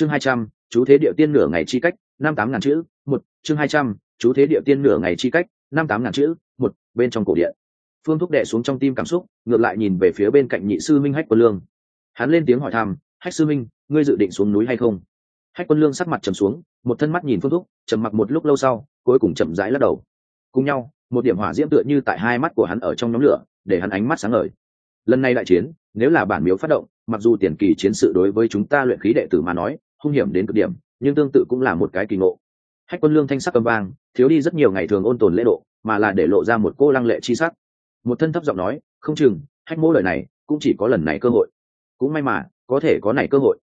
chương hai trăm, chú thế địa tiên nửa ngày chi cách, năm tám ngàn chữ, một, chương hai trăm, chú thế địa tiên nửa ngày chi cách, năm tám ngàn chữ, một, bên trong cổ điện. Phương thúc đệ xuống trong tim cảm xúc, ngược lại nhìn về phía bên cạnh nhị sư minh hách quân lương. Hắn lên tiếng hỏi thăm, hách sư minh, ngươi dự định xuống núi hay không? Hách quân lương sắc mặt trầm xuống, một thân mắt nhìn phương thúc, trầm mặc một lúc lâu sau, cuối cùng chậm rãi lắc đầu. Cùng nhau, một điểm hỏa diễm tựa như tại hai mắt của hắn ở trong nhóm lửa, để hắn ánh mắt sáng ngời. Lần này đại chiến, nếu là bản miếu phát động, mặc dù tiền kỳ chiến sự đối với chúng ta luyện khí đệ tử mà nói hung hiểm đến cực điểm, nhưng tương tự cũng là một cái kỳ ngộ. Hách quân lương thanh sắc cầm vang, thiếu đi rất nhiều ngày thường ôn tồn lễ độ, mà là để lộ ra một cô lăng lệ chi sắc. Một thân thấp giọng nói, không chừng, hách mỗ lời này cũng chỉ có lần này cơ hội. Cũng may mà, có thể có này cơ hội.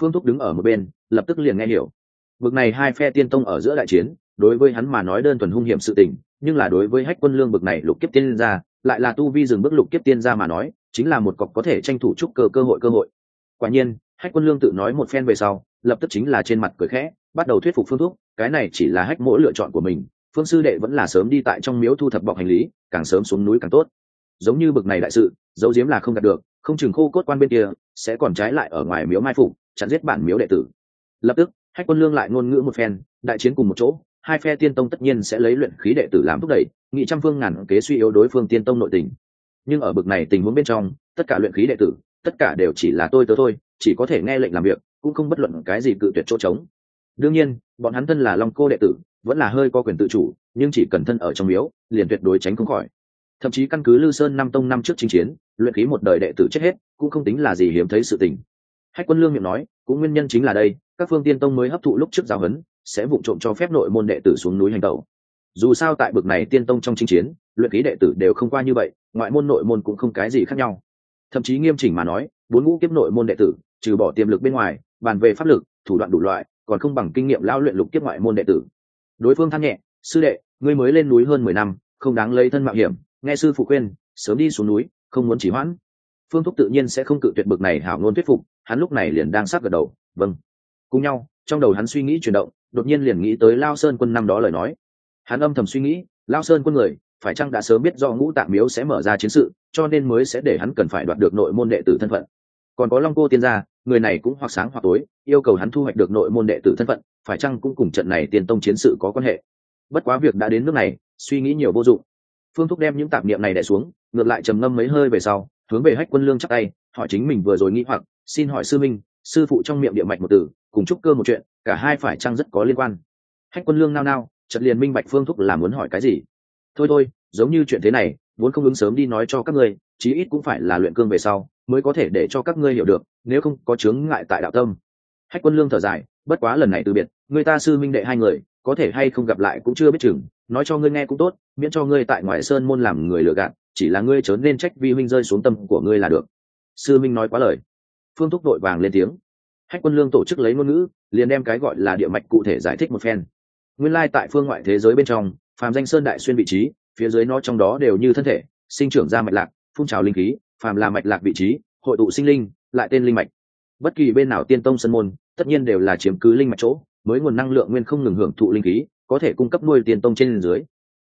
Phương thúc đứng ở một bên, lập tức liền nghe hiểu. Vực này hai phe tiên tông ở giữa đại chiến, đối với hắn mà nói đơn thuần hung hiểm sự tình, nhưng là đối với hách quân lương bực này lục kiếp tiên ra lại là tu vi dừng bước lục kiếp tiên ra mà nói, chính là một cọc có thể tranh thủ trúc cơ cơ hội cơ hội. Quả nhiên, hách quân lương tự nói một phen về sau lập tức chính là trên mặt cười khẽ, bắt đầu thuyết phục phương thúc, cái này chỉ là hách mỗi lựa chọn của mình, phương sư đệ vẫn là sớm đi tại trong miếu thu thập bọc hành lý, càng sớm xuống núi càng tốt. Giống như bực này đại sự, dấu diếm là không đạt được, không chừng khô cốt quan bên kia, sẽ còn trái lại ở ngoài miếu mai phục, chặn giết bản miếu đệ tử. Lập tức, hách quân lương lại ngôn ngữ một phen, đại chiến cùng một chỗ, hai phe tiên tông tất nhiên sẽ lấy luyện khí đệ tử làm thúc đẩy, nghị trăm phương ngàn kế suy yếu đối phương tiên tông nội tình. Nhưng ở bực này tình huống bên trong, tất cả luyện khí đệ tử, tất cả đều chỉ là tôi tớ thôi, chỉ có thể nghe lệnh làm việc cũng không bất luận cái gì cự tuyệt chỗ trống. Đương nhiên, bọn hắn thân là long cô đệ tử, vẫn là hơi có quyền tự chủ, nhưng chỉ cần thân ở trong miếu, liền tuyệt đối tránh không khỏi. Thậm chí căn cứ lư sơn năm tông năm trước chinh chiến, luyện khí một đời đệ tử chết hết, cũng không tính là gì hiếm thấy sự tình. Hách quân lương miệng nói, cũng nguyên nhân chính là đây, các phương tiên tông mới hấp thụ lúc trước giáo huấn, sẽ vụ trộm cho phép nội môn đệ tử xuống núi hành tẩu. Dù sao tại bực này tiên tông trong chinh chiến, luyện khí đệ tử đều không qua như vậy, ngoại môn nội môn cũng không cái gì khác nhau. Thậm chí nghiêm chỉnh mà nói, bốn ngũ kiếp nội môn đệ tử, trừ bỏ tiềm lực bên ngoài bàn về pháp lực, thủ đoạn đủ loại, còn không bằng kinh nghiệm lao luyện lục kiếp ngoại môn đệ tử. Đối phương than nhẹ, sư đệ, ngươi mới lên núi hơn mười năm, không đáng lấy thân mạo hiểm, nghe sư phụ khuyên, sớm đi xuống núi, không muốn chỉ hoãn. Phương thúc tự nhiên sẽ không cự tuyệt bực này hảo ngôn thuyết phục, hắn lúc này liền đang sát gật đầu vâng. Cùng nhau, trong đầu hắn suy nghĩ chuyển động, đột nhiên liền nghĩ tới lao sơn quân năm đó lời nói. Hắn âm thầm suy nghĩ, lao sơn quân người, phải chăng đã sớm biết do ngũ tạng miếu sẽ mở ra chiến sự, cho nên mới sẽ để hắn cần phải đoạt được nội môn đệ tử thân phận. Còn có long cô tiên gia người này cũng hoặc sáng hoặc tối, yêu cầu hắn thu hoạch được nội môn đệ tử thân phận, phải chăng cũng cùng trận này tiền tông chiến sự có quan hệ? Bất quá việc đã đến nước này, suy nghĩ nhiều vô dụng. Phương thúc đem những tạp niệm này đẻ xuống, ngược lại trầm ngâm mấy hơi về sau, hướng về hách quân lương chắc tay, hỏi chính mình vừa rồi nghĩ hoặc, xin hỏi sư minh, sư phụ trong miệng địa mạch một từ, cùng trúc cơ một chuyện, cả hai phải chăng rất có liên quan? Hách quân lương nao nao, chợt liền minh bạch phương thúc là muốn hỏi cái gì. Thôi thôi, giống như chuyện thế này, vốn không ứng sớm đi nói cho các ngươi chí ít cũng phải là luyện cương về sau mới có thể để cho các ngươi hiểu được, nếu không có chướng ngại tại đạo tâm. Hách quân lương thở dài, bất quá lần này từ biệt, người ta sư minh đệ hai người, có thể hay không gặp lại cũng chưa biết chừng, nói cho ngươi nghe cũng tốt, miễn cho ngươi tại ngoại sơn môn làm người lừa gạt, chỉ là ngươi chớ nên trách vi huynh rơi xuống tâm của ngươi là được. Sư minh nói quá lời. Phương thúc đội vàng lên tiếng. Hách quân lương tổ chức lấy ngôn ngữ, liền đem cái gọi là địa mạch cụ thể giải thích một phen. Nguyên lai tại phương ngoại thế giới bên trong, phàm danh sơn đại xuyên vị trí, phía dưới nó trong đó đều như thân thể, sinh trưởng ra mạch lạc phun trào linh khí, phàm là mạch lạc vị trí, hội tụ sinh linh, lại tên linh mạch. Bất kỳ bên nào tiên tông sân môn, tất nhiên đều là chiếm cứ linh mạch chỗ, mới nguồn năng lượng nguyên không ngừng hưởng thụ linh khí, có thể cung cấp nuôi tiên tông trên dưới.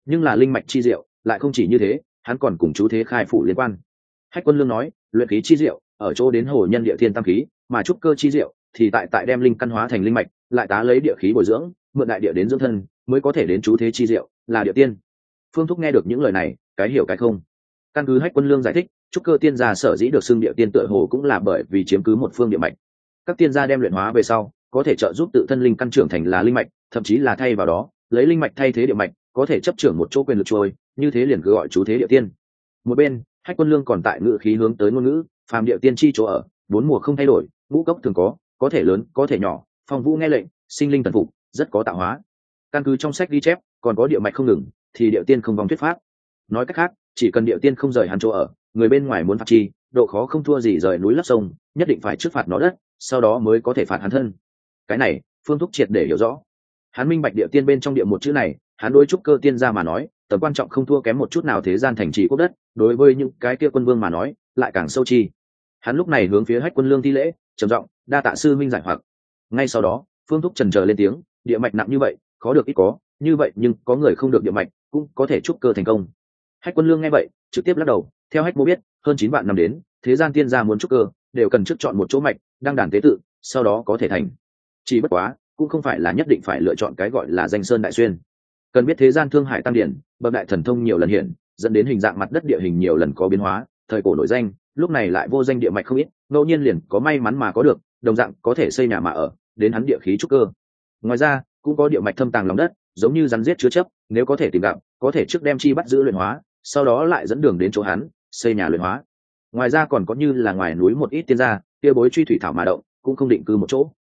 Nhưng là linh mạch chi diệu, lại không chỉ như thế, hắn còn cùng chú thế khai phủ liên quan. Hách quân lương nói, luyện khí chi diệu, ở chỗ đến hồ nhân địa thiên tam khí, mà trúc cơ chi diệu, thì tại tại đem linh căn hóa thành linh mạch, lại tá lấy địa khí bồi dưỡng, mượn đại địa đến dưỡng thân, mới có thể đến chú thế chi diệu, là địa tiên. Phương thúc nghe được những lời này, cái hiểu cái không? Căn cứ hách quân lương giải thích trúc cơ tiên gia sở dĩ được xưng địa tiên tựa hồ cũng là bởi vì chiếm cứ một phương địa mạch. Các tiên gia đem luyện hóa về sau, có thể trợ giúp tự thân linh căn trưởng thành là linh mạch, thậm chí là thay vào đó, lấy linh mạch thay thế địa mạch, có thể chấp trưởng một chỗ quyền lực trôi, như thế liền cứ gọi chú thế địa tiên. Một bên, hách quân lương còn tại ngự khí hướng tới ngôn ngữ, phàm địa tiên chi chỗ ở, bốn mùa không thay đổi, ngũ cốc thường có có thể lớn, có thể nhỏ phòng vũ nghe lệnh, sinh linh thần phục, rất có tạo hóa. Căn cứ trong sách ghi chép, còn có địa mạch không ngừng, thì địa tiên không vòng thuyết pháp. Nói cách khác chỉ cần địa tiên không rời hắn chỗ ở, người bên ngoài muốn phạt chi, độ khó không thua gì rời núi lấp sông, nhất định phải trước phạt nó đất, sau đó mới có thể phạt hắn thân. Cái này, phương thúc triệt để hiểu rõ. Hắn minh bạch địa tiên bên trong địa một chữ này, hắn đối trúc cơ tiên ra mà nói, tầm quan trọng không thua kém một chút nào thế gian thành trì quốc đất, đối với những cái kia quân vương mà nói, lại càng sâu chi. Hắn lúc này hướng phía hách quân lương thi lễ, trầm giọng, đa tạ sư minh giải hoặc. Ngay sau đó, phương thúc trần trờ lên tiếng, địa mạch nặng như vậy, khó được ít có, như vậy nhưng có người không được địa mạch, cũng có thể trúc cơ thành công hách quân lương nghe vậy, trực tiếp lắc đầu, theo hách mô biết, hơn chín vạn năm đến, thế gian tiên gia muốn trúc cơ, đều cần trước chọn một chỗ mạch, đăng đàn tế tự, sau đó có thể thành. Chỉ bất quá, cũng không phải là nhất định phải lựa chọn cái gọi là danh sơn đại xuyên. Cần biết thế gian thương hải tăng điển, bậc đại thần thông nhiều lần hiện, dẫn đến hình dạng mặt đất địa hình nhiều lần có biến hóa, thời cổ nổi danh, lúc này lại vô danh địa mạch không ít, ngẫu nhiên liền có may mắn mà có được, đồng dạng có thể xây nhà mà ở, đến hắn địa khí trúc cơ. Ngoài ra, cũng có địa mạch thâm tàng lòng đất, giống như rắn giết chứa chấp, nếu có thể tìm gặp, có thể trước đem chi bắt giữ luyện hóa sau đó lại dẫn đường đến chỗ hắn, xây nhà luyện hóa. Ngoài ra còn có như là ngoài núi một ít tiên gia, kia bối truy thủy thảo mà động, cũng không định cư một chỗ.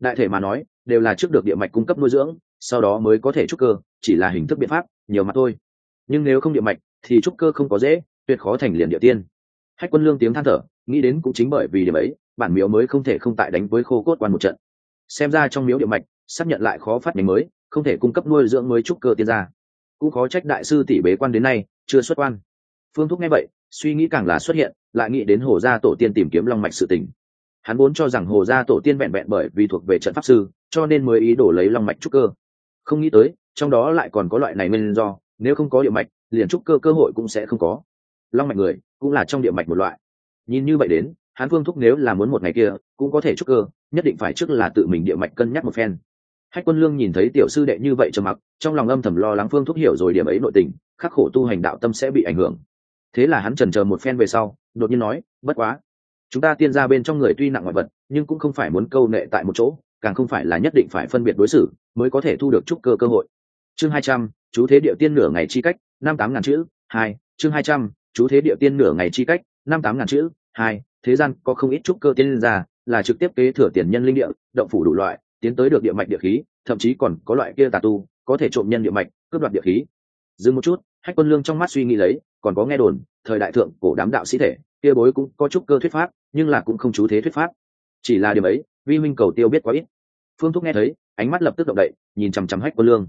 Đại thể mà nói, đều là trước được địa mạch cung cấp nuôi dưỡng, sau đó mới có thể trúc cơ, chỉ là hình thức biện pháp, nhiều mặt thôi. Nhưng nếu không địa mạch, thì trúc cơ không có dễ, tuyệt khó thành liền địa tiên. Hách quân lương tiếng than thở, nghĩ đến cũng chính bởi vì điểm ấy, bản miếu mới không thể không tại đánh với khô cốt quan một trận. Xem ra trong miếu địa mạch, xác nhận lại khó phát nhánh mới, không thể cung cấp nuôi dưỡng mới trúc cơ tiên gia. Cũng khó trách đại sư tỷ bế quan đến nay chưa xuất quan. Phương thúc nghe vậy, suy nghĩ càng là xuất hiện, lại nghĩ đến hồ gia tổ tiên tìm kiếm long mạch sự tình. Hắn vốn cho rằng hồ gia tổ tiên vẹn vẹn bởi vì thuộc về trận pháp sư, cho nên mới ý đổ lấy long mạch trúc cơ. Không nghĩ tới, trong đó lại còn có loại này nguyên do, nếu không có địa mạch, liền trúc cơ cơ hội cũng sẽ không có. Long mạch người, cũng là trong địa mạch một loại. Nhìn như vậy đến, hắn phương thúc nếu là muốn một ngày kia, cũng có thể trúc cơ, nhất định phải trước là tự mình địa mạch cân nhắc một phen hách quân lương nhìn thấy tiểu sư đệ như vậy trầm mặc, trong lòng âm thầm lo lắng phương thúc hiểu rồi điểm ấy nội tình, khắc khổ tu hành đạo tâm sẽ bị ảnh hưởng. Thế là hắn trần chờ một phen về sau, đột nhiên nói, bất quá, chúng ta tiên ra bên trong người tuy nặng ngoại vật, nhưng cũng không phải muốn câu nệ tại một chỗ, càng không phải là nhất định phải phân biệt đối xử, mới có thể thu được chút cơ cơ hội. Chương hai trăm, chú thế địa tiên nửa ngày chi cách, năm tám ngàn chữ, hai, chương hai trăm, chú thế địa tiên nửa ngày chi cách, năm tám ngàn chữ, hai, thế gian có không ít trúc cơ tiên ra là trực tiếp kế thừa tiền nhân linh địa, động phủ đủ loại tiến tới được địa mạch địa khí, thậm chí còn có loại kia tà tu, có thể trộm nhân địa mạch, cướp đoạt địa khí. Dừng một chút, hách quân lương trong mắt suy nghĩ lấy, còn có nghe đồn, thời đại thượng cổ đám đạo sĩ thể, kia bối cũng có chút cơ thuyết pháp, nhưng là cũng không chú thế thuyết pháp. Chỉ là điểm ấy, vi minh cầu tiêu biết quá ít. Phương thúc nghe thấy, ánh mắt lập tức động đậy, nhìn chằm chằm hách quân lương.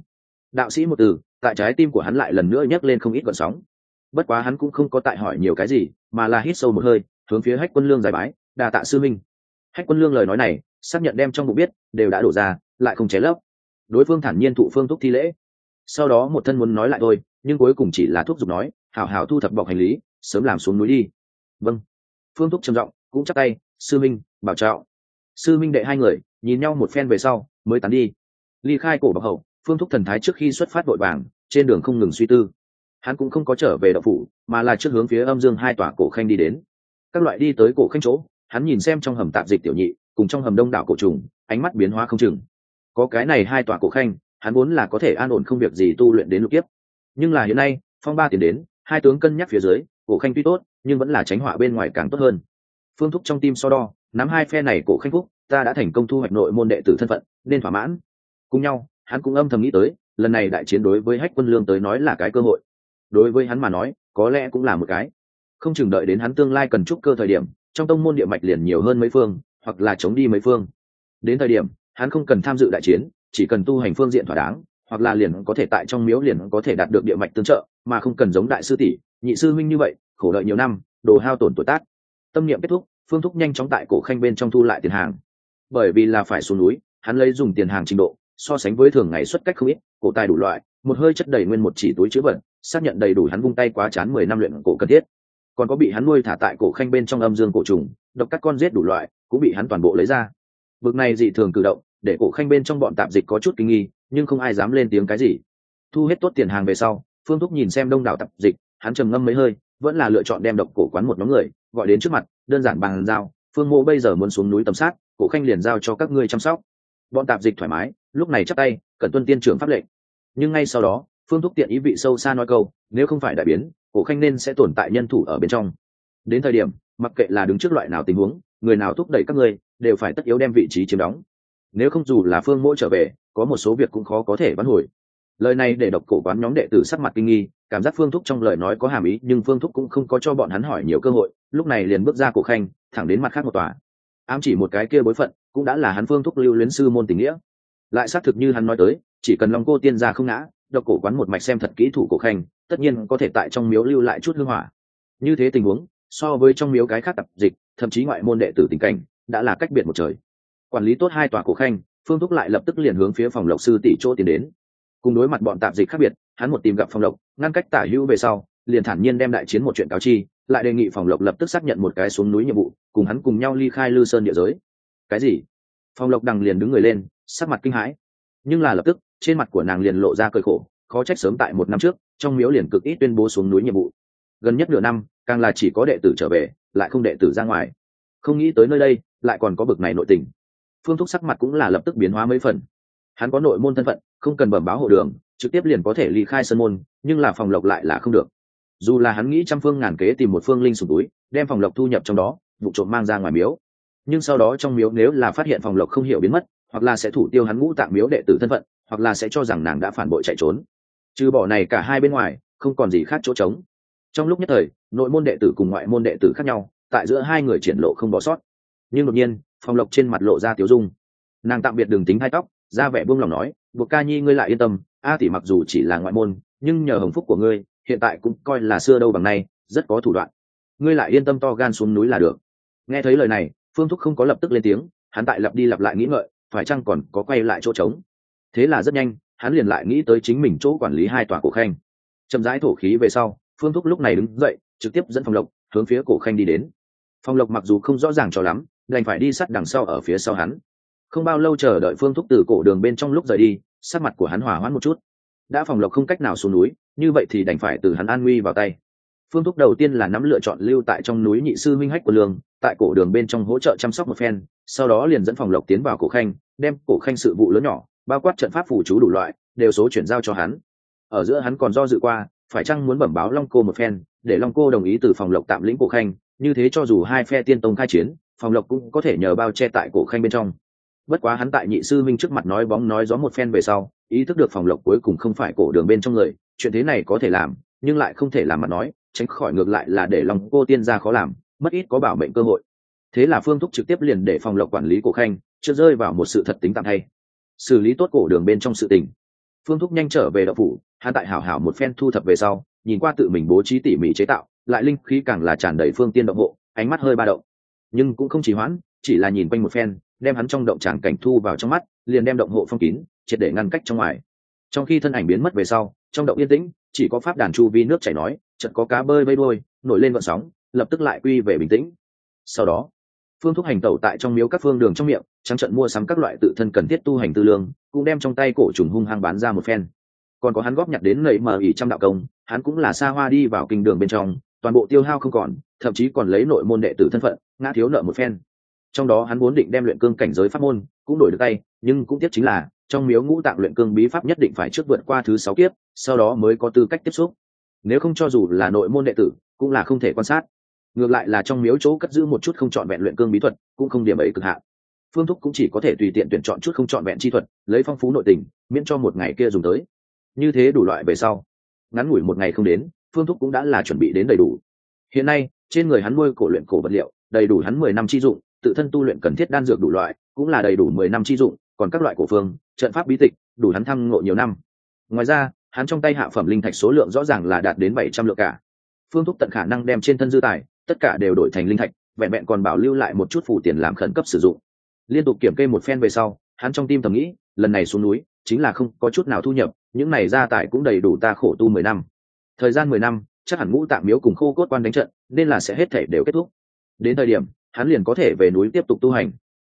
Đạo sĩ một từ, tại trái tim của hắn lại lần nữa nhấc lên không ít gọn sóng. Bất quá hắn cũng không có tại hỏi nhiều cái gì, mà là hít sâu một hơi, hướng phía hách quân lương giải bái đà tạ sư minh hách quân lương lời nói này, xác nhận đem trong bụng biết, đều đã đổ ra, lại không chế lấp. Đối phương thản nhiên thụ phương thúc thi lễ. Sau đó một thân muốn nói lại thôi, nhưng cuối cùng chỉ là thuốc giục nói, hảo hảo thu thập bọc hành lý, sớm làm xuống núi đi. Vâng. Phương thúc trầm giọng, cũng chắc tay, sư minh, bảo trạo sư minh đệ hai người, nhìn nhau một phen về sau, mới tán đi. Ly khai cổ bọc hậu, phương thúc thần thái trước khi xuất phát vội vàng, trên đường không ngừng suy tư. Hắn cũng không có trở về đậu phủ, mà là trước hướng phía âm dương hai tòa cổ khanh đi đến. Các loại đi tới cổ khanh chỗ hắn nhìn xem trong hầm tạp dịch tiểu nhị, cùng trong hầm đông đảo cổ trùng, ánh mắt biến hóa không chừng. Có cái này hai tòa cổ khanh, hắn vốn là có thể an ổn không việc gì tu luyện đến lục tiếp nhưng là hiện nay, phong ba tiền đến, hai tướng cân nhắc phía dưới, cổ khanh tuy tốt, nhưng vẫn là tránh họa bên ngoài càng tốt hơn. Phương thúc trong tim so đo, nắm hai phe này cổ khanh phúc, ta đã thành công thu hoạch nội môn đệ tử thân phận, nên thỏa mãn. Cùng nhau, hắn cũng âm thầm nghĩ tới, lần này đại chiến đối với hách quân lương tới nói là cái cơ hội. Đối với hắn mà nói, có lẽ cũng là một cái. Không chừng đợi đến hắn tương lai cần trúc cơ thời điểm trong tông môn địa mạch liền nhiều hơn mấy phương, hoặc là chống đi mấy phương. Đến thời điểm, hắn không cần tham dự đại chiến, chỉ cần tu hành phương diện thỏa đáng, hoặc là liền có thể tại trong miếu liền có thể đạt được địa mạch tương trợ, mà không cần giống đại sư tỷ, nhị sư huynh như vậy, khổ đợi nhiều năm, đồ hao tổn tuổi tác. Tâm niệm kết thúc, phương thúc nhanh chóng tại cổ khanh bên trong thu lại tiền hàng. Bởi vì là phải xuống núi, hắn lấy dùng tiền hàng trình độ, so sánh với thường ngày xuất cách không ít, cổ tài đủ loại, một hơi chất đầy nguyên một chỉ túi chữ vật, xác nhận đầy đủ hắn vung tay quá chán mười năm luyện cổ cần thiết còn có bị hắn nuôi thả tại cổ khanh bên trong âm dương cổ trùng, độc các con giết đủ loại, cũng bị hắn toàn bộ lấy ra. Bực này dị thường cử động, để cổ khanh bên trong bọn tạp dịch có chút kinh nghi, nhưng không ai dám lên tiếng cái gì. Thu hết tốt tiền hàng về sau, phương thúc nhìn xem đông đảo tạp dịch, hắn trầm ngâm mấy hơi, vẫn là lựa chọn đem độc cổ quán một nhóm người, gọi đến trước mặt, đơn giản bằng giao. Phương mô bây giờ muốn xuống núi tầm sát, cổ khanh liền giao cho các ngươi chăm sóc. Bọn tạp dịch thoải mái, lúc này chắc tay cần tuân tiên trưởng pháp lệnh. Nhưng ngay sau đó, phương thúc tiện ý vị sâu xa nói câu, nếu không phải đại biến cổ khanh nên sẽ tồn tại nhân thủ ở bên trong. Đến thời điểm, mặc kệ là đứng trước loại nào tình huống, người nào thúc đẩy các ngươi, đều phải tất yếu đem vị trí chiếm đóng. Nếu không dù là phương mỗi trở về, có một số việc cũng khó có thể vãn hồi. Lời này để độc cổ quán nhóm đệ tử sắc mặt kinh nghi, cảm giác phương thúc trong lời nói có hàm ý, nhưng phương thúc cũng không có cho bọn hắn hỏi nhiều cơ hội, lúc này liền bước ra cổ khanh, thẳng đến mặt khác một tòa. Ám chỉ một cái kia bối phận, cũng đã là hắn phương thúc lưu luyến sư môn tình nghĩa. Lại xác thực như hắn nói tới, chỉ cần lòng cô tiên gia không ngã, độc cổ quán một mạch xem thật kỹ thủ cổ khanh tất nhiên có thể tại trong miếu lưu lại chút hương hỏa. Như thế tình huống, so với trong miếu cái khác tập dịch, thậm chí ngoại môn đệ tử tình cảnh, đã là cách biệt một trời. Quản lý tốt hai tòa cổ khanh, phương thúc lại lập tức liền hướng phía phòng lộc sư tỷ chỗ tiến đến. Cùng đối mặt bọn tạp dịch khác biệt, hắn một tìm gặp phòng lộc, ngăn cách tả hữu về sau, liền thản nhiên đem đại chiến một chuyện cáo chi, lại đề nghị phòng lộc lập tức xác nhận một cái xuống núi nhiệm vụ, cùng hắn cùng nhau ly khai lư sơn địa giới. Cái gì? Phòng lộc đằng liền đứng người lên, sắc mặt kinh hãi. Nhưng là lập tức, trên mặt của nàng liền lộ ra cơi khổ khó trách sớm tại một năm trước, trong miếu liền cực ít tuyên bố xuống núi nhiệm vụ. Gần nhất nửa năm, càng là chỉ có đệ tử trở về, lại không đệ tử ra ngoài. Không nghĩ tới nơi đây, lại còn có bực này nội tình. Phương thúc sắc mặt cũng là lập tức biến hóa mấy phần. Hắn có nội môn thân phận, không cần bẩm báo hộ đường, trực tiếp liền có thể ly khai sân môn, nhưng là phòng lộc lại là không được. Dù là hắn nghĩ trăm phương ngàn kế tìm một phương linh sùng túi, đem phòng lộc thu nhập trong đó, vụ trộm mang ra ngoài miếu. Nhưng sau đó trong miếu nếu là phát hiện phòng lộc không hiểu biến mất, hoặc là sẽ thủ tiêu hắn ngũ tạng miếu đệ tử thân phận, hoặc là sẽ cho rằng nàng đã phản bội chạy trốn trừ bỏ này cả hai bên ngoài, không còn gì khác chỗ trống. Trong lúc nhất thời, nội môn đệ tử cùng ngoại môn đệ tử khác nhau, tại giữa hai người triển lộ không bỏ sót. Nhưng đột nhiên phòng lộc trên mặt lộ ra tiếu dung. Nàng tạm biệt đường tính hai tóc, ra vẻ buông lòng nói, buộc ca nhi ngươi lại yên tâm, a tỷ mặc dù chỉ là ngoại môn, nhưng nhờ hồng phúc của ngươi, hiện tại cũng coi là xưa đâu bằng nay, rất có thủ đoạn. Ngươi lại yên tâm to gan xuống núi là được. Nghe thấy lời này, phương thúc không có lập tức lên tiếng, hắn tại lặp đi lặp lại nghĩ ngợi, phải chăng còn có quay lại chỗ trống? Thế là rất nhanh hắn liền lại nghĩ tới chính mình chỗ quản lý hai tòa cổ khanh. Chậm rãi thổ khí về sau, phương thúc lúc này đứng dậy, trực tiếp dẫn phòng lộc hướng phía cổ khanh đi đến. Phòng lộc mặc dù không rõ ràng cho lắm, đành phải đi sát đằng sau ở phía sau hắn. Không bao lâu chờ đợi phương thúc từ cổ đường bên trong lúc rời đi, sắc mặt của hắn hỏa hoãn một chút. Đã phòng lộc không cách nào xuống núi, như vậy thì đành phải từ hắn an nguy vào tay. Phương thúc đầu tiên là nắm lựa chọn lưu tại trong núi nhị sư minh hách của lương, tại cổ đường bên trong hỗ trợ chăm sóc một phen, sau đó liền dẫn phòng lộc tiến vào cổ khanh, đem cổ khanh sự vụ lớn nhỏ bao quát trận pháp phủ chú đủ loại, đều số chuyển giao cho hắn. Ở giữa hắn còn do dự qua, phải chăng muốn bẩm báo long cô một phen, để long cô đồng ý từ phòng lộc tạm lĩnh cổ khanh, như thế cho dù hai phe tiên tông khai chiến, phòng lộc cũng có thể nhờ bao che tại cổ khanh bên trong. Bất quá hắn tại nhị sư minh trước mặt nói bóng nói gió một phen về sau, ý thức được phòng lộc cuối cùng không phải cổ đường bên trong người, chuyện thế này có thể làm, nhưng lại không thể làm mà nói, tránh khỏi ngược lại là để lòng cô tiên gia khó làm, mất ít có bảo mệnh cơ hội. Thế là phương thúc trực tiếp liền để phòng lộc quản lý cổ khanh, chưa rơi vào một sự thật tính tạm hay xử lý tốt cổ đường bên trong sự tình. Phương thúc nhanh trở về đậu phủ hạ tại hảo hảo một phen thu thập về sau, nhìn qua tự mình bố trí tỉ mỉ chế tạo, lại linh khí càng là tràn đầy phương tiên động hộ, ánh mắt hơi ba động. Nhưng cũng không chỉ hoãn, chỉ là nhìn quanh một phen, đem hắn trong động tràng cảnh thu vào trong mắt, liền đem động hộ phong kín, triệt để ngăn cách trong ngoài. Trong khi thân ảnh biến mất về sau, trong động yên tĩnh, chỉ có pháp đàn chu vi nước chảy nói, chợt có cá bơi vây đuôi, nổi lên vận sóng, lập tức lại quy về bình tĩnh. Sau đó phương thuốc hành tẩu tại trong miếu các phương đường trong miệng, trắng trận mua sắm các loại tự thân cần thiết tu hành tư lương, cũng đem trong tay cổ trùng hung hăng bán ra một phen. Còn có hắn góp nhặt đến nầy mờ ỉ trăm đạo công, hắn cũng là xa hoa đi vào kinh đường bên trong, toàn bộ tiêu hao không còn, thậm chí còn lấy nội môn đệ tử thân phận, ngã thiếu nợ một phen. Trong đó hắn vốn định đem luyện cương cảnh giới pháp môn cũng đổi được tay, nhưng cũng tiếc chính là, trong miếu ngũ tạng luyện cương bí pháp nhất định phải trước vượt qua thứ sáu kiếp, sau đó mới có tư cách tiếp xúc. Nếu không cho dù là nội môn đệ tử, cũng là không thể quan sát ngược lại là trong miếu chỗ cất giữ một chút không chọn vẹn luyện cương bí thuật, cũng không điểm ấy cực hạn. Phương thúc cũng chỉ có thể tùy tiện tuyển chọn chút không chọn vẹn chi thuật, lấy phong phú nội tình, miễn cho một ngày kia dùng tới. Như thế đủ loại về sau, ngắn ngủi một ngày không đến, phương thúc cũng đã là chuẩn bị đến đầy đủ. Hiện nay, trên người hắn nuôi cổ luyện cổ vật liệu, đầy đủ hắn mười năm chi dụng, tự thân tu luyện cần thiết đan dược đủ loại, cũng là đầy đủ mười năm chi dụng, còn các loại cổ phương, trận pháp bí tịch, đủ hắn thăng ngộ nhiều năm. Ngoài ra, hắn trong tay hạ phẩm linh thạch số lượng rõ ràng là đạt đến bảy trăm lượng cả. Phương thúc tận khả năng đem trên thân dư tài tất cả đều đổi thành linh thạch, vẹn vẹn còn bảo lưu lại một chút phủ tiền làm khẩn cấp sử dụng. Liên tục kiểm kê một phen về sau, hắn trong tim thầm nghĩ, lần này xuống núi, chính là không có chút nào thu nhập, những này gia tài cũng đầy đủ ta khổ tu mười năm. Thời gian mười năm, chắc hẳn ngũ tạm miếu cùng khô cốt quan đánh trận, nên là sẽ hết thể đều kết thúc. Đến thời điểm, hắn liền có thể về núi tiếp tục tu hành.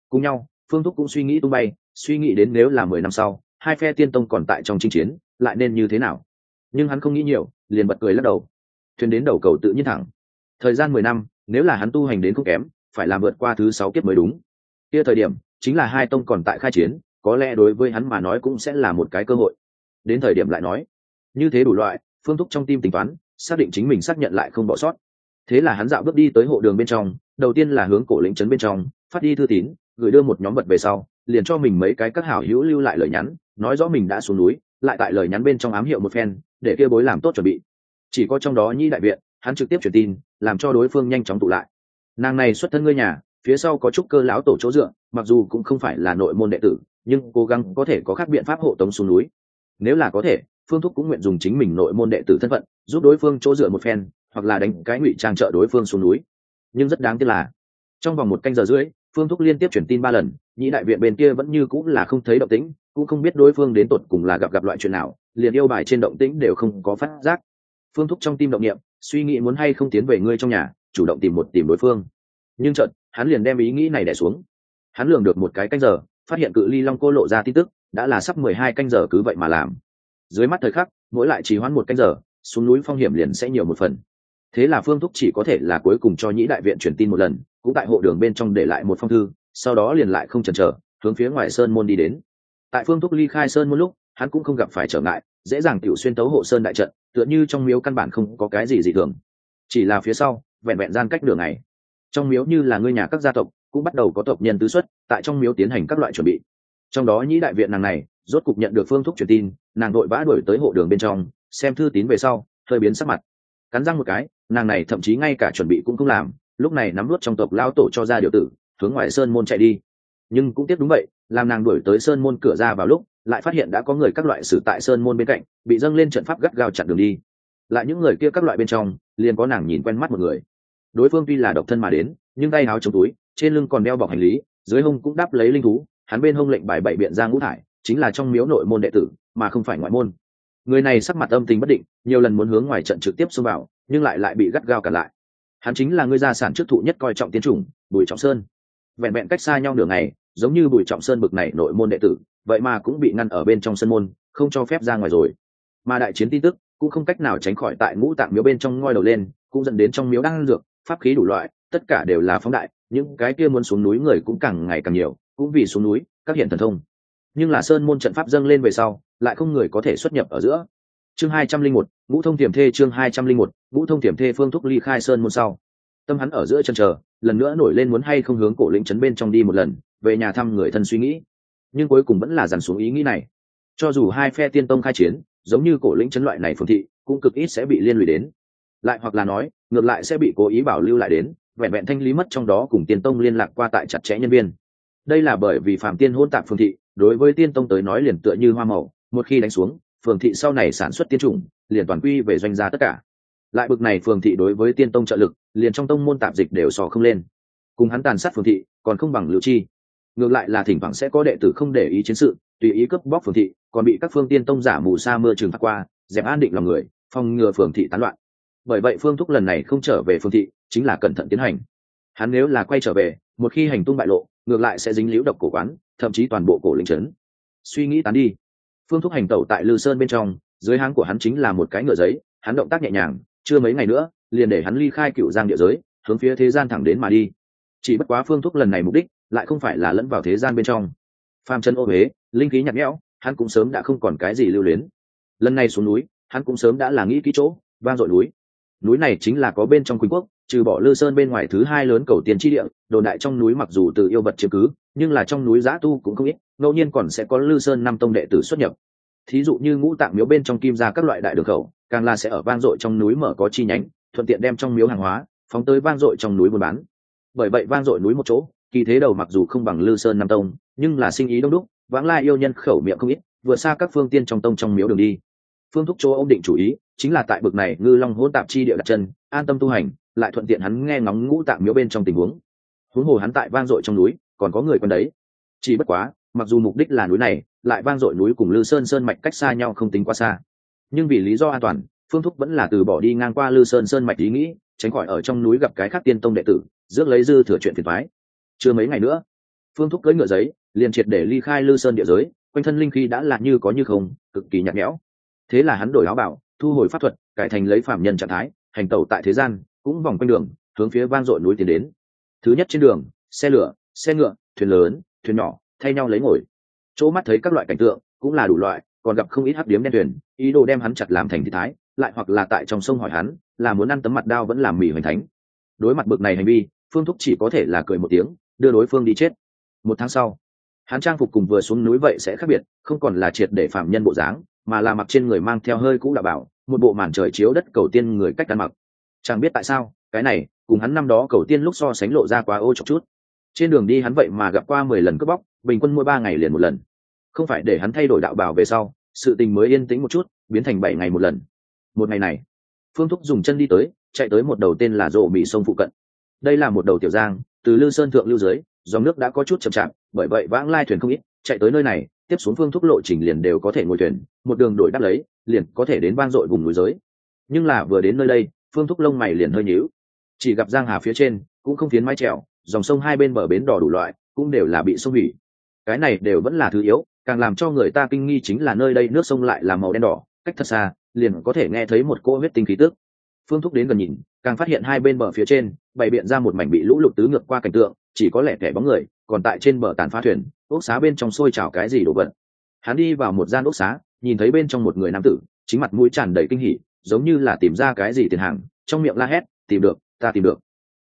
Cùng nhau, phương thúc cũng suy nghĩ tung bay, suy nghĩ đến nếu là mười năm sau, hai phe tiên tông còn tại trong chinh chiến, lại nên như thế nào? Nhưng hắn không nghĩ nhiều, liền bật cười lắc đầu. Thuyền đến đầu cầu tự nhiên thẳng thời gian mười năm, nếu là hắn tu hành đến không kém, phải làm vượt qua thứ sáu kiếp mới đúng. Kia thời điểm, chính là hai tông còn tại khai chiến, có lẽ đối với hắn mà nói cũng sẽ là một cái cơ hội. Đến thời điểm lại nói, như thế đủ loại, phương thúc trong tim tính toán, xác định chính mình xác nhận lại không bỏ sót. Thế là hắn dạo bước đi tới hộ đường bên trong, đầu tiên là hướng cổ lĩnh trấn bên trong, phát đi thư tín, gửi đưa một nhóm vật về sau, liền cho mình mấy cái các hảo hữu lưu lại lời nhắn, nói rõ mình đã xuống núi, lại tại lời nhắn bên trong ám hiệu một phen, để kia bối làm tốt chuẩn bị. Chỉ có trong đó nhi đại viện hắn trực tiếp truyền tin, làm cho đối phương nhanh chóng tụ lại. Nàng này xuất thân ngươi nhà, phía sau có chút cơ lão tổ chỗ dựa, mặc dù cũng không phải là nội môn đệ tử, nhưng cố gắng có thể có các biện pháp hộ tống xuống núi. Nếu là có thể, phương thúc cũng nguyện dùng chính mình nội môn đệ tử thân phận, giúp đối phương chỗ dựa một phen, hoặc là đánh cái ngụy trang trợ đối phương xuống núi. Nhưng rất đáng tiếc là, trong vòng một canh giờ rưỡi, phương thúc liên tiếp truyền tin ba lần nhĩ đại viện bên kia vẫn như cũng là không thấy động tĩnh, cũng không biết đối phương đến tột cùng là gặp gặp loại chuyện nào, liền yêu bài trên động tĩnh đều không có phát giác. Phương thúc trong tim động niệm suy nghĩ muốn hay không tiến về ngươi trong nhà, chủ động tìm một tìm đối phương. Nhưng chợt, hắn liền đem ý nghĩ này đẻ xuống. Hắn lường được một cái canh giờ, phát hiện cự ly long cô lộ ra tin tức, đã là sắp mười hai canh giờ cứ vậy mà làm. Dưới mắt thời khắc, mỗi lại chỉ hoãn một canh giờ, xuống núi phong hiểm liền sẽ nhiều một phần. Thế là phương thúc chỉ có thể là cuối cùng cho nhĩ đại viện truyền tin một lần, cũng tại hộ đường bên trong để lại một phong thư, sau đó liền lại không chần chờ, hướng phía ngoài sơn môn đi đến. Tại phương thúc ly khai sơn một lúc, hắn cũng không gặp phải trở ngại dễ dàng tiểu xuyên tấu hộ sơn đại trận, tựa như trong miếu căn bản không có cái gì dị thường. Chỉ là phía sau, vẹn vẹn gian cách đường này trong miếu như là ngôi nhà các gia tộc, cũng bắt đầu có tộc nhân tứ xuất, tại trong miếu tiến hành các loại chuẩn bị. Trong đó nhĩ đại viện nàng này, rốt cục nhận được phương thúc truyền tin, nàng đội vã đuổi tới hộ đường bên trong, xem thư tín về sau, hơi biến sắc mặt. Cắn răng một cái, nàng này thậm chí ngay cả chuẩn bị cũng không làm, lúc này nắm luốt trong tộc lao tổ cho ra điều tử, hướng ngoại sơn môn chạy đi. Nhưng cũng tiếc đúng vậy làm nàng đuổi tới sơn môn cửa ra vào lúc, lại phát hiện đã có người các loại xử tại sơn môn bên cạnh, bị dâng lên trận pháp gắt gao chặn đường đi. Lại những người kia các loại bên trong, liền có nàng nhìn quen mắt một người. Đối phương tuy là độc thân mà đến, nhưng tay áo chống túi, trên lưng còn đeo bọc hành lý, dưới hông cũng đắp lấy linh thú, hắn bên hông lệnh bài bảy biện ra ngũ thải, chính là trong miếu nội môn đệ tử, mà không phải ngoại môn. Người này sắc mặt âm tình bất định, nhiều lần muốn hướng ngoài trận trực tiếp xông vào, nhưng lại lại bị gắt gao cản lại. Hắn chính là người gia sản trước thụ nhất coi trọng tiến chủng, bùi trọng sơn. Vẹn vẹn cách xa nhau nửa ngày giống như bùi trọng sơn bực này nội môn đệ tử, vậy mà cũng bị ngăn ở bên trong sân môn, không cho phép ra ngoài rồi. Mà đại chiến tin tức cũng không cách nào tránh khỏi tại ngũ tạng miếu bên trong ngoi đầu lên, cũng dẫn đến trong miếu đang dược, pháp khí đủ loại, tất cả đều là phóng đại, những cái kia muốn xuống núi người cũng càng ngày càng nhiều, cũng vì xuống núi, các hiện thần thông. Nhưng là sơn môn trận pháp dâng lên về sau, lại không người có thể xuất nhập ở giữa. Chương hai trăm linh một, ngũ thông tiềm thê chương hai trăm linh một, ngũ thông tiềm thê phương thúc ly khai sơn môn sau. Tâm hắn ở giữa chân chờ, lần nữa nổi lên muốn hay không hướng cổ lĩnh trấn bên trong đi một lần về nhà thăm người thân suy nghĩ. Nhưng cuối cùng vẫn là dằn xuống ý nghĩ này. Cho dù hai phe tiên tông khai chiến, giống như cổ lĩnh chấn loại này phương thị, cũng cực ít sẽ bị liên lụy đến. Lại hoặc là nói, ngược lại sẽ bị cố ý bảo lưu lại đến, vẹn vẹn thanh lý mất trong đó cùng tiên tông liên lạc qua tại chặt chẽ nhân viên. Đây là bởi vì phạm tiên hôn tạp phương thị, đối với tiên tông tới nói liền tựa như hoa màu, một khi đánh xuống phường thị sau này sản xuất tiên chủng, liền toàn quy về doanh gia tất cả. Lại bực này phường thị đối với tiên tông trợ lực, liền trong tông môn tạp dịch đều sò không lên. Cùng hắn tàn sát phường thị, còn không bằng lưu chi ngược lại là thỉnh thoảng sẽ có đệ tử không để ý chiến sự, tùy ý cướp bóc phường thị, còn bị các phương tiên tông giả mù sa mưa trường phát qua, dẹp an định lòng người, phòng ngừa phường thị tán loạn. Bởi vậy phương thúc lần này không trở về phường thị, chính là cẩn thận tiến hành. Hắn nếu là quay trở về, một khi hành tung bại lộ, ngược lại sẽ dính liễu độc cổ quán, thậm chí toàn bộ cổ linh trấn. Suy nghĩ tán đi. Phương thúc hành tẩu tại lư sơn bên trong, dưới háng của hắn chính là một cái ngựa giấy, hắn động tác nhẹ nhàng, chưa mấy ngày nữa, liền để hắn ly khai cựu giang địa giới, hướng phía thế gian thẳng đến mà đi. Chỉ bất quá phương thúc lần này mục đích lại không phải là lẫn vào thế gian bên trong. Phàm chân ô huế, linh khí nhạt nhẽo, hắn cũng sớm đã không còn cái gì lưu luyến. Lần này xuống núi, hắn cũng sớm đã là nghĩ kỹ chỗ, vang dội núi. Núi này chính là có bên trong quỳnh quốc, trừ bỏ lư sơn bên ngoài thứ hai lớn cầu tiền tri địa, đồn đại trong núi mặc dù từ yêu vật chiếm cứ, nhưng là trong núi giã tu cũng không ít, ngẫu nhiên còn sẽ có lư sơn năm tông đệ tử xuất nhập. Thí dụ như ngũ tạng miếu bên trong kim ra các loại đại đường khẩu, càng là sẽ ở vang dội trong núi mở có chi nhánh, thuận tiện đem trong miếu hàng hóa, phóng tới vang dội trong núi buôn bán. Bởi vậy vang dội núi một chỗ kỳ thế đầu mặc dù không bằng lư sơn nam tông, nhưng là sinh ý đông đúc, vãng lai yêu nhân khẩu miệng không ít, vừa xa các phương tiên trong tông trong miếu đường đi. Phương thúc chỗ ông định chủ ý, chính là tại bực này ngư long hỗn tạp chi địa đặt chân, an tâm tu hành, lại thuận tiện hắn nghe ngóng ngũ tạng miếu bên trong tình huống. Huống hồ hắn tại vang dội trong núi, còn có người còn đấy. Chỉ bất quá, mặc dù mục đích là núi này, lại vang dội núi cùng lư sơn sơn mạch cách xa nhau không tính quá xa. Nhưng vì lý do an toàn, phương thúc vẫn là từ bỏ đi ngang qua lư sơn sơn mạch ý nghĩ, tránh khỏi ở trong núi gặp cái khác tiên tông đệ tử, rước lấy dư thừa chuyện phiền thoái chưa mấy ngày nữa. Phương thúc cưỡi ngựa giấy, liền triệt để ly khai lư sơn địa giới, quanh thân linh khí đã là như có như không, cực kỳ nhạt nhẽo. Thế là hắn đổi áo bảo thu hồi pháp thuật, cải thành lấy phạm nhân trạng thái, hành tẩu tại thế gian, cũng vòng quanh đường, hướng phía vang dội núi tiến đến. Thứ nhất trên đường, xe lửa, xe ngựa, thuyền lớn, thuyền nhỏ, thay nhau lấy ngồi. Chỗ mắt thấy các loại cảnh tượng, cũng là đủ loại, còn gặp không ít hấp điếm đen thuyền, ý đồ đem hắn chặt làm thành thị thái, lại hoặc là tại trong sông hỏi hắn, là muốn ăn tấm mặt đao vẫn làm mì hoành thánh. Đối mặt bực này hành vi, phương thúc chỉ có thể là cười một tiếng đưa đối phương đi chết. Một tháng sau, hắn trang phục cùng vừa xuống núi vậy sẽ khác biệt, không còn là triệt để phạm nhân bộ dáng, mà là mặc trên người mang theo hơi cũ là bảo, một bộ màn trời chiếu đất cầu tiên người cách ăn mặc. Chẳng biết tại sao, cái này, cùng hắn năm đó cầu tiên lúc so sánh lộ ra quá ô chọc chút. Trên đường đi hắn vậy mà gặp qua mười lần cướp bóc, bình quân mỗi ba ngày liền một lần. Không phải để hắn thay đổi đạo bảo về sau, sự tình mới yên tĩnh một chút, biến thành bảy ngày một lần. Một ngày này, phương thúc dùng chân đi tới, chạy tới một đầu tên là rộ mỹ sông phụ cận. Đây là một đầu tiểu giang từ lư sơn thượng lưu dưới, dòng nước đã có chút chậm chạp, bởi vậy vãng lai thuyền không ít, chạy tới nơi này, tiếp xuống phương thúc lộ trình liền đều có thể ngồi thuyền, một đường đổi đáp lấy, liền có thể đến vang dội vùng núi giới. Nhưng là vừa đến nơi đây, phương thúc lông mày liền hơi nhíu. Chỉ gặp giang hà phía trên, cũng không phiến mái trèo dòng sông hai bên bờ bến đỏ đủ loại, cũng đều là bị sông hủy. Cái này đều vẫn là thứ yếu, càng làm cho người ta kinh nghi chính là nơi đây nước sông lại là màu đen đỏ, cách thật xa, liền có thể nghe thấy một cỗ huyết tinh khí tức phương thúc đến gần nhìn, càng phát hiện hai bên bờ phía trên, bày biện ra một mảnh bị lũ lụt tứ ngược qua cảnh tượng, chỉ có lẻ kẻ bóng người, còn tại trên bờ tàn phá thuyền, ốc xá bên trong sôi trào cái gì đổ vật. Hắn đi vào một gian ốc xá, nhìn thấy bên trong một người nam tử, chính mặt mũi tràn đầy kinh hỉ, giống như là tìm ra cái gì tiền hàng, trong miệng la hét, tìm được, ta tìm được.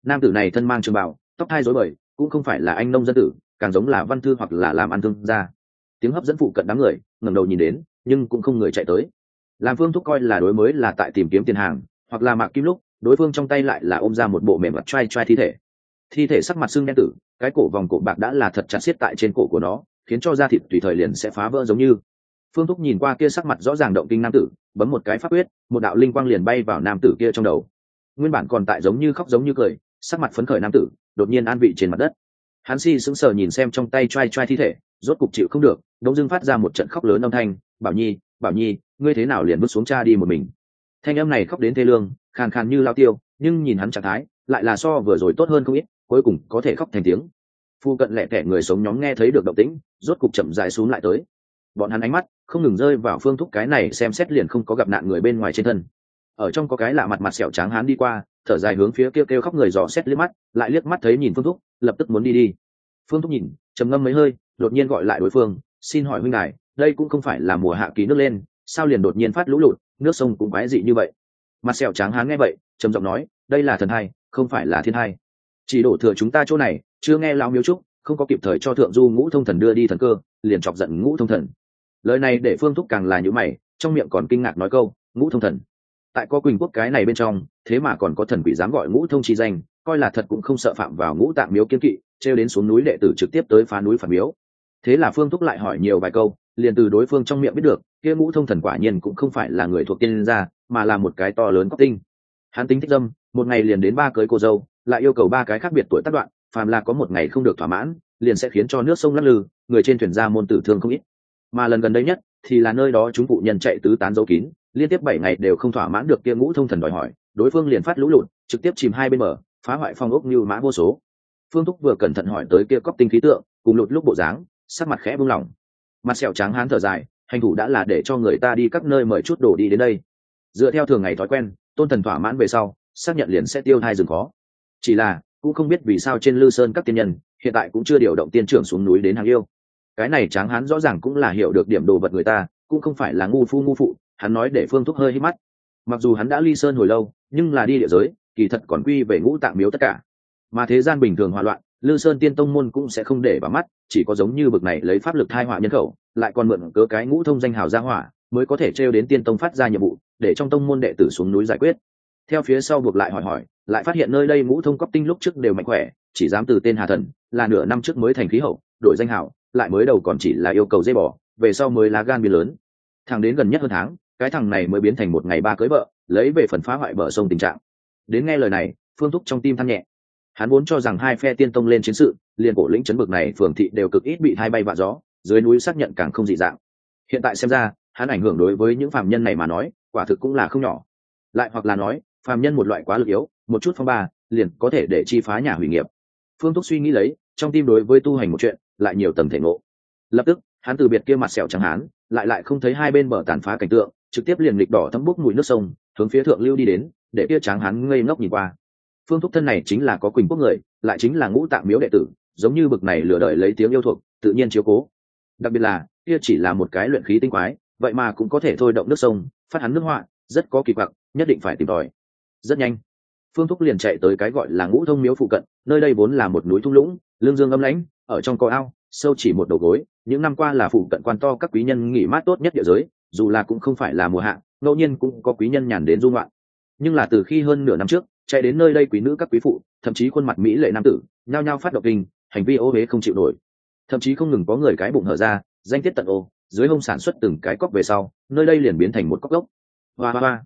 Nam tử này thân mang trường bảo tóc hai rối bời, cũng không phải là anh nông dân tử, càng giống là văn thư hoặc là làm ăn thương gia. Tiếng hấp dẫn phụ cận đám người, ngẩng đầu nhìn đến, nhưng cũng không người chạy tới. Làm phương thúc coi là đối mới là tại tìm kiếm tiền hàng hoặc là mạc kim lúc, đối phương trong tay lại là ôm ra một bộ mềm mặt trai trai thi thể. Thi thể sắc mặt xương đen tử, cái cổ vòng cổ bạc đã là thật chặt xiết tại trên cổ của nó, khiến cho da thịt tùy thời liền sẽ phá vỡ giống như. Phương thúc nhìn qua kia sắc mặt rõ ràng động kinh nam tử, bấm một cái pháp quyết, một đạo linh quang liền bay vào nam tử kia trong đầu. Nguyên bản còn tại giống như khóc giống như cười, sắc mặt phấn khởi nam tử, đột nhiên an vị trên mặt đất. Hắn si sững sờ nhìn xem trong tay t r a i t r a i thi thể, rốt cục chịu không được đống dưng phát ra một trận khóc lớn âm thanh, bảo nhi bảo nhi, ngươi thế nào liền bước xuống cha đi một mình? Thanh âm này khóc đến thê lương, khàn khàn như lao tiêu, nhưng nhìn hắn trạng thái, lại là so vừa rồi tốt hơn không ít, cuối cùng có thể khóc thành tiếng. Phu cận lẹ tẻ người sống nhóm nghe thấy được động tĩnh, rốt cục chậm dài xuống lại tới. Bọn hắn ánh mắt không ngừng rơi vào phương thúc cái này xem xét liền không có gặp nạn người bên ngoài trên thân. Ở trong có cái lạ mặt mặt sẹo trắng hắn đi qua, thở dài hướng phía kêu kêu khóc người dò xét liếc mắt, lại liếc mắt thấy nhìn phương thúc, lập tức muốn đi đi. Phương thúc nhìn, trầm ngâm mấy hơi, đột nhiên gọi lại đối phương, xin hỏi huynh đài, đây cũng không phải là mùa hạ ký nước lên, sao liền đột nhiên phát lũ lụt? Nước sông cũng quái dị như vậy. Mặt sẹo trắng hán nghe vậy, trầm giọng nói, đây là thần hai, không phải là thiên hai. Chỉ đổ thừa chúng ta chỗ này, chưa nghe lão miếu trúc không có kịp thời cho thượng du ngũ thông thần đưa đi thần cơ, liền chọc giận ngũ thông thần. Lời này để phương thúc càng là nhữ mày, trong miệng còn kinh ngạc nói câu, ngũ thông thần? Tại có quỳnh quốc cái này bên trong, thế mà còn có thần quỷ dám gọi ngũ thông chi danh, coi là thật cũng không sợ phạm vào ngũ tạng miếu kiên kỵ treo đến xuống núi đệ tử trực tiếp tới phá núi phản miếu. Thế là phương thúc lại hỏi nhiều vài câu, liền từ đối phương trong miệng biết được kia ngũ thông thần quả nhiên cũng không phải là người thuộc tiên gia, mà là một cái to lớn cóc tinh. Hắn tính thích dâm, một ngày liền đến ba cưới cô dâu, lại yêu cầu ba cái khác biệt tuổi tác đoạn, phàm là có một ngày không được thỏa mãn, liền sẽ khiến cho nước sông lắc lư, người trên thuyền ra môn tử thương không ít. Mà lần gần đây nhất, thì là nơi đó chúng phụ nhân chạy tứ tán dấu kín, liên tiếp bảy ngày đều không thỏa mãn được kia ngũ thông thần đòi hỏi, đối phương liền phát lũ lụt, trực tiếp chìm hai bên bờ, phá hoại phong ốc như mã vô số. Phương thúc vừa cẩn thận hỏi tới kia cóc tinh khí tượng, cùng lụt lúc bộ dáng, sắc mặt khẽ buông lỏng. Mặt sẹo trắng hán thở dài hành thủ đã là để cho người ta đi các nơi mời chút đồ đi đến đây. Dựa theo thường ngày thói quen, tôn thần thỏa mãn về sau, xác nhận liền sẽ tiêu thai rừng khó. Chỉ là, cũng không biết vì sao trên lư sơn các tiên nhân, hiện tại cũng chưa điều động tiên trưởng xuống núi đến hàng yêu. Cái này tráng hắn rõ ràng cũng là hiểu được điểm đồ vật người ta, cũng không phải là ngu phu ngu phụ, hắn nói để phương thúc hơi hít mắt. Mặc dù hắn đã ly sơn hồi lâu, nhưng là đi địa giới, kỳ thật còn quy về ngũ tạng miếu tất cả. Mà thế gian bình thường hòa loạn lư sơn tiên tông môn cũng sẽ không để vào mắt, chỉ có giống như bực này lấy pháp lực thai họa nhân khẩu, lại còn mượn cớ cái ngũ thông danh hào gia hỏa, mới có thể trêu đến tiên tông phát ra nhiệm vụ, để trong tông môn đệ tử xuống núi giải quyết. Theo phía sau buộc lại hỏi hỏi, lại phát hiện nơi đây ngũ thông cấp tinh lúc trước đều mạnh khỏe, chỉ dám từ tên hà thần, là nửa năm trước mới thành khí hậu, đổi danh hào, lại mới đầu còn chỉ là yêu cầu dây bỏ về sau mới lá gan biến lớn. Thằng đến gần nhất hơn tháng, cái thằng này mới biến thành một ngày ba cưới vợ, lấy về phần phá hoại bờ sông tình trạng. Đến nghe lời này, phương thúc trong tim than nhẹ hắn vốn cho rằng hai phe tiên tông lên chiến sự, liền cổ lĩnh chấn bực này phường thị đều cực ít bị hai bay vạ gió, dưới núi xác nhận càng không dị dạng. Hiện tại xem ra, hắn ảnh hưởng đối với những phạm nhân này mà nói, quả thực cũng là không nhỏ. Lại hoặc là nói phạm nhân một loại quá lực yếu, một chút phong ba, liền có thể để chi phá nhà hủy nghiệp. Phương thúc suy nghĩ lấy, trong tim đối với tu hành một chuyện, lại nhiều tầng thể ngộ. Lập tức, hắn từ biệt kia mặt sẹo chẳng hán, lại lại không thấy hai bên bờ tàn phá cảnh tượng, trực tiếp liền lịch đỏ thấm bốc mùi nước sông, hướng phía thượng lưu đi đến, để kia tráng hắn ngây ngốc nhìn qua phương thúc thân này chính là có quỳnh quốc người, lại chính là ngũ tạng miếu đệ tử, giống như bực này lừa đợi lấy tiếng yêu thuộc, tự nhiên chiếu cố. Đặc biệt là, kia chỉ là một cái luyện khí tinh quái, vậy mà cũng có thể thôi động nước sông, phát hắn nước họa, rất có kỳ vọng nhất định phải tìm tòi. Rất nhanh, phương thúc liền chạy tới cái gọi là ngũ thông miếu phụ cận, nơi đây vốn là một núi thung lũng, lương dương âm lãnh, ở trong có ao, sâu chỉ một đầu gối, những năm qua là phụ cận quan to các quý nhân nghỉ mát tốt nhất địa giới, dù là cũng không phải là mùa hạ, ngẫu nhiên cũng có quý nhân nhàn đến dung loạn nhưng là từ khi hơn nửa năm trước chạy đến nơi đây quý nữ các quý phụ, thậm chí khuôn mặt mỹ lệ nam tử, nhao nhao phát động kinh, hành vi ô huế không chịu nổi. Thậm chí không ngừng có người cái bụng hở ra, danh tiết tận ô, dưới hông sản xuất từng cái cóc về sau, nơi đây liền biến thành một cóc gốc. Hoa hoa hoa.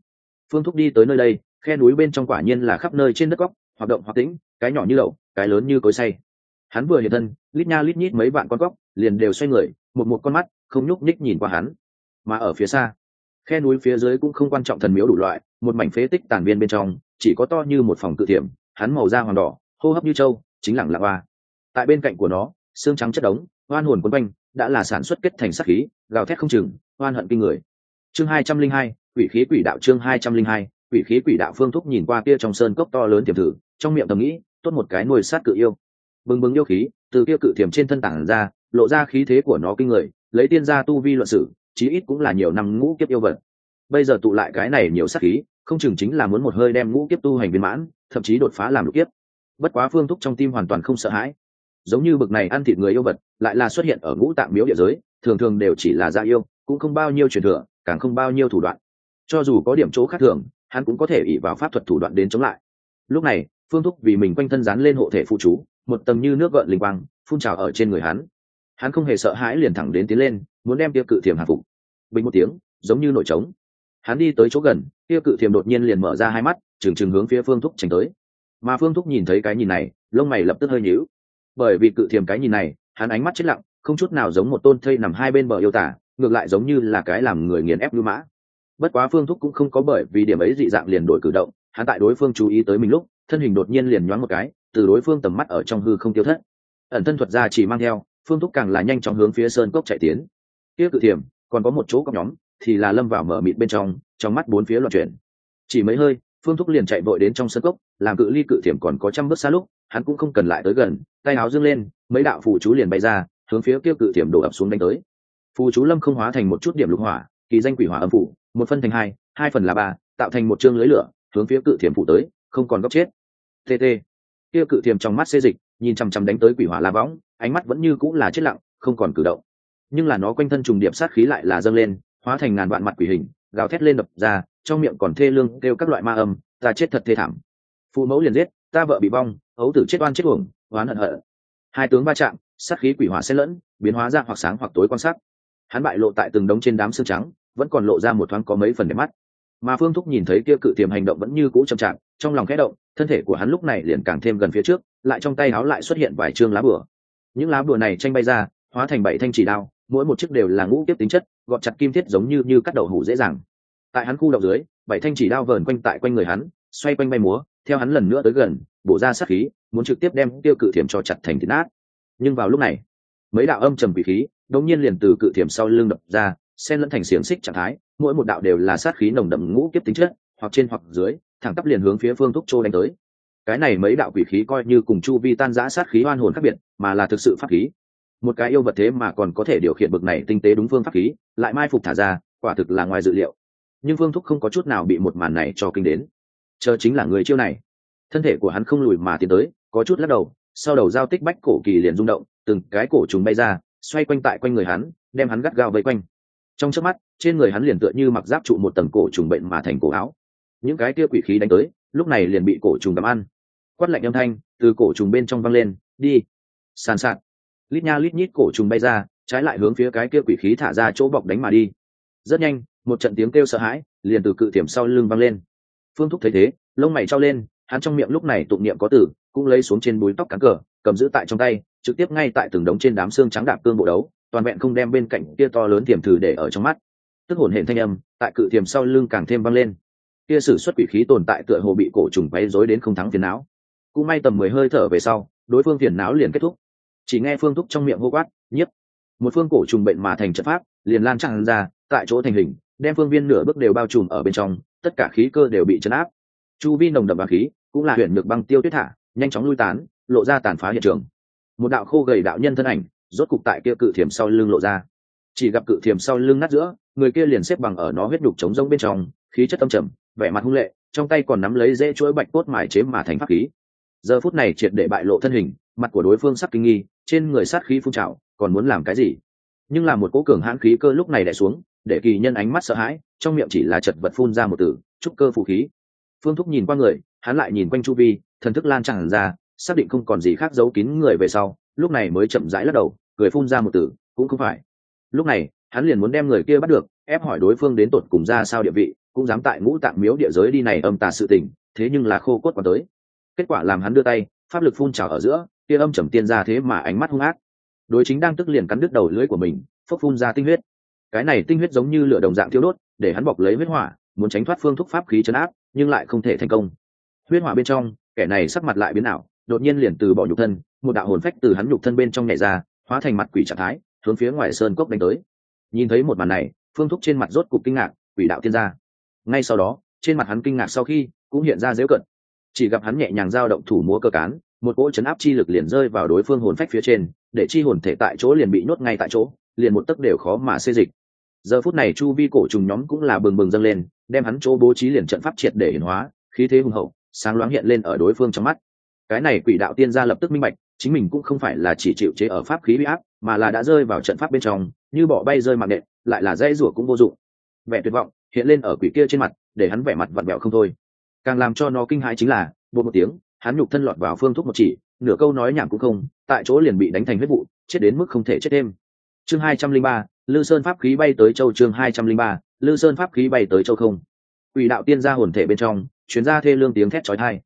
Phương thúc đi tới nơi đây, khe núi bên trong quả nhiên là khắp nơi trên đất góc hoạt động hoạt tĩnh, cái nhỏ như đậu cái lớn như cối say hắn vừa hiện thân, lít nha lít nhít mấy vạn con cóc liền đều xoay người, một một con mắt, không nhúc nhích nhìn qua hắn. Mà ở phía xa, khe núi phía dưới cũng không quan trọng thần miếu đủ loại, một mảnh phế tích tàn viên bên trong chỉ có to như một phòng cự thiểm, hắn màu da hoàng đỏ, hô hấp như trâu, chính lẳng lặng hoa. Tại bên cạnh của nó, xương trắng chất đống, oan hồn quấn quanh, đã là sản xuất kết thành sắc khí, gào thét không chừng, oan hận kinh người. Chương hai trăm linh hai, quỷ khí quỷ đạo chương hai trăm linh hai, quỷ khí quỷ đạo phương thúc nhìn qua kia trong sơn cốc to lớn tiềm thử, trong miệng thầm nghĩ, tốt một cái nuôi sát cự yêu. Bừng bừng yêu khí, từ kia cự thiểm trên thân tảng ra, lộ ra khí thế của nó kinh người, lấy tiên gia tu vi luận sử, chí ít cũng là nhiều năm ngũ kiếp yêu vật. Bây giờ tụ lại cái này nhiều sát khí không chừng chính là muốn một hơi đem ngũ kiếp tu hành viên mãn, thậm chí đột phá làm lục kiếp. Bất quá phương thúc trong tim hoàn toàn không sợ hãi. Giống như bực này ăn thịt người yêu vật, lại là xuất hiện ở ngũ tạng miếu địa giới, thường thường đều chỉ là gia yêu, cũng không bao nhiêu truyền thừa, càng không bao nhiêu thủ đoạn. Cho dù có điểm chỗ khác thường, hắn cũng có thể ỉ vào pháp thuật thủ đoạn đến chống lại. Lúc này, phương thúc vì mình quanh thân dán lên hộ thể phụ chú, một tầng như nước gợn linh quang, phun trào ở trên người hắn. Hắn không hề sợ hãi liền thẳng đến tiến lên, muốn đem tiêu cự thiềm hạ phục. Bình một tiếng, giống như nổi trống hắn đi tới chỗ gần tiêu cự thiềm đột nhiên liền mở ra hai mắt trừng trừng hướng phía phương thúc tránh tới. Mà phương thúc nhìn thấy cái nhìn này, lông mày lập tức hơi nhíu. Bởi vì cự thiềm cái nhìn này, hắn ánh mắt chết lặng, không chút nào giống một tôn thây nằm hai bên bờ yêu tả, ngược lại giống như là cái làm người nghiền ép lưu mã. Bất quá phương thúc cũng không có bởi vì điểm ấy dị dạng liền đổi cử động, hắn tại đối phương chú ý tới mình lúc, thân hình đột nhiên liền nhoáng một cái, từ đối phương tầm mắt ở trong hư không tiêu thất. Ẩn thân thuật ra chỉ mang theo, phương thúc càng là nhanh chóng hướng phía sơn cốc chạy tiến. Kia cự thiểm còn có một chỗ cóc nhóm thì là lâm vào mở mịt bên trong trong mắt bốn phía loạn chuyển. Chỉ mấy hơi, phương thúc liền chạy vội đến trong sân cốc, làm cự ly cự thiểm còn có trăm bước xa lúc, hắn cũng không cần lại tới gần, tay áo dương lên, mấy đạo phù chú liền bay ra, hướng phía kia cự thiểm đổ ập xuống đánh tới. Phù chú lâm không hóa thành một chút điểm lục hỏa, kỳ danh quỷ hỏa âm phủ, một phân thành hai hai phần là ba, tạo thành một chương lưới lửa, hướng phía cự thiểm phủ tới, không còn góc chết. Tt kia cự thiểm trong mắt xê dịch, nhìn chằm chằm đánh tới quỷ hỏa la võng, ánh mắt vẫn như cũng là chết lặng, không còn cử động. Nhưng là nó quanh thân trùng điệp sát khí lại là dâng lên hóa thành ngàn vạn mặt quỷ hình, gào thét lên đập ra, trong miệng còn thê lương kêu các loại ma âm, ta chết thật thê thảm. Phụ mẫu liền giết, ta vợ bị bong ấu tử chết oan chết uổng, oán hận hận. Hai tướng va chạm, sát khí quỷ hỏa xen lẫn, biến hóa ra hoặc sáng hoặc tối quan sát. Hắn bại lộ tại từng đống trên đám xương trắng, vẫn còn lộ ra một thoáng có mấy phần đẹp mắt. Mà phương thúc nhìn thấy kia cự tiềm hành động vẫn như cũ chậm chạp, trong lòng khẽ động, thân thể của hắn lúc này liền càng thêm gần phía trước, lại trong tay áo lại xuất hiện vài chương lá bừa những lá bừa này tranh bay ra, hóa thành bảy thanh chỉ đao, mỗi một chiếc đều là ngũ tiếp tính chất gọt chặt kim thiết giống như như cắt đầu hủ dễ dàng. Tại hắn khu động dưới, bảy thanh chỉ đao vờn quanh tại quanh người hắn, xoay quanh bay múa, theo hắn lần nữa tới gần, bổ ra sát khí, muốn trực tiếp đem tiêu cự thiểm cho chặt thành thịt nát. Nhưng vào lúc này, mấy đạo âm trầm quỷ khí đột nhiên liền từ cự thiểm sau lưng đập ra, xen lẫn thành xiềng xích trạng thái, mỗi một đạo đều là sát khí nồng đậm ngũ kiếp tính chất, hoặc trên hoặc dưới, thẳng tắp liền hướng phía phương thúc châu đánh tới. Cái này mấy đạo quỷ khí coi như cùng chu vi tan giã sát khí oan hồn khác biệt, mà là thực sự pháp khí một cái yêu vật thế mà còn có thể điều khiển bực này tinh tế đúng phương pháp khí, lại mai phục thả ra, quả thực là ngoài dự liệu. Nhưng phương thúc không có chút nào bị một màn này cho kinh đến. Chờ chính là người chiêu này. Thân thể của hắn không lùi mà tiến tới, có chút lắc đầu, sau đầu giao tích bách cổ kỳ liền rung động, từng cái cổ trùng bay ra, xoay quanh tại quanh người hắn, đem hắn gắt gao vây quanh. Trong trước mắt, trên người hắn liền tựa như mặc giáp trụ một tầng cổ trùng bệnh mà thành cổ áo. Những cái kia quỷ khí đánh tới, lúc này liền bị cổ trùng đắm ăn. Quát lạnh âm thanh, từ cổ trùng bên trong văng lên, đi. Sàn sạt lít nha lít nhít cổ trùng bay ra, trái lại hướng phía cái kia quỷ khí thả ra chỗ bọc đánh mà đi. Rất nhanh, một trận tiếng kêu sợ hãi liền từ cự tiềm sau lưng văng lên. Phương thúc thấy thế, lông mày trao lên, hắn trong miệng lúc này tụng niệm có tử, cũng lấy xuống trên búi tóc cán cờ, cầm giữ tại trong tay, trực tiếp ngay tại từng đống trên đám xương trắng đạp cương bộ đấu, toàn vẹn không đem bên cạnh kia to lớn tiềm thử để ở trong mắt. Tức hồn hển thanh âm tại cự tiềm sau lưng càng thêm văng lên. Kia sử xuất quỷ khí tồn tại tựa hồ bị cổ trùng quấy rối đến không thắng phiền não. Cũng may tầm mười hơi thở về sau, đối phương phiền não liền kết thúc chỉ nghe phương thúc trong miệng hô quát, nhiếp. Một phương cổ trùng bệnh mà thành trận pháp, liền lan tràn ra, tại chỗ thành hình, đem phương viên nửa bước đều bao trùm ở bên trong, tất cả khí cơ đều bị chấn áp. Chu vi nồng đậm và khí, cũng là huyện được băng tiêu tuyết thả nhanh chóng lui tán, lộ ra tàn phá hiện trường. Một đạo khô gầy đạo nhân thân ảnh, rốt cục tại kia cự thiểm sau lưng lộ ra. Chỉ gặp cự thiểm sau lưng nát giữa, người kia liền xếp bằng ở nó huyết đục trống rỗng bên trong, khí chất tâm trầm, vẻ mặt hung lệ, trong tay còn nắm lấy dễ chuỗi bạch cốt mài chế mà thành pháp khí. Giờ phút này triệt để bại lộ thân hình, mặt của đối phương sắc kinh nghi trên người sát khí phun trào, còn muốn làm cái gì? Nhưng là một cố cường hãn khí cơ lúc này đẻ xuống, để kỳ nhân ánh mắt sợ hãi, trong miệng chỉ là chật vật phun ra một từ, trúc cơ phụ khí. Phương thúc nhìn qua người, hắn lại nhìn quanh chu vi, thần thức lan tràn ra, xác định không còn gì khác giấu kín người về sau, lúc này mới chậm rãi lắc đầu, cười phun ra một từ, cũng không phải. Lúc này, hắn liền muốn đem người kia bắt được, ép hỏi đối phương đến tột cùng ra sao địa vị, cũng dám tại ngũ tạng miếu địa giới đi này âm tà sự tình, thế nhưng là khô cốt còn tới. Kết quả làm hắn đưa tay, pháp lực phun trào ở giữa kia âm trầm tiên ra thế mà ánh mắt hung ác. Đối chính đang tức liền cắn đứt đầu lưỡi của mình, phốc phun ra tinh huyết. Cái này tinh huyết giống như lửa đồng dạng thiêu đốt, để hắn bọc lấy huyết hỏa, muốn tránh thoát phương thúc pháp khí chấn áp, nhưng lại không thể thành công. Huyết hỏa bên trong, kẻ này sắc mặt lại biến ảo, đột nhiên liền từ bỏ nhục thân, một đạo hồn phách từ hắn nhục thân bên trong nhảy ra, hóa thành mặt quỷ trạng thái, hướng phía ngoài sơn cốc đánh tới. Nhìn thấy một màn này, phương thúc trên mặt rốt cục kinh ngạc, quỷ đạo tiên gia. Ngay sau đó, trên mặt hắn kinh ngạc sau khi, cũng hiện ra dễu cận. Chỉ gặp hắn nhẹ nhàng dao động thủ múa cơ cán một cỗ chấn áp chi lực liền rơi vào đối phương hồn phách phía trên, để chi hồn thể tại chỗ liền bị nhốt ngay tại chỗ, liền một tấc đều khó mà xê dịch. Giờ phút này chu vi cổ trùng nhóm cũng là bừng bừng dâng lên, đem hắn chỗ bố trí liền trận pháp triệt để hiển hóa, khí thế hùng hậu, sáng loáng hiện lên ở đối phương trong mắt. Cái này quỷ đạo tiên gia lập tức minh bạch, chính mình cũng không phải là chỉ chịu chế ở pháp khí bị áp, mà là đã rơi vào trận pháp bên trong, như bỏ bay rơi mạng nện, lại là dây rủa cũng vô dụng. Vẻ tuyệt vọng hiện lên ở quỷ kia trên mặt, để hắn vẻ mặt vặn vẹo không thôi. Càng làm cho nó kinh hãi chính là bộ một tiếng hắn nhục thân lọt vào phương thuốc một chỉ, nửa câu nói nhảm cũng không, tại chỗ liền bị đánh thành huyết vụ, chết đến mức không thể chết thêm. Chương hai trăm linh ba, lư sơn pháp khí bay tới châu chương hai trăm linh ba, lư sơn pháp khí bay tới châu không. Quỷ đạo tiên gia hồn thể bên trong, chuyến ra thê lương tiếng thét trói thai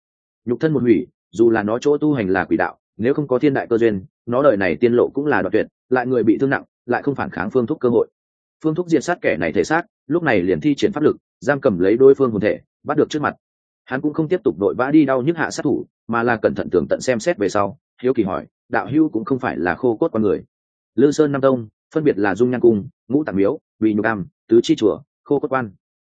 nhục thân một hủy, dù là nó chỗ tu hành là quỷ đạo, nếu không có thiên đại cơ duyên, nó đời này tiên lộ cũng là đoạt tuyệt, lại người bị thương nặng, lại không phản kháng phương thúc cơ hội. Phương thúc diệt sát kẻ này thể xác, lúc này liền thi triển pháp lực, giam cầm lấy đôi phương hồn thể, bắt được trước mặt hắn cũng không tiếp tục đội vã đi đau nhức hạ sát thủ, mà là cẩn thận tường tận xem xét về sau, hiếu kỳ hỏi, đạo hưu cũng không phải là khô cốt con người. Lư sơn nam tông, phân biệt là dung nhan cung, ngũ tạng miếu vị nhục am, tứ chi chùa, khô cốt quan.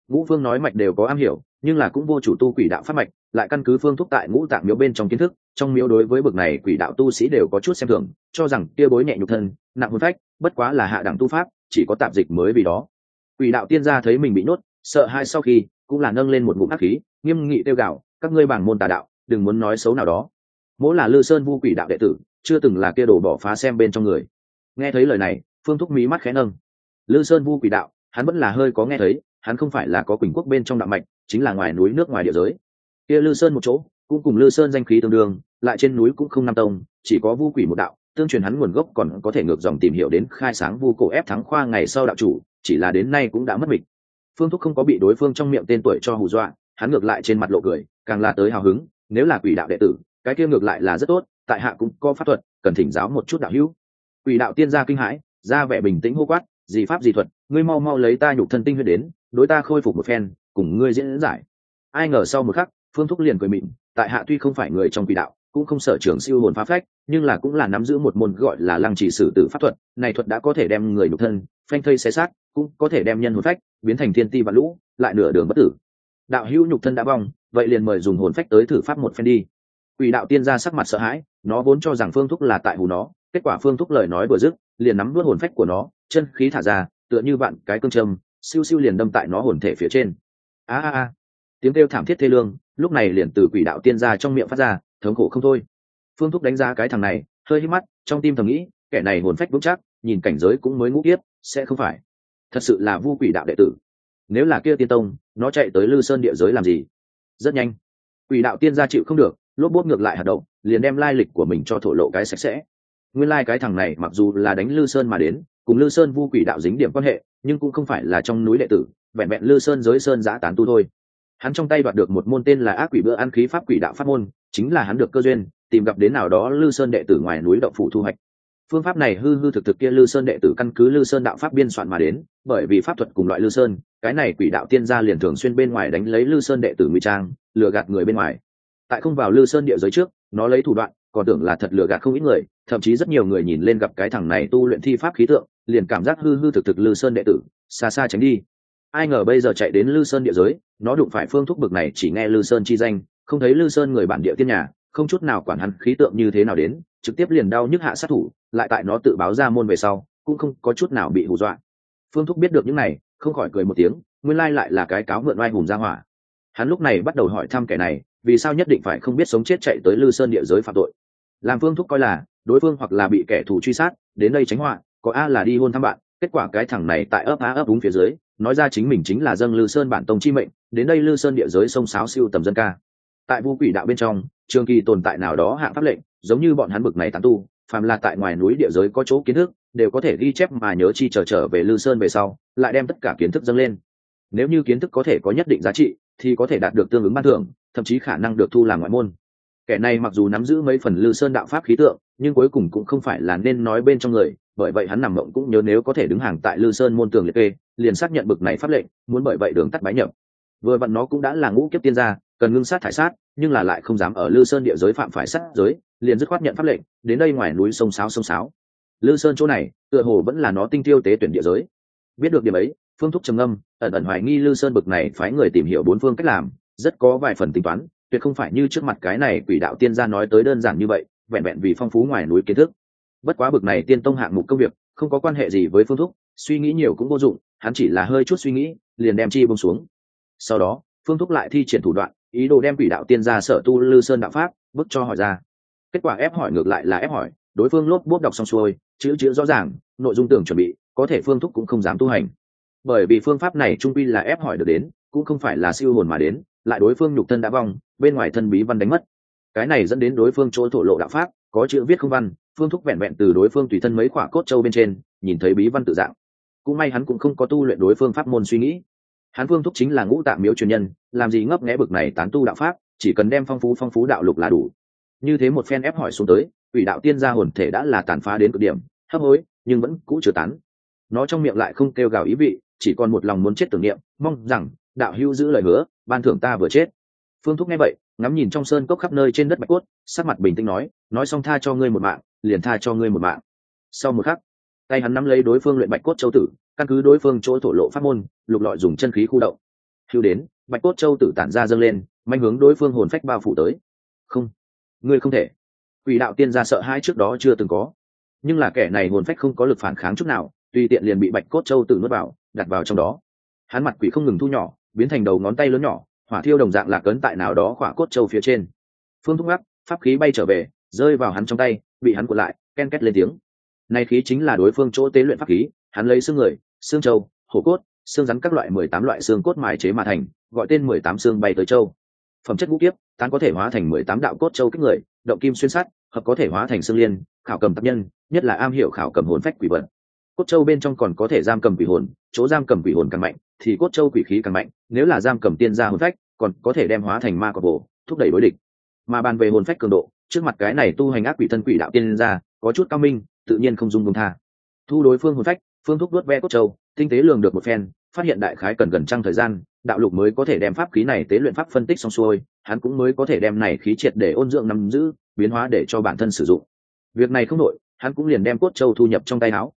Ngũ phương nói mạch đều có am hiểu, nhưng là cũng vô chủ tu quỷ đạo pháp mạch, lại căn cứ phương thúc tại ngũ tạng miếu bên trong kiến thức, trong miếu đối với bậc này quỷ đạo tu sĩ đều có chút xem thường, cho rằng kia bối nhẹ nhục thân, nặng hôn phách, bất quá là hạ đẳng tu pháp, chỉ có tạp dịch mới vì đó. Quỷ đạo tiên gia thấy mình bị nhốt, sợ hai sau khi cũng là nâng lên một ngụm ác khí, nghiêm nghị tiêu gạo các ngươi bảng môn tà đạo, đừng muốn nói xấu nào đó. Mỗi là lư sơn vu quỷ đạo đệ tử, chưa từng là kia đổ bỏ phá xem bên trong người. Nghe thấy lời này, phương thúc mí mắt khẽ nâng. Lư sơn vu quỷ đạo, hắn vẫn là hơi có nghe thấy, hắn không phải là có quỳnh quốc bên trong đạo mạch, chính là ngoài núi nước ngoài địa giới. Kia lư sơn một chỗ, cũng cùng lư sơn danh khí tương đương, lại trên núi cũng không nam tông, chỉ có vu quỷ một đạo, tương truyền hắn nguồn gốc còn có thể ngược dòng tìm hiểu đến khai sáng vu cổ ép thắng khoa ngày sau đạo chủ, chỉ là đến nay cũng đã mất mịch phương thúc không có bị đối phương trong miệng tên tuổi cho hù dọa, hắn ngược lại trên mặt lộ cười, càng là tới hào hứng, nếu là quỷ đạo đệ tử, cái kia ngược lại là rất tốt, tại hạ cũng có pháp thuật, cần thỉnh giáo một chút đạo hữu. Quỷ đạo tiên gia kinh hãi, ra vẻ bình tĩnh hô quát, gì pháp gì thuật, ngươi mau mau lấy ta nhục thân tinh huyết đến, đối ta khôi phục một phen, cùng ngươi diễn giải. Ai ngờ sau một khắc, phương thúc liền cười mịn, tại hạ tuy không phải người trong quỷ đạo, cũng không sở trường siêu hồn phá phách, nhưng là cũng là nắm giữ một môn gọi là lăng trì sử tử pháp thuật, này thuật đã có thể đem người nhục thân, phanh thây xé xác cũng có thể đem nhân hồn phách biến thành thiên ti và lũ, lại nửa đường bất tử. Đạo hữu nhục thân đã vong, vậy liền mời dùng hồn phách tới thử pháp một phen đi. Quỷ đạo tiên ra sắc mặt sợ hãi, nó vốn cho rằng phương thúc là tại hù nó, kết quả phương thúc lời nói vừa dứt, liền nắm vớt hồn phách của nó, chân khí thả ra, tựa như vạn cái cương châm siêu siêu liền đâm tại nó hồn thể phía trên. A a a. Tiếng kêu thảm thiết thê lương, lúc này liền từ quỷ đạo tiên ra trong miệng phát ra, thống khổ không thôi. Phương thúc đánh giá cái thằng này, hơi hít mắt, trong tim thầm nghĩ, kẻ này hồn phách vững chắc, nhìn cảnh giới cũng mới ngũ kiếp, sẽ không phải thật sự là vu quỷ đạo đệ tử. Nếu là kia tiên tông, nó chạy tới lư sơn địa giới làm gì? Rất nhanh. Quỷ đạo tiên gia chịu không được, lốp bốt ngược lại hoạt động, liền đem lai lịch của mình cho thổ lộ cái sạch sẽ. Nguyên lai、like、cái thằng này mặc dù là đánh lư sơn mà đến, cùng lư sơn vu quỷ đạo dính điểm quan hệ, nhưng cũng không phải là trong núi đệ tử, vẹn vẹn lư sơn giới sơn giã tán tu thôi. Hắn trong tay đoạt được một môn tên là ác quỷ bữa ăn khí pháp quỷ đạo pháp môn, chính là hắn được cơ duyên, tìm gặp đến nào đó lư sơn đệ tử ngoài núi động phủ thu hoạch. Phương pháp này hư hư thực thực kia lư sơn đệ tử căn cứ lư sơn đạo pháp biên soạn mà đến bởi vì pháp thuật cùng loại lư sơn, cái này quỷ đạo tiên gia liền thường xuyên bên ngoài đánh lấy lư sơn đệ tử ngụy trang, lừa gạt người bên ngoài. Tại không vào lư sơn địa giới trước, nó lấy thủ đoạn, còn tưởng là thật lừa gạt không ít người, thậm chí rất nhiều người nhìn lên gặp cái thằng này tu luyện thi pháp khí tượng, liền cảm giác hư hư thực thực lư sơn đệ tử, xa xa tránh đi. Ai ngờ bây giờ chạy đến lư sơn địa giới, nó đụng phải phương thúc bực này chỉ nghe lư sơn chi danh, không thấy lư sơn người bản địa tiên nhà, không chút nào quản hắn khí tượng như thế nào đến, trực tiếp liền đau nhức hạ sát thủ, lại tại nó tự báo ra môn về sau, cũng không có chút nào bị hù dọa phương thúc biết được những này, không khỏi cười một tiếng, nguyên lai lại là cái cáo mượn oai hùng ra hỏa. Hắn lúc này bắt đầu hỏi thăm kẻ này, vì sao nhất định phải không biết sống chết chạy tới lư sơn địa giới phạm tội. Làm phương thúc coi là, đối phương hoặc là bị kẻ thù truy sát, đến đây tránh họa, có a là đi hôn thăm bạn. Kết quả cái thằng này tại ấp á ấp đúng phía dưới, nói ra chính mình chính là dân lư sơn bản tông chi mệnh, đến đây lư sơn địa giới sông sáo siêu tầm dân ca. Tại vu quỷ đạo bên trong, trường kỳ tồn tại nào đó hạng pháp lệnh, giống như bọn hắn bực này tán tu, phàm là tại ngoài núi địa giới có chỗ kiến thức đều có thể ghi chép mà nhớ chi trở trở về lư sơn về sau, lại đem tất cả kiến thức dâng lên. Nếu như kiến thức có thể có nhất định giá trị, thì có thể đạt được tương ứng ban thưởng, thậm chí khả năng được thu làm ngoại môn. Kẻ này mặc dù nắm giữ mấy phần lư sơn đạo pháp khí tượng, nhưng cuối cùng cũng không phải là nên nói bên trong người, bởi vậy hắn nằm mộng cũng nhớ nếu có thể đứng hàng tại lư sơn môn tường liệt kê, liền xác nhận bực này pháp lệnh, muốn bởi vậy đường tắt bái nhập. Vừa vặn nó cũng đã là ngũ kiếp tiên gia, cần ngưng sát thải sát, nhưng là lại không dám ở lư sơn địa giới phạm phải sát giới, liền dứt khoát nhận pháp lệnh, đến đây ngoài núi sông sáo sông sáo lư sơn chỗ này, tựa hồ vẫn là nó tinh tiêu tế tuyển địa giới. Biết được điểm ấy, phương thúc trầm ngâm, ẩn ẩn hoài nghi lư sơn bực này phái người tìm hiểu bốn phương cách làm, rất có vài phần tính toán, tuyệt không phải như trước mặt cái này quỷ đạo tiên gia nói tới đơn giản như vậy, vẹn vẹn vì phong phú ngoài núi kiến thức. Bất quá bực này tiên tông hạng mục công việc, không có quan hệ gì với phương thúc, suy nghĩ nhiều cũng vô dụng, hắn chỉ là hơi chút suy nghĩ, liền đem chi bông xuống. Sau đó, phương thúc lại thi triển thủ đoạn, ý đồ đem quỷ đạo tiên gia sở tu lư sơn đạo pháp, bức cho hỏi ra. Kết quả ép hỏi ngược lại là ép hỏi đối phương lốp bốp đọc xong xuôi, chữ chữ rõ ràng, nội dung tưởng chuẩn bị, có thể phương thúc cũng không dám tu hành. Bởi vì phương pháp này trung pi là ép hỏi được đến, cũng không phải là siêu hồn mà đến, lại đối phương nhục thân đã vong, bên ngoài thân bí văn đánh mất. Cái này dẫn đến đối phương chỗ thổ lộ đạo pháp, có chữ viết không văn, phương thúc vẹn vẹn từ đối phương tùy thân mấy khỏa cốt châu bên trên, nhìn thấy bí văn tự dạng. Cũng may hắn cũng không có tu luyện đối phương pháp môn suy nghĩ. Hắn phương thúc chính là ngũ tạng miếu truyền nhân, làm gì ngấp nghẽ bực này tán tu đạo pháp, chỉ cần đem phong phú phong phú đạo lục là đủ như thế một phen ép hỏi xuống tới ủy đạo tiên gia hồn thể đã là tàn phá đến cực điểm, hấp hối, nhưng vẫn cũ chưa tán. Nó trong miệng lại không kêu gào ý vị, chỉ còn một lòng muốn chết tưởng niệm, mong rằng, đạo hữu giữ lời hứa, ban thưởng ta vừa chết. Phương thúc nghe vậy, ngắm nhìn trong sơn cốc khắp nơi trên đất bạch cốt, sắc mặt bình tĩnh nói nói xong tha cho ngươi một mạng, liền tha cho ngươi một mạng. Sau một khắc, tay hắn nắm lấy đối phương luyện bạch cốt châu tử, căn cứ đối phương chỗ thổ lộ pháp môn, lục lọi dùng chân khí khu động. Hưu đến, bạch cốt châu tử tản ra dâng lên, manh hướng đối phương hồn phách bao phủ tới. Không ngươi không thể. Quỷ đạo tiên gia sợ hãi trước đó chưa từng có. Nhưng là kẻ này hồn phách không có lực phản kháng chút nào, tùy tiện liền bị bạch cốt châu tử nuốt vào, đặt vào trong đó. Hắn mặt quỷ không ngừng thu nhỏ, biến thành đầu ngón tay lớn nhỏ, hỏa thiêu đồng dạng lạc cấn tại nào đó khỏa cốt châu phía trên. Phương thúc ngắc, pháp khí bay trở về, rơi vào hắn trong tay, bị hắn cuộn lại, ken két lên tiếng. Nay khí chính là đối phương chỗ tế luyện pháp khí, hắn lấy xương người, xương châu hổ cốt, xương rắn các loại mười tám loại xương cốt mài chế mà thành, gọi tên mười tám xương bay tới châu phẩm chất ngũ kiếp, tán có thể hóa thành mười tám đạo cốt châu kích người, động kim xuyên sắt, hợp có thể hóa thành xương liên, khảo cầm tập nhân, nhất là am hiểu khảo cầm hồn phách quỷ vật. Cốt châu bên trong còn có thể giam cầm quỷ hồn, chỗ giam cầm quỷ hồn càng mạnh, thì cốt châu quỷ khí càng mạnh, nếu là giam cầm tiên gia hồn phách, còn có thể đem hóa thành ma cọc bổ, thúc đẩy đối địch. Mà bàn về hồn phách cường độ, trước mặt cái này tu hành ác quỷ thân quỷ đạo tiên gia, có chút cao minh, tự nhiên không dung công tha. Thu đối phương hồn phách, phương thúc đốt ve cốt châu, tinh tế lường được một phen, phát hiện đại khái cần gần trăng thời gian đạo lục mới có thể đem pháp khí này tế luyện pháp phân tích xong xuôi, hắn cũng mới có thể đem này khí triệt để ôn dưỡng nắm giữ, biến hóa để cho bản thân sử dụng. Việc này không nội hắn cũng liền đem cốt châu thu nhập trong tay áo.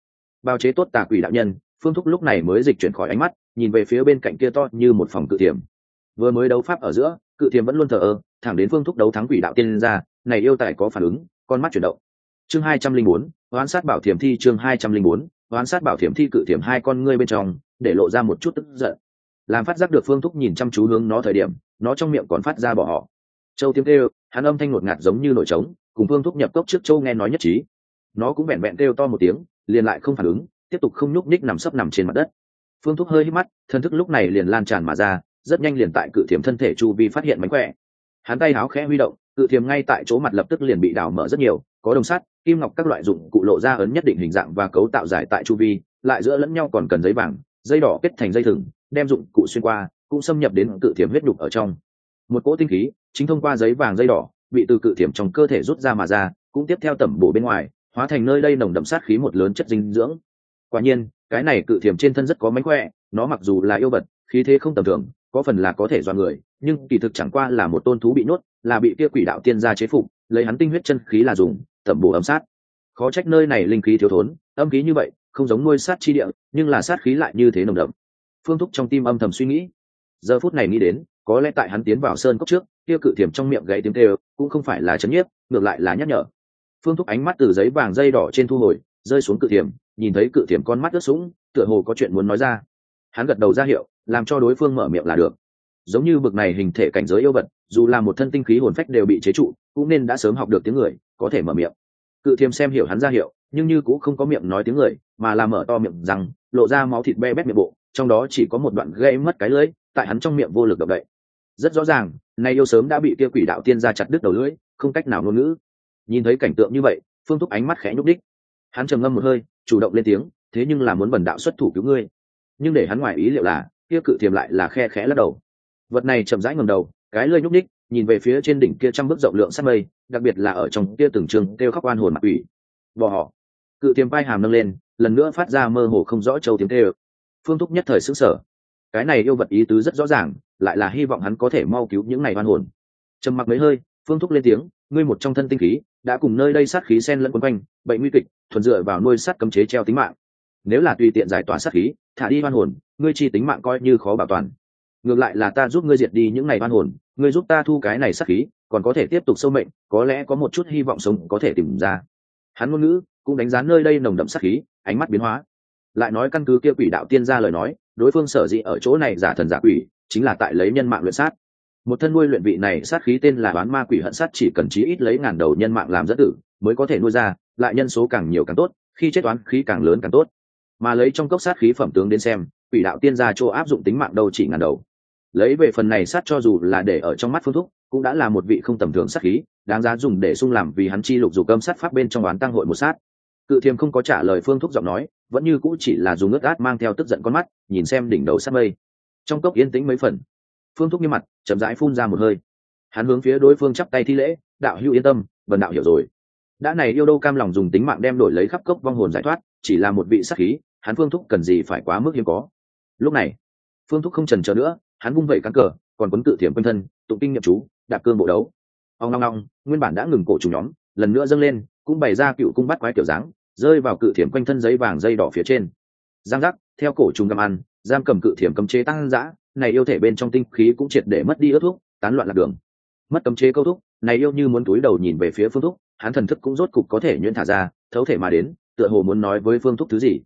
Bao chế tốt tà quỷ đạo nhân, phương thúc lúc này mới dịch chuyển khỏi ánh mắt, nhìn về phía bên cạnh kia to như một phòng cự tiềm. Vừa mới đấu pháp ở giữa, cự tiềm vẫn luôn thờ ơ, thẳng đến phương thúc đấu thắng quỷ đạo tiên ra, này yêu tài có phản ứng, con mắt chuyển động. Chương hai trăm linh bốn oán sát bảo thiểm thi chương hai trăm linh bốn oán sát bảo thiểm thi cự thiểm hai con ngươi bên trong, để lộ ra một chút tức giận làm phát giác được phương thúc nhìn chăm chú hướng nó thời điểm, nó trong miệng còn phát ra bỏ họ. Châu tiếng kêu, hắn âm thanh ngột ngạt giống như nổi trống, cùng phương thúc nhập cốc trước châu nghe nói nhất trí. Nó cũng vẹn vẹn kêu to một tiếng, liền lại không phản ứng, tiếp tục không nhúc ních nằm sấp nằm trên mặt đất. Phương thúc hơi hít mắt, thân thức lúc này liền lan tràn mà ra, rất nhanh liền tại cự thiềm thân thể chu vi phát hiện mánh khỏe. Hắn tay háo khẽ huy động, cự thiềm ngay tại chỗ mặt lập tức liền bị đào mở rất nhiều, có đồng sắt, kim ngọc các loại dụng cụ lộ ra ấn nhất định hình dạng và cấu tạo giải tại chu vi, lại giữa lẫn nhau còn cần giấy vàng, dây đỏ kết thành dây thừng đem dụng cụ xuyên qua cũng xâm nhập đến cự thiểm huyết đục ở trong. Một cỗ tinh khí chính thông qua giấy vàng dây đỏ bị từ cự thiểm trong cơ thể rút ra mà ra cũng tiếp theo tẩm bổ bên ngoài hóa thành nơi đây nồng đậm sát khí một lớn chất dinh dưỡng. Quả nhiên cái này cự thiểm trên thân rất có mánh khỏe nó mặc dù là yêu vật khí thế không tầm thường có phần là có thể do người nhưng kỳ thực chẳng qua là một tôn thú bị nuốt, là bị kia quỷ đạo tiên gia chế phục lấy hắn tinh huyết chân khí là dùng tẩm bổ âm sát. Khó trách nơi này linh khí thiếu thốn âm khí như vậy không giống nuôi sát chi địa nhưng là sát khí lại như thế nồng đậm phương thúc trong tim âm thầm suy nghĩ. Giờ phút này nghĩ đến, có lẽ tại hắn tiến vào sơn cốc trước, kia cự thiểm trong miệng gãy tiếng kêu, cũng không phải là chấn nhiếp, ngược lại là nhắc nhở. Phương thúc ánh mắt từ giấy vàng dây đỏ trên thu hồi, rơi xuống cự thiểm, nhìn thấy cự thiểm con mắt ướt sũng, tựa hồ có chuyện muốn nói ra. Hắn gật đầu ra hiệu, làm cho đối phương mở miệng là được. Giống như bực này hình thể cảnh giới yêu vật, dù là một thân tinh khí hồn phách đều bị chế trụ, cũng nên đã sớm học được tiếng người, có thể mở miệng. Cự thiềm xem hiểu hắn ra hiệu, nhưng như cũng không có miệng nói tiếng người, mà là mở to miệng rằng, lộ ra máu thịt be bét miệng bộ trong đó chỉ có một đoạn gây mất cái lưỡi tại hắn trong miệng vô lực động đậy. Rất rõ ràng nay yêu sớm đã bị kia quỷ đạo tiên ra chặt đứt đầu lưỡi không cách nào ngôn ngữ. Nhìn thấy cảnh tượng như vậy phương thúc ánh mắt khẽ nhúc đích hắn trầm ngâm một hơi chủ động lên tiếng thế nhưng là muốn bần đạo xuất thủ cứu ngươi. Nhưng để hắn ngoài ý liệu là kia cự thiềm lại là khe khẽ lắc đầu. Vật này chậm rãi ngầm đầu cái lơi nhúc đích, nhìn về phía trên đỉnh kia trăm bước rộng lượng sát mây đặc biệt là ở trong kia từng trường kêu khóc oan hồn mặt ủy bỏ họ. Cự tiềm vai hàm nâng lên lần nữa phát ra mơ hồ không rõ châu tiếng kêu phương thúc nhất thời xứng sở cái này yêu vật ý tứ rất rõ ràng, lại là hy vọng hắn có thể mau cứu những này oan hồn. Trầm mặc mấy hơi, phương thúc lên tiếng, ngươi một trong thân tinh khí, đã cùng nơi đây sát khí sen lẫn quấn quanh, bệnh nguy kịch, thuần dựa vào nuôi sát cấm chế treo tính mạng. Nếu là tùy tiện giải tỏa sát khí, thả đi hoan hồn, ngươi chi tính mạng coi như khó bảo toàn. Ngược lại là ta giúp ngươi diệt đi những ngày hoan hồn, ngươi giúp ta thu cái này sát khí, còn có thể tiếp tục sâu mệnh, có lẽ có một chút hy vọng sống có thể tìm ra. Hắn ngôn ngữ cũng đánh giá nơi đây nồng đậm sát khí, ánh mắt biến hóa lại nói căn cứ kia quỷ đạo tiên ra lời nói, đối phương sở dĩ ở chỗ này giả thần giả quỷ, chính là tại lấy nhân mạng luyện sát. Một thân nuôi luyện vị này sát khí tên là bán ma quỷ hận sát chỉ cần chí ít lấy ngàn đầu nhân mạng làm dẫn tử, mới có thể nuôi ra, lại nhân số càng nhiều càng tốt, khi chết toán khí càng lớn càng tốt. Mà lấy trong cốc sát khí phẩm tướng đến xem, quỷ đạo tiên gia chỗ áp dụng tính mạng đâu chỉ ngàn đầu. Lấy về phần này sát cho dù là để ở trong mắt phương thúc, cũng đã là một vị không tầm thường sát khí, đáng giá dùng để sung làm vì hắn chi lục dù cơm sát pháp bên trong oán tăng hội một sát. Cự thiềm không có trả lời phương thúc giọng nói vẫn như cũ chỉ là dùng ướt át mang theo tức giận con mắt, nhìn xem đỉnh đầu sát mây. Trong cốc yên tĩnh mấy phần. Phương thúc như mặt, chậm rãi phun ra một hơi. Hắn hướng phía đối phương chắp tay thi lễ, đạo hữu yên tâm vần đạo hiểu rồi. Đã này yêu đâu cam lòng dùng tính mạng đem đổi lấy khắp cốc vong hồn giải thoát, chỉ là một vị sát khí, hắn phương thúc cần gì phải quá mức hiếm có. Lúc này, phương thúc không trần chờ nữa, hắn vung vẩy cắn cờ, còn quấn tự thiểm quanh thân, tụng kinh nhậm chú, đạp cương bộ đấu. Ông long long, nguyên bản đã ngừng cổ chủ nhóm, lần nữa dâng lên, cũng bày ra cựu cung bắt quái kiểu dáng rơi vào cự thiểm quanh thân giấy vàng dây đỏ phía trên. Giang giác, theo cổ trùng găm ăn, giam cầm cự thiểm cấm chế tăng dã này yêu thể bên trong tinh khí cũng triệt để mất đi ướt thuốc tán loạn lạc đường. Mất cấm chế câu thúc, này yêu như muốn túi đầu nhìn về phía phương thúc, hắn thần thức cũng rốt cục có thể nhuyễn thả ra, thấu thể mà đến, tựa hồ muốn nói với phương thúc thứ gì.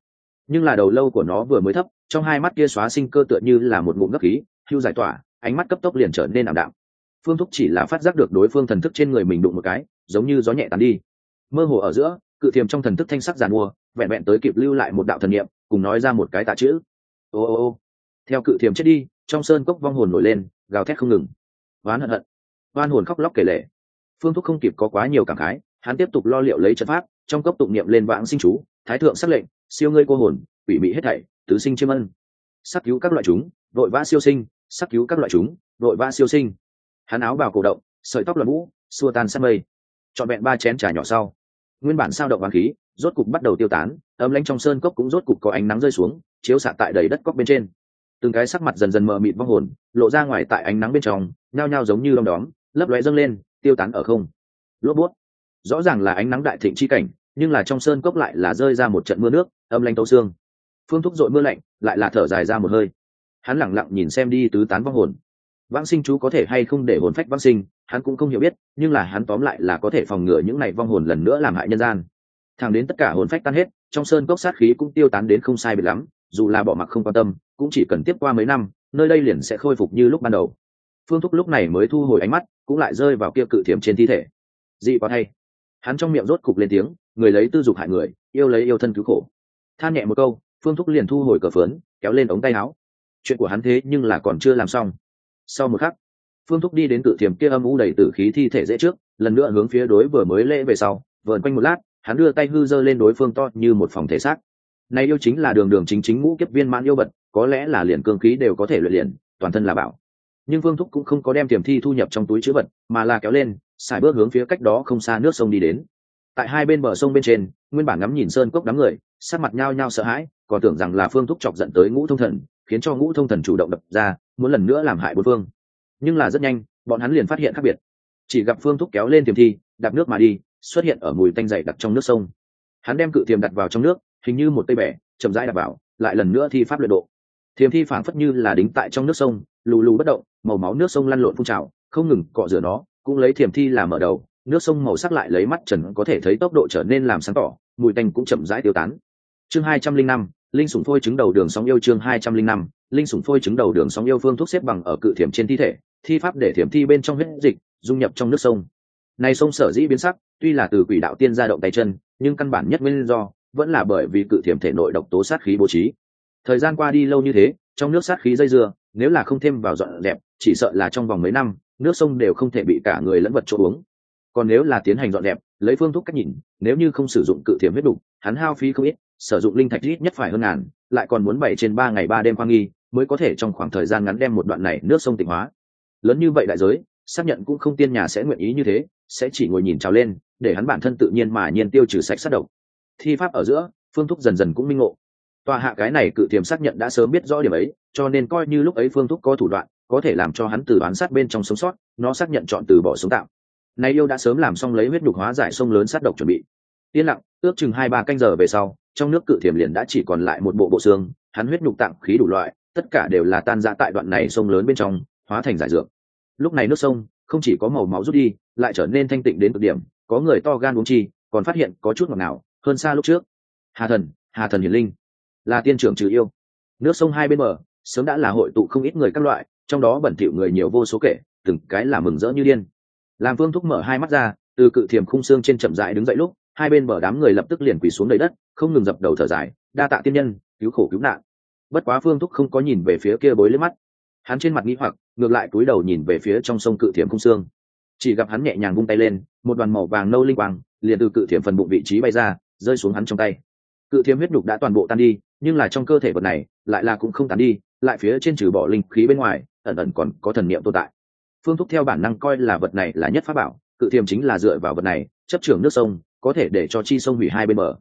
Nhưng là đầu lâu của nó vừa mới thấp, trong hai mắt kia xóa sinh cơ tựa như là một ngụm ngấp khí, hưu giải tỏa, ánh mắt cấp tốc liền trở nên ảm đạm. Phương thúc chỉ là phát giác được đối phương thần thức trên người mình đụng một cái, giống như gió nhẹ tàn đi. Mơ hồ ở giữa cự thiềm trong thần thức thanh sắc giàn mua, vẹn vẹn tới kịp lưu lại một đạo thần niệm, cùng nói ra một cái tạ chữ. Ô ô ô. Theo cự thiềm chết đi, trong sơn cốc vong hồn nổi lên, gào thét không ngừng. Oán hận hận. Oan hồn khóc lóc kể lệ phương thúc không kịp có quá nhiều cảm khái, hắn tiếp tục lo liệu lấy trận pháp, trong cốc tụng niệm lên vãng sinh chú, thái thượng sắc lệnh, siêu ngươi cô hồn, quỷ mị hết thảy, tứ sinh chiêm ân. Sắc cứu các loại chúng vội vã siêu sinh, sắc cứu các loại chúng vội vã siêu sinh. Hắn áo bào cổ động, sợi tóc luận vũ, xua tan sát mây. Trọn vẹn ba chén trà nhỏ sau nguyên bản sao động vàng khí, rốt cục bắt đầu tiêu tán ấm lãnh trong sơn cốc cũng rốt cục có ánh nắng rơi xuống, chiếu xạ tại đầy đất cốc bên trên. Từng cái sắc mặt dần dần mờ mịt vong hồn, lộ ra ngoài tại ánh nắng bên trong, nhao nhao giống như đom đóm, lấp lóe dâng lên, tiêu tán ở không. Lốp bút. Rõ ràng là ánh nắng đại thịnh chi cảnh, nhưng là trong sơn cốc lại là rơi ra một trận mưa nước, âm lanh tấu xương. Phương thúc dội mưa lạnh, lại là thở dài ra một hơi. Hắn lẳng lặng nhìn xem đi tứ tán vong hồn vãng sinh chú có thể hay không để hồn phách vãng sinh, hắn cũng không hiểu biết, nhưng là hắn tóm lại là có thể phòng ngừa những này vong hồn lần nữa làm hại nhân gian. Thẳng đến tất cả hồn phách tan hết, trong sơn cốc sát khí cũng tiêu tán đến không sai biệt lắm, dù là bỏ mặc không quan tâm, cũng chỉ cần tiếp qua mấy năm, nơi đây liền sẽ khôi phục như lúc ban đầu. Phương thúc lúc này mới thu hồi ánh mắt, cũng lại rơi vào kia cự thiểm trên thi thể. Dị quá thay hắn trong miệng rốt cục lên tiếng, người lấy tư dục hại người, yêu lấy yêu thân cứu khổ. Than nhẹ một câu, phương thúc liền thu hồi cờ phớn kéo lên ống tay áo. Chuyện của hắn thế nhưng là còn chưa làm xong sau một khắc phương thúc đi đến cự thiềm kia âm u đầy tử khí thi thể dễ trước lần nữa hướng phía đối vừa mới lễ về sau vợn quanh một lát hắn đưa tay hư dơ lên đối phương to như một phòng thể xác. Này yêu chính là đường đường chính chính ngũ kiếp viên mãn yêu vật, có lẽ là liền cương khí đều có thể luyện liền toàn thân là bảo. Nhưng phương thúc cũng không có đem tiềm thi thu nhập trong túi chữ vật mà là kéo lên xài bước hướng phía cách đó không xa nước sông đi đến. Tại hai bên bờ sông bên trên nguyên bản ngắm nhìn sơn cốc đám người sắc mặt nhao nhao sợ hãi còn tưởng rằng là phương thúc chọc giận tới ngũ thông thần khiến cho ngũ thông thần chủ động đập ra, muốn lần nữa làm hại bốn phương. Nhưng là rất nhanh, bọn hắn liền phát hiện khác biệt. Chỉ gặp phương thúc kéo lên tiềm thi, đạp nước mà đi, xuất hiện ở mùi tanh dày đặt trong nước sông. Hắn đem cự tiềm đặt vào trong nước, hình như một cây bẻ, chậm rãi đặt vào, lại lần nữa thi pháp luyện độ. Thiềm thi phảng phất như là đính tại trong nước sông, lù lù bất động, màu máu nước sông lăn lộn phun trào, không ngừng cọ rửa nó, cũng lấy thiềm thi làm mở đầu. Nước sông màu sắc lại lấy mắt trần có thể thấy tốc độ trở nên làm sáng tỏ, mùi tanh cũng chậm rãi tiêu tán. Chương hai trăm linh năm linh sủng phôi trứng đầu đường sóng yêu chương hai trăm linh năm, linh sủng phôi trứng đầu đường sóng yêu phương thuốc xếp bằng ở cự thiểm trên thi thể, thi pháp để thiểm thi bên trong huyết dịch, dung nhập trong nước sông. Này sông sở dĩ biến sắc, tuy là từ quỷ đạo tiên ra động tay chân, nhưng căn bản nhất nguyên do vẫn là bởi vì cự thiểm thể nội độc tố sát khí bố trí. Thời gian qua đi lâu như thế, trong nước sát khí dây dưa, nếu là không thêm vào dọn đẹp chỉ sợ là trong vòng mấy năm, nước sông đều không thể bị cả người lẫn vật chỗ uống. Còn nếu là tiến hành dọn đẹp lấy phương thuốc cách nhìn, nếu như không sử dụng cự thiểm huyết đục, hắn hao phí không ít sử dụng linh thạch ít nhất phải hơn ngàn, lại còn muốn bảy trên ba ngày ba đêm khoang nghi, mới có thể trong khoảng thời gian ngắn đem một đoạn này nước sông tịnh hóa. Lớn như vậy đại giới, xác nhận cũng không tiên nhà sẽ nguyện ý như thế, sẽ chỉ ngồi nhìn trào lên, để hắn bản thân tự nhiên mà nhiên tiêu trừ sạch sát độc. Thi pháp ở giữa, phương thúc dần dần cũng minh ngộ. Tòa hạ cái này cự tiềm xác nhận đã sớm biết rõ điểm ấy, cho nên coi như lúc ấy phương thúc có thủ đoạn, có thể làm cho hắn từ đoán sát bên trong sống sót, nó xác nhận chọn từ bỏ sống tạo nay yêu đã sớm làm xong lấy huyết nhục hóa giải sông lớn sát độc chuẩn bị. Yên lặng, ước chừng hai ba canh giờ về sau trong nước cự thiểm liền đã chỉ còn lại một bộ bộ xương, hắn huyết nhục tạng khí đủ loại, tất cả đều là tan ra tại đoạn này sông lớn bên trong, hóa thành giải dược. Lúc này nước sông không chỉ có màu máu rút đi, lại trở nên thanh tịnh đến cực điểm, có người to gan uống chi, còn phát hiện có chút ngọt ngào, hơn xa lúc trước. Hà thần hà thần hiển linh, là tiên trưởng trừ yêu. Nước sông hai bên bờ, sớm đã là hội tụ không ít người các loại, trong đó bẩn thỉu người nhiều vô số kể, từng cái là mừng rỡ như điên. Làm phương thúc mở hai mắt ra, từ cự thiềm khung xương trên chậm dại đứng dậy lúc, hai bên bờ đám người lập tức liền quỳ xuống đầy đất không ngừng dập đầu thở dài, đa tạ tiên nhân, cứu khổ cứu nạn. Bất quá phương thúc không có nhìn về phía kia bối lên mắt. Hắn trên mặt nghĩ hoặc, ngược lại cúi đầu nhìn về phía trong sông cự thiềm khung xương. Chỉ gặp hắn nhẹ nhàng vung tay lên, một đoàn màu vàng nâu linh quang, liền từ cự thiềm phần bụng vị trí bay ra, rơi xuống hắn trong tay. Cự thiềm huyết nhục đã toàn bộ tan đi, nhưng là trong cơ thể vật này, lại là cũng không tan đi, lại phía trên trừ bỏ linh khí bên ngoài, ẩn ẩn còn có thần niệm tồn tại. Phương thúc theo bản năng coi là vật này là nhất pháp bảo, cự thiềm chính là dựa vào vật này, chấp trưởng nước sông, có thể để cho chi sông hủy hai bên bờ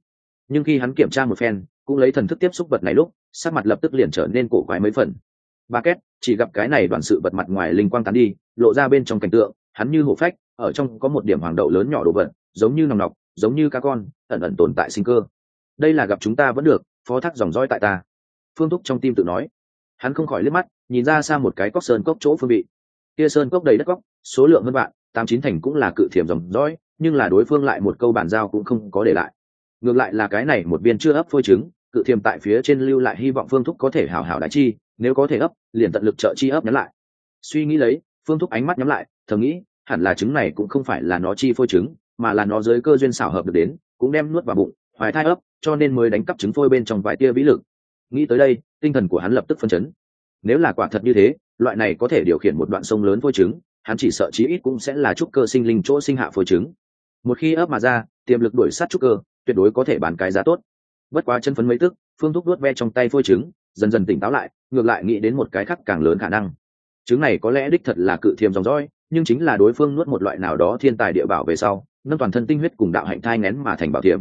nhưng khi hắn kiểm tra một phen, cũng lấy thần thức tiếp xúc vật này lúc, sắc mặt lập tức liền trở nên cổ quái mấy phần. Ba két chỉ gặp cái này đoàn sự vật mặt ngoài linh quang tán đi, lộ ra bên trong cảnh tượng, hắn như hổ phách, ở trong có một điểm hoàng đậu lớn nhỏ đồ vật, giống như nòng nọc, giống như cá con, ẩn ẩn tồn tại sinh cơ. Đây là gặp chúng ta vẫn được, phó thác dòng dõi tại ta. Phương thúc trong tim tự nói. Hắn không khỏi liếc mắt, nhìn ra xa một cái cốc sơn cốc chỗ phương vị. Kia sơn cốc đầy đất cốc, số lượng hơn bạn tám chín thành cũng là cự thiểm dòng dõi, nhưng là đối phương lại một câu bàn giao cũng không có để lại ngược lại là cái này một viên chưa ấp phôi trứng, cự thiềm tại phía trên lưu lại hy vọng phương thúc có thể hảo hảo đại chi, nếu có thể ấp, liền tận lực trợ chi ấp nhắn lại. Suy nghĩ lấy, phương thúc ánh mắt nhắm lại, thầm nghĩ, hẳn là trứng này cũng không phải là nó chi phôi trứng, mà là nó dưới cơ duyên xảo hợp được đến, cũng đem nuốt vào bụng, hoài thai ấp, cho nên mới đánh cắp trứng phôi bên trong vài tia vĩ lực. Nghĩ tới đây, tinh thần của hắn lập tức phân chấn. Nếu là quả thật như thế, loại này có thể điều khiển một đoạn sông lớn phôi trứng, hắn chỉ sợ chí ít cũng sẽ là trúc cơ sinh linh chỗ sinh hạ phôi trứng. Một khi ấp mà ra, tiềm lực đuổi sát trúc cơ tuyệt đối có thể bán cái giá tốt. Bất quá chân phấn mấy tức, phương thúc đuốt ve trong tay phôi trứng, dần dần tỉnh táo lại, ngược lại nghĩ đến một cái khác càng lớn khả năng. Trứng này có lẽ đích thật là cự thiềm dòng dõi, nhưng chính là đối phương nuốt một loại nào đó thiên tài địa bảo về sau, nâng toàn thân tinh huyết cùng đạo hạnh thai ngén mà thành bảo thiềm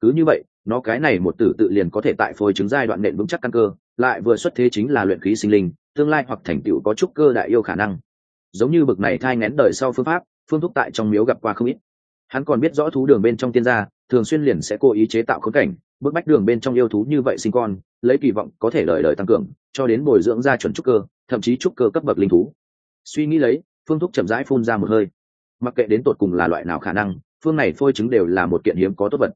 cứ như vậy, nó cái này một tử tự liền có thể tại phôi trứng giai đoạn nện vững chắc căn cơ, lại vừa xuất thế chính là luyện khí sinh linh, tương lai hoặc thành tựu có trúc cơ đại yêu khả năng. Giống như bực này thai ngén đời sau phương pháp, phương thúc tại trong miếu gặp qua không ít. Hắn còn biết rõ thú đường bên trong tiên gia thường xuyên liền sẽ cố ý chế tạo khốn cảnh, bức bách đường bên trong yêu thú như vậy sinh con, lấy kỳ vọng có thể lời lời tăng cường, cho đến bồi dưỡng ra chuẩn trúc cơ, thậm chí trúc cơ cấp bậc linh thú. Suy nghĩ lấy, phương thúc chậm rãi phun ra một hơi. Mặc kệ đến tột cùng là loại nào khả năng, phương này phôi chứng đều là một kiện hiếm có tốt vật.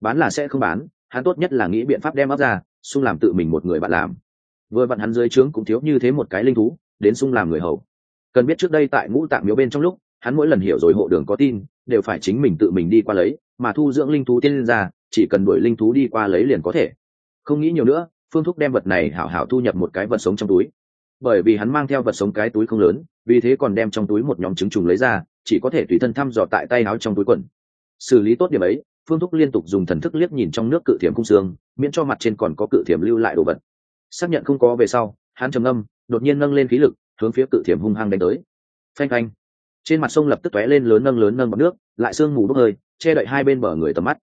Bán là sẽ không bán, hắn tốt nhất là nghĩ biện pháp đem áp ra, xung làm tự mình một người bạn làm. Vừa vặn hắn dưới trướng cũng thiếu như thế một cái linh thú, đến xung làm người hầu. Cần biết trước đây tại ngũ tạng miếu bên trong lúc, hắn mỗi lần hiểu rồi hộ đường có tin, đều phải chính mình tự mình đi qua lấy mà thu dưỡng linh thú tiên ra, chỉ cần đuổi linh thú đi qua lấy liền có thể. Không nghĩ nhiều nữa, phương thúc đem vật này hảo hảo thu nhập một cái vật sống trong túi. Bởi vì hắn mang theo vật sống cái túi không lớn, vì thế còn đem trong túi một nhóm trứng trùng lấy ra, chỉ có thể tùy thân thăm dò tại tay áo trong túi quần. Xử lý tốt điểm ấy, phương thúc liên tục dùng thần thức liếc nhìn trong nước cự thiểm cung xương, miễn cho mặt trên còn có cự thiểm lưu lại đồ vật. Xác nhận không có về sau, hắn trầm âm đột nhiên nâng lên khí lực, hướng phía cự thiểm hung hăng đánh tới. Phanh phanh trên mặt sông lập tức tóe lên lớn nâng lớn nâng bọc nước, lại sương mù bốc hơi, che đậy hai bên bờ người tầm mắt.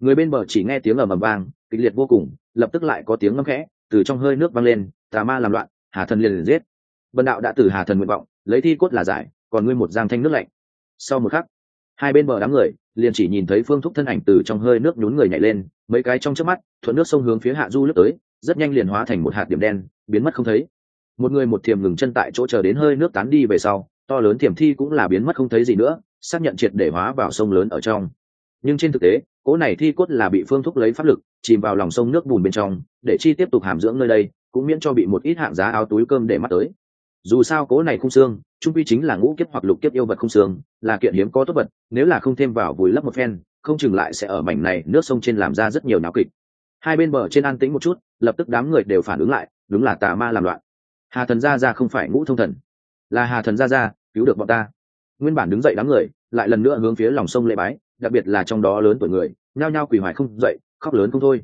Người bên bờ chỉ nghe tiếng ầm ầm vang, kịch liệt vô cùng, lập tức lại có tiếng ngâm khẽ, từ trong hơi nước vang lên, tà ma làm loạn, hà thần liền liền giết. Vân đạo đã từ hà thần nguyện vọng, lấy thi cốt là giải, còn ngươi một giang thanh nước lạnh. Sau một khắc, hai bên bờ đám người liền chỉ nhìn thấy phương thúc thân ảnh từ trong hơi nước nhún người nhảy lên, mấy cái trong trước mắt, thuận nước sông hướng phía hạ du lướt tới, rất nhanh liền hóa thành một hạt điểm đen, biến mất không thấy. Một người một thiềm ngừng chân tại chỗ chờ đến hơi nước tán đi về sau to lớn thiểm thi cũng là biến mất không thấy gì nữa, xác nhận triệt để hóa vào sông lớn ở trong. Nhưng trên thực tế, cỗ này thi cốt là bị phương thúc lấy pháp lực, chìm vào lòng sông nước bùn bên trong, để chi tiếp tục hàm dưỡng nơi đây, cũng miễn cho bị một ít hạng giá áo túi cơm để mắt tới. Dù sao cỗ này không xương, trung quy chính là ngũ kiếp hoặc lục kiếp yêu vật không xương, là kiện hiếm có tốt vật, nếu là không thêm vào vùi lấp một phen, không chừng lại sẽ ở mảnh này nước sông trên làm ra rất nhiều náo kịch. Hai bên bờ trên an tĩnh một chút, lập tức đám người đều phản ứng lại, đúng là tà ma làm loạn. Hà thần gia ra không phải ngũ thông thần là hà thần ra ra cứu được bọn ta. Nguyên bản đứng dậy đám người, lại lần nữa hướng phía lòng sông lễ bái, đặc biệt là trong đó lớn tuổi người, nhao nhao quỳ hoài không dậy, khóc lớn không thôi.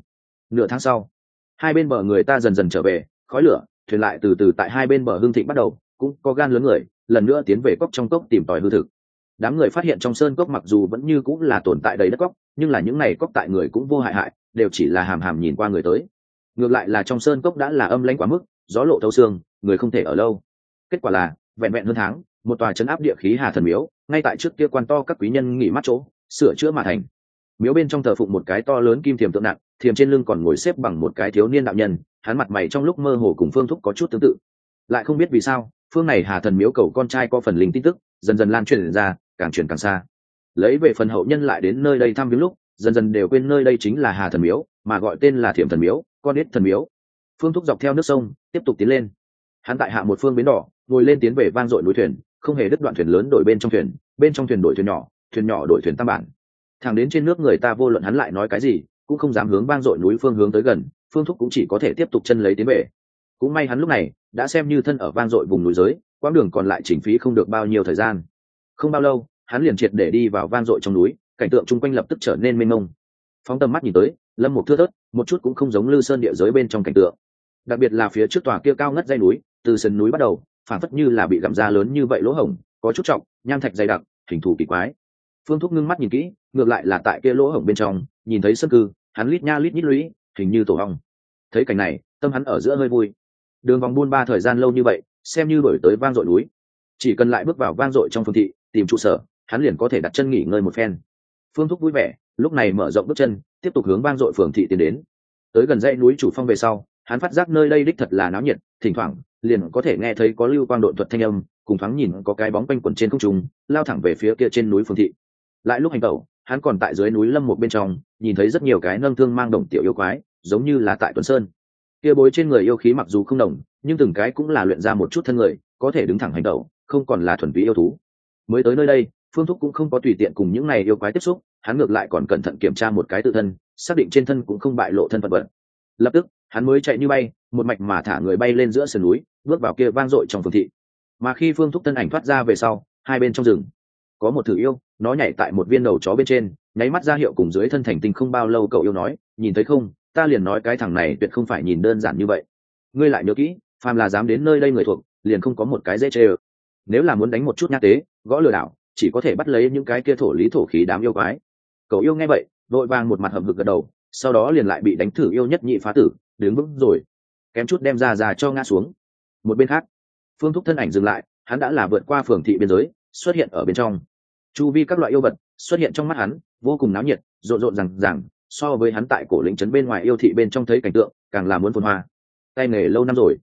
Nửa tháng sau, hai bên bờ người ta dần dần trở về, khói lửa, thuyền lại từ từ tại hai bên bờ hương thịnh bắt đầu, cũng có gan lớn người, lần nữa tiến về cốc trong cốc tìm tòi hư thực. Đám người phát hiện trong sơn cốc mặc dù vẫn như cũng là tồn tại đầy đất cốc, nhưng là những này cốc tại người cũng vô hại hại, đều chỉ là hàm hàm nhìn qua người tới. Ngược lại là trong sơn cốc đã là âm lãnh quá mức, gió lộ thấu xương, người không thể ở lâu. Kết quả là vẹn vẹn hơn tháng, một tòa chấn áp địa khí hà thần miếu, ngay tại trước kia quan to các quý nhân nghỉ mắt chỗ, sửa chữa mà thành. Miếu bên trong thờ phụng một cái to lớn kim thiềm tượng nặng, thiềm trên lưng còn ngồi xếp bằng một cái thiếu niên đạo nhân, hắn mặt mày trong lúc mơ hồ cùng phương thúc có chút tương tự. Lại không biết vì sao, phương này hà thần miếu cầu con trai có phần linh tin tức, dần dần lan truyền ra, càng truyền càng xa. Lấy về phần hậu nhân lại đến nơi đây thăm viếng lúc, dần dần đều quên nơi đây chính là hà thần miếu, mà gọi tên là thiểm thần miếu, con ít thần miếu. Phương thúc dọc theo nước sông, tiếp tục tiến lên hắn tại hạ một phương bến đỏ, ngồi lên tiến về vang dội núi thuyền, không hề đứt đoạn thuyền lớn đổi bên trong thuyền, bên trong thuyền đổi thuyền nhỏ thuyền nhỏ đổi thuyền tam bản. Thẳng đến trên nước người ta vô luận hắn lại nói cái gì, cũng không dám hướng vang dội núi phương hướng tới gần, phương thúc cũng chỉ có thể tiếp tục chân lấy tiến về. Cũng may hắn lúc này đã xem như thân ở vang dội vùng núi giới, quãng đường còn lại chỉnh phí không được bao nhiêu thời gian. Không bao lâu, hắn liền triệt để đi vào vang dội trong núi, cảnh tượng chung quanh lập tức trở nên mênh mông. Phóng tầm mắt nhìn tới, lâm một thưa thớt, một chút cũng không giống lư sơn địa giới bên trong cảnh tượng. Đặc biệt là phía trước tòa kia cao ngất dây núi từ sườn núi bắt đầu phản phất như là bị gặm ra lớn như vậy lỗ hổng, có chút trọng, nham thạch dày đặc, hình thù kỳ quái. Phương thúc ngưng mắt nhìn kỹ, ngược lại là tại kia lỗ hổng bên trong, nhìn thấy sân cư, hắn lít nha lít nhít lũy, hình như tổ hong thấy cảnh này, tâm hắn ở giữa hơi vui. Đường vòng buôn ba thời gian lâu như vậy, xem như đổi tới vang dội núi. Chỉ cần lại bước vào vang dội trong phương thị, tìm trụ sở, hắn liền có thể đặt chân nghỉ ngơi một phen. Phương thúc vui vẻ, lúc này mở rộng bước chân, tiếp tục hướng vang dội phường thị tiến đến. Tới gần dãy núi chủ phong về sau, hắn phát giác nơi đây đích thật là náo nhiệt, thỉnh thoảng liền có thể nghe thấy có lưu quang độn thuật thanh âm, cùng thoáng nhìn có cái bóng quanh quẩn trên không trung, lao thẳng về phía kia trên núi phương thị. Lại lúc hành tẩu, hắn còn tại dưới núi lâm một bên trong, nhìn thấy rất nhiều cái nâng thương mang đồng tiểu yêu quái, giống như là tại tuấn sơn. Kia bối trên người yêu khí mặc dù không đồng, nhưng từng cái cũng là luyện ra một chút thân người, có thể đứng thẳng hành tẩu, không còn là thuần túy yêu thú. Mới tới nơi đây, phương thúc cũng không có tùy tiện cùng những này yêu quái tiếp xúc, hắn ngược lại còn cẩn thận kiểm tra một cái tự thân, xác định trên thân cũng không bại lộ thân phận vật. Lập tức, hắn mới chạy như bay một mạch mà thả người bay lên giữa sườn núi, bước vào kia vang dội trong phương thị. Mà khi phương thúc thân ảnh thoát ra về sau, hai bên trong rừng, có một thử yêu, nó nhảy tại một viên đầu chó bên trên, nháy mắt ra hiệu cùng dưới thân thành tinh không bao lâu cậu yêu nói, nhìn thấy không, ta liền nói cái thằng này tuyệt không phải nhìn đơn giản như vậy. Ngươi lại nhớ kỹ, phàm là dám đến nơi đây người thuộc, liền không có một cái dễ chê ơ. Nếu là muốn đánh một chút nhát tế, gõ lừa đảo, chỉ có thể bắt lấy những cái kia thổ lý thổ khí đám yêu quái. Cậu yêu nghe vậy, vội vàng một mặt hầm hực gật đầu, sau đó liền lại bị đánh thử yêu nhất nhị phá tử, đứng vững rồi kém chút đem ra ra cho ngã xuống. Một bên khác, phương thúc thân ảnh dừng lại, hắn đã là vượt qua phường thị biên giới, xuất hiện ở bên trong. Chu vi các loại yêu vật xuất hiện trong mắt hắn, vô cùng náo nhiệt, rộn rộn rằng rằng so với hắn tại cổ lĩnh trấn bên ngoài yêu thị bên trong thấy cảnh tượng, càng là muốn phồn hoa. Tay nghề lâu năm rồi.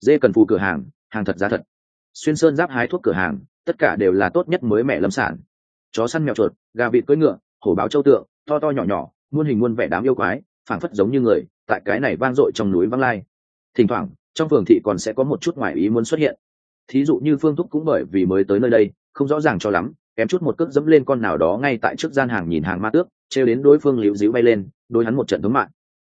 Dê cần phù cửa hàng hàng thật giá thật. Xuyên sơn giáp hái thuốc cửa hàng, tất cả đều là tốt nhất mới mẹ lâm sản. Chó săn mèo chuột, gà vịt cưỡi ngựa, hổ báo châu tượng, to to nhỏ nhỏ, muôn hình muôn vẻ đám yêu quái, phảng phất giống như người, tại cái này vang dội trong núi văng lai thỉnh thoảng, trong phường thị còn sẽ có một chút ngoại ý muốn xuất hiện. Thí dụ như phương thúc cũng bởi vì mới tới nơi đây, không rõ ràng cho lắm, kém chút một cước dẫm lên con nào đó ngay tại trước gian hàng nhìn hàng ma tước, trêu đến đối phương liễu díu bay lên, đối hắn một trận thống mạng.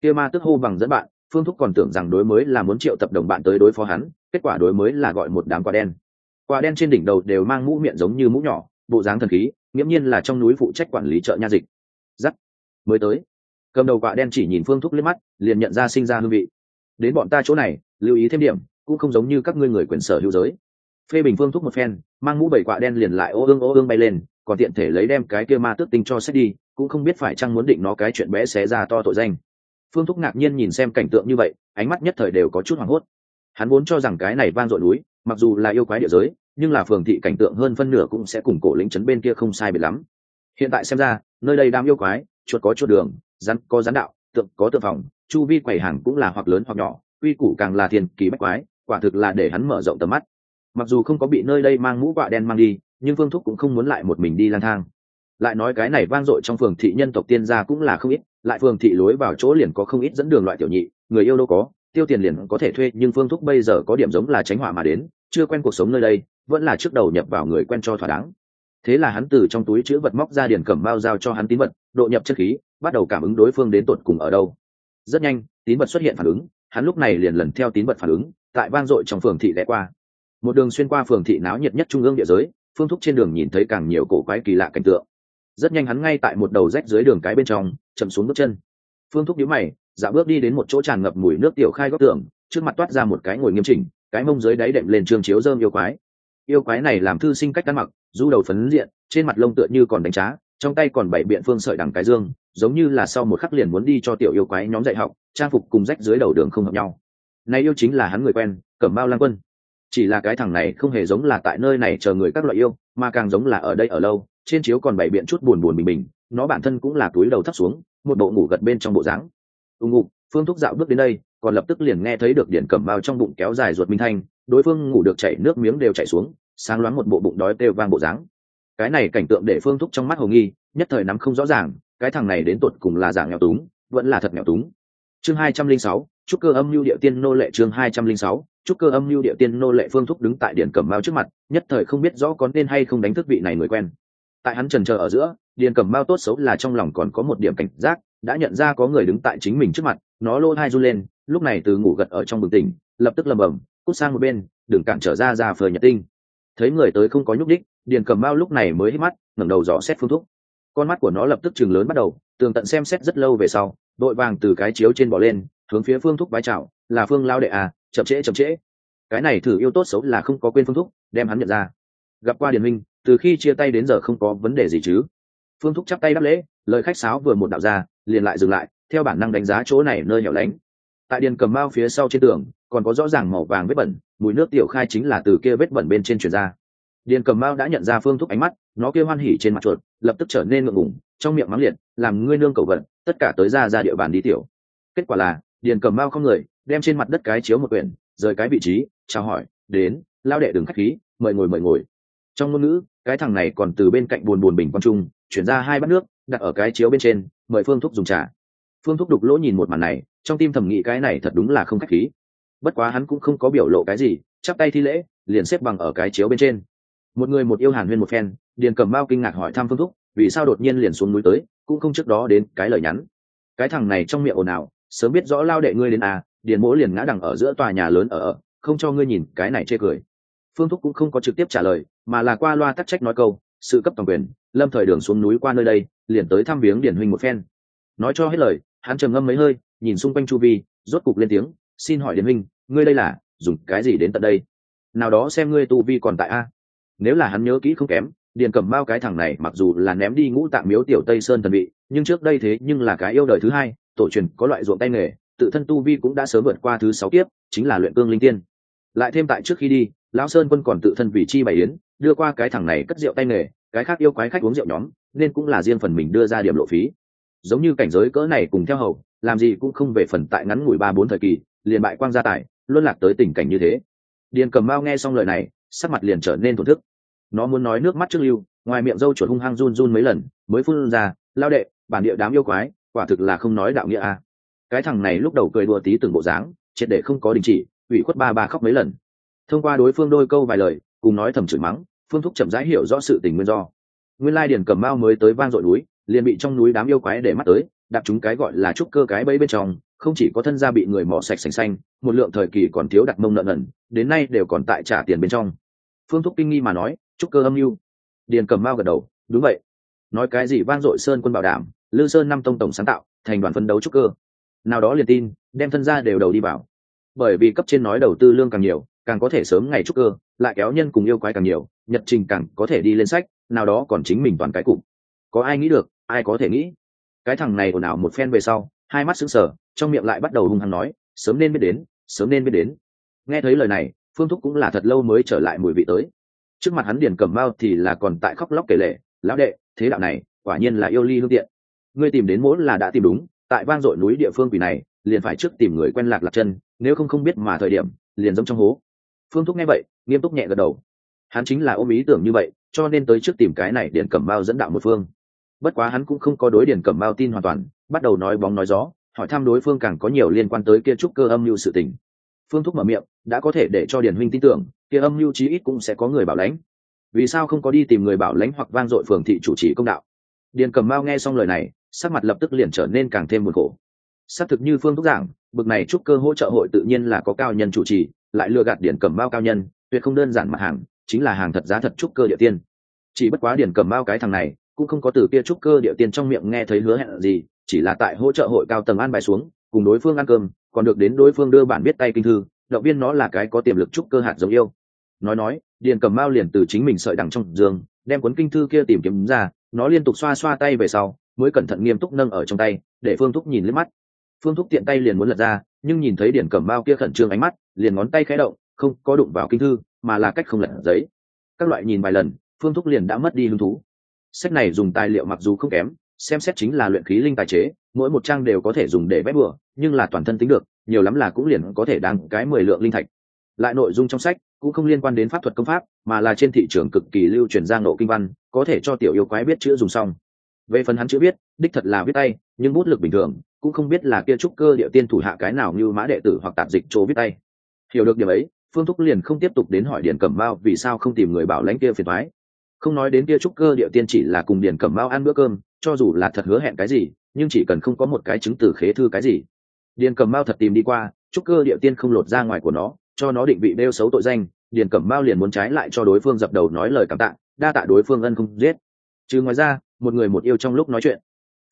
Kia ma tước hô bằng dẫn bạn, phương thúc còn tưởng rằng đối mới là muốn triệu tập đồng bạn tới đối phó hắn, kết quả đối mới là gọi một đám quả đen. Quả đen trên đỉnh đầu đều mang mũ miệng giống như mũ nhỏ, bộ dáng thần khí, nghiễm nhiên là trong núi phụ trách quản lý chợ nha dịch. Giắt mới tới. Cầm đầu quả đen chỉ nhìn phương thúc liếc mắt, liền nhận ra sinh ra hương vị đến bọn ta chỗ này, lưu ý thêm điểm, cũng không giống như các ngươi người quyền sở hữu giới. Phê bình phương thúc một phen, mang mũ bảy quạ đen liền lại ô ương ô ương bay lên, còn tiện thể lấy đem cái kia ma tước tinh cho xét đi, cũng không biết phải chăng muốn định nó cái chuyện bé xé ra to tội danh. Phương thúc ngạc nhiên nhìn xem cảnh tượng như vậy, ánh mắt nhất thời đều có chút hoảng hốt. Hắn vốn cho rằng cái này vang dội núi, mặc dù là yêu quái địa giới, nhưng là phường thị cảnh tượng hơn phân nửa cũng sẽ cùng cổ lĩnh trấn bên kia không sai biệt lắm. Hiện tại xem ra, nơi đây đang yêu quái, chuột có chuột đường, rắn có rắn đạo, tượng có tượng phòng chu vi quầy hàng cũng là hoặc lớn hoặc nhỏ uy củ càng là thiền kỳ bách quái, quả thực là để hắn mở rộng tầm mắt. Mặc dù không có bị nơi đây mang mũ quạ đen mang đi, nhưng phương thúc cũng không muốn lại một mình đi lang thang. Lại nói cái này vang dội trong phường thị nhân tộc tiên gia cũng là không ít, lại phường thị lối vào chỗ liền có không ít dẫn đường loại tiểu nhị, người yêu đâu có, tiêu tiền liền có thể thuê, nhưng phương thúc bây giờ có điểm giống là tránh họa mà đến, chưa quen cuộc sống nơi đây, vẫn là trước đầu nhập vào người quen cho thỏa đáng. Thế là hắn từ trong túi chữ vật móc ra điền cầm bao giao cho hắn tín vật, độ nhập chất khí, bắt đầu cảm ứng đối phương đến tột cùng ở đâu rất nhanh, tín vật xuất hiện phản ứng, hắn lúc này liền lần theo tín vật phản ứng, tại vang dội trong phường thị lẽ qua. Một đường xuyên qua phường thị náo nhiệt nhất trung ương địa giới, phương thúc trên đường nhìn thấy càng nhiều cổ quái kỳ lạ cảnh tượng. Rất nhanh hắn ngay tại một đầu rách dưới đường cái bên trong, chậm xuống bước chân. Phương thúc nhíu mày dạo bước đi đến một chỗ tràn ngập mùi nước tiểu khai góc tường, trước mặt toát ra một cái ngồi nghiêm chỉnh, cái mông dưới đáy đệm lên trường chiếu dơm yêu quái. Yêu quái này làm thư sinh cách ăn mặc, du đầu phấn diện, trên mặt lông tựa như còn đánh trá trong tay còn bảy biện phương sợi đằng cái dương, giống như là sau một khắc liền muốn đi cho tiểu yêu quái nhóm dạy học, trang phục cùng rách dưới đầu đường không hợp nhau. Nay yêu chính là hắn người quen, cẩm bao lang quân. Chỉ là cái thằng này không hề giống là tại nơi này chờ người các loại yêu, mà càng giống là ở đây ở lâu, trên chiếu còn bảy biện chút buồn buồn bình bình, nó bản thân cũng là túi đầu thấp xuống, một bộ ngủ gật bên trong bộ dáng. Ưng ngục phương thúc dạo bước đến đây, còn lập tức liền nghe thấy được điển cầm bao trong bụng kéo dài ruột minh thanh, đối phương ngủ được chảy nước miếng đều chảy xuống, sáng loáng một bộ bụng đói têu vang bộ dáng cái này cảnh tượng để phương thúc trong mắt hồ nghi, nhất thời nắm không rõ ràng, cái thằng này đến tột cùng là giả nghèo túng, vẫn là thật nghèo túng. Chương hai trăm linh sáu, chúc cơ âm lưu địa tiên nô lệ chương hai trăm linh sáu, chúc cơ âm lưu địa tiên nô lệ phương thúc đứng tại điện cẩm mao trước mặt, nhất thời không biết rõ có nên hay không đánh thức vị này người quen. Tại hắn trần trờ ở giữa, điền cẩm mao tốt xấu là trong lòng còn có một điểm cảnh giác, đã nhận ra có người đứng tại chính mình trước mặt, nó lô hai run lên, lúc này từ ngủ gật ở trong bừng tỉnh, lập tức lầm bầm, cút sang một bên, đừng cản trở ra ra phờ nhật tinh. Thấy người tới không có nhúc đích điền cầm bao lúc này mới hít mắt, ngẩng đầu dò xét phương thúc con mắt của nó lập tức chừng lớn bắt đầu, tường tận xem xét rất lâu về sau, đội vàng từ cái chiếu trên bỏ lên, hướng phía phương thúc bái chào, là phương lao đệ à chậm trễ chậm trễ. Cái này thử yêu tốt xấu là không có quên phương thúc đem hắn nhận ra. Gặp qua điền minh, từ khi chia tay đến giờ không có vấn đề gì chứ. Phương thúc chắp tay đáp lễ, lời khách sáo vừa một đạo ra, liền lại dừng lại, theo bản năng đánh giá chỗ này nơi hẻo lánh. Tại điền cầm bao phía sau trên tường, còn có rõ ràng màu vàng vết bẩn, mùi nước tiểu khai chính là từ kia vết bẩn bên trên truyền ra điền cầm mao đã nhận ra phương thúc ánh mắt, nó kêu hoan hỉ trên mặt chuột, lập tức trở nên ngượng ngủng trong miệng mắng liệt, làm ngươi nương cầu vận, tất cả tới ra ra địa bàn đi tiểu. Kết quả là, điền cầm mao không người, đem trên mặt đất cái chiếu một quyển, rời cái vị trí, chào hỏi, đến lao đệ đừng khách khí, mời ngồi mời ngồi. Trong ngôn ngữ, cái thằng này còn từ bên cạnh buồn buồn bình quang trung, chuyển ra hai bát nước, đặt ở cái chiếu bên trên, mời phương thúc dùng trà. Phương thúc đục lỗ nhìn một màn này, trong tim thầm nghĩ cái này thật đúng là không khách khí. Bất quá hắn cũng không có biểu lộ cái gì, chắp tay thi lễ, liền xếp bằng ở cái chiếu bên trên một người một yêu hàn huyên một phen, điền cầm bao kinh ngạc hỏi thăm phương thúc, vì sao đột nhiên liền xuống núi tới, cũng không trước đó đến cái lời nhắn. Cái thằng này trong miệng ồn ào, sớm biết rõ lao đệ ngươi đến à điền mỗ liền ngã đằng ở giữa tòa nhà lớn ở không cho ngươi nhìn, cái này chê cười. Phương thúc cũng không có trực tiếp trả lời, mà là qua loa tắc trách nói câu, sự cấp toàn quyền, lâm thời đường xuống núi qua nơi đây, liền tới thăm viếng điển huynh một phen. Nói cho hết lời, hắn trầm ngâm mấy hơi, nhìn xung quanh chu vi, rốt cục lên tiếng, xin hỏi điển huynh, ngươi đây là, dùng cái gì đến tận đây? Nào đó xem ngươi tu vi còn tại a nếu là hắn nhớ kỹ không kém, điền cẩm Mao cái thằng này mặc dù là ném đi ngũ tạng miếu tiểu tây sơn thần vị, nhưng trước đây thế nhưng là cái yêu đời thứ hai, tổ truyền có loại ruộng tay nghề, tự thân tu vi cũng đã sớm vượt qua thứ sáu kiếp, chính là luyện cương linh tiên. Lại thêm tại trước khi đi, lão sơn quân còn tự thân vì chi bày yến, đưa qua cái thằng này cất rượu tay nghề, cái khác yêu quái khách uống rượu nhóm, nên cũng là riêng phần mình đưa ra điểm lộ phí. Giống như cảnh giới cỡ này cùng theo hầu, làm gì cũng không về phần tại ngắn ngủi ba bốn thời kỳ, liền bại quang gia tài, luôn lạc tới tình cảnh như thế. Điền cầm mao nghe xong lời này, sắc mặt liền trở nên thổn thức nó muốn nói nước mắt trước lưu, ngoài miệng dâu chuột hung hăng run run mấy lần, mới phun ra, lao đệ, bản địa đám yêu quái, quả thực là không nói đạo nghĩa a. À. cái thằng này lúc đầu cười đùa tí từng bộ dáng, triệt để không có đình chỉ, ủy khuất ba ba khóc mấy lần. Thông qua đối phương đôi câu vài lời, cùng nói thầm chửi mắng, phương thúc chậm rãi hiểu rõ sự tình nguyên do. Nguyên lai điển cầm mao mới tới vang dội núi, liền bị trong núi đám yêu quái để mắt tới đạp chúng cái gọi là trúc cơ cái bẫy bên trong, không chỉ có thân gia bị người mỏ sạch sành xanh, một lượng thời kỳ còn thiếu đặt mông nợ nần, đến nay đều còn tại trả tiền bên trong. Phương thúc kinh nghi mà nói trúc cơ âm mưu. Điền cầm mao gật đầu, đúng vậy. Nói cái gì vang dội sơn quân bảo đảm, lư sơn năm tông tổng sáng tạo, thành đoàn phân đấu trúc cơ. Nào đó liền tin, đem thân gia đều đầu đi vào. Bởi vì cấp trên nói đầu tư lương càng nhiều, càng có thể sớm ngày trúc cơ, lại kéo nhân cùng yêu quái càng nhiều, nhật trình càng có thể đi lên sách, nào đó còn chính mình toàn cái cụm có ai nghĩ được, ai có thể nghĩ? Cái thằng này ồn ào một phen về sau, hai mắt sững sờ, trong miệng lại bắt đầu hung hăng nói, sớm nên biết đến, sớm nên biết đến. Nghe thấy lời này, phương thúc cũng là thật lâu mới trở lại mùi vị tới trước mặt hắn điền cẩm mao thì là còn tại khóc lóc kể lệ lão đệ, thế đạo này, quả nhiên là yêu ly hương tiện. Ngươi tìm đến muốn là đã tìm đúng, tại vang dội núi địa phương quỷ này, liền phải trước tìm người quen lạc lạc chân, nếu không không biết mà thời điểm, liền giống trong hố. Phương thúc nghe vậy, nghiêm túc nhẹ gật đầu. Hắn chính là ôm ý tưởng như vậy, cho nên tới trước tìm cái này điền cẩm bao dẫn đạo một phương. Bất quá hắn cũng không có đối điền cẩm bao tin hoàn toàn, bắt đầu nói bóng nói gió, hỏi thăm đối phương càng có nhiều liên quan tới kia trúc cơ âm mưu sự tình. Phương thúc mở miệng, đã có thể để cho điền huynh tin tưởng kia âm mưu chí ít cũng sẽ có người bảo lãnh. Vì sao không có đi tìm người bảo lãnh hoặc vang dội phường thị chủ trì công đạo? Điền cầm bao nghe xong lời này, sắc mặt lập tức liền trở nên càng thêm buồn khổ. Xác thực như phương thúc giảng, bực này trúc cơ hỗ trợ hội tự nhiên là có cao nhân chủ trì, lại lừa gạt điển cầm bao cao nhân, tuyệt không đơn giản mặt hàng, chính là hàng thật giá thật trúc cơ địa tiên. Chỉ bất quá điển cầm bao cái thằng này, cũng không có từ kia trúc cơ địa tiên trong miệng nghe thấy hứa hẹn gì, chỉ là tại hỗ trợ hội cao tầng an bài xuống, cùng đối phương ăn cơm, còn được đến đối phương đưa bản biết tay kinh thư, động viên nó là cái có tiềm lực trúc cơ hạt giống yêu nói nói, điền cầm Mao liền từ chính mình sợi đằng trong giường, đem cuốn kinh thư kia tìm kiếm ra, nó liên tục xoa xoa tay về sau, mới cẩn thận nghiêm túc nâng ở trong tay, để phương thúc nhìn lên mắt. Phương thúc tiện tay liền muốn lật ra, nhưng nhìn thấy điển Cầm Mao kia khẩn trương ánh mắt, liền ngón tay khẽ động, không có đụng vào kinh thư, mà là cách không lật giấy. Các loại nhìn vài lần, phương thúc liền đã mất đi hứng thú. Sách này dùng tài liệu mặc dù không kém, xem xét chính là luyện khí linh tài chế, mỗi một trang đều có thể dùng để vét bừa, nhưng là toàn thân tính được, nhiều lắm là cũng liền có thể đáng cái mười lượng linh thạch. Lại nội dung trong sách cũng không liên quan đến pháp thuật công pháp, mà là trên thị trường cực kỳ lưu truyền giang nộ kinh văn, có thể cho tiểu yêu quái biết chữ dùng xong. Về phần hắn chữ biết đích thật là viết tay, nhưng bút lực bình thường, cũng không biết là kia trúc cơ địa tiên thủ hạ cái nào như mã đệ tử hoặc tạp dịch chỗ viết tay. Hiểu được điểm ấy, phương thúc liền không tiếp tục đến hỏi điền cẩm mao vì sao không tìm người bảo lãnh kia phiền thoái không nói đến kia trúc cơ địa tiên chỉ là cùng điền cẩm mao ăn bữa cơm, cho dù là thật hứa hẹn cái gì, nhưng chỉ cần không có một cái chứng từ khế thư cái gì. Điền cẩm mao thật tìm đi qua, trúc cơ địa tiên không lột ra ngoài của nó cho nó định vị đeo xấu tội danh, điền cẩm Mao liền muốn trái lại cho đối phương dập đầu nói lời cảm tạ, đa tạ đối phương ân không giết. Chứ ngoài ra, một người một yêu trong lúc nói chuyện.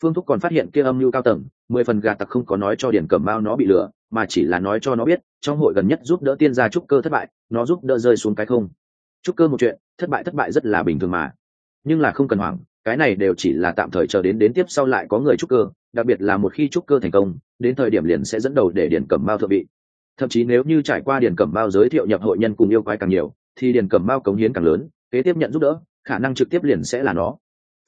Phương thúc còn phát hiện kia âm mưu cao tầng, mười phần gà tặc không có nói cho điền cẩm Mao nó bị lừa, mà chỉ là nói cho nó biết, trong hội gần nhất giúp đỡ tiên gia trúc cơ thất bại, nó giúp đỡ rơi xuống cái không. Trúc cơ một chuyện, thất bại thất bại rất là bình thường mà. Nhưng là không cần hoảng, cái này đều chỉ là tạm thời chờ đến đến tiếp sau lại có người trúc cơ, đặc biệt là một khi trúc cơ thành công, đến thời điểm liền sẽ dẫn đầu để điền cẩm Mao thượng vị thậm chí nếu như trải qua điền cẩm bao giới thiệu nhập hội nhân cùng yêu quái càng nhiều, thì điền cẩm bao cống hiến càng lớn, kế tiếp nhận giúp đỡ, khả năng trực tiếp liền sẽ là nó.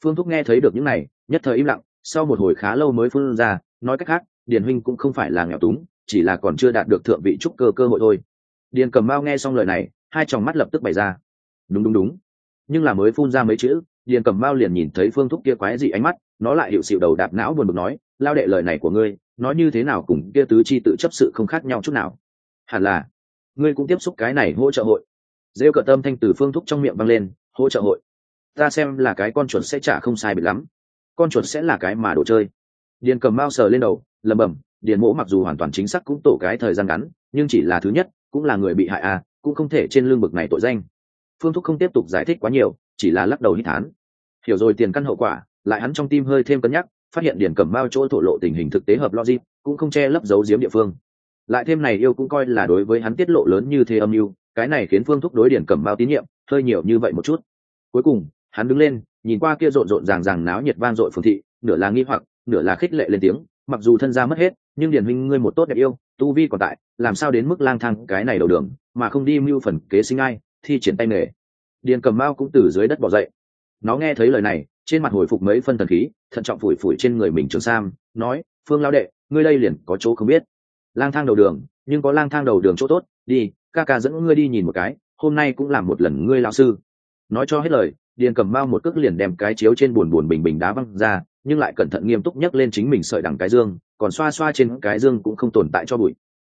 Phương thúc nghe thấy được những này, nhất thời im lặng, sau một hồi khá lâu mới phun ra, nói cách khác, điền huynh cũng không phải là nghèo túng, chỉ là còn chưa đạt được thượng vị trúc cơ cơ hội thôi. Điền Cẩm bao nghe xong lời này, hai tròng mắt lập tức bày ra. Đúng đúng đúng. Nhưng là mới phun ra mấy chữ, điền Cẩm bao liền nhìn thấy phương thúc kia quái dị ánh mắt, nó lại hiệu xịu đầu đạp não buồn bực nói, lao đệ lời này của ngươi, nói như thế nào cùng kia tứ chi tự chấp sự không khác nhau chút nào hẳn là ngươi cũng tiếp xúc cái này hỗ trợ hội. Rêu cợt tâm thanh từ phương thúc trong miệng vang lên, hỗ trợ hội. Ta xem là cái con chuột sẽ trả không sai bị lắm. Con chuột sẽ là cái mà đồ chơi. Điền cầm bao sờ lên đầu lầm bầm điền mỗ mặc dù hoàn toàn chính xác cũng tổ cái thời gian ngắn, nhưng chỉ là thứ nhất, cũng là người bị hại à cũng không thể trên lương bực này tội danh. Phương thúc không tiếp tục giải thích quá nhiều, chỉ là lắc đầu hít thán hiểu rồi, tiền căn hậu quả, lại hắn trong tim hơi thêm cân nhắc, phát hiện điền cầm bao chỗ thổ lộ tình hình thực tế hợp logic, cũng không che lấp giấu giếm địa phương lại thêm này yêu cũng coi là đối với hắn tiết lộ lớn như thế âm mưu, cái này khiến phương thúc đối điển cầm bao tín nhiệm, hơi nhiều như vậy một chút. Cuối cùng, hắn đứng lên, nhìn qua kia rộn rộn ràng ràng náo nhiệt vang dội phường thị, nửa là nghi hoặc, nửa là khích lệ lên tiếng, mặc dù thân gia mất hết, nhưng điển huynh ngươi một tốt đẹp yêu, tu vi còn tại, làm sao đến mức lang thang cái này đầu đường, mà không đi mưu phần kế sinh ai, thi triển tay nghề. Điền cầm mao cũng từ dưới đất bỏ dậy. Nó nghe thấy lời này, trên mặt hồi phục mấy phân thần khí, thận trọng phủi phủi trên người mình trường sam, nói, phương lao đệ, ngươi đây liền có chỗ không biết lang thang đầu đường, nhưng có lang thang đầu đường chỗ tốt, đi, ca ca dẫn ngươi đi nhìn một cái, hôm nay cũng làm một lần ngươi lao sư. Nói cho hết lời, điền cầm bao một cước liền đem cái chiếu trên buồn buồn bình bình đá văng ra, nhưng lại cẩn thận nghiêm túc nhấc lên chính mình sợi đằng cái dương, còn xoa xoa trên cái dương cũng không tồn tại cho bụi.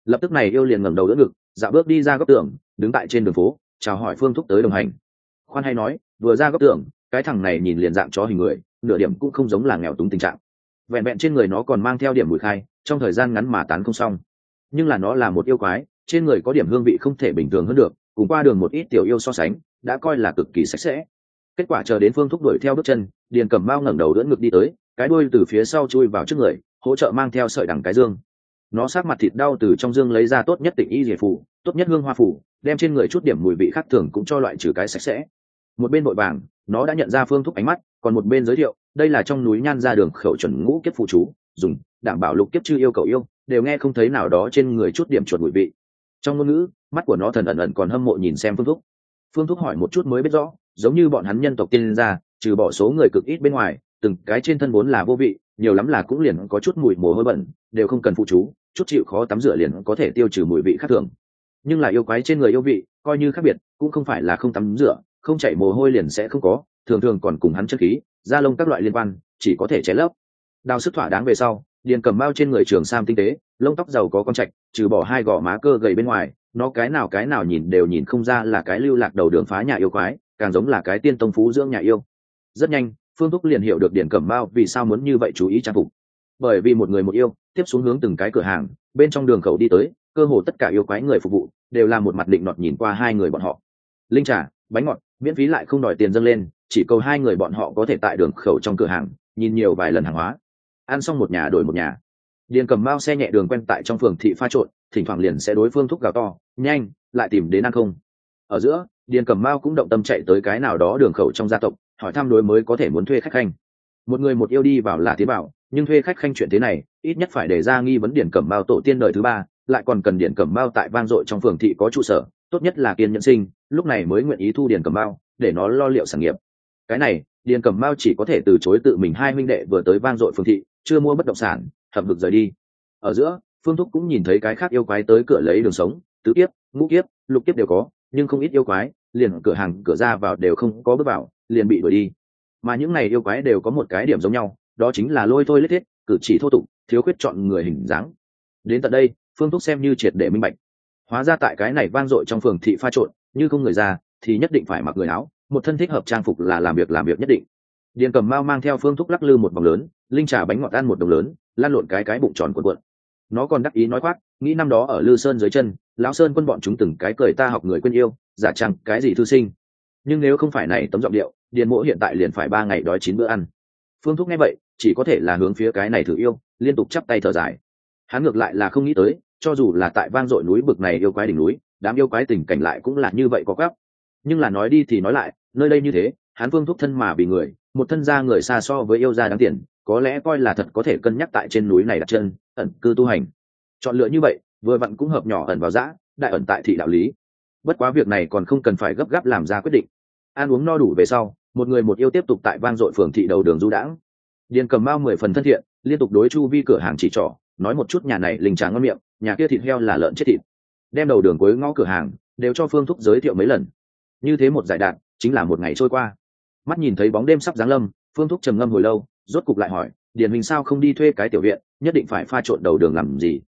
Lập tức này yêu liền ngẩng đầu đỡ ngực dạ bước đi ra góc tường, đứng tại trên đường phố, chào hỏi phương thúc tới đồng hành. Khoan hay nói, vừa ra góc tường, cái thằng này nhìn liền dạng chó hình người, nửa điểm cũng không giống là nghèo túng tình trạng vẹn vẹn trên người nó còn mang theo điểm mùi khai, trong thời gian ngắn mà tán không xong. Nhưng là nó là một yêu quái, trên người có điểm hương vị không thể bình thường hơn được, cùng qua đường một ít tiểu yêu so sánh, đã coi là cực kỳ sạch sẽ. Kết quả chờ đến phương thúc đuổi theo bước chân, điền cầm bao ngẩng đầu đỡ ngực đi tới, cái đuôi từ phía sau chui vào trước người, hỗ trợ mang theo sợi đằng cái dương. Nó sát mặt thịt đau từ trong dương lấy ra tốt nhất tỉnh y rỉa phủ, tốt nhất hương hoa phủ, đem trên người chút điểm mùi vị khác thường cũng cho loại trừ cái sạch sẽ. Một bên vội vàng nó đã nhận ra phương thúc ánh mắt, còn một bên giới thiệu đây là trong núi nhan ra đường khẩu chuẩn ngũ kiếp phụ chú, dùng, đảm bảo lục kiếp chư yêu cầu yêu, đều nghe không thấy nào đó trên người chút điểm chuột mùi vị. Trong ngôn ngữ, mắt của nó thần ẩn ẩn còn hâm mộ nhìn xem phương thúc. Phương thúc hỏi một chút mới biết rõ, giống như bọn hắn nhân tộc tiên gia, trừ bỏ số người cực ít bên ngoài, từng cái trên thân vốn là vô vị, nhiều lắm là cũng liền có chút mùi mồ hôi bẩn, đều không cần phụ chú, chút chịu khó tắm rửa liền có thể tiêu trừ mùi vị khác thường. Nhưng là yêu quái trên người yêu vị, coi như khác biệt, cũng không phải là không tắm rửa, không chảy mồ hôi liền sẽ không có thường thường còn cùng hắn chất khí, da lông các loại liên quan, chỉ có thể cháy lấp. Đào sức thỏa đáng về sau, điền cầm bao trên người trường sam tinh tế, lông tóc giàu có con trạch, trừ bỏ hai gò má cơ gầy bên ngoài, nó cái nào cái nào nhìn đều nhìn không ra là cái lưu lạc đầu đường phá nhà yêu quái, càng giống là cái tiên tông phú dưỡng nhà yêu. Rất nhanh, phương thúc liền hiểu được điển cẩm bao vì sao muốn như vậy chú ý trang phục. Bởi vì một người một yêu, tiếp xuống hướng từng cái cửa hàng, bên trong đường khẩu đi tới, cơ hồ tất cả yêu quái người phục vụ, đều là một mặt định nọt nhìn qua hai người bọn họ. Linh trà, bánh ngọt, miễn phí lại không đòi tiền dâng lên chỉ cầu hai người bọn họ có thể tại đường khẩu trong cửa hàng, nhìn nhiều vài lần hàng hóa. Ăn xong một nhà đổi một nhà. Điền cầm bao xe nhẹ đường quen tại trong phường thị pha trộn, thỉnh thoảng liền sẽ đối phương thúc gào to, nhanh, lại tìm đến ăn không. Ở giữa, điền cầm mao cũng động tâm chạy tới cái nào đó đường khẩu trong gia tộc, hỏi thăm đối mới có thể muốn thuê khách khanh. Một người một yêu đi vào là tiến bảo, nhưng thuê khách khanh chuyện thế này, ít nhất phải để ra nghi vấn điển cẩm bao tổ tiên đời thứ ba, lại còn cần điển cẩm bao tại vang dội trong phường thị có trụ sở, tốt nhất là kiên nhẫn sinh, lúc này mới nguyện ý thu điển cẩm bao để nó lo liệu sản nghiệp cái này, điền cẩm Mao chỉ có thể từ chối tự mình hai minh đệ vừa tới vang dội phường thị, chưa mua bất động sản hợp được rời đi. Ở giữa, phương thúc cũng nhìn thấy cái khác yêu quái tới cửa lấy đường sống, tứ kiếp, ngũ kiếp, lục kiếp đều có, nhưng không ít yêu quái, liền cửa hàng, cửa ra vào đều không có bước vào, liền bị đuổi đi. Mà những này yêu quái đều có một cái điểm giống nhau, đó chính là lôi thôi lết thiết, cử chỉ thô tục, thiếu khuyết chọn người hình dáng. Đến tận đây, phương thúc xem như triệt để minh bạch. Hóa ra tại cái này vang dội trong phường thị pha trộn, như không người ra thì nhất định phải mặc người áo một thân thích hợp trang phục là làm việc làm việc nhất định. Điền cầm mao mang theo phương thúc lắc lư một vòng lớn, linh trà bánh ngọt ăn một đồng lớn, lan lộn cái cái bụng tròn cuộn cuộn. Nó còn đắc ý nói khoác, nghĩ năm đó ở lư sơn dưới chân, lão sơn quân bọn chúng từng cái cười ta học người quên yêu, giả chăng cái gì thư sinh. Nhưng nếu không phải này tấm giọng điệu, điền mỗ hiện tại liền phải ba ngày đói chín bữa ăn. Phương thúc nghe vậy, chỉ có thể là hướng phía cái này thử yêu, liên tục chắp tay thở dài. Hắn ngược lại là không nghĩ tới, cho dù là tại vang dội núi bực này yêu quái đỉnh núi, đám yêu quái tình cảnh lại cũng là như vậy có gấp nhưng là nói đi thì nói lại, nơi đây như thế hắn phương thúc thân mà vì người, một thân gia người xa so với yêu gia đáng tiền, có lẽ coi là thật có thể cân nhắc tại trên núi này đặt chân, ẩn cư tu hành. Chọn lựa như vậy, vừa vặn cũng hợp nhỏ ẩn vào giã, đại ẩn tại thị đạo lý. Bất quá việc này còn không cần phải gấp gáp làm ra quyết định. Ăn uống no đủ về sau, một người một yêu tiếp tục tại vang dội phường thị đầu đường du đãng. Điền cầm bao mười phần thân thiện, liên tục đối chu vi cửa hàng chỉ trỏ, nói một chút nhà này linh tráng ngon miệng, nhà kia thịt heo là lợn chết thịt. Đem đầu đường cuối ngõ cửa hàng, đều cho phương thúc giới thiệu mấy lần như thế một giải đạn, chính là một ngày trôi qua. Mắt nhìn thấy bóng đêm sắp giáng lâm, phương thúc trầm ngâm hồi lâu, rốt cục lại hỏi, điền hình sao không đi thuê cái tiểu viện, nhất định phải pha trộn đầu đường làm gì?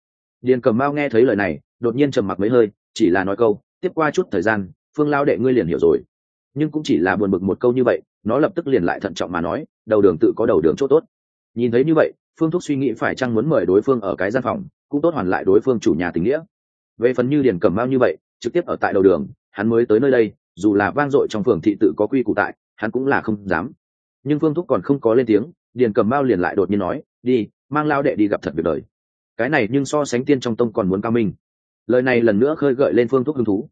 Điền cầm mao nghe thấy lời này, đột nhiên trầm mặc mấy hơi, chỉ là nói câu, tiếp qua chút thời gian, phương lao đệ ngươi liền hiểu rồi. Nhưng cũng chỉ là buồn bực một câu như vậy, nó lập tức liền lại thận trọng mà nói, đầu đường tự có đầu đường chỗ tốt. Nhìn thấy như vậy, phương thúc suy nghĩ phải chăng muốn mời đối phương ở cái gian phòng, cũng tốt hoàn lại đối phương chủ nhà tình nghĩa. Về phần như điền cầm mao như vậy, trực tiếp ở tại đầu đường, hắn mới tới nơi đây dù là vang dội trong phường thị tự có quy củ tại, hắn cũng là không dám. Nhưng phương thúc còn không có lên tiếng, điền cầm mao liền lại đột nhiên nói, đi, mang lao đệ đi gặp thật việc đời. Cái này nhưng so sánh tiên trong tông còn muốn cao minh. Lời này lần nữa khơi gợi lên phương thúc hứng thú.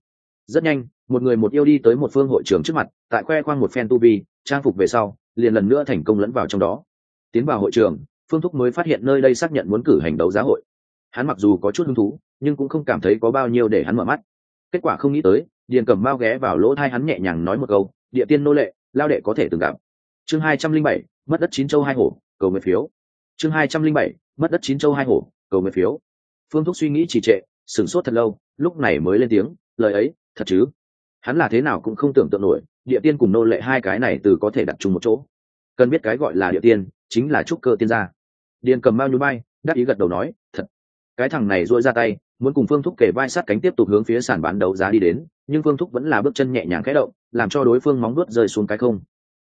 Rất nhanh, một người một yêu đi tới một phương hội trưởng trước mặt, tại khoe khoang một phen tu vi, trang phục về sau, liền lần nữa thành công lẫn vào trong đó. Tiến vào hội trường, phương thúc mới phát hiện nơi đây xác nhận muốn cử hành đấu giá hội. Hắn mặc dù có chút hứng thú, nhưng cũng không cảm thấy có bao nhiêu để hắn mở mắt. Kết quả không nghĩ tới điền cầm bao ghé vào lỗ thai hắn nhẹ nhàng nói một câu, địa tiên nô lệ, lao đệ có thể từng gặp. Chương hai trăm linh bảy, mất đất chín châu hai hổ, cầu nguyện phiếu. Chương hai trăm linh bảy, mất đất chín châu hai hổ, cầu nguyện phiếu. Phương thúc suy nghĩ trì trệ, sửng sốt thật lâu, lúc này mới lên tiếng, lời ấy, thật chứ? Hắn là thế nào cũng không tưởng tượng nổi, địa tiên cùng nô lệ hai cái này từ có thể đặt chung một chỗ. Cần biết cái gọi là địa tiên, chính là trúc cơ tiên gia. Điền cầm bao nhú bay đắc ý gật đầu nói, thật. Cái thằng này dội ra tay muốn cùng phương thúc kể vai sát cánh tiếp tục hướng phía sàn bán đấu giá đi đến, nhưng phương thúc vẫn là bước chân nhẹ nhàng khẽ động, làm cho đối phương móng đuốt rơi xuống cái không.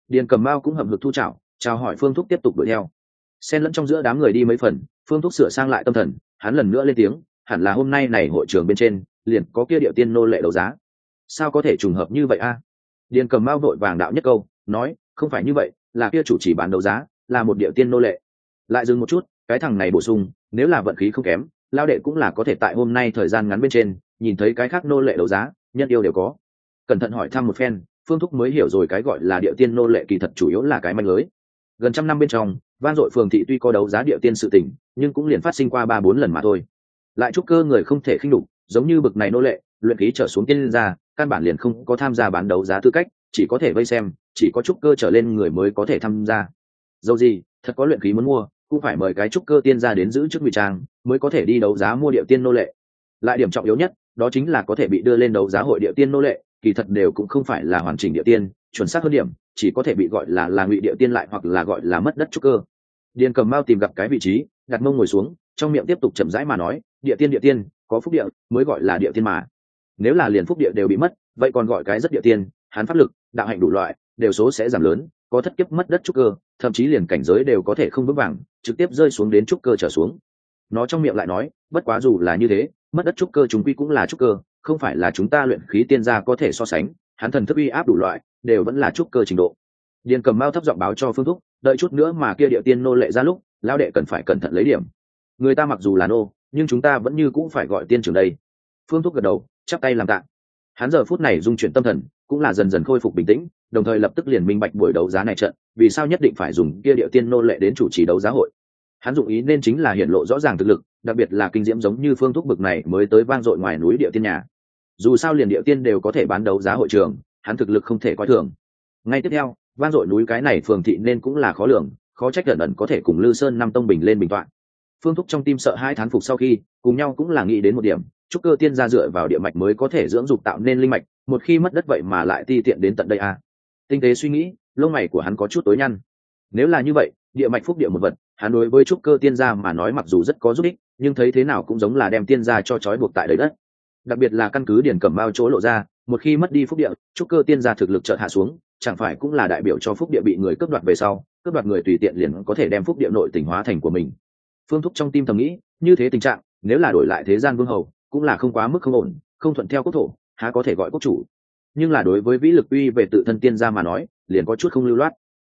Điền cầm mao cũng hậm hực thu chảo, chào hỏi phương thúc tiếp tục đuổi theo. Xen lẫn trong giữa đám người đi mấy phần, phương thúc sửa sang lại tâm thần, hắn lần nữa lên tiếng, hẳn là hôm nay này hội trường bên trên, liền có kia địa tiên nô lệ đấu giá. Sao có thể trùng hợp như vậy a? Điền cầm mao vội vàng đạo nhất câu, nói, không phải như vậy, là kia chủ chỉ bán đấu giá, là một địa tiên nô lệ. Lại dừng một chút, cái thằng này bổ sung, nếu là vận khí không kém lao đệ cũng là có thể tại hôm nay thời gian ngắn bên trên, nhìn thấy cái khác nô lệ đấu giá, nhân yêu đều có. Cẩn thận hỏi thăm một phen, phương thúc mới hiểu rồi cái gọi là địa tiên nô lệ kỳ thật chủ yếu là cái manh lưới. Gần trăm năm bên trong van dội phường thị tuy có đấu giá địa tiên sự tình, nhưng cũng liền phát sinh qua ba bốn lần mà thôi. Lại chúc cơ người không thể khinh đục giống như bực này nô lệ, luyện khí trở xuống tiên ra, căn bản liền không có tham gia bán đấu giá tư cách, chỉ có thể vây xem, chỉ có trúc cơ trở lên người mới có thể tham gia. Dầu gì, thật có luyện khí muốn mua cũng phải mời cái trúc cơ tiên ra đến giữ chức ngụy trang, mới có thể đi đấu giá mua địa tiên nô lệ. Lại điểm trọng yếu nhất, đó chính là có thể bị đưa lên đấu giá hội địa tiên nô lệ, kỳ thật đều cũng không phải là hoàn chỉnh địa tiên, chuẩn xác hơn điểm, chỉ có thể bị gọi là là ngụy địa tiên lại hoặc là gọi là mất đất trúc cơ. Điền cầm mao tìm gặp cái vị trí, đặt mông ngồi xuống, trong miệng tiếp tục chậm rãi mà nói địa tiên địa tiên, có phúc địa, mới gọi là địa tiên mà. Nếu là liền phúc địa đều bị mất, vậy còn gọi cái rất địa tiên hắn pháp lực, đạo hạnh đủ loại, đều số sẽ giảm lớn có thất kiếp mất đất trúc cơ, thậm chí liền cảnh giới đều có thể không vững vàng, trực tiếp rơi xuống đến trúc cơ trở xuống. Nó trong miệng lại nói, bất quá dù là như thế, mất đất trúc cơ chúng quy cũng là trúc cơ, không phải là chúng ta luyện khí tiên gia có thể so sánh, hắn thần thức uy áp đủ loại, đều vẫn là trúc cơ trình độ. Điền cầm mao thấp giọng báo cho phương thúc, đợi chút nữa mà kia địa tiên nô lệ ra lúc lao đệ cần phải cẩn thận lấy điểm. Người ta mặc dù là nô, nhưng chúng ta vẫn như cũng phải gọi tiên trưởng đây. Phương thúc gật đầu, chắp tay làm tạ. Hắn giờ phút này dung chuyển tâm thần, cũng là dần dần khôi phục bình tĩnh đồng thời lập tức liền minh bạch buổi đấu giá này trận, vì sao nhất định phải dùng kia địa tiên nô lệ đến chủ trì đấu giá hội. Hắn dụng ý nên chính là hiện lộ rõ ràng thực lực, đặc biệt là kinh diễm giống như phương thuốc bực này mới tới vang dội ngoài núi địa tiên nhà. Dù sao liền địa tiên đều có thể bán đấu giá hội trường, hắn thực lực không thể coi thường. Ngay tiếp theo, vang dội núi cái này phường thị nên cũng là khó lường, khó trách gần ẩn có thể cùng lư sơn năm tông bình lên bình toạn. Phương thúc trong tim sợ hai thán phục sau khi, cùng nhau cũng là nghĩ đến một điểm, chúc cơ tiên gia dựa vào địa mạch mới có thể dưỡng dục tạo nên linh mạch, một khi mất đất vậy mà lại ti tiện đến tận đây à tinh tế suy nghĩ, lông mày của hắn có chút tối nhăn. Nếu là như vậy, địa mạch phúc địa một vật, hắn đối với trúc cơ tiên gia mà nói mặc dù rất có giúp ích, nhưng thấy thế nào cũng giống là đem tiên gia cho trói buộc tại đầy đất. Đặc biệt là căn cứ điển cẩm bao chỗ lộ ra, một khi mất đi phúc địa, trúc cơ tiên gia thực lực chợt hạ xuống, chẳng phải cũng là đại biểu cho phúc địa bị người cướp đoạt về sau, cướp đoạt người tùy tiện liền có thể đem phúc địa nội tỉnh hóa thành của mình. Phương thúc trong tim thầm nghĩ, như thế tình trạng, nếu là đổi lại thế gian vương hầu, cũng là không quá mức không ổn, không thuận theo quốc thổ, há có thể gọi quốc chủ nhưng là đối với vĩ lực uy về tự thân tiên gia mà nói, liền có chút không lưu loát.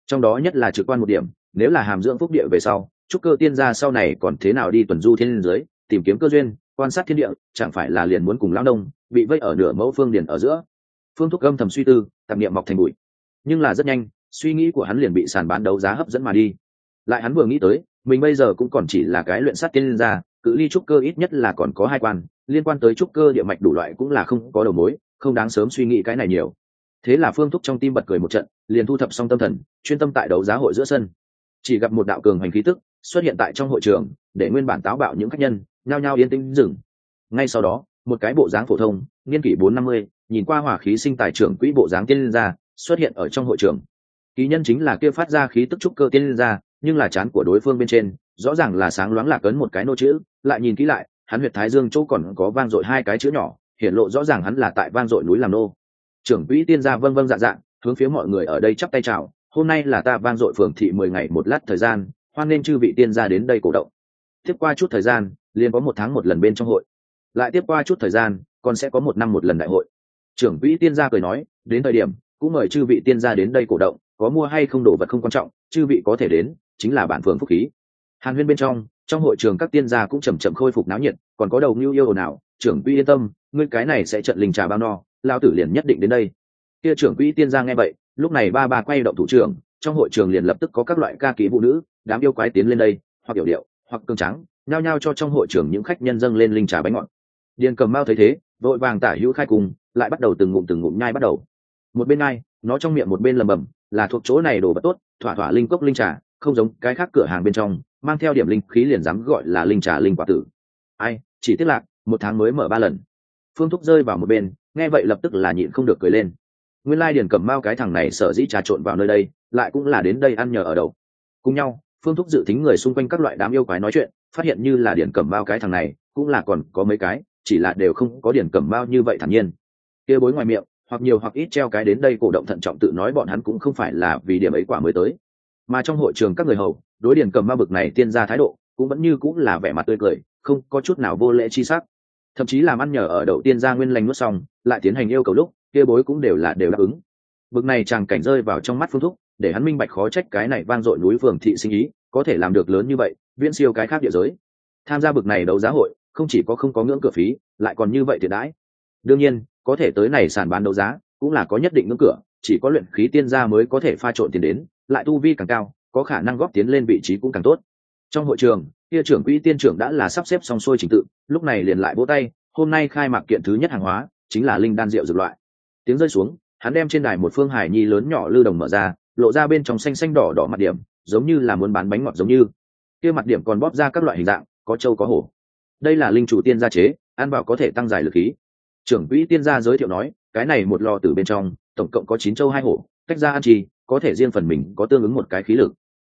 Trong đó nhất là trực quan một điểm, nếu là hàm dưỡng phúc địa về sau trúc cơ tiên gia sau này còn thế nào đi tuần du thiên giới, tìm kiếm cơ duyên, quan sát thiên địa, chẳng phải là liền muốn cùng lão nông, bị vây ở nửa mẫu phương điền ở giữa. Phương thúc âm thầm suy tư tạp niệm mọc thành bụi. Nhưng là rất nhanh, suy nghĩ của hắn liền bị sàn bán đấu giá hấp dẫn mà đi. Lại hắn vừa nghĩ tới, mình bây giờ cũng còn chỉ là cái luyện sát tiên gia, cự ly trúc cơ ít nhất là còn có hai quan, liên quan tới trúc cơ địa mạch đủ loại cũng là không có đầu mối không đáng sớm suy nghĩ cái này nhiều. Thế là phương thúc trong tim bật cười một trận, liền thu thập xong tâm thần, chuyên tâm tại đấu giá hội giữa sân. Chỉ gặp một đạo cường hành khí tức xuất hiện tại trong hội trường, để nguyên bản táo bạo những khách nhân, nhao nhao yên tĩnh dừng. Ngay sau đó, một cái bộ dáng phổ thông, niên kỷ bốn năm mươi, nhìn qua hỏa khí sinh tài trưởng quỹ bộ dáng tiên liên gia, xuất hiện ở trong hội trường. Ký nhân chính là kia phát ra khí tức trúc cơ tiên liên gia, nhưng là chán của đối phương bên trên, rõ ràng là sáng loáng lạc ấn một cái nô chữ, lại nhìn kỹ lại, hắn huyệt thái dương chỗ còn có vang dội hai cái chữ nhỏ hiển lộ rõ ràng hắn là tại vang dội núi làm nô. Trưởng quỹ tiên gia vâng vâng dạ dạ hướng phía mọi người ở đây chắp tay chào, hôm nay là ta vang dội phường thị mười ngày một lát thời gian, hoan nên chư vị tiên gia đến đây cổ động. Tiếp qua chút thời gian, liền có một tháng một lần bên trong hội. Lại tiếp qua chút thời gian, còn sẽ có một năm một lần đại hội. Trưởng quỹ tiên gia cười nói, đến thời điểm, cũng mời chư vị tiên gia đến đây cổ động, có mua hay không đồ vật không quan trọng, chư vị có thể đến, chính là bản phường phúc khí. Hàn huyên bên trong trong hội trường các tiên gia cũng chầm chậm khôi phục náo nhiệt, còn có đầu ngưu yêu nào trưởng quỹ yên tâm ngươi cái này sẽ trận linh trà bao no lao tử liền nhất định đến đây. Kia trưởng quỹ tiên gia nghe vậy lúc này ba ba quay động thủ trưởng trong hội trường liền lập tức có các loại ca kỹ phụ nữ đám yêu quái tiến lên đây hoặc biểu điệu hoặc cương trắng nhao nhao cho trong hội trường những khách nhân dâng lên linh trà bánh ngọt. Điền cầm mao thấy thế vội vàng tả hữu khai cùng lại bắt đầu từng ngụm từng ngụm nhai bắt đầu. Một bên ai, nó trong miệng một bên lầm bầm là thuộc chỗ này đồ vật tốt thỏa thỏa linh cốc linh trà không giống cái khác cửa hàng bên trong mang theo điểm linh khí liền dám gọi là linh trà linh quả tử. Ai chỉ tiếc lạc một tháng mới mở ba lần. Phương thúc rơi vào một bên, nghe vậy lập tức là nhịn không được cười lên. Nguyên lai điền cầm mao cái thằng này sở dĩ trà trộn vào nơi đây, lại cũng là đến đây ăn nhờ ở đầu cùng nhau, phương thúc dự tính người xung quanh các loại đám yêu quái nói chuyện, phát hiện như là Điền cầm bao cái thằng này, cũng là còn có mấy cái, chỉ là đều không có Điền cầm bao như vậy thản nhiên. Kia bối ngoài miệng, hoặc nhiều hoặc ít treo cái đến đây cổ động thận trọng tự nói bọn hắn cũng không phải là vì điểm ấy quả mới tới. Mà trong hội trường các người hầu, đối Điền cầm bao bực này tiên ra thái độ, cũng vẫn như cũng là vẻ mặt tươi cười, không có chút nào vô lễ chi sắc thậm chí làm ăn nhờ ở đầu tiên gia nguyên lành nuốt xong, lại tiến hành yêu cầu lúc, kia bối cũng đều là đều đáp ứng. Bực này chàng cảnh rơi vào trong mắt phương thúc, để hắn minh bạch khó trách cái này vang dội núi phường thị sinh ý, có thể làm được lớn như vậy, viễn siêu cái khác địa giới. Tham gia bực này đấu giá hội, không chỉ có không có ngưỡng cửa phí, lại còn như vậy thiệt đãi. Đương nhiên, có thể tới này sàn bán đấu giá, cũng là có nhất định ngưỡng cửa, chỉ có luyện khí tiên gia mới có thể pha trộn tiền đến, lại tu vi càng cao, có khả năng góp tiến lên vị trí cũng càng tốt trong hội trường, kia trưởng quỹ tiên trưởng đã là sắp xếp xong xuôi trình tự, lúc này liền lại vỗ tay, hôm nay khai mạc kiện thứ nhất hàng hóa, chính là linh đan rượu dược loại. Tiếng rơi xuống, hắn đem trên đài một phương hải nhi lớn nhỏ lưu đồng mở ra, lộ ra bên trong xanh xanh đỏ đỏ mặt điểm, giống như là muốn bán bánh ngọt giống như. Kia mặt điểm còn bóp ra các loại hình dạng, có trâu có hổ. Đây là linh chủ tiên gia chế, ăn vào có thể tăng dài lực khí. Trưởng quỹ tiên gia giới thiệu nói, cái này một lò từ bên trong, tổng cộng có chín châu hai hổ cách ra ăn chi, có thể riêng phần mình có tương ứng một cái khí lực.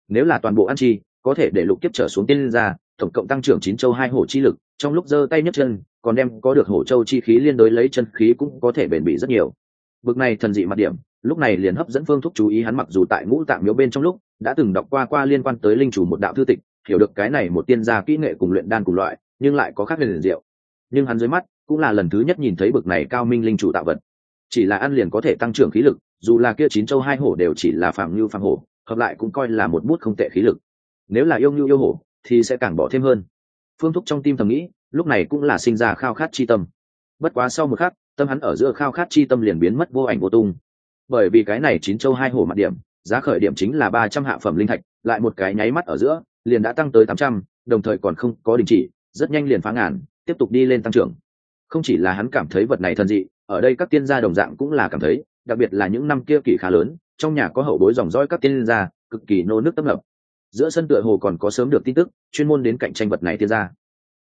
Nếu là toàn bộ ăn chi có thể để lục kiếp trở xuống tiên gia, tổng cộng tăng trưởng chín châu hai hổ chi lực, trong lúc giơ tay nhấc chân, còn đem có được hổ châu chi khí liên đối lấy chân khí cũng có thể bền bỉ rất nhiều. Bực này thần dị mặt điểm, lúc này liền hấp dẫn phương thúc chú ý hắn mặc dù tại ngũ tạng miếu bên trong lúc, đã từng đọc qua qua liên quan tới linh chủ một đạo thư tịch, hiểu được cái này một tiên gia kỹ nghệ cùng luyện đan cùng loại, nhưng lại có khác liền diệu. Nhưng hắn dưới mắt cũng là lần thứ nhất nhìn thấy bực này cao minh linh chủ tạo vật. Chỉ là ăn liền có thể tăng trưởng khí lực, dù là kia chín châu hai hổ đều chỉ là phạm như phạm hổ, hợp lại cũng coi là một bút không tệ khí lực nếu là yêu như yêu hổ, thì sẽ càng bỏ thêm hơn. Phương thúc trong tim thầm nghĩ, lúc này cũng là sinh ra khao khát chi tâm. Bất quá sau một khắc, tâm hắn ở giữa khao khát chi tâm liền biến mất vô ảnh vô tung. Bởi vì cái này chín châu hai hổ mặt điểm, giá khởi điểm chính là ba trăm hạ phẩm linh thạch, lại một cái nháy mắt ở giữa, liền đã tăng tới tám trăm, đồng thời còn không có đình chỉ, rất nhanh liền phá ngàn, tiếp tục đi lên tăng trưởng. Không chỉ là hắn cảm thấy vật này thần dị, ở đây các tiên gia đồng dạng cũng là cảm thấy, đặc biệt là những năm kia kỳ khá lớn, trong nhà có hậu bối dòng dõi các tiên gia, cực kỳ nô nước tấp nập giữa sân tựa hồ còn có sớm được tin tức, chuyên môn đến cạnh tranh vật này tiên gia.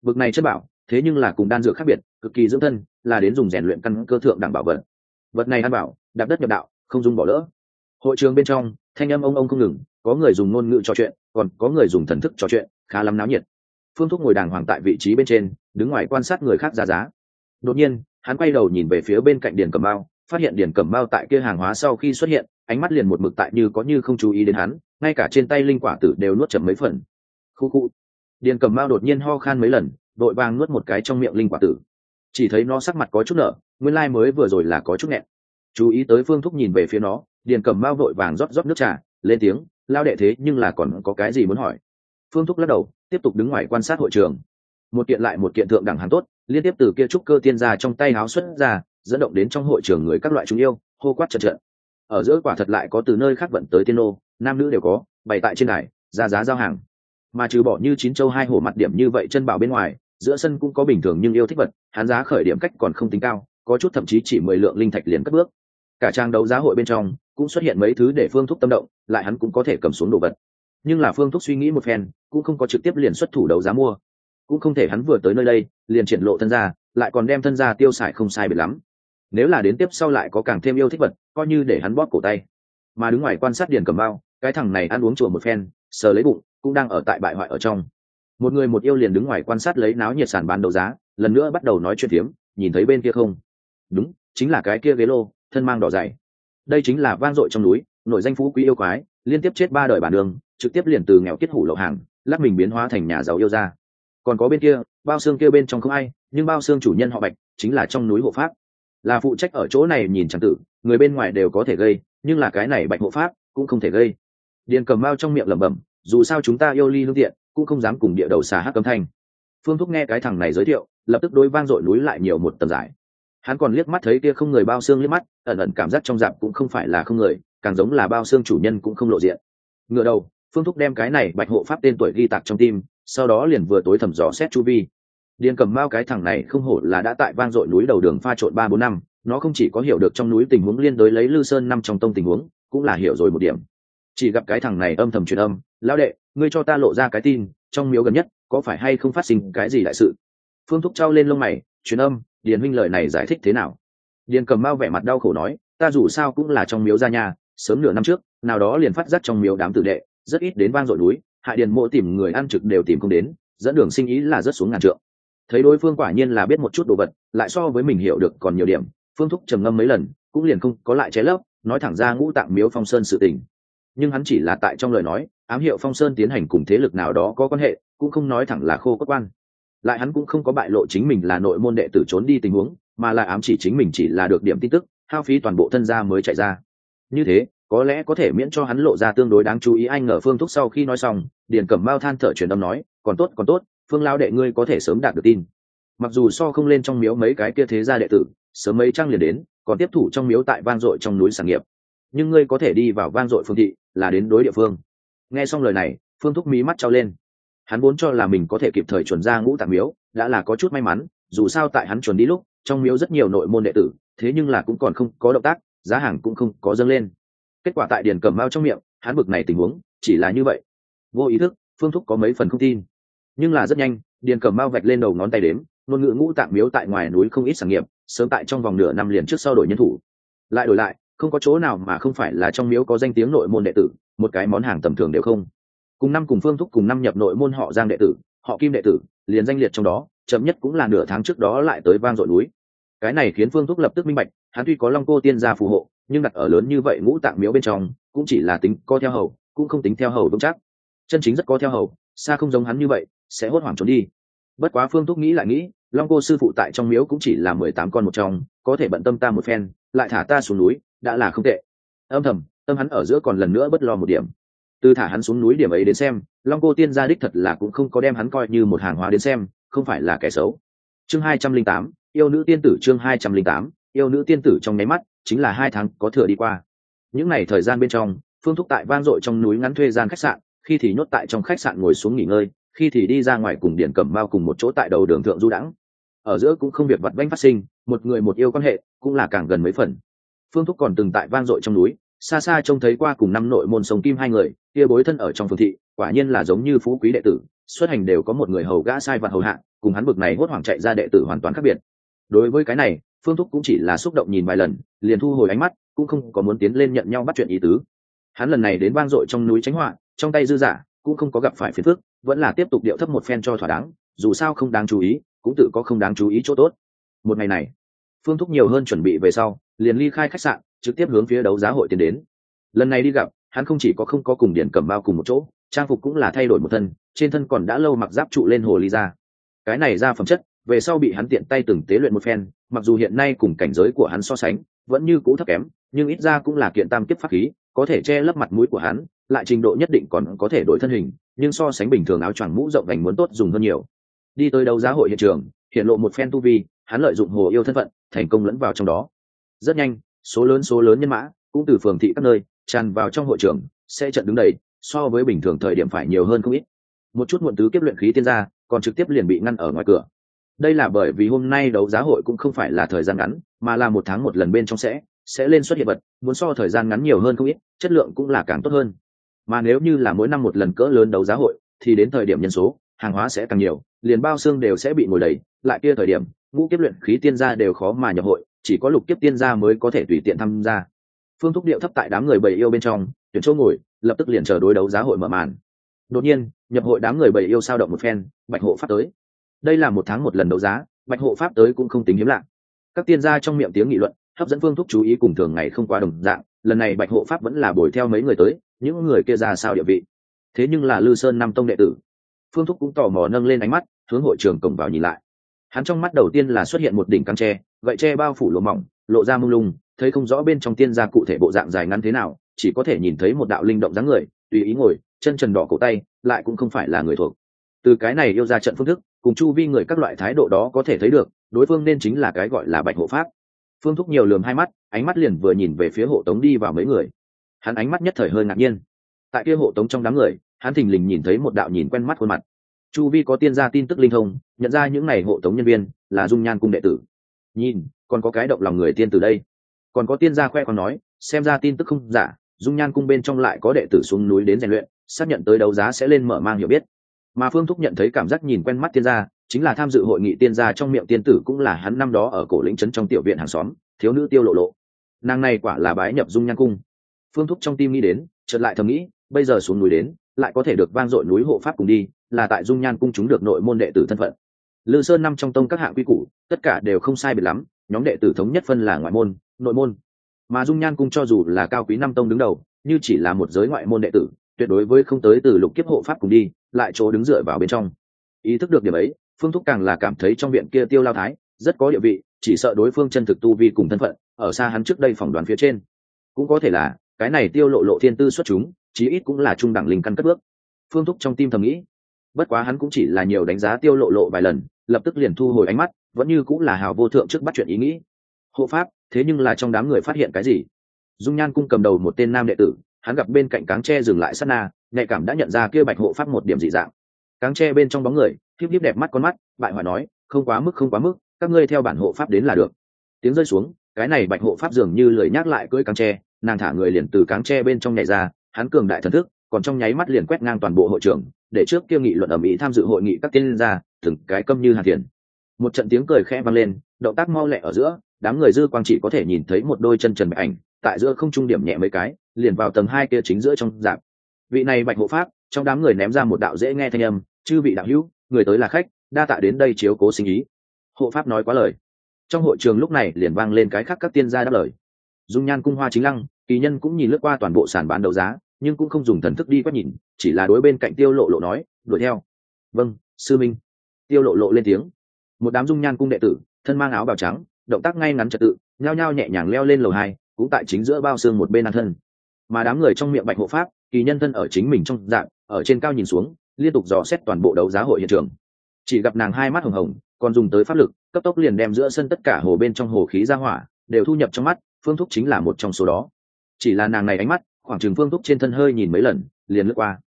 Vực này chất bảo, thế nhưng là cùng đan dược khác biệt, cực kỳ dưỡng thân, là đến dùng rèn luyện căn cơ thượng đẳng bảo vật. Vật này ăn bảo, đạp đất nhập đạo, không dùng bỏ lỡ. Hội trường bên trong, thanh âm ông ông không ngừng, có người dùng ngôn ngữ trò chuyện, còn có người dùng thần thức trò chuyện, khá lắm náo nhiệt. Phương thúc ngồi đàng hoàng tại vị trí bên trên, đứng ngoài quan sát người khác ra giá. Đột nhiên, hắn quay đầu nhìn về phía bên cạnh điền cẩm bao phát hiện điền cẩm bao tại kia hàng hóa sau khi xuất hiện ánh mắt liền một mực tại như có như không chú ý đến hắn, ngay cả trên tay linh quả tử đều nuốt chậm mấy phần. Khu khu. Điền cầm mao đột nhiên ho khan mấy lần, đội vàng nuốt một cái trong miệng linh quả tử. Chỉ thấy nó sắc mặt có chút nở, nguyên lai mới vừa rồi là có chút nghẹn. Chú ý tới phương thúc nhìn về phía nó, điền cầm mao vội vàng rót rót nước trà, lên tiếng, lao đệ thế, nhưng là còn có cái gì muốn hỏi? Phương thúc lắc đầu, tiếp tục đứng ngoài quan sát hội trường. Một kiện lại một kiện thượng đẳng hàng tốt, liên tiếp từ kia trúc cơ tiên ra trong tay háo xuất ra, dẫn động đến trong hội trường người các loại chúng yêu, hô quát trận trận ở giữa quả thật lại có từ nơi khác vận tới tiên nô nam nữ đều có bày tại trên đài ra giá giao hàng. Mà trừ bỏ như chín châu hai hổ mặt điểm như vậy chân bảo bên ngoài giữa sân cũng có bình thường nhưng yêu thích vật hán giá khởi điểm cách còn không tính cao có chút thậm chí chỉ mười lượng linh thạch liền cất bước. Cả trang đấu giá hội bên trong cũng xuất hiện mấy thứ để phương thúc tâm động lại hắn cũng có thể cầm xuống đồ vật. Nhưng là phương thúc suy nghĩ một phen cũng không có trực tiếp liền xuất thủ đấu giá mua. Cũng không thể hắn vừa tới nơi đây liền triển lộ thân gia, lại còn đem thân gia tiêu xài không sai biệt lắm nếu là đến tiếp sau lại có càng thêm yêu thích vật, coi như để hắn bóp cổ tay. Mà đứng ngoài quan sát điền cầm bao, cái thằng này ăn uống chùa một phen, sờ lấy bụng, cũng đang ở tại bại hoại ở trong. Một người một yêu liền đứng ngoài quan sát lấy náo nhiệt sản bán đấu giá, lần nữa bắt đầu nói chuyện phiếm, nhìn thấy bên kia không? Đúng, chính là cái kia ghế lô, thân mang đỏ dày. Đây chính là vang dội trong núi nội danh phú quý yêu quái, liên tiếp chết ba đời bản đường trực tiếp liền từ nghèo kết hủ lậu hàng, lắc mình biến hóa thành nhà giàu yêu ra còn có bên kia, bao xương kia bên trong không ai, nhưng bao xương chủ nhân họ bạch, chính là trong núi hộ pháp là phụ trách ở chỗ này nhìn chẳng tử, người bên ngoài đều có thể gây, nhưng là cái này bạch hộ pháp cũng không thể gây. Điền cầm bao trong miệng lẩm bẩm, dù sao chúng ta yêu ly lương tiện, cũng không dám cùng địa đầu xà hát cấm thanh. Phương thúc nghe cái thằng này giới thiệu, lập tức đối vang dội núi lại nhiều một tầm giải. Hắn còn liếc mắt thấy kia không người bao xương liếc mắt, ẩn ẩn cảm giác trong dạp cũng không phải là không người, càng giống là bao xương chủ nhân cũng không lộ diện. Ngựa đầu, phương thúc đem cái này bạch hộ pháp tên tuổi ghi tạc trong tim, sau đó liền vừa tối thầm dò xét chu vi điền cầm mao cái thằng này không hổ là đã tại vang dội núi đầu đường pha trộn ba bốn năm, nó không chỉ có hiểu được trong núi tình huống liên đối lấy lư sơn năm trong tông tình huống, cũng là hiểu rồi một điểm. Chỉ gặp cái thằng này âm thầm truyền âm, lão đệ, ngươi cho ta lộ ra cái tin, trong miếu gần nhất, có phải hay không phát sinh cái gì đại sự? Phương thúc trao lên lông mày, truyền âm, điền huynh lời này giải thích thế nào? Điền cầm mao vẻ mặt đau khổ nói, ta dù sao cũng là trong miếu gia nhà sớm nửa năm trước, nào đó liền phát giác trong miếu đám tử đệ, rất ít đến vang dội núi hại điền mộ tìm người ăn trực đều tìm không đến, dẫn đường sinh ý là rất xuống ngàn trượng thấy đối phương quả nhiên là biết một chút đồ vật, lại so với mình hiểu được còn nhiều điểm. Phương thúc trầm ngâm mấy lần, cũng liền không có lại chế lấp, nói thẳng ra ngũ tạng miếu phong sơn sự tình. Nhưng hắn chỉ là tại trong lời nói, ám hiệu phong sơn tiến hành cùng thế lực nào đó có quan hệ, cũng không nói thẳng là khô cốt quan. Lại hắn cũng không có bại lộ chính mình là nội môn đệ tử trốn đi tình huống, mà là ám chỉ chính mình chỉ là được điểm tin tức, hao phí toàn bộ thân gia mới chạy ra. Như thế, có lẽ có thể miễn cho hắn lộ ra tương đối đáng chú ý. Anh ngờ phương thúc sau khi nói xong điền cẩm bao than thở truyền âm nói, còn tốt còn tốt phương lao đệ ngươi có thể sớm đạt được tin. Mặc dù so không lên trong miếu mấy cái kia thế gia đệ tử, sớm mấy trăng liền đến, còn tiếp thủ trong miếu tại vang dội trong núi sản nghiệp. Nhưng ngươi có thể đi vào vang dội phương thị, là đến đối địa phương. Nghe xong lời này, phương thúc mí mắt trao lên. Hắn vốn cho là mình có thể kịp thời chuẩn ra ngũ tạng miếu, đã là có chút may mắn, dù sao tại hắn chuẩn đi lúc, trong miếu rất nhiều nội môn đệ tử, thế nhưng là cũng còn không có động tác, giá hàng cũng không có dâng lên. Kết quả tại điền cầm mao trong miệng, hắn bực này tình huống, chỉ là như vậy. Vô ý thức, phương thúc có mấy phần không tin nhưng là rất nhanh, điền cầm mao vạch lên đầu ngón tay đếm ngôn ngữ ngũ tạng miếu tại ngoài núi không ít sản nghiệp, sớm tại trong vòng nửa năm liền trước sau đổi nhân thủ. Lại đổi lại, không có chỗ nào mà không phải là trong miếu có danh tiếng nội môn đệ tử, một cái món hàng tầm thường đều không. Cùng năm cùng phương thúc cùng năm nhập nội môn họ giang đệ tử, họ kim đệ tử, liền danh liệt trong đó, chậm nhất cũng là nửa tháng trước đó lại tới vang dội núi. Cái này khiến phương thúc lập tức minh bạch, hắn tuy có long cô tiên gia phù hộ, nhưng đặt ở lớn như vậy ngũ tạng miếu bên trong, cũng chỉ là tính co theo hầu, cũng không tính theo hầu vững chắc. Chân chính rất có theo hầu, xa không giống hắn như vậy sẽ hốt hoảng trốn đi. Bất quá phương thúc nghĩ lại nghĩ, long cô sư phụ tại trong miếu cũng chỉ là mười tám con một trong, có thể bận tâm ta một phen, lại thả ta xuống núi, đã là không tệ. Âm thầm, tâm hắn ở giữa còn lần nữa bất lo một điểm. Từ thả hắn xuống núi điểm ấy đến xem, long cô tiên gia đích thật là cũng không có đem hắn coi như một hàng hóa đến xem, không phải là kẻ xấu. Chương hai trăm linh tám, yêu nữ tiên tử chương hai trăm linh tám, yêu nữ tiên tử trong nháy mắt, chính là hai tháng có thừa đi qua. Những ngày thời gian bên trong, phương thúc tại vang dội trong núi ngắn thuê gian khách sạn, khi thì nhốt tại trong khách sạn ngồi xuống nghỉ ngơi khi thì đi ra ngoài cùng điển cẩm bao cùng một chỗ tại đầu đường thượng du đãng. Ở giữa cũng không việc vặt vanh phát sinh, một người một yêu quan hệ, cũng là càng gần mấy phần. Phương thúc còn từng tại vang dội trong núi, xa xa trông thấy qua cùng năm nội môn sống kim hai người, kia bối thân ở trong phương thị, quả nhiên là giống như phú quý đệ tử, xuất hành đều có một người hầu gã sai vặt hầu hạ, cùng hắn bực này hốt hoảng chạy ra đệ tử hoàn toàn khác biệt. Đối với cái này, phương thúc cũng chỉ là xúc động nhìn vài lần, liền thu hồi ánh mắt, cũng không có muốn tiến lên nhận nhau bắt chuyện ý tứ. Hắn lần này đến vang dội trong núi tránh họa, trong tay dư giả cũng không có gặp phải phiền phức, vẫn là tiếp tục điệu thấp một phen cho thỏa đáng, dù sao không đáng chú ý, cũng tự có không đáng chú ý chỗ tốt. Một ngày này, phương thúc nhiều hơn chuẩn bị về sau, liền ly khai khách sạn, trực tiếp hướng phía đấu giá hội tiến đến. Lần này đi gặp, hắn không chỉ có không có cùng điển cầm bao cùng một chỗ, trang phục cũng là thay đổi một thân, trên thân còn đã lâu mặc giáp trụ lên hồ ly ra cái này ra phẩm chất, về sau bị hắn tiện tay từng tế luyện một phen, mặc dù hiện nay cùng cảnh giới của hắn so sánh, vẫn như cũ thấp kém, nhưng ít ra cũng là kiện tam kiếp pháp khí, có thể che lấp mặt mũi của hắn lại trình độ nhất định còn có thể đổi thân hình, nhưng so sánh bình thường áo choàng mũ rộng vành muốn tốt dùng hơn nhiều. Đi tới đấu giá hội hiện trường, hiện lộ một phen tu vi, hắn lợi dụng hồ yêu thân phận, thành công lẫn vào trong đó. Rất nhanh, số lớn số lớn nhân mã, cũng từ phường thị các nơi, tràn vào trong hội trường, sẽ trận đứng đầy, so với bình thường thời điểm phải nhiều hơn không ít. Một chút muộn tứ kiếp luyện khí tiên gia, còn trực tiếp liền bị ngăn ở ngoài cửa. Đây là bởi vì hôm nay đấu giá hội cũng không phải là thời gian ngắn, mà là một tháng một lần bên trong sẽ sẽ lên xuất hiện vật, muốn so thời gian ngắn nhiều hơn không ít, chất lượng cũng là càng tốt hơn mà nếu như là mỗi năm một lần cỡ lớn đấu giá hội, thì đến thời điểm nhân số, hàng hóa sẽ càng nhiều, liền bao xương đều sẽ bị ngồi đầy. Lại kia thời điểm, ngũ kiếp luyện khí tiên gia đều khó mà nhập hội, chỉ có lục kiếp tiên gia mới có thể tùy tiện tham gia. Phương thúc điệu thấp tại đám người bầy yêu bên trong, tuyển chỗ ngồi, lập tức liền chờ đối đấu giá hội mở màn. Đột nhiên, nhập hội đám người bầy yêu sao động một phen, bạch hộ pháp tới. Đây là một tháng một lần đấu giá, bạch hộ pháp tới cũng không tính hiếm lạ. Các tiên gia trong miệng tiếng nghị luận, hấp dẫn phương thúc chú ý cùng thường ngày không quá đồng dạng lần này bạch hộ pháp vẫn là bồi theo mấy người tới, những người kia ra sao địa vị? Thế nhưng là lư sơn năm tông đệ tử. Phương thúc cũng tò mò nâng lên ánh mắt, hướng hội trường cổng vào nhìn lại. Hắn trong mắt đầu tiên là xuất hiện một đỉnh căng tre, gậy tre bao phủ lỗ mỏng, lộ ra mông lung, thấy không rõ bên trong tiên gia cụ thể bộ dạng dài ngắn thế nào, chỉ có thể nhìn thấy một đạo linh động dáng người, tùy ý ngồi, chân trần đỏ cổ tay, lại cũng không phải là người thuộc. Từ cái này yêu ra trận phương thức, cùng chu vi người các loại thái độ đó có thể thấy được, đối phương nên chính là cái gọi là bạch hộ pháp. Phương thúc nhiều lường hai mắt ánh mắt liền vừa nhìn về phía hộ tống đi vào mấy người. Hắn ánh mắt nhất thời hơi ngạc nhiên. Tại kia hộ tống trong đám người, hắn thình lình nhìn thấy một đạo nhìn quen mắt khuôn mặt. Chu vi có tiên gia tin tức linh thông, nhận ra những n à y hộ tống nhân viên là dung nhan cung đệ tử. Nhìn, còn có cái động lòng người tiên từ đây. Còn có tiên gia khoe còn nói, xem ra tin tức không giả, dung nhan cung bên trong lại có đệ tử xuống núi đến rèn luyện, xác nhận tới đấu giá sẽ lên mở mang hiểu biết. Mà phương thúc nhận thấy cảm giác nhìn quen mắt tiên gia, chính là tham dự hội nghị tiên gia trong miệng tiên tử cũng là hắn năm đó ở cổ lĩnh trấn trong tiểu viện hàng xóm, thiếu nữ tiêu lộ lộ nàng này quả là bái nhập dung nhan cung. Phương thúc trong tim nghĩ đến, chợt lại thầm nghĩ, bây giờ xuống núi đến, lại có thể được vang dội núi hộ pháp cùng đi, là tại dung nhan cung chúng được nội môn đệ tử thân phận. Lư sơn năm trong tông các hạng quy củ, tất cả đều không sai biệt lắm, nhóm đệ tử thống nhất phân là ngoại môn, nội môn. Mà dung nhan cung cho dù là cao quý năm tông đứng đầu, như chỉ là một giới ngoại môn đệ tử, tuyệt đối với không tới từ lục kiếp hộ pháp cùng đi, lại chỗ đứng dựa vào bên trong. Ý thức được điểm ấy, phương thúc càng là cảm thấy trong viện kia tiêu lao thái, rất có địa vị, chỉ sợ đối phương chân thực tu vi cùng thân phận ở xa hắn trước đây phỏng đoán phía trên. Cũng có thể là, cái này tiêu lộ lộ thiên tư xuất chúng, chí ít cũng là trung đẳng linh căn cất bước. Phương thúc trong tim thầm nghĩ. Bất quá hắn cũng chỉ là nhiều đánh giá tiêu lộ lộ vài lần, lập tức liền thu hồi ánh mắt, vẫn như cũng là hào vô thượng trước bắt chuyện ý nghĩ. Hộ pháp, thế nhưng là trong đám người phát hiện cái gì? Dung nhan cung cầm đầu một tên nam đệ tử, hắn gặp bên cạnh cáng tre dừng lại sát na, nhạy cảm đã nhận ra kia bạch hộ pháp một điểm dị dạng. Cáng tre bên trong bóng người, thiếp thiếp đẹp mắt con mắt, bại hoại nói, không quá mức, không quá mức, các ngươi theo bản hộ pháp đến là được. Tiếng rơi xuống cái này bạch hộ pháp dường như lười nhắc lại cưỡi cáng tre, nàng thả người liền từ cáng tre bên trong nhảy ra, hắn cường đại thần thức, còn trong nháy mắt liền quét ngang toàn bộ hội trường để trước kia nghị luận ở mỹ tham dự hội nghị các tiên gia, từng cái câm như hàn thiền. Một trận tiếng cười khẽ vang lên, động tác mau lẹ ở giữa, đám người dư quang chỉ có thể nhìn thấy một đôi chân trần bạch ảnh, tại giữa không trung điểm nhẹ mấy cái, liền vào tầng hai kia chính giữa trong dạp vị này bạch hộ pháp, trong đám người ném ra một đạo dễ nghe thanh âm, chư vị đạo hữu, người tới là khách, đa tạ đến đây chiếu cố sinh ý. Hộ pháp nói quá lời trong hội trường lúc này liền vang lên cái khác các tiên gia đáp lời. Dung nhan cung hoa chính lăng, kỳ nhân cũng nhìn lướt qua toàn bộ sàn bán đấu giá, nhưng cũng không dùng thần thức đi quét nhìn, chỉ là đối bên cạnh tiêu lộ lộ nói, đuổi theo. Vâng sư minh. Tiêu lộ lộ lên tiếng. Một đám dung nhan cung đệ tử, thân mang áo bào trắng, động tác ngay ngắn trật tự, nhao nhao nhẹ nhàng leo lên lầu hai, cũng tại chính giữa bao xương một bên an thân. Mà đám người trong miệng bạch hộ pháp, kỳ nhân thân ở chính mình trong dạng, ở trên cao nhìn xuống, liên tục dò xét toàn bộ đấu giá hội hiện trường. Chỉ gặp nàng hai mắt hồng hồng, còn dùng tới pháp lực cấp tốc liền đem giữa sân tất cả hồ bên trong hồ khí ra hỏa, đều thu nhập trong mắt, phương thúc chính là một trong số đó. Chỉ là nàng này ánh mắt, khoảng chừng phương thúc trên thân hơi nhìn mấy lần, liền lướt qua.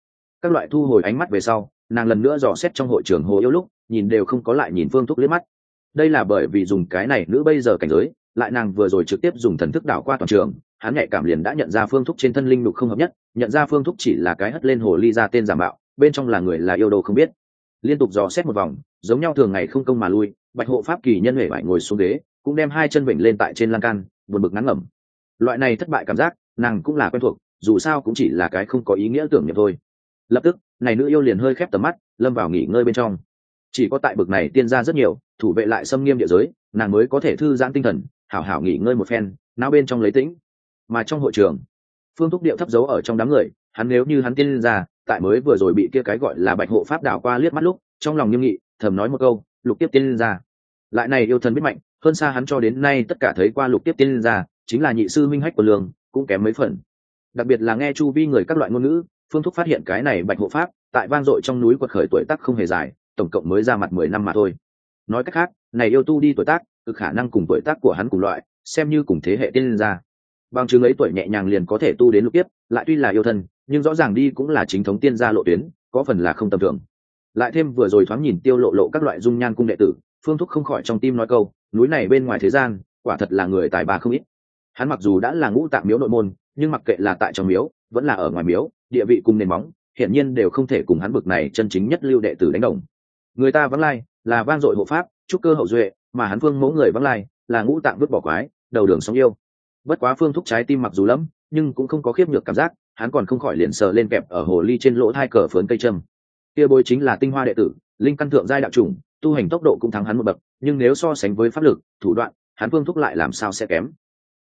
Các loại thu hồi ánh mắt về sau, nàng lần nữa dò xét trong hội trường hồ yêu lúc, nhìn đều không có lại nhìn phương thúc liếc mắt. Đây là bởi vì dùng cái này nữ bây giờ cảnh giới, lại nàng vừa rồi trực tiếp dùng thần thức đảo qua toàn trường, hắn nhạy cảm liền đã nhận ra phương thúc trên thân linh lục không hợp nhất, nhận ra phương thúc chỉ là cái hất lên hồ ly ra tên giả mạo, bên trong là người là yêu đồ không biết. Liên tục dò xét một vòng giống nhau thường ngày không công mà lui, bạch hộ pháp kỳ nhân huệ vải ngồi xuống ghế, cũng đem hai chân vịnh lên tại trên lan can, buồn bực ngắn ngẩm. Loại này thất bại cảm giác, nàng cũng là quen thuộc, dù sao cũng chỉ là cái không có ý nghĩa tưởng niệm thôi. Lập tức, này nữ yêu liền hơi khép tầm mắt, lâm vào nghỉ ngơi bên trong. Chỉ có tại bực này tiên ra rất nhiều, thủ vệ lại xâm nghiêm địa giới, nàng mới có thể thư giãn tinh thần, hảo hảo nghỉ ngơi một phen nao bên trong lấy tĩnh. Mà trong hội trường, phương thúc điệu thấp giấu ở trong đám người, hắn nếu như hắn tiên ra tại mới vừa rồi bị kia cái gọi là bạch hộ pháp đảo qua liếc mắt lúc, trong lòng nghiêm nghị thầm nói một câu, lục tiếp tiên ra. Lại này yêu thần biết mạnh, hơn xa hắn cho đến nay tất cả thấy qua lục tiếp tiên ra, chính là nhị sư minh hách của lương, cũng kém mấy phần. Đặc biệt là nghe chu vi người các loại ngôn ngữ, phương thúc phát hiện cái này bạch hộ pháp, tại vang dội trong núi quật khởi tuổi tác không hề dài, tổng cộng mới ra mặt mười năm mà thôi. Nói cách khác, này yêu tu đi tuổi tác cực khả năng cùng tuổi tác của hắn cùng loại, xem như cùng thế hệ tiên ra. Bằng chứng ấy tuổi nhẹ nhàng liền có thể tu đến lục tiếp, lại tuy là yêu thân nhưng rõ ràng đi cũng là chính thống tiên gia lộ tuyến, có phần là không tầm thường lại thêm vừa rồi thoáng nhìn tiêu lộ lộ các loại dung nhan cung đệ tử, phương thúc không khỏi trong tim nói câu, núi này bên ngoài thế gian, quả thật là người tài ba không ít. Hắn mặc dù đã là ngũ tạng miếu nội môn, nhưng mặc kệ là tại trong miếu, vẫn là ở ngoài miếu, địa vị cùng nền móng, hiển nhiên đều không thể cùng hắn bực này chân chính nhất lưu đệ tử đánh đồng. Người ta vắng lai, là vang dội hộ pháp, trúc cơ hậu duệ, mà hắn phương mẫu người vắng lai, là ngũ tạng vứt bỏ quái, đầu đường sống yêu. Bất quá phương thúc trái tim mặc dù lắm nhưng cũng không có khiếp nhược cảm giác, hắn còn không khỏi liền sờ lên kẹp ở hồ ly trên lỗ thai cờ phớn cây trâm kia bối chính là tinh hoa đệ tử, linh căn thượng giai đạo chủng, tu hành tốc độ cũng thắng hắn một bậc, nhưng nếu so sánh với pháp lực, thủ đoạn, hắn phương thúc lại làm sao sẽ kém?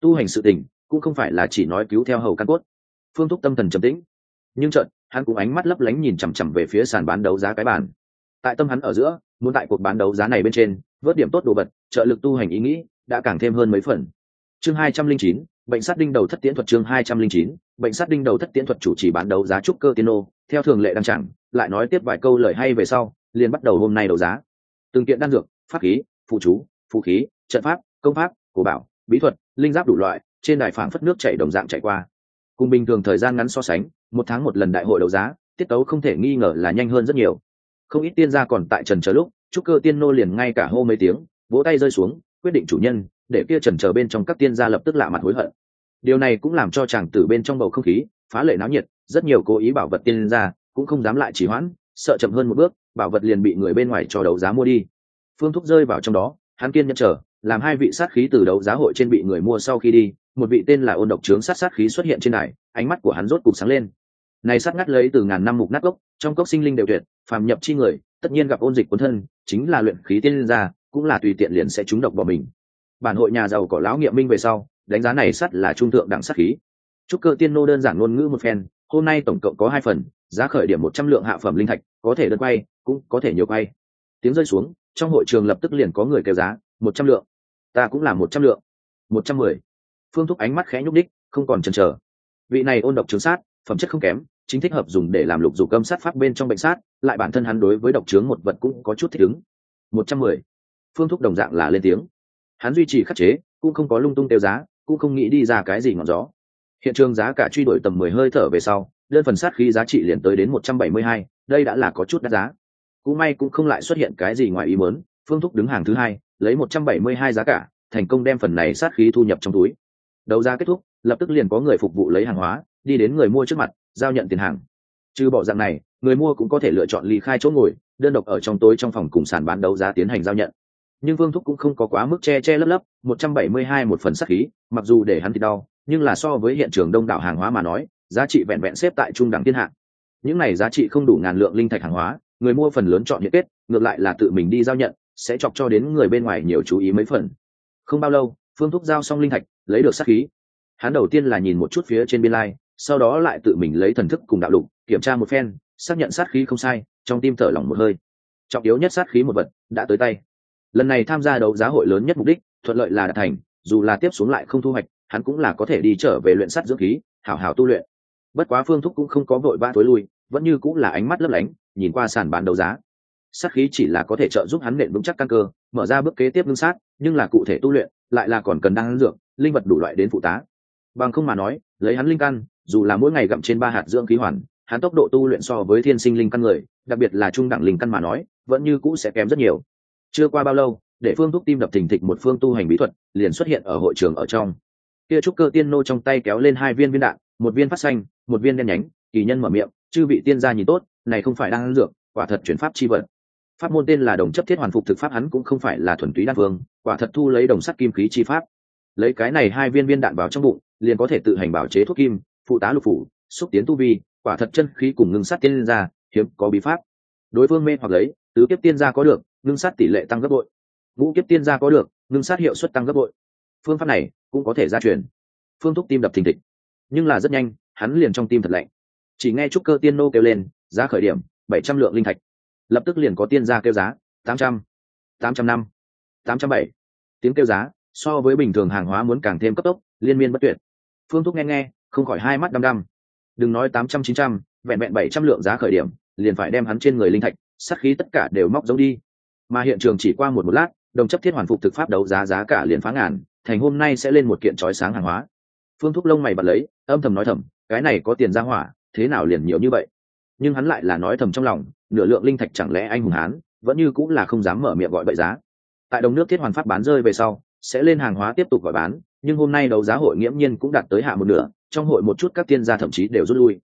Tu hành sự tình, cũng không phải là chỉ nói cứu theo hầu căn cốt. Phương thúc tâm thần trầm tĩnh. Nhưng trận hắn cũng ánh mắt lấp lánh nhìn chằm chằm về phía sàn bán đấu giá cái bàn. Tại tâm hắn ở giữa, muốn tại cuộc bán đấu giá này bên trên, vớt điểm tốt đồ vật, trợ lực tu hành ý nghĩ, đã càng thêm hơn mấy phần. Chương hai trăm linh chín, bệnh sát đinh đầu thất tiễn thuật chương hai trăm linh chín, bệnh sát đinh đầu thất tiễn thuật chủ trì bán đấu giá trúc cơ tiên ô theo thường lệ đăng chẳng lại nói tiếp vài câu lời hay về sau, liền bắt đầu hôm nay đấu giá. Từng kiện đan dược, pháp khí, phụ chú, phụ khí, trận pháp, công pháp, cổ bảo, bí thuật, linh giáp đủ loại, trên đài phảng phất nước chảy đồng dạng chạy qua. Cùng bình thường thời gian ngắn so sánh, một tháng một lần đại hội đấu giá, tiết tấu không thể nghi ngờ là nhanh hơn rất nhiều. Không ít tiên gia còn tại trần chờ lúc, trúc cơ tiên nô liền ngay cả hô mấy tiếng, vỗ tay rơi xuống, quyết định chủ nhân, để kia trần chờ bên trong các tiên gia lập tức lạ mặt hối hận. Điều này cũng làm cho chàng tử bên trong bầu không khí, phá lệ náo nhiệt, rất nhiều cố ý bảo vật tiên gia cũng không dám lại trì hoãn, sợ chậm hơn một bước, bảo vật liền bị người bên ngoài cho đấu giá mua đi. Phương thúc rơi vào trong đó, hắn kiên nhẫn chờ, làm hai vị sát khí từ đấu giá hội trên bị người mua sau khi đi, một vị tên là ôn độc trướng sát sát khí xuất hiện trên đài, ánh mắt của hắn rốt cục sáng lên. Này sát ngắt lấy từ ngàn năm mục nát gốc, trong cốc sinh linh đều tuyệt, phàm nhập chi người, tất nhiên gặp ôn dịch cuốn thân, chính là luyện khí tiên gia, cũng là tùy tiện liền sẽ trúng độc bỏ mình. Bản hội nhà giàu có lão nghiệm minh về sau, đánh giá này sắt là trung thượng đẳng sát khí. Chúc cơ tiên nô đơn giản ngôn ngữ một phen, hôm nay tổng cộng có hai phần giá khởi điểm một trăm lượng hạ phẩm linh thạch, có thể đơn quay, cũng có thể nhiều quay. Tiếng rơi xuống, trong hội trường lập tức liền có người kêu giá, một trăm lượng. Ta cũng là một trăm lượng. Một trăm mười. Phương thúc ánh mắt khẽ nhúc đích, không còn chần chờ. Vị này ôn độc trướng sát, phẩm chất không kém, chính thích hợp dùng để làm lục dục âm sát pháp bên trong bệnh sát, lại bản thân hắn đối với độc trướng một vật cũng có chút thích ứng. Một trăm mười. Phương thúc đồng dạng là lên tiếng. Hắn duy trì khắc chế, cũng không có lung tung tiêu giá, cũng không nghĩ đi ra cái gì ngọn gió. Hiện trường giá cả truy đuổi tầm mười hơi thở về sau đơn phần sát khí giá trị liền tới đến một trăm bảy mươi hai, đây đã là có chút đắt giá. Cũng may cũng không lại xuất hiện cái gì ngoài ý mớn phương thúc đứng hàng thứ hai, lấy một trăm bảy mươi hai giá cả, thành công đem phần này sát khí thu nhập trong túi. Đấu giá kết thúc, lập tức liền có người phục vụ lấy hàng hóa, đi đến người mua trước mặt, giao nhận tiền hàng. Trừ bỏ dạng này, người mua cũng có thể lựa chọn ly khai chỗ ngồi, đơn độc ở trong tối trong phòng cùng sàn bán đấu giá tiến hành giao nhận. Nhưng vương thúc cũng không có quá mức che che lấp lấp, một trăm bảy mươi hai một phần sắc khí, mặc dù để hắn thì đau, nhưng là so với hiện trường đông đảo hàng hóa mà nói giá trị vẹn vẹn xếp tại trung đẳng thiên hạ, những này giá trị không đủ ngàn lượng linh thạch hàng hóa người mua phần lớn chọn nhận kết ngược lại là tự mình đi giao nhận sẽ chọc cho đến người bên ngoài nhiều chú ý mấy phần. Không bao lâu phương thúc giao xong linh thạch lấy được sát khí. Hắn đầu tiên là nhìn một chút phía trên biên lai sau đó lại tự mình lấy thần thức cùng đạo lục kiểm tra một phen xác nhận sát khí không sai trong tim thở lỏng một hơi. Trọng yếu nhất sát khí một vật đã tới tay. Lần này tham gia đấu giá hội lớn nhất mục đích thuận lợi là đạt thành dù là tiếp xuống lại không thu hoạch hắn cũng là có thể đi trở về luyện sắt dưỡng khí hảo hảo tu luyện bất quá phương thúc cũng không có vội vã thối lui, vẫn như cũng là ánh mắt lấp lánh, nhìn qua sàn bán đấu giá. Sát khí chỉ là có thể trợ giúp hắn nện vững chắc căn cơ, mở ra bước kế tiếp ngưng sát, nhưng là cụ thể tu luyện, lại là còn cần đăng dược, linh vật đủ loại đến phụ tá. Bằng không mà nói, lấy hắn linh căn, dù là mỗi ngày gặm trên ba hạt dưỡng khí hoàn, hắn tốc độ tu luyện so với thiên sinh linh căn người, đặc biệt là trung đẳng linh căn mà nói, vẫn như cũ sẽ kém rất nhiều. Chưa qua bao lâu, để phương thúc tim đập thình thịch một phương tu hành bí thuật, liền xuất hiện ở hội trường ở trong. Kia trúc cơ tiên nô trong tay kéo lên hai viên viên đạn một viên phát xanh, một viên đen nhánh, kỳ nhân mở miệng, chư vị tiên gia nhìn tốt, này không phải đang ăn dược, quả thật chuyển pháp chi vật. Pháp môn tên là đồng chấp thiết hoàn phục thực pháp hắn cũng không phải là thuần túy đan phương quả thật thu lấy đồng sắt kim khí chi pháp. Lấy cái này hai viên viên đạn vào trong bụng, liền có thể tự hành bảo chế thuốc kim, phụ tá lục phủ, xúc tiến tu vi, quả thật chân khí cùng ngưng sát tiên gia, hiếm có bí pháp. Đối phương mê hoặc lấy, tứ kiếp tiên gia có được, ngưng sát tỷ lệ tăng gấp bội. Ngũ kiếp tiên gia có được, ngưng sát hiệu suất tăng gấp bội. Phương pháp này cũng có thể gia truyền. Phương thúc tim đập thình thịch nhưng là rất nhanh, hắn liền trong tim thật lạnh. Chỉ nghe trúc cơ tiên nô kêu lên, giá khởi điểm, bảy trăm lượng linh thạch. Lập tức liền có tiên gia kêu giá, tám trăm tám trăm năm, tám trăm bảy. Tiếng kêu giá, so với bình thường hàng hóa muốn càng thêm cấp tốc, liên miên bất tuyệt. Phương thúc nghe nghe, không khỏi hai mắt đăm đăm. Đừng nói tám trăm, chín trăm, vẹn vẹn bảy trăm lượng giá khởi điểm, liền phải đem hắn trên người linh thạch, sát khí tất cả đều móc giống đi. Mà hiện trường chỉ qua một một lát, đồng chấp thiết hoàn phục thực pháp đấu giá giá cả liền phá ngàn, thành hôm nay sẽ lên một kiện trói sáng hàng hóa phương thúc lông mày bật lấy, âm thầm nói thầm, cái này có tiền ra hỏa, thế nào liền nhiều như vậy? Nhưng hắn lại là nói thầm trong lòng, nửa lượng linh thạch chẳng lẽ anh hùng hán, vẫn như cũng là không dám mở miệng gọi bậy giá. Tại đồng nước thiết hoàn pháp bán rơi về sau, sẽ lên hàng hóa tiếp tục gọi bán, nhưng hôm nay đấu giá hội nghiễm nhiên cũng đạt tới hạ một nửa, trong hội một chút các tiên gia thậm chí đều rút lui.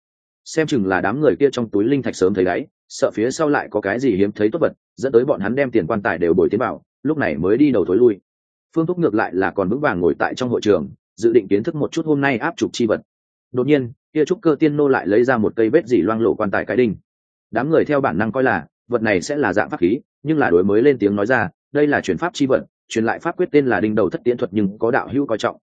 Xem chừng là đám người kia trong túi linh thạch sớm thấy đáy, sợ phía sau lại có cái gì hiếm thấy tốt vật, dẫn tới bọn hắn đem tiền quan tài đều bồi tiến bảo lúc này mới đi đầu thối lui. Phương thúc ngược lại là còn vững vàng ngồi tại trong hội trường dự định kiến thức một chút hôm nay áp trục chi vật. Đột nhiên, kia trúc cơ tiên nô lại lấy ra một cây vết dỉ loang lộ quan tài cái đinh. Đám người theo bản năng coi là, vật này sẽ là dạng pháp khí, nhưng là đối mới lên tiếng nói ra, đây là chuyển pháp chi vật, truyền lại pháp quyết tên là đinh đầu thất tiến thuật nhưng có đạo hữu coi trọng.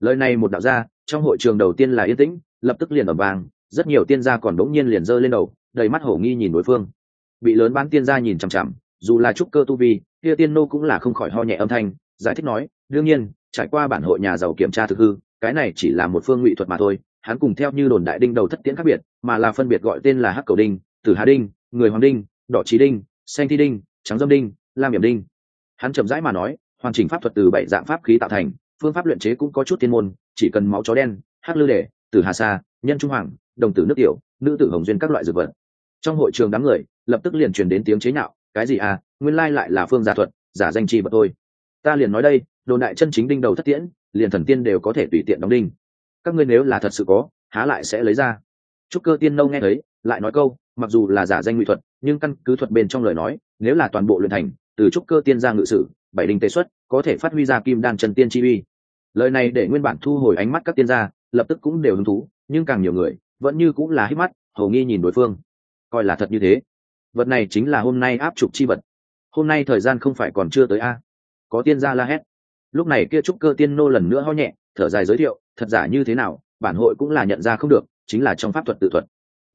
Lời này một đạo ra, trong hội trường đầu tiên là yên tĩnh, lập tức liền ở vàng rất nhiều tiên gia còn đống nhiên liền giơ lên đầu, đầy mắt hổ nghi nhìn đối phương. Bị lớn bán tiên gia nhìn chằm chằm, dù là trúc cơ tu vi, kia tiên nô cũng là không khỏi ho nhẹ âm thanh, giải thích nói, đương nhiên trải qua bản hội nhà giàu kiểm tra thực hư, cái này chỉ là một phương ngụy thuật mà thôi, hắn cùng theo như đồn đại đinh đầu thất tiễn khác biệt, mà là phân biệt gọi tên là hắc cầu đinh, tử hà đinh, người hoàng đinh, đỏ trí đinh, xanh thi đinh, trắng dâm đinh, lam hiểm đinh. Hắn chậm rãi mà nói, hoàn chỉnh pháp thuật từ bảy dạng pháp khí tạo thành, phương pháp luyện chế cũng có chút thiên môn, chỉ cần máu chó đen, hắc lư đề, tử hà sa, nhân trung hoàng, đồng tử nước tiểu, nữ tử hồng duyên các loại dược vật. Trong hội trường đám người, lập tức liền truyền đến tiếng chế nhạo, cái gì à? Nguyên lai lại là phương giả thuật, giả danh chi vật thôi. Ta liền nói đây đồn đại chân chính đinh đầu thất tiễn, liền thần tiên đều có thể tùy tiện đóng đinh. Các ngươi nếu là thật sự có, há lại sẽ lấy ra. Trúc cơ tiên nâu nghe thấy, lại nói câu, mặc dù là giả danh ngụy thuật, nhưng căn cứ thuật bên trong lời nói, nếu là toàn bộ luyện thành, từ trúc cơ tiên ra ngự sử, bảy đinh tế xuất, có thể phát huy ra kim đan trần tiên chi uy. Lời này để nguyên bản thu hồi ánh mắt các tiên gia, lập tức cũng đều hứng thú, nhưng càng nhiều người, vẫn như cũng là hít mắt, hầu nghi nhìn đối phương. Coi là thật như thế. Vật này chính là hôm nay áp trục chi vật. Hôm nay thời gian không phải còn chưa tới a. Có tiên gia la hét lúc này kia trúc cơ tiên nô lần nữa ho nhẹ, thở dài giới thiệu, thật giả như thế nào, bản hội cũng là nhận ra không được, chính là trong pháp thuật tự thuật.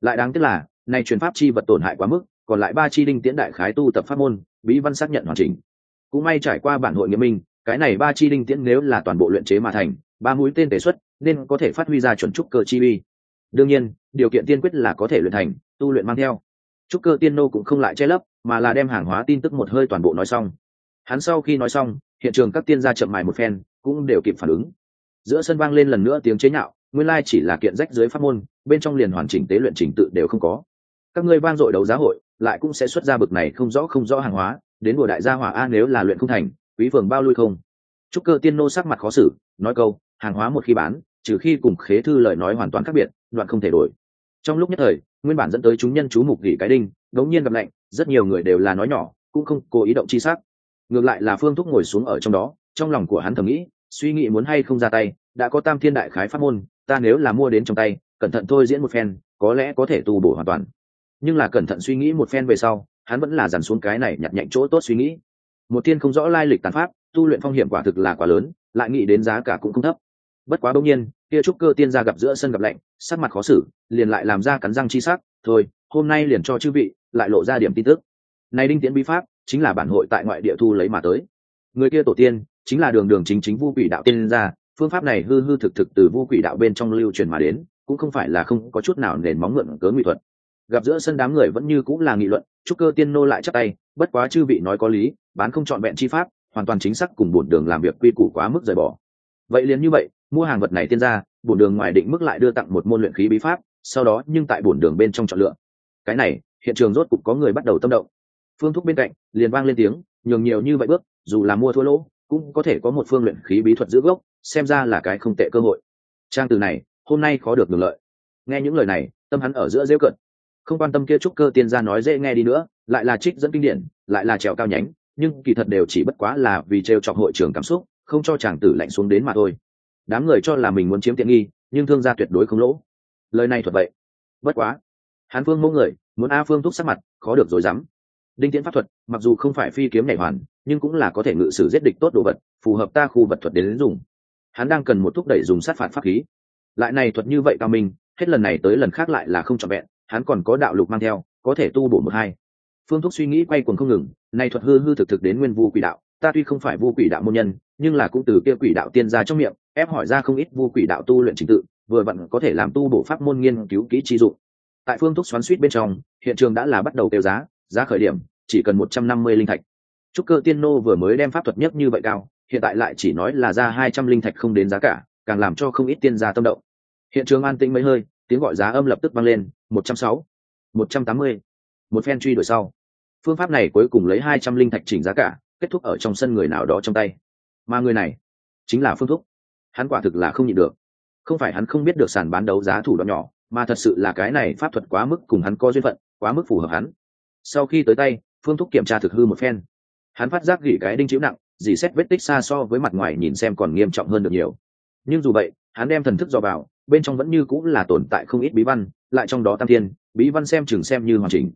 Lại đáng tiếc là, nay truyền pháp chi vật tổn hại quá mức, còn lại ba chi đinh tiễn đại khái tu tập pháp môn, bí văn xác nhận hoàn chỉnh. Cũng may trải qua bản hội nghiêm minh, cái này ba chi đinh tiễn nếu là toàn bộ luyện chế mà thành, ba mũi tên tế xuất, nên có thể phát huy ra chuẩn trúc cơ chi uy. Đương nhiên, điều kiện tiên quyết là có thể luyện thành, tu luyện mang theo. Trúc cơ tiên nô cũng không lại che lấp, mà là đem hàng hóa tin tức một hơi toàn bộ nói xong. Hắn sau khi nói xong hiện trường các tiên gia chậm mài một phen, cũng đều kịp phản ứng. Giữa sân vang lên lần nữa tiếng chế nhạo, nguyên lai chỉ là kiện rách dưới pháp môn, bên trong liền hoàn chỉnh tế luyện trình tự đều không có. Các ngươi vang dội đấu giá hội, lại cũng sẽ xuất ra bực này không rõ không rõ hàng hóa, đến mùa đại gia hỏa a nếu là luyện không thành, quý phường bao lui không? Trúc cơ tiên nô sắc mặt khó xử, nói câu, hàng hóa một khi bán, trừ khi cùng khế thư lời nói hoàn toàn khác biệt, đoạn không thể đổi. Trong lúc nhất thời, nguyên bản dẫn tới chúng nhân chú mục gỉ cái đinh, đống nhiên gặp lạnh, rất nhiều người đều là nói nhỏ, cũng không cố ý động chi sắc ngược lại là phương thúc ngồi xuống ở trong đó, trong lòng của hắn thầm nghĩ, suy nghĩ muốn hay không ra tay, đã có tam thiên đại khái pháp môn, ta nếu là mua đến trong tay, cẩn thận thôi diễn một phen, có lẽ có thể tu bổ hoàn toàn. Nhưng là cẩn thận suy nghĩ một phen về sau, hắn vẫn là dằn xuống cái này nhặt nhạnh chỗ tốt suy nghĩ. Một thiên không rõ lai lịch tàn pháp, tu luyện phong hiểm quả thực là quá lớn, lại nghĩ đến giá cả cũng không thấp. Bất quá đông nhiên, kia trúc cơ tiên gia gặp giữa sân gặp lạnh, sắc mặt khó xử, liền lại làm ra cắn răng chi sắc, thôi, hôm nay liền cho chư vị, lại lộ ra điểm tin tức. Này đinh tiễn bí pháp chính là bản hội tại ngoại địa thu lấy mà tới. Người kia tổ tiên, chính là đường đường chính chính vu quỷ đạo tiên gia phương pháp này hư hư thực thực từ vu quỷ đạo bên trong lưu truyền mà đến, cũng không phải là không có chút nào nền móng mượn cớ nguy thuật. Gặp giữa sân đám người vẫn như cũng là nghị luận, trúc cơ tiên nô lại chắc tay, bất quá chư vị nói có lý, bán không chọn vẹn chi pháp, hoàn toàn chính xác cùng bổn đường làm việc quy củ quá mức rời bỏ. Vậy liền như vậy, mua hàng vật này tiên ra, bổn đường ngoài định mức lại đưa tặng một môn luyện khí bí pháp, sau đó nhưng tại bổn đường bên trong chọn lựa. Cái này, hiện trường rốt cục có người bắt đầu tâm động phương thúc bên cạnh liền vang lên tiếng, nhường nhiều như vậy bước, dù là mua thua lỗ, cũng có thể có một phương luyện khí bí thuật giữ gốc, xem ra là cái không tệ cơ hội. Trang từ này, hôm nay khó được được lợi. Nghe những lời này, tâm hắn ở giữa rêu cận không quan tâm kia trúc cơ tiên gia nói dễ nghe đi nữa, lại là trích dẫn kinh điển, lại là trèo cao nhánh, nhưng kỳ thật đều chỉ bất quá là vì trêu chọc hội trường cảm xúc, không cho chàng tử lạnh xuống đến mà thôi. Đám người cho là mình muốn chiếm tiện nghi, nhưng thương gia tuyệt đối không lỗ. Lời này thuật vậy. Bất quá hán phương mẫu người, muốn a phương thúc sắc mặt, khó được rồi dám đinh tiễn pháp thuật, mặc dù không phải phi kiếm nhảy hoàn, nhưng cũng là có thể ngự sử giết địch tốt đồ vật, phù hợp ta khu vật thuật đến dùng. Hắn đang cần một thúc đẩy dùng sát phạt pháp khí. Lại này thuật như vậy cao minh, hết lần này tới lần khác lại là không trọn vẹn, hắn còn có đạo lục mang theo, có thể tu bổ một hai. Phương thúc suy nghĩ quay cuồng không ngừng, này thuật hư hư thực thực đến nguyên vu quỷ đạo, ta tuy không phải vu quỷ đạo môn nhân, nhưng là cũng từ kia quỷ đạo tiên ra trong miệng, ép hỏi ra không ít vu quỷ đạo tu luyện trình tự, vừa vặn có thể làm tu bổ pháp môn nghiên cứu kỹ chi dụng. Tại phương thúc xoắn suýt bên trong, hiện trường đã là bắt đầu tiêu giá giá khởi điểm, chỉ cần một trăm năm mươi linh thạch. Trúc cơ tiên nô vừa mới đem pháp thuật nhất như vậy cao, hiện tại lại chỉ nói là ra hai trăm linh thạch không đến giá cả, càng làm cho không ít tiên gia tâm động. Hiện trường an tĩnh mấy hơi, tiếng gọi giá âm lập tức vang lên, một trăm sáu, một trăm tám mươi. Một phen truy đuổi sau, phương pháp này cuối cùng lấy hai trăm linh thạch chỉnh giá cả, kết thúc ở trong sân người nào đó trong tay. Mà người này chính là phương thúc. Hắn quả thực là không nhịn được. Không phải hắn không biết được sàn bán đấu giá thủ đoạn nhỏ, mà thật sự là cái này pháp thuật quá mức cùng hắn có duyên phận, quá mức phù hợp hắn sau khi tới tay, phương thúc kiểm tra thực hư một phen. Hắn phát giác gỉ cái đinh chịu nặng, dì xét vết tích xa so với mặt ngoài nhìn xem còn nghiêm trọng hơn được nhiều. Nhưng dù vậy, hắn đem thần thức dò vào, bên trong vẫn như cũng là tồn tại không ít bí văn, lại trong đó tam thiên, bí văn xem chừng xem như hoàn chỉnh.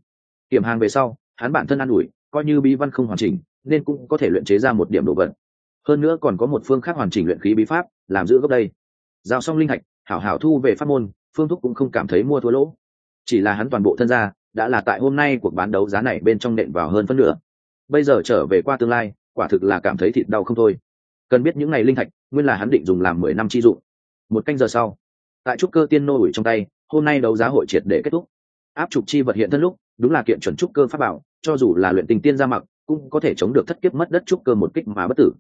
Kiểm hàng về sau, hắn bản thân an ủi, coi như bí văn không hoàn chỉnh, nên cũng có thể luyện chế ra một điểm đồ vật. Hơn nữa còn có một phương khác hoàn chỉnh luyện khí bí pháp, làm giữ gốc đây. Giao xong linh hạch, hảo hảo thu về pháp môn, phương thúc cũng không cảm thấy mua thua lỗ. Chỉ là hắn toàn bộ thân gia đã là tại hôm nay cuộc bán đấu giá này bên trong nện vào hơn phân nửa. Bây giờ trở về qua tương lai, quả thực là cảm thấy thịt đau không thôi. Cần biết những ngày linh thạch, nguyên là hắn định dùng làm mười năm chi dụng. Một canh giờ sau, tại trúc cơ tiên nô ủi trong tay, hôm nay đấu giá hội triệt để kết thúc. Áp trục chi vật hiện thân lúc, đúng là kiện chuẩn trúc cơ pháp bảo, cho dù là luyện tình tiên ra mặc, cũng có thể chống được thất kiếp mất đất trúc cơ một kích mà bất tử.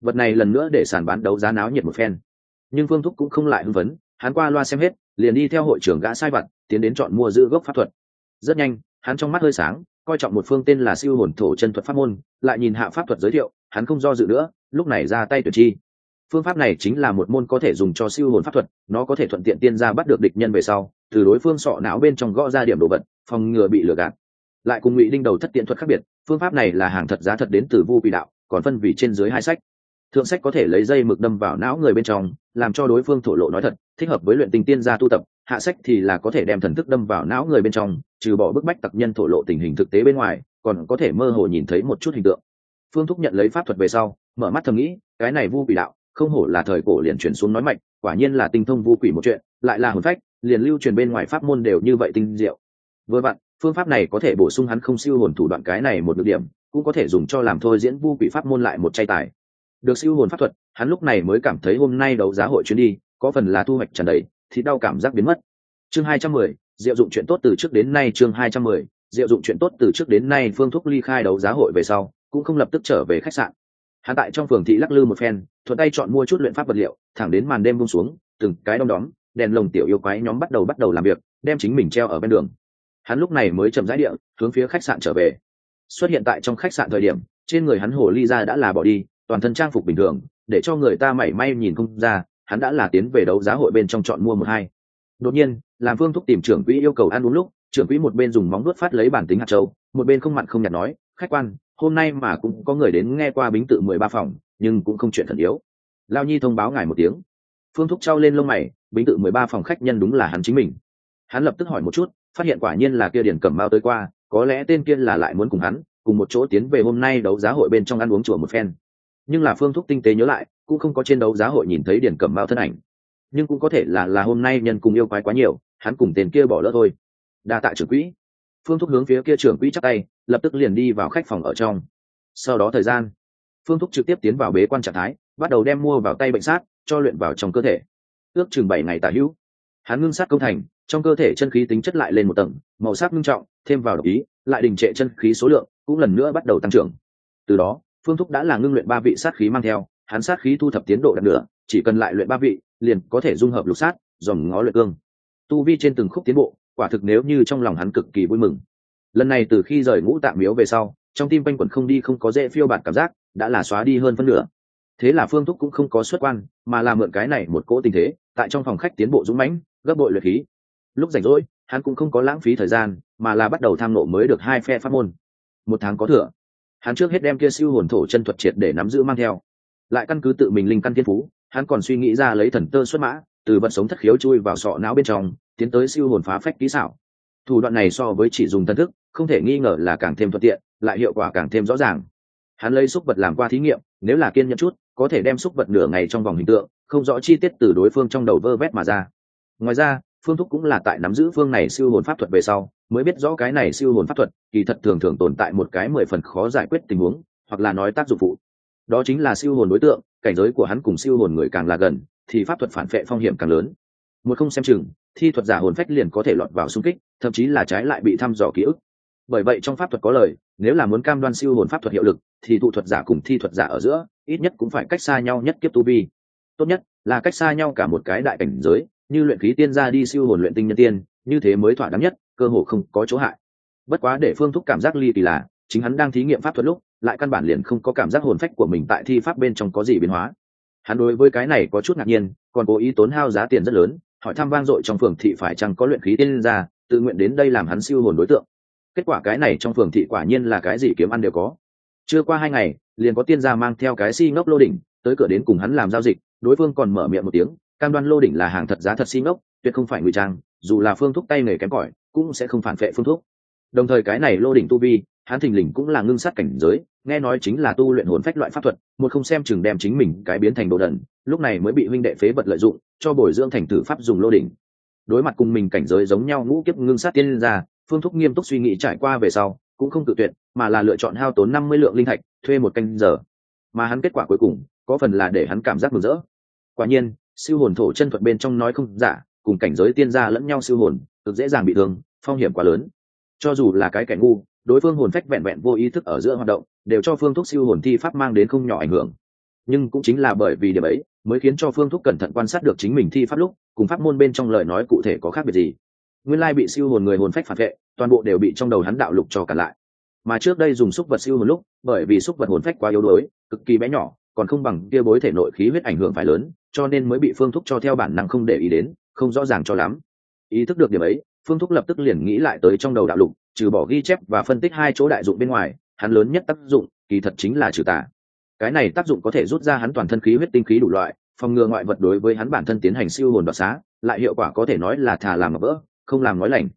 Vật này lần nữa để sàn bán đấu giá náo nhiệt một phen. Nhưng phương thúc cũng không lại hưng vấn hắn qua loa xem hết, liền đi theo hội trưởng gã sai vật tiến đến chọn mua giữ gốc pháp thuật rất nhanh, hắn trong mắt hơi sáng, coi trọng một phương tên là siêu hồn thổ chân thuật pháp môn, lại nhìn hạ pháp thuật giới thiệu, hắn không do dự nữa, lúc này ra tay tuyển chi. Phương pháp này chính là một môn có thể dùng cho siêu hồn pháp thuật, nó có thể thuận tiện tiên ra bắt được địch nhân về sau, từ đối phương sọ não bên trong gõ ra điểm đồ vật, phòng ngừa bị lừa gạt. Lại cùng ngụy đinh đầu thất tiện thuật khác biệt, phương pháp này là hàng thật giá thật đến từ vu bị đạo, còn phân vì trên dưới hai sách. Thượng sách có thể lấy dây mực đâm vào não người bên trong, làm cho đối phương thổ lộ nói thật, thích hợp với luyện tình tiên gia tu tập hạ sách thì là có thể đem thần thức đâm vào não người bên trong, trừ bỏ bức bách tặc nhân thổ lộ tình hình thực tế bên ngoài, còn có thể mơ hồ nhìn thấy một chút hình tượng. Phương thúc nhận lấy pháp thuật về sau, mở mắt thầm nghĩ, cái này vu quỷ đạo, không hổ là thời cổ liền chuyển xuống nói mạnh, quả nhiên là tinh thông vu quỷ một chuyện, lại là hồn phách, liền lưu truyền bên ngoài pháp môn đều như vậy tinh diệu. Vừa vặn, phương pháp này có thể bổ sung hắn không siêu hồn thủ đoạn cái này một được điểm, cũng có thể dùng cho làm thôi diễn vu quỷ pháp môn lại một chay tài. Được siêu hồn pháp thuật, hắn lúc này mới cảm thấy hôm nay đấu giá hội chuyến đi, có phần là thu hoạch trần đầy thì đau cảm giác biến mất. Chương hai trăm mười, diệu dụng chuyện tốt từ trước đến nay, chương hai trăm mười, diệu dụng chuyện tốt từ trước đến nay, phương thúc ly khai đấu giá hội về sau, cũng không lập tức trở về khách sạn. Hắn tại trong phường thị lắc lư một phen, thuận tay chọn mua chút luyện pháp vật liệu, thẳng đến màn đêm bung xuống, từng cái đom đóm, đèn lồng tiểu yêu quái nhóm bắt đầu bắt đầu làm việc, đem chính mình treo ở bên đường. Hắn lúc này mới chậm rãi địa hướng phía khách sạn trở về. Xuất hiện tại trong khách sạn thời điểm, trên người hắn hồ ly ra đã là bỏ đi, toàn thân trang phục bình thường, để cho người ta mảy may nhìn không ra hắn đã là tiến về đấu giá hội bên trong chọn mua một hai. Đột nhiên, làm phương thúc tìm trưởng quỹ yêu cầu ăn uống lúc, trưởng quỹ một bên dùng móng nuốt phát lấy bản tính hạt châu, một bên không mặn không nhạt nói, khách quan, hôm nay mà cũng có người đến nghe qua bính tự mười ba phòng, nhưng cũng không chuyện thần yếu. Lao nhi thông báo ngài một tiếng. Phương thúc trao lên lông mày, bính tự mười ba phòng khách nhân đúng là hắn chính mình. Hắn lập tức hỏi một chút, phát hiện quả nhiên là kia điển cẩm mao tới qua, có lẽ tên kia là lại muốn cùng hắn, cùng một chỗ tiến về hôm nay đấu giá hội bên trong ăn uống chùa một phen nhưng là phương thúc tinh tế nhớ lại, cũng không có trên đấu giá hội nhìn thấy điển cẩm mao thân ảnh. Nhưng cũng có thể là là hôm nay nhân cùng yêu quái quá nhiều, hắn cùng tên kia bỏ lỡ thôi. Đa tạ trưởng quỹ. Phương thúc hướng phía kia trưởng quỹ chắc tay, lập tức liền đi vào khách phòng ở trong. Sau đó thời gian, phương thúc trực tiếp tiến vào bế quan trạng thái, bắt đầu đem mua vào tay bệnh sát, cho luyện vào trong cơ thể. Ước chừng bảy ngày tả hữu, hắn ngưng sát công thành, trong cơ thể chân khí tính chất lại lên một tầng, màu sắc ngưng trọng, thêm vào độc ý, lại đình trệ chân khí số lượng cũng lần nữa bắt đầu tăng trưởng. Từ đó phương thúc đã là ngưng luyện ba vị sát khí mang theo hắn sát khí thu thập tiến độ đạt nửa, chỉ cần lại luyện ba vị liền có thể dung hợp lục sát dòng ngó luyện cương. Tu vi trên từng khúc tiến bộ quả thực nếu như trong lòng hắn cực kỳ vui mừng. Lần này từ khi rời ngũ tạm miếu về sau trong tim quanh quẩn không đi không có dễ phiêu bạt cảm giác đã là xóa đi hơn phân nửa. Thế là phương thúc cũng không có xuất quan mà là mượn cái này một cỗ tình thế tại trong phòng khách tiến bộ dũng mãnh gấp bội luyện khí. Lúc rảnh rỗi hắn cũng không có lãng phí thời gian mà là bắt đầu tham nộ mới được hai phe pháp môn. Một tháng có thừa hắn trước hết đem kia siêu hồn thổ chân thuật triệt để nắm giữ mang theo. Lại căn cứ tự mình linh căn thiên phú, hắn còn suy nghĩ ra lấy thần tơ xuất mã, từ vật sống thất khiếu chui vào sọ não bên trong, tiến tới siêu hồn phá phách kỹ xảo. Thủ đoạn này so với chỉ dùng thân thức, không thể nghi ngờ là càng thêm thuận tiện, lại hiệu quả càng thêm rõ ràng. Hắn lấy xúc vật làm qua thí nghiệm, nếu là kiên nhẫn chút, có thể đem xúc vật nửa ngày trong vòng hình tượng, không rõ chi tiết từ đối phương trong đầu vơ vét mà ra. Ngoài ra, phương thúc cũng là tại nắm giữ phương này siêu hồn pháp thuật về sau mới biết rõ cái này siêu hồn pháp thuật, kỳ thật thường thường tồn tại một cái mười phần khó giải quyết tình huống, hoặc là nói tác dụng phụ. Đó chính là siêu hồn đối tượng, cảnh giới của hắn cùng siêu hồn người càng là gần, thì pháp thuật phản vệ phong hiểm càng lớn. Một không xem chừng, thi thuật giả hồn phách liền có thể lọt vào xung kích, thậm chí là trái lại bị thăm dò ký ức. Bởi vậy trong pháp thuật có lời, nếu là muốn cam đoan siêu hồn pháp thuật hiệu lực, thì tụ thuật giả cùng thi thuật giả ở giữa, ít nhất cũng phải cách xa nhau nhất kiếp tu vi. Tốt nhất là cách xa nhau cả một cái đại cảnh giới, như luyện khí tiên ra đi siêu hồn luyện tinh nhân tiên, như thế mới thỏa đáng nhất cơ hồ không có chỗ hại. Bất quá để phương thúc cảm giác ly kỳ là, chính hắn đang thí nghiệm pháp thuật lúc, lại căn bản liền không có cảm giác hồn phách của mình tại thi pháp bên trong có gì biến hóa. Hắn đối với cái này có chút ngạc nhiên, còn cố ý tốn hao giá tiền rất lớn, hỏi thăm vang dội trong phường thị phải chăng có luyện khí tiên ra tự nguyện đến đây làm hắn siêu hồn đối tượng. Kết quả cái này trong phường thị quả nhiên là cái gì kiếm ăn đều có. Chưa qua hai ngày, liền có tiên gia mang theo cái si ngốc lô đỉnh, tới cửa đến cùng hắn làm giao dịch, đối phương còn mở miệng một tiếng, cam đoan lô đỉnh là hàng thật giá thật si ngốc, tuyệt không phải ngụy trang, dù là phương thúc tay nghề kém cỏi cũng sẽ không phản vệ phương thúc đồng thời cái này lô đỉnh tu vi, hắn thình lình cũng là ngưng sát cảnh giới, nghe nói chính là tu luyện hồn phách loại pháp thuật, một không xem chừng đem chính mình cái biến thành đồ đần, lúc này mới bị huynh đệ phế vật lợi dụng, cho bồi dưỡng thành tử pháp dùng lô đỉnh. Đối mặt cùng mình cảnh giới giống nhau ngũ kiếp ngưng sát tiên ra phương thúc nghiêm túc suy nghĩ trải qua về sau, cũng không tự tuyệt, mà là lựa chọn hao tốn năm mươi lượng linh thạch, thuê một canh giờ. Mà hắn kết quả cuối cùng, có phần là để hắn cảm giác mừng rỡ. Quả nhiên, siêu hồn thổ chân thuật bên trong nói không giả, cùng cảnh giới tiên gia lẫn nhau siêu hồn cực dễ dàng bị thương, phong hiểm quá lớn. Cho dù là cái kẻ ngu, đối phương hồn phách vẹn vẹn vô ý thức ở giữa hoạt động, đều cho phương thuốc siêu hồn thi pháp mang đến không nhỏ ảnh hưởng. Nhưng cũng chính là bởi vì điểm ấy, mới khiến cho phương thuốc cẩn thận quan sát được chính mình thi pháp lúc, cùng pháp môn bên trong lời nói cụ thể có khác biệt gì. Nguyên lai bị siêu hồn người hồn phách phản vệ, toàn bộ đều bị trong đầu hắn đạo lục cho cả lại. Mà trước đây dùng xúc vật siêu hồn lúc, bởi vì xúc vật hồn phách quá yếu đuối, cực kỳ bé nhỏ, còn không bằng kia bối thể nội khí huyết ảnh hưởng phải lớn, cho nên mới bị phương thúc cho theo bản năng không để ý đến, không rõ ràng cho lắm ý thức được điểm ấy, phương thúc lập tức liền nghĩ lại tới trong đầu đạo lục, trừ bỏ ghi chép và phân tích hai chỗ đại dụng bên ngoài, hắn lớn nhất tác dụng, kỳ thật chính là trừ tà. Cái này tác dụng có thể rút ra hắn toàn thân khí huyết tinh khí đủ loại, phòng ngừa ngoại vật đối với hắn bản thân tiến hành siêu hồn đoạt xá, lại hiệu quả có thể nói là thà làm mà vỡ, không làm nói lành.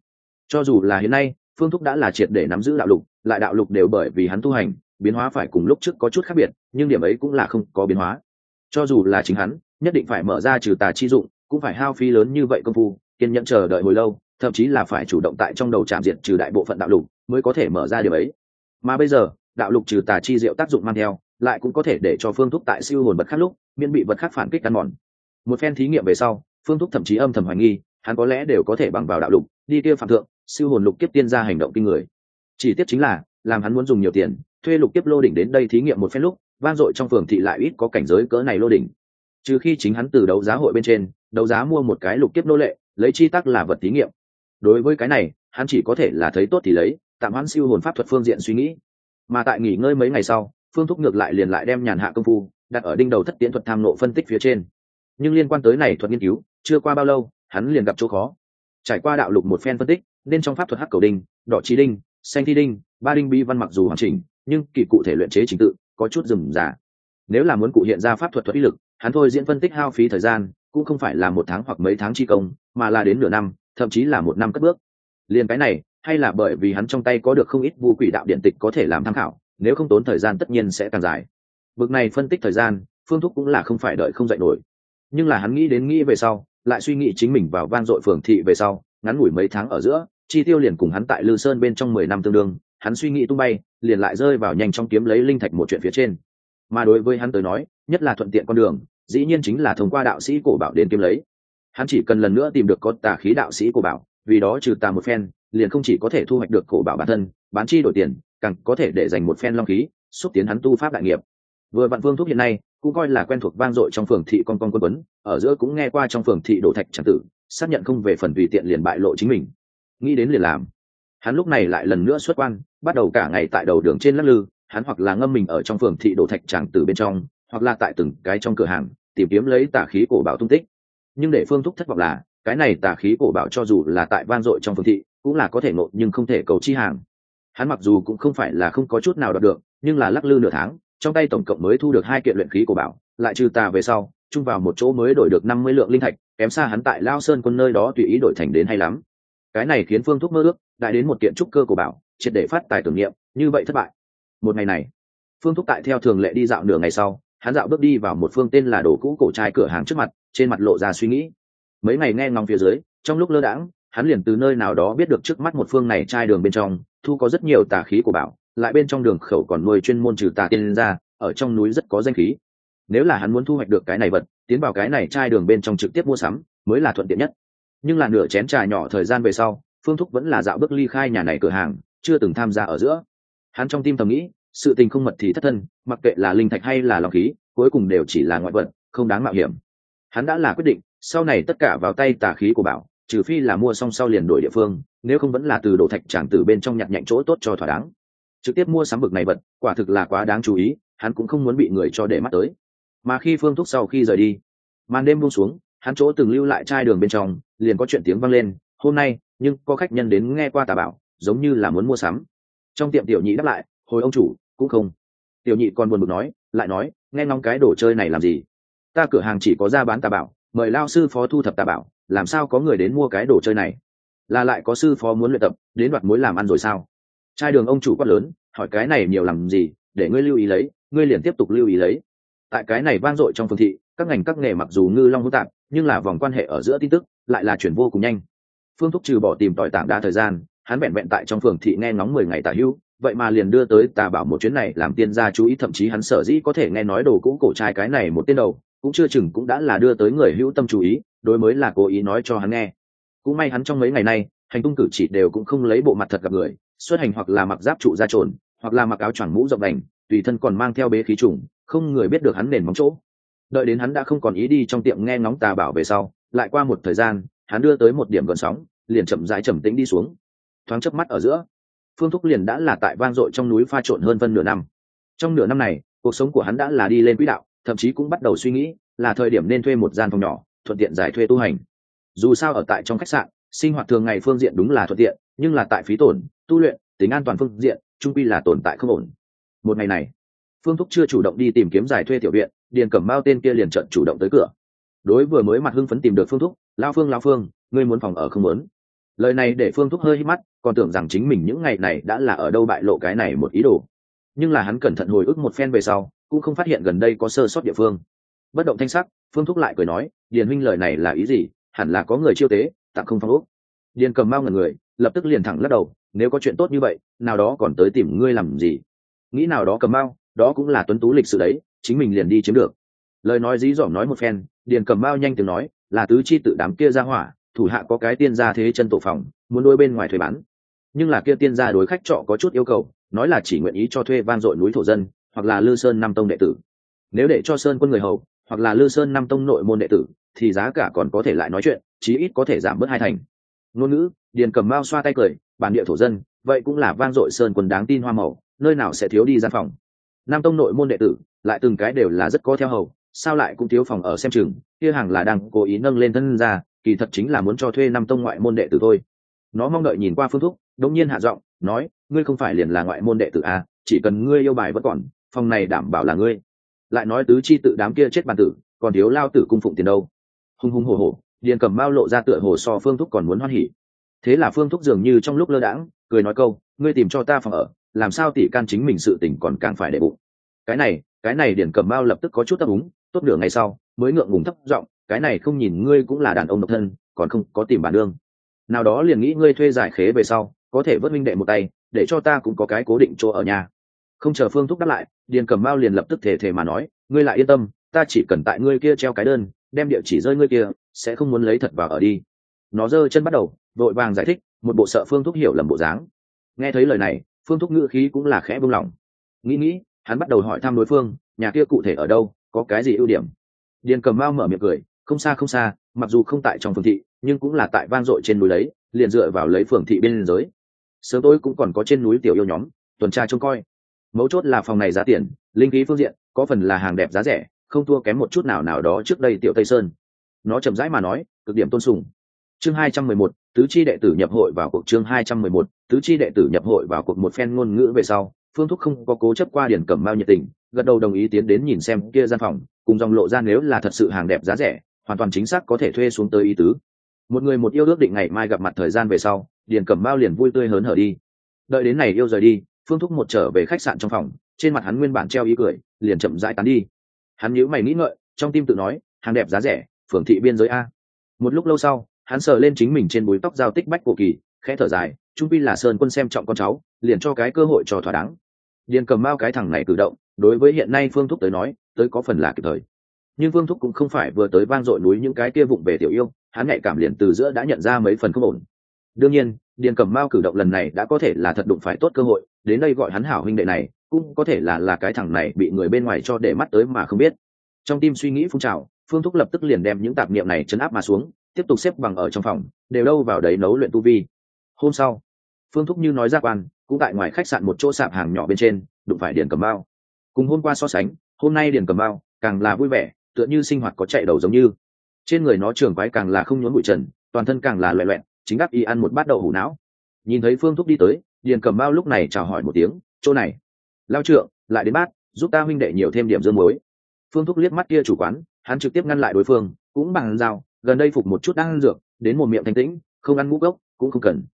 Cho dù là hiện nay, phương thúc đã là triệt để nắm giữ đạo lục, lại đạo lục đều bởi vì hắn tu hành, biến hóa phải cùng lúc trước có chút khác biệt, nhưng điểm ấy cũng là không có biến hóa. Cho dù là chính hắn, nhất định phải mở ra trừ tà chi dụng, cũng phải hao phí lớn như vậy công phu kiên nhẫn chờ đợi hồi lâu, thậm chí là phải chủ động tại trong đầu trạm diệt trừ đại bộ phận đạo lục mới có thể mở ra điều ấy. Mà bây giờ, đạo lục trừ tà chi diệu tác dụng mang theo, lại cũng có thể để cho phương thúc tại siêu hồn vật khác lúc, miễn bị vật khác phản kích căn mòn. Một phen thí nghiệm về sau, phương thúc thậm chí âm thầm hoài nghi, hắn có lẽ đều có thể bằng vào đạo lục, đi kia phạm thượng, siêu hồn lục kiếp tiên ra hành động kinh người. Chỉ tiếc chính là, làm hắn muốn dùng nhiều tiền, thuê lục kiếp lô đỉnh đến đây thí nghiệm một phen lúc, vang dội trong phường thị lại ít có cảnh giới cỡ này lô đỉnh. Trừ khi chính hắn từ đấu giá hội bên trên, đấu giá mua một cái lục kiếp nô lệ lấy chi tắc là vật thí nghiệm. Đối với cái này, hắn chỉ có thể là thấy tốt thì lấy, tạm hoãn siêu hồn pháp thuật phương diện suy nghĩ. Mà tại nghỉ ngơi mấy ngày sau, phương thúc ngược lại liền lại đem nhàn hạ công phu, đặt ở đinh đầu thất tiến thuật tham nộ phân tích phía trên. Nhưng liên quan tới này thuật nghiên cứu, chưa qua bao lâu, hắn liền gặp chỗ khó. Trải qua đạo lục một phen phân tích, nên trong pháp thuật hắc cầu đinh, đỏ trí đinh, xanh thi đinh, ba đinh bi văn mặc dù hoàn chỉnh, nhưng kỳ cụ thể luyện chế trình tự có chút rườm rà. Nếu là muốn cụ hiện ra pháp thuật thuật ý lực, hắn thôi diễn phân tích hao phí thời gian cũng không phải là một tháng hoặc mấy tháng chi công, mà là đến nửa năm, thậm chí là một năm cất bước. Liền cái này, hay là bởi vì hắn trong tay có được không ít vu quỷ đạo điện tịch có thể làm tham khảo, nếu không tốn thời gian tất nhiên sẽ càng dài. Bực này phân tích thời gian, phương thúc cũng là không phải đợi không dạy nổi. Nhưng là hắn nghĩ đến nghĩ về sau, lại suy nghĩ chính mình vào vang dội phường thị về sau, ngắn ngủi mấy tháng ở giữa, chi tiêu liền cùng hắn tại lư sơn bên trong mười năm tương đương, hắn suy nghĩ tung bay, liền lại rơi vào nhanh trong kiếm lấy linh thạch một chuyện phía trên. Mà đối với hắn tới nói, nhất là thuận tiện con đường dĩ nhiên chính là thông qua đạo sĩ cổ bảo đến kiếm lấy. Hắn chỉ cần lần nữa tìm được có tà khí đạo sĩ cổ bảo, vì đó trừ tà một phen, liền không chỉ có thể thu hoạch được cổ bảo bản thân, bán chi đổi tiền, càng có thể để dành một phen long khí, xúc tiến hắn tu pháp đại nghiệp. Vừa vạn vương thúc hiện nay, cũng coi là quen thuộc vang dội trong phường thị con con quân quấn, ở giữa cũng nghe qua trong phường thị đổ thạch tràng tử, xác nhận không về phần tùy tiện liền bại lộ chính mình. Nghĩ đến liền làm. Hắn lúc này lại lần nữa xuất quan, bắt đầu cả ngày tại đầu đường trên lắc lư, hắn hoặc là ngâm mình ở trong phường thị đổ thạch tràng tử bên trong hoặc là tại từng cái trong cửa hàng, tìm kiếm lấy tà khí cổ bảo tung tích. Nhưng để phương thúc thất vọng là, cái này tà khí cổ bảo cho dù là tại van dội trong phương thị, cũng là có thể nộp nhưng không thể cầu chi hàng. Hắn mặc dù cũng không phải là không có chút nào đọc được, nhưng là lắc lư nửa tháng, trong tay tổng cộng mới thu được hai kiện luyện khí cổ bảo, lại trừ tà về sau, chung vào một chỗ mới đổi được năm mươi lượng linh thạch, kém xa hắn tại lao sơn quân nơi đó tùy ý đổi thành đến hay lắm. Cái này khiến phương thúc mơ ước, đại đến một kiện trúc cơ cổ bảo, triệt để phát tài tưởng niệm, như vậy thất bại. Một ngày này, phương thúc tại theo thường lệ đi dạo nửa ngày sau hắn dạo bước đi vào một phương tên là đồ cũ cổ trai cửa hàng trước mặt, trên mặt lộ ra suy nghĩ. Mấy ngày nghe ngóng phía dưới, trong lúc lơ đãng, hắn liền từ nơi nào đó biết được trước mắt một phương này trai đường bên trong, thu có rất nhiều tà khí của bảo, lại bên trong đường khẩu còn nuôi chuyên môn trừ tà tiên ra, ở trong núi rất có danh khí. Nếu là hắn muốn thu hoạch được cái này vật, tiến vào cái này trai đường bên trong trực tiếp mua sắm, mới là thuận tiện nhất. Nhưng là nửa chén trà nhỏ thời gian về sau, phương thúc vẫn là dạo bước ly khai nhà này cửa hàng, chưa từng tham gia ở giữa. Hắn trong tim thầm nghĩ sự tình không mật thì thất thân, mặc kệ là linh thạch hay là lòng khí, cuối cùng đều chỉ là ngoại vật, không đáng mạo hiểm. Hắn đã là quyết định, sau này tất cả vào tay tà khí của bảo, trừ phi là mua xong sau liền đổi địa phương, nếu không vẫn là từ đổ thạch tràng từ bên trong nhặt nhạnh chỗ tốt cho thỏa đáng. Trực tiếp mua sắm bực này vật, quả thực là quá đáng chú ý, hắn cũng không muốn bị người cho để mắt tới. Mà khi phương thúc sau khi rời đi, màn đêm buông xuống, hắn chỗ từng lưu lại chai đường bên trong, liền có chuyện tiếng vang lên, hôm nay, nhưng có khách nhân đến nghe qua tà bảo, giống như là muốn mua sắm. Trong tiệm tiểu nhị đáp lại, hồi ông chủ cũng không. Tiểu nhị còn buồn bực nói, lại nói, nghe ngóng cái đồ chơi này làm gì? Ta cửa hàng chỉ có ra bán tà bảo, mời lao sư phó thu thập tà bảo, làm sao có người đến mua cái đồ chơi này? Là lại có sư phó muốn luyện tập, đến đoạt mối làm ăn rồi sao? Trai đường ông chủ quát lớn, hỏi cái này nhiều làm gì, để ngươi lưu ý lấy, ngươi liền tiếp tục lưu ý lấy. Tại cái này vang dội trong phương thị, các ngành các nghề mặc dù ngư long hữu tạp, nhưng là vòng quan hệ ở giữa tin tức lại là chuyển vô cùng nhanh. Phương thúc trừ bỏ tìm tỏi tảng đa thời gian, hắn vẹn vẹn tại trong phường thị nghe ngóng mười ngày tả hưu vậy mà liền đưa tới tà bảo một chuyến này, làm tiên gia chú ý, thậm chí hắn sở dĩ có thể nghe nói đồ cũ cổ trai cái này một tên đầu, cũng chưa chừng cũng đã là đưa tới người hữu tâm chú ý, đối mới là cố ý nói cho hắn nghe. Cũng may hắn trong mấy ngày nay hành tung cử chỉ đều cũng không lấy bộ mặt thật gặp người, xuất hành hoặc là mặc giáp trụ ra trồn, hoặc là mặc áo choàng mũ rộng đành, tùy thân còn mang theo bế khí trùng, không người biết được hắn nền móng chỗ. Đợi đến hắn đã không còn ý đi trong tiệm nghe ngóng tà bảo về sau, lại qua một thời gian, hắn đưa tới một điểm gần sóng, liền chậm rãi trầm tĩnh đi xuống. Thoáng chớp mắt ở giữa phương thúc liền đã là tại vang dội trong núi pha trộn hơn phân nửa năm. Trong nửa năm này, cuộc sống của hắn đã là đi lên quỹ đạo, thậm chí cũng bắt đầu suy nghĩ là thời điểm nên thuê một gian phòng nhỏ, thuận tiện giải thuê tu hành. Dù sao ở tại trong khách sạn, sinh hoạt thường ngày phương diện đúng là thuận tiện, nhưng là tại phí tổn, tu luyện, tính an toàn phương diện trung quy là tồn tại không ổn. Một ngày này, phương thúc chưa chủ động đi tìm kiếm giải thuê tiểu viện, điền cẩm bao tên kia liền trận chủ động tới cửa. Đối vừa mới mặt hưng phấn tìm được phương thúc lao phương lao phương, ngươi muốn phòng ở không muốn? Lời này để phương thúc hơi hít mắt, còn tưởng rằng chính mình những ngày này đã là ở đâu bại lộ cái này một ý đồ. Nhưng là hắn cẩn thận hồi ức một phen về sau, cũng không phát hiện gần đây có sơ sót địa phương. Bất động thanh sắc, phương thúc lại cười nói, điền huynh lời này là ý gì? Hẳn là có người chiêu tế, tặng không phong úc điền cầm bao ngần người, lập tức liền thẳng lắc đầu, nếu có chuyện tốt như vậy, nào đó còn tới tìm ngươi làm gì? Nghĩ nào đó cầm bao đó cũng là tuấn tú lịch sự đấy, chính mình liền đi chiếm được. Lời nói dí dỏm nói một phen, điền cầm bao nhanh tiếng nói, là tứ chi tự đám kia ra hỏa thủ hạ có cái tiên gia thế chân tổ phòng, muốn đôi bên ngoài thuê bán. Nhưng là kia tiên gia đối khách trọ có chút yêu cầu, nói là chỉ nguyện ý cho thuê vang dội núi thổ dân, hoặc là lư sơn năm tông đệ tử. Nếu để cho sơn quân người hầu, hoặc là lư sơn năm tông nội môn đệ tử, thì giá cả còn có thể lại nói chuyện, chí ít có thể giảm bớt hai thành. Ngôn ngữ, điền cầm mao xoa tay cười, bản địa thổ dân, vậy cũng là vang dội sơn quân đáng tin hoa màu, nơi nào sẽ thiếu đi gian phòng. Nam tông nội môn đệ tử, lại từng cái đều là rất có theo hầu, sao lại cũng thiếu phòng ở xem chừng, kia hàng là đang cố ý nâng lên thân ra kỳ thật chính là muốn cho thuê năm tông ngoại môn đệ tử thôi. Nó mong đợi nhìn qua phương thúc đống nhiên hạ giọng nói ngươi không phải liền là ngoại môn đệ tử à, chỉ cần ngươi yêu bài vẫn còn phòng này đảm bảo là ngươi. Lại nói tứ chi tự đám kia chết bàn tử còn thiếu lao tử cung phụng tiền đâu. Hung hung hổ hổ điền cầm bao lộ ra tựa hồ so phương thúc còn muốn hoan hỉ. Thế là phương thúc dường như trong lúc lơ đãng cười nói câu ngươi tìm cho ta phòng ở làm sao tỷ can chính mình sự tình còn càng phải để bụng. Cái này cái này điền cầm bao lập tức có chút ấp úng tốt nửa ngày sau mới ngượng ngùng thấp giọng cái này không nhìn ngươi cũng là đàn ông độc thân, còn không có tìm bản đương. Nào đó liền nghĩ ngươi thuê giải khế về sau, có thể vớt minh đệ một tay, để cho ta cũng có cái cố định chỗ ở nhà. Không chờ phương thúc đáp lại, điền cầm mao liền lập tức thể thể mà nói, ngươi lại yên tâm, ta chỉ cần tại ngươi kia treo cái đơn, đem địa chỉ rơi ngươi kia, sẽ không muốn lấy thật vào ở đi. Nó giơ chân bắt đầu, vội vàng giải thích, một bộ sợ phương thúc hiểu lầm bộ dáng. Nghe thấy lời này, phương thúc ngữ khí cũng là khẽ buông lỏng nghĩ nghĩ, hắn bắt đầu hỏi thăm đối phương, nhà kia cụ thể ở đâu, có cái gì ưu điểm. Điền cầm mao mở miệng cười không xa không xa, mặc dù không tại trong phường thị, nhưng cũng là tại vang dội trên núi lấy liền dựa vào lấy phường thị biên giới. Sớm tối cũng còn có trên núi tiểu yêu nhóm, tuần tra trông coi. Mấu chốt là phòng này giá tiền, linh khí phương diện, có phần là hàng đẹp giá rẻ, không thua kém một chút nào nào đó trước đây tiểu tây sơn. Nó chậm rãi mà nói, cực điểm tôn sùng. Chương hai trăm mười một, tứ chi đệ tử nhập hội vào cuộc chương hai trăm mười một, tứ chi đệ tử nhập hội vào cuộc một phen ngôn ngữ về sau, phương thúc không có cố chấp qua điển cẩm mao nhiệt tình, gật đầu đồng ý tiến đến nhìn xem kia gian phòng, cùng dòng lộ ra nếu là thật sự hàng đẹp giá rẻ hoàn toàn chính xác có thể thuê xuống tới ý tứ. Một người một yêu ước định ngày mai gặp mặt thời gian về sau, điền cẩm bao liền vui tươi hớn hở đi. Đợi đến này yêu rời đi, phương thúc một trở về khách sạn trong phòng, trên mặt hắn nguyên bản treo ý cười, liền chậm rãi tán đi. Hắn nhíu mày nghĩ ngợi, trong tim tự nói, hàng đẹp giá rẻ, phường thị biên giới a. Một lúc lâu sau, hắn sờ lên chính mình trên búi tóc giao tích bách cổ kỳ, khẽ thở dài, trung pi là sơn quân xem trọng con cháu, liền cho cái cơ hội cho thỏa đáng. Điền cầm bao cái thằng này cử động, đối với hiện nay phương thúc tới nói, tới có phần là kịp thời nhưng Vương thúc cũng không phải vừa tới vang dội núi những cái kia vụng về tiểu yêu, hắn nhạy cảm liền từ giữa đã nhận ra mấy phần không ổn. Đương nhiên, điền Cẩm mao cử động lần này đã có thể là thật đụng phải tốt cơ hội, đến đây gọi hắn hảo huynh đệ này, cũng có thể là là cái thằng này bị người bên ngoài cho để mắt tới mà không biết. Trong tim suy nghĩ phun trào, phương thúc lập tức liền đem những tạp niệm này chấn áp mà xuống, tiếp tục xếp bằng ở trong phòng, đều đâu vào đấy nấu luyện tu vi. Hôm sau, phương thúc như nói ra quan, cũng tại ngoài khách sạn một chỗ sạp hàng nhỏ bên trên, đụng phải điền cầm bao cùng hôm qua so sánh, hôm nay điền cầm bao càng là vui vẻ tựa như sinh hoạt có chạy đầu giống như. Trên người nó trường quái càng là không nhốn bụi trần, toàn thân càng là loẹ loẹn chính đáp y ăn một bát đậu hủ não. Nhìn thấy phương thúc đi tới, điền cầm bao lúc này chào hỏi một tiếng, chỗ này, lao trượng, lại đến bát, giúp ta huynh đệ nhiều thêm điểm dương muối. Phương thúc liếc mắt kia chủ quán, hắn trực tiếp ngăn lại đối phương, cũng bằng dao, gần đây phục một chút đang ăn dược, đến một miệng thanh tĩnh, không ăn ngũ gốc, cũng không cần.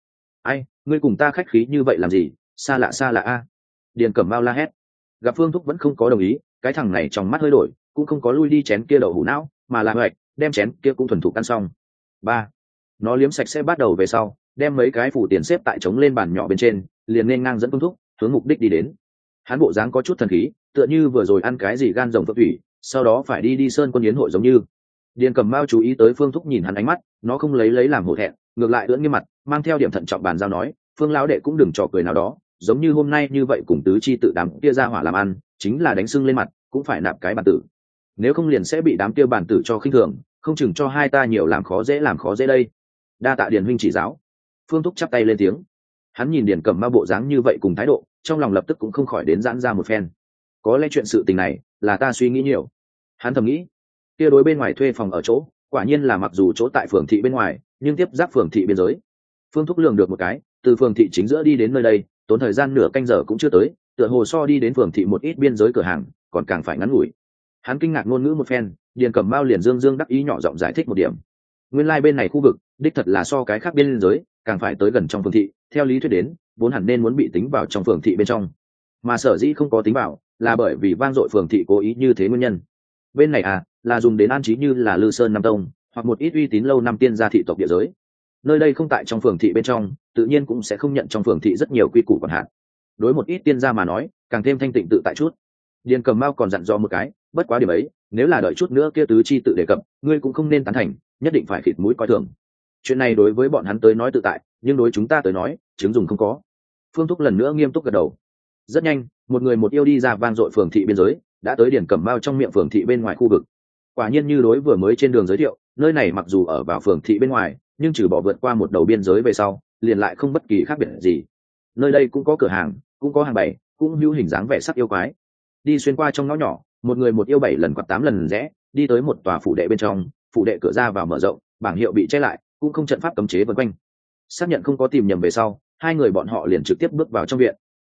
Ai, ngươi cùng ta khách khí như vậy làm gì? Xa lạ xa lạ a. Điền cẩm bao la hét. Gặp phương thúc vẫn không có đồng ý, cái thằng này trong mắt hơi đổi cũng không có lui đi chén kia đậu hủ não, mà làm hoạch, đem chén kia cũng thuần thục ăn xong. Ba, nó liếm sạch sẽ bắt đầu về sau, đem mấy cái phủ tiền xếp tại trống lên bàn nhỏ bên trên, liền nên ngang dẫn phương thúc, hướng mục đích đi đến. Hắn bộ dáng có chút thần khí, tựa như vừa rồi ăn cái gì gan rồng phượng thủy, sau đó phải đi đi sơn quân yến hội giống như. Điền cầm mao chú ý tới phương thúc nhìn hắn ánh mắt, nó không lấy lấy làm hổ thẹn, ngược lại ưỡn nghiêm mặt, mang theo điểm thận trọng bàn giao nói, phương lão đệ cũng đừng trò cười nào đó, giống như hôm nay như vậy cùng tứ chi tự đám kia ra hỏa làm ăn, chính là đánh sưng lên mặt, cũng phải nạp cái bản tử nếu không liền sẽ bị đám kia bản tử cho khinh thường, không chừng cho hai ta nhiều làm khó dễ làm khó dễ đây. Đa tạ điền huynh chỉ giáo. Phương thúc chắp tay lên tiếng. Hắn nhìn điền cầm ma bộ dáng như vậy cùng thái độ, trong lòng lập tức cũng không khỏi đến giãn ra một phen. Có lẽ chuyện sự tình này là ta suy nghĩ nhiều. Hắn thầm nghĩ, kia đối bên ngoài thuê phòng ở chỗ, quả nhiên là mặc dù chỗ tại phường thị bên ngoài, nhưng tiếp giáp phường thị biên giới. Phương thúc lường được một cái, từ phường thị chính giữa đi đến nơi đây, tốn thời gian nửa canh giờ cũng chưa tới, tựa hồ so đi đến phường thị một ít biên giới cửa hàng, còn càng phải ngắn ngủi hắn kinh ngạc ngôn ngữ một phen, điền cẩm mao liền dương dương đắc ý nhỏ giọng giải thích một điểm. Nguyên lai、like、bên này khu vực, đích thật là so cái khác bên biên giới, càng phải tới gần trong phường thị, theo lý thuyết đến, vốn hẳn nên muốn bị tính vào trong phường thị bên trong. Mà sở dĩ không có tính vào, là bởi vì vang dội phường thị cố ý như thế nguyên nhân. Bên này à là dùng đến an trí như là lư sơn nam tông, hoặc một ít uy tín lâu năm tiên gia thị tộc địa giới. Nơi đây không tại trong phường thị bên trong, tự nhiên cũng sẽ không nhận trong phường thị rất nhiều quy củ còn hạn. Đối một ít tiên gia mà nói, càng thêm thanh tịnh tự tại chút điền cầm mao còn dặn dò một cái, bất quá điểm ấy, nếu là đợi chút nữa kia tứ chi tự đề cập, ngươi cũng không nên tán thành, nhất định phải khịt mũi coi thường. Chuyện này đối với bọn hắn tới nói tự tại, nhưng đối chúng ta tới nói, chứng dùng không có. Phương thúc lần nữa nghiêm túc gật đầu. Rất nhanh, một người một yêu đi ra vang dội phường thị biên giới, đã tới điển cẩm bao trong miệng phường thị bên ngoài khu vực. Quả nhiên như đối vừa mới trên đường giới thiệu, nơi này mặc dù ở vào phường thị bên ngoài, nhưng trừ bỏ vượt qua một đầu biên giới về sau, liền lại không bất kỳ khác biệt gì. Nơi đây cũng có cửa hàng, cũng có hàng bày, cũng hữu hình dáng vẻ sắc yêu quái đi xuyên qua trong ngõ nhỏ, một người một yêu bảy lần quạt tám lần rẽ, đi tới một tòa phủ đệ bên trong, phủ đệ cửa ra vào mở rộng, bảng hiệu bị che lại, cũng không trận pháp cấm chế vân quanh. Xác nhận không có tìm nhầm về sau, hai người bọn họ liền trực tiếp bước vào trong viện.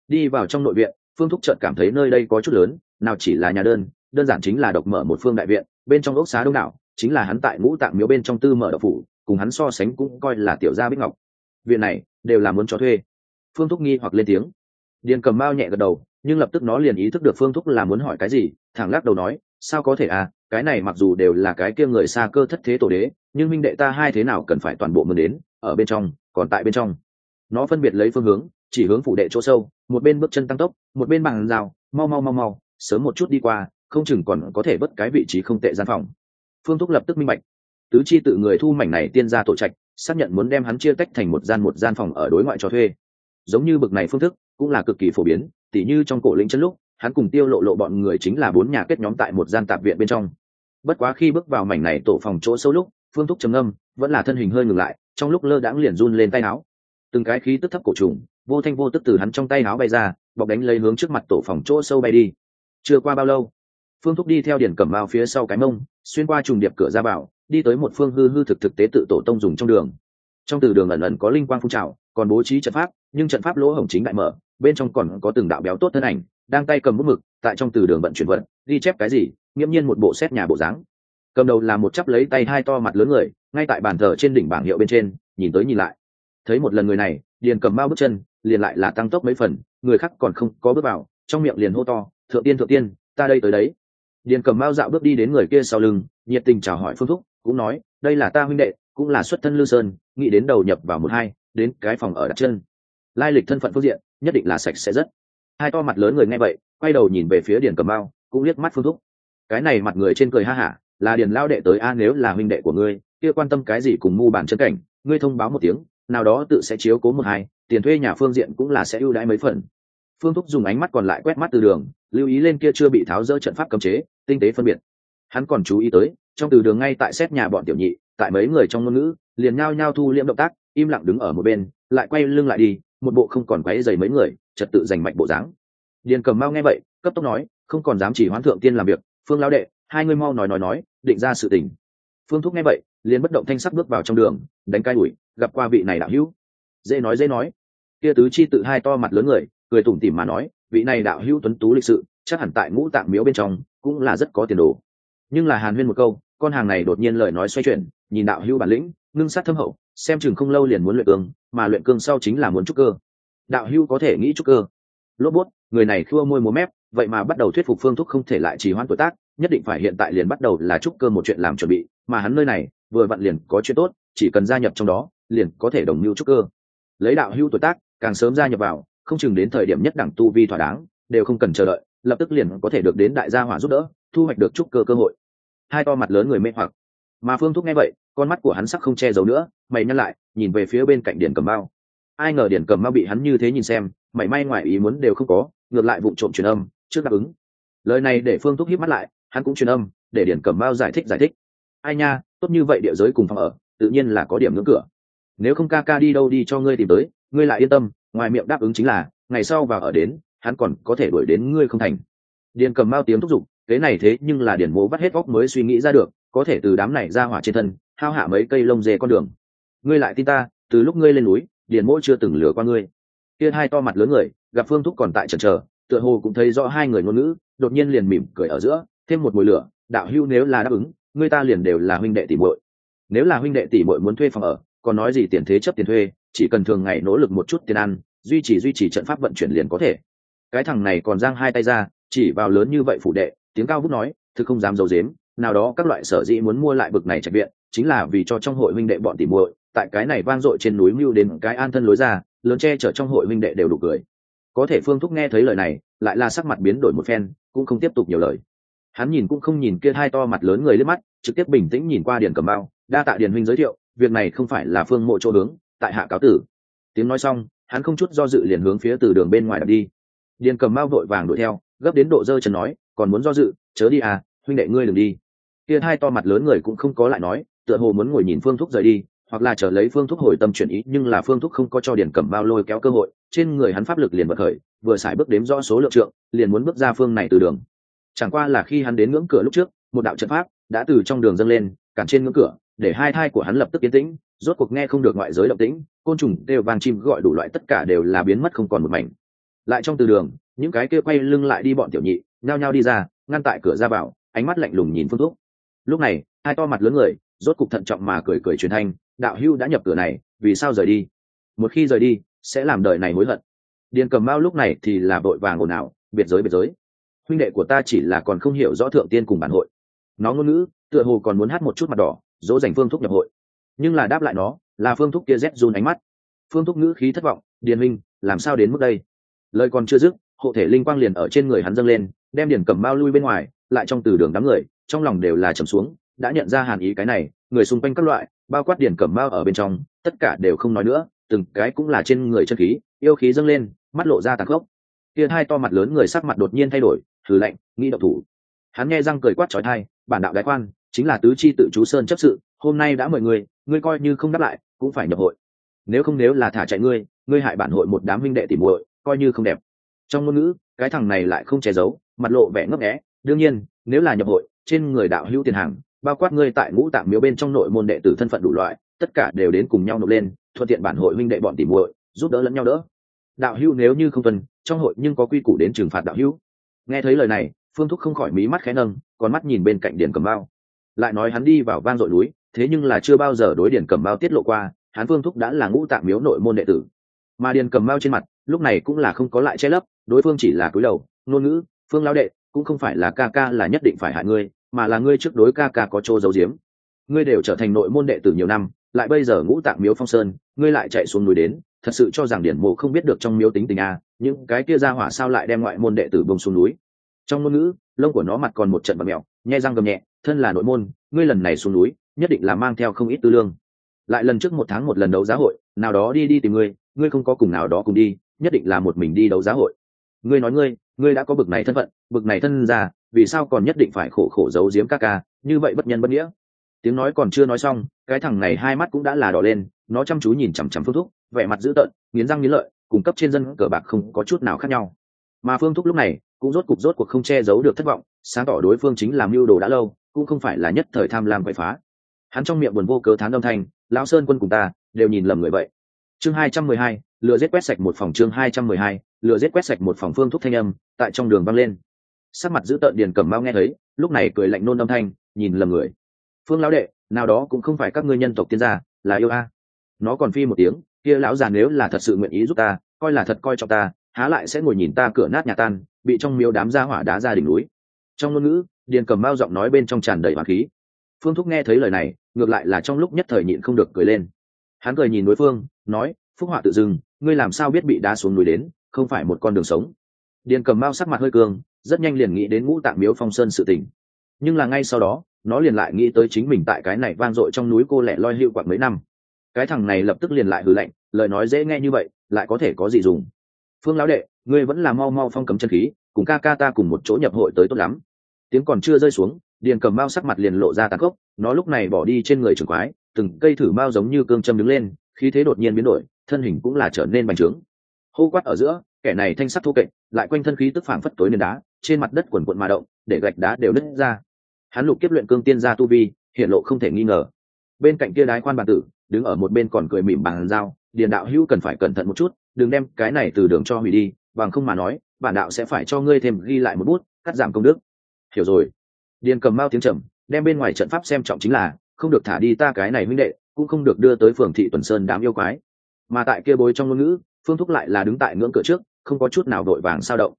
Đi vào trong nội viện, phương thúc trợt cảm thấy nơi đây có chút lớn, nào chỉ là nhà đơn đơn giản chính là độc mở một phương đại viện, bên trong ốc xá đông đảo, chính là hắn tại ngũ tạng miếu bên trong tư mở độc phủ, cùng hắn so sánh cũng coi là tiểu gia bích ngọc. Viện này đều là muốn cho thuê. Phương thúc nghi hoặc lên tiếng. Điền cầm mao nhẹ gật đầu nhưng lập tức nó liền ý thức được phương thúc là muốn hỏi cái gì, thẳng lắc đầu nói, sao có thể à cái này mặc dù đều là cái kia người xa cơ thất thế tổ đế, nhưng minh đệ ta hai thế nào cần phải toàn bộ mượn đến, ở bên trong, còn tại bên trong. Nó phân biệt lấy phương hướng, chỉ hướng phủ đệ chỗ sâu, một bên bước chân tăng tốc, một bên bằng rào, mau mau mau mau, sớm một chút đi qua, không chừng còn có thể bất cái vị trí không tệ gian phòng. Phương thúc lập tức minh bạch. Tứ chi tự người thu mảnh này tiên ra tổ trạch, xác nhận muốn đem hắn chia tách thành một gian một gian phòng ở đối ngoại cho thuê. Giống như bực này phương thức, cũng là cực kỳ phổ biến tỉ như trong cổ lĩnh chân lúc, hắn cùng tiêu lộ lộ bọn người chính là bốn nhà kết nhóm tại một gian tạp viện bên trong. Bất quá khi bước vào mảnh này tổ phòng chỗ sâu lúc, phương thúc trầm âm vẫn là thân hình hơi ngừng lại, trong lúc lơ đãng liền run lên tay áo. Từng cái khí tức thấp cổ trùng, vô thanh vô tức từ hắn trong tay áo bay ra, bọc đánh lấy hướng trước mặt tổ phòng chỗ sâu bay đi. Chưa qua bao lâu, phương thúc đi theo điển cẩm bao phía sau cái mông, xuyên qua trùng điệp cửa ra bảo đi tới một phương hư hư thực thực tế tự tổ tông dùng trong đường. Trong từ đường ẩn ẩn có linh quang phun trào còn bố trí trận pháp, nhưng trận pháp lỗ hổng chính đại mở, bên trong còn có từng đạo béo tốt thân ảnh, đang tay cầm bút mực, tại trong từ đường vận chuyển vận ghi chép cái gì, nghiễm nhiên một bộ xét nhà bộ dáng. Cầm đầu là một chắp lấy tay hai to mặt lớn người, ngay tại bàn thờ trên đỉnh bảng hiệu bên trên, nhìn tới nhìn lại. Thấy một lần người này, liền cầm bao bước chân, liền lại là tăng tốc mấy phần, người khác còn không có bước vào, trong miệng liền hô to, thượng tiên thượng tiên, ta đây tới đấy. Điền cầm bao dạo bước đi đến người kia sau lưng, nhiệt tình chào hỏi phương thúc, cũng nói, đây là ta huynh đệ, cũng là xuất thân lư sơn, nghĩ đến đầu nhập vào một hai đến cái phòng ở đặt chân. Lai lịch thân phận phương diện, nhất định là sạch sẽ rất. Hai to mặt lớn người nghe vậy, quay đầu nhìn về phía điền cầm bao cũng liếc mắt phương thúc. Cái này mặt người trên cười ha hả, là điền lao đệ tới a, nếu là huynh đệ của ngươi, kia quan tâm cái gì cùng mu bản chân cảnh, ngươi thông báo một tiếng, nào đó tự sẽ chiếu cố một hai, tiền thuê nhà phương diện cũng là sẽ ưu đãi mấy phần. Phương thúc dùng ánh mắt còn lại quét mắt từ đường, lưu ý lên kia chưa bị tháo rỡ trận pháp cấm chế, tinh tế phân biệt. Hắn còn chú ý tới, trong từ đường ngay tại xét nhà bọn tiểu nhị, tại mấy người trong ngôn ngữ, liền nhao nhao thu liễm động tác im lặng đứng ở một bên, lại quay lưng lại đi, một bộ không còn quấy dày mấy người, trật tự giành mạch bộ dáng. Điền cầm mau nghe vậy, cấp tốc nói, không còn dám chỉ hoán thượng tiên làm việc, phương lao đệ, hai người mau nói nói nói, định ra sự tình. Phương thúc nghe vậy, liền bất động thanh sắc bước vào trong đường, đánh cai ủi gặp qua vị này đạo hữu. Dễ nói dễ nói. Kia tứ chi tự hai to mặt lớn người, cười tủm tỉm mà nói, vị này đạo hữu tuấn tú lịch sự, chắc hẳn tại ngũ tạng miếu bên trong, cũng là rất có tiền đồ. Nhưng là hàn huyên một câu, con hàng này đột nhiên lời nói xoay chuyển nhìn đạo hữu bản lĩnh, ngưng sát thâm hậu, xem chừng không lâu liền muốn luyện cương, mà luyện cương sau chính là muốn trúc cơ. Đạo hữu có thể nghĩ trúc cơ. Lốp bút, người này khua môi múa mép, vậy mà bắt đầu thuyết phục phương thúc không thể lại trì hoãn tuổi tác, nhất định phải hiện tại liền bắt đầu là trúc cơ một chuyện làm chuẩn bị, mà hắn nơi này, vừa vặn liền có chuyện tốt, chỉ cần gia nhập trong đó, liền có thể đồng mưu trúc cơ. Lấy đạo hữu tuổi tác, càng sớm gia nhập vào, không chừng đến thời điểm nhất đẳng tu vi thỏa đáng, đều không cần chờ đợi, lập tức liền có thể được đến đại gia hỏa giúp đỡ, thu hoạch được trúc cơ cơ hội. Hai to mặt lớn người mê hoặc. Mà phương thúc nghe vậy con mắt của hắn sắc không che giấu nữa, mày nhăn lại, nhìn về phía bên cạnh điển cầm bao ai ngờ điển cầm bao bị hắn như thế nhìn xem, mảy may ngoài ý muốn đều không có, ngược lại vụ trộm truyền âm, trước đáp ứng. Lời này để phương thúc hít mắt lại, hắn cũng truyền âm, để điển cầm bao giải thích giải thích. Ai nha, tốt như vậy địa giới cùng phòng ở, tự nhiên là có điểm ngưỡng cửa. Nếu không ca ca đi đâu đi cho ngươi tìm tới, ngươi lại yên tâm, ngoài miệng đáp ứng chính là, ngày sau vào ở đến, hắn còn có thể đuổi đến ngươi không thành. Điền cầm bao tiếng thúc giục thế này thế nhưng là điển mộ vắt hết óc mới suy nghĩ ra được, có thể từ đám này ra hỏa trên thân hao hạ mấy cây lông dê con đường. Ngươi lại tin ta, từ lúc ngươi lên núi điển mỗi chưa từng lừa qua ngươi. Kia hai to mặt lớn người, gặp phương thúc còn tại chần chờ, tựa hồ cũng thấy rõ hai người ngôn ngữ, đột nhiên liền mỉm cười ở giữa, thêm một mùi lửa, đạo hưu nếu là đáp ứng, ngươi ta liền đều là huynh đệ tỷ muội. Nếu là huynh đệ tỷ muội muốn thuê phòng ở, còn nói gì tiền thế chấp tiền thuê, chỉ cần thường ngày nỗ lực một chút tiền ăn, duy trì duy trì trận pháp vận chuyển liền có thể. Cái thằng này còn giang hai tay ra, chỉ vào lớn như vậy phủ đệ, tiếng cao vút nói, thực không dám d i dếm nào đó các loại sở dĩ muốn mua lại bực này trạch viện chính là vì cho trong hội huynh đệ bọn tỉ muội, tại cái này vang dội trên núi mưu đến cái an thân lối ra, lớn che chở trong hội huynh đệ đều đủ cười. Có thể phương thúc nghe thấy lời này, lại là sắc mặt biến đổi một phen, cũng không tiếp tục nhiều lời. Hắn nhìn cũng không nhìn kia hai to mặt lớn người lên mắt, trực tiếp bình tĩnh nhìn qua điền cầm bao, đa tạ điền huynh giới thiệu, việc này không phải là phương mộ chỗ hướng, tại hạ cáo tử. Tiếng nói xong, hắn không chút do dự liền hướng phía từ đường bên ngoài đi. Điền cầm bao vội vàng đuổi theo, gấp đến độ dơ chân nói, còn muốn do dự, chớ đi à huynh đệ ngươi đừng đi. Kia hai to mặt lớn người cũng không có lại nói tựa hồ muốn ngồi nhìn phương thúc rời đi, hoặc là chờ lấy phương thúc hồi tâm chuyển ý, nhưng là phương thúc không có cho điền Cẩm bao lôi kéo cơ hội, trên người hắn pháp lực liền bật khởi, vừa xài bước đếm rõ số lượng trượng, liền muốn bước ra phương này từ đường. Chẳng qua là khi hắn đến ngưỡng cửa lúc trước, một đạo trận pháp đã từ trong đường dâng lên, cản trên ngưỡng cửa, để hai thai của hắn lập tức yên tĩnh, rốt cuộc nghe không được ngoại giới động tĩnh, côn trùng, đều vang chim gọi đủ loại tất cả đều là biến mất không còn một mảnh. Lại trong từ đường, những cái kia quay lưng lại đi bọn tiểu nhị, nhao nhao đi ra, ngăn tại cửa ra vào, ánh mắt lạnh lùng nhìn phương thúc lúc này, hai to mặt lớn người rốt cục thận trọng mà cười cười truyền thanh, đạo hưu đã nhập cửa này, vì sao rời đi? Một khi rời đi, sẽ làm đời này hối hận. Điền cầm bao lúc này thì là vội vàng ồn ào, biệt giới biệt giới. Huynh đệ của ta chỉ là còn không hiểu rõ thượng tiên cùng bản hội. Nó ngôn ngữ, tựa hồ còn muốn hát một chút mặt đỏ, dỗ dành phương thúc nhập hội. Nhưng là đáp lại nó, là phương thúc kia rét run ánh mắt. Phương thúc ngữ khí thất vọng, điền minh làm sao đến mức đây? Lời còn chưa dứt, hộ thể linh quang liền ở trên người hắn dâng lên, đem điền cầm bao lui bên ngoài, lại trong từ đường đám người, trong lòng đều là trầm xuống đã nhận ra hàn ý cái này, người xung quanh các loại, bao quát điển cẩm bao ở bên trong, tất cả đều không nói nữa, từng cái cũng là trên người chân khí, yêu khí dâng lên, mắt lộ ra tàn khốc. Kia hai to mặt lớn người sắc mặt đột nhiên thay đổi, thử lạnh, nghĩ độc thủ. Hắn nghe răng cười quát trói thai bản đạo đại quan, chính là tứ chi tự chú sơn chấp sự, hôm nay đã mời người ngươi coi như không đáp lại, cũng phải nhập hội. Nếu không nếu là thả chạy ngươi ngươi hại bản hội một đám huynh đệ tìm muội, coi như không đẹp. Trong ngôn ngữ, cái thằng này lại không che giấu, mặt lộ vẻ ngấp nghé. Đương nhiên, nếu là nhập hội, trên người đạo hữu tiền hàng bao quát ngươi tại ngũ tạng miếu bên trong nội môn đệ tử thân phận đủ loại, tất cả đều đến cùng nhau nộp lên, thuận tiện bản hội huynh đệ bọn tỉ muội, giúp đỡ lẫn nhau đỡ. Đạo hữu nếu như không tuân, trong hội nhưng có quy củ đến trừng phạt đạo hữu. Nghe thấy lời này, phương thúc không khỏi mí mắt khẽ nâng còn mắt nhìn bên cạnh điển cầm bao. Lại nói hắn đi vào vang dội núi, thế nhưng là chưa bao giờ đối điển cầm bao tiết lộ qua, hắn phương thúc đã là ngũ tạng miếu nội môn đệ tử. Mà điền cầm bao trên mặt, lúc này cũng là không có lại che lấp, đối phương chỉ là cúi đầu, ngôn ngữ, phương lao đệ, cũng không phải là ca ca là nhất định phải hại ngươi mà là ngươi trước đối ca ca có chỗ giấu giếm. Ngươi đều trở thành nội môn đệ tử nhiều năm lại bây giờ ngũ tạng miếu phong sơn ngươi lại chạy xuống núi đến thật sự cho rằng điển mộ không biết được trong miếu tính tình a à, những cái kia ra hỏa sao lại đem ngoại môn đệ tử bông xuống núi. Trong ngôn ngữ lông của nó mặt còn một trận bật mẹo nhai răng gầm nhẹ thân là nội môn ngươi lần này xuống núi nhất định là mang theo không ít tư lương. Lại lần trước một tháng một lần đấu giá hội nào đó đi đi tìm ngươi ngươi không có cùng nào đó cùng đi nhất định là một mình đi đấu giá hội. Ngươi nói ngươi ngươi đã có bực này thân phận bực này thân ra vì sao còn nhất định phải khổ khổ giấu giếm các ca? Như vậy bất nhân bất nghĩa. Tiếng nói còn chưa nói xong, cái thằng này hai mắt cũng đã là đỏ lên, nó chăm chú nhìn chằm chằm phương thúc, vẻ mặt dữ tợn, nghiến răng nghiến lợi cung cấp trên dân cờ bạc không có chút nào khác nhau. Mà phương thúc lúc này, cũng rốt cục rốt cuộc không che giấu được thất vọng, sáng tỏ đối phương chính làm mưu đồ đã lâu, cũng không phải là nhất thời tham lam quậy phá. Hắn trong miệng buồn vô cớ thán âm thanh, lão sơn quân cùng ta, đều nhìn lầm người vậy. Chương hai trăm mười hai, lừa giết quét sạch một phòng chương hai trăm mười hai, lừa giết quét sạch một phòng phương thúc thanh âm, tại trong đường vang lên sắc mặt giữ tợn điền cẩm mau nghe thấy, lúc này cười lạnh nôn âm thanh, nhìn lầm người. Phương lão đệ, nào đó cũng không phải các ngươi nhân tộc tiên gia, là yêu a. Nó còn phi một tiếng, kia lão già nếu là thật sự nguyện ý giúp ta, coi là thật coi trọng ta, há lại sẽ ngồi nhìn ta cửa nát nhà tan, bị trong miếu đám gia hỏa đá ra đỉnh núi. Trong ngôn ngữ, điền cầm mao giọng nói bên trong tràn đầy hoàng khí. Phương thúc nghe thấy lời này, ngược lại là trong lúc nhất thời nhịn không được cười lên. Hắn cười nhìn đối phương, nói, phúc họa tự dưng, ngươi làm sao biết bị đá xuống núi đến, không phải một con đường sống? Điền cầm mao sắc mặt hơi cường rất nhanh liền nghĩ đến ngũ tạng miếu phong sơn sự tình. Nhưng là ngay sau đó, nó liền lại nghĩ tới chính mình tại cái này vang dội trong núi cô lẻ loi hiệu quặng mấy năm. Cái thằng này lập tức liền lại hừ lạnh, lời nói dễ nghe như vậy, lại có thể có gì dùng? Phương lão đệ, ngươi vẫn là mau mau phong cấm chân khí, cùng ca ca ta cùng một chỗ nhập hội tới tốt lắm. Tiếng còn chưa rơi xuống, điền cầm bao sắc mặt liền lộ ra tàn khốc, nó lúc này bỏ đi trên người trường quái, từng cây thử bao giống như cương châm đứng lên, khí thế đột nhiên biến đổi, thân hình cũng là trở nên bành trướng. Hô quát ở giữa, kẻ này thanh sắc thô kệch, lại quanh thân khí tức phảng phất tối nền đá trên mặt đất quần quận mà động, để gạch đá đều nứt ra. Hắn lục kiếp luyện cương tiên gia tu vi hiện lộ không thể nghi ngờ. Bên cạnh kia đái quan bàn tử, đứng ở một bên còn cười mỉm bằng dao điền đạo hữu cần phải cẩn thận một chút, đừng đem cái này từ đường cho hủy đi, bằng không mà nói, bản đạo sẽ phải cho ngươi thêm ghi lại một bút, cắt giảm công đức. Hiểu rồi. Điền cầm mao tiếng trầm, đem bên ngoài trận pháp xem trọng chính là, không được thả đi ta cái này huynh đệ, cũng không được đưa tới phường thị tuần sơn đám yêu quái. Mà tại kia bối trong ngôn ngữ, phương thúc lại là đứng tại ngưỡng cửa trước, không có chút nào đội vàng sao động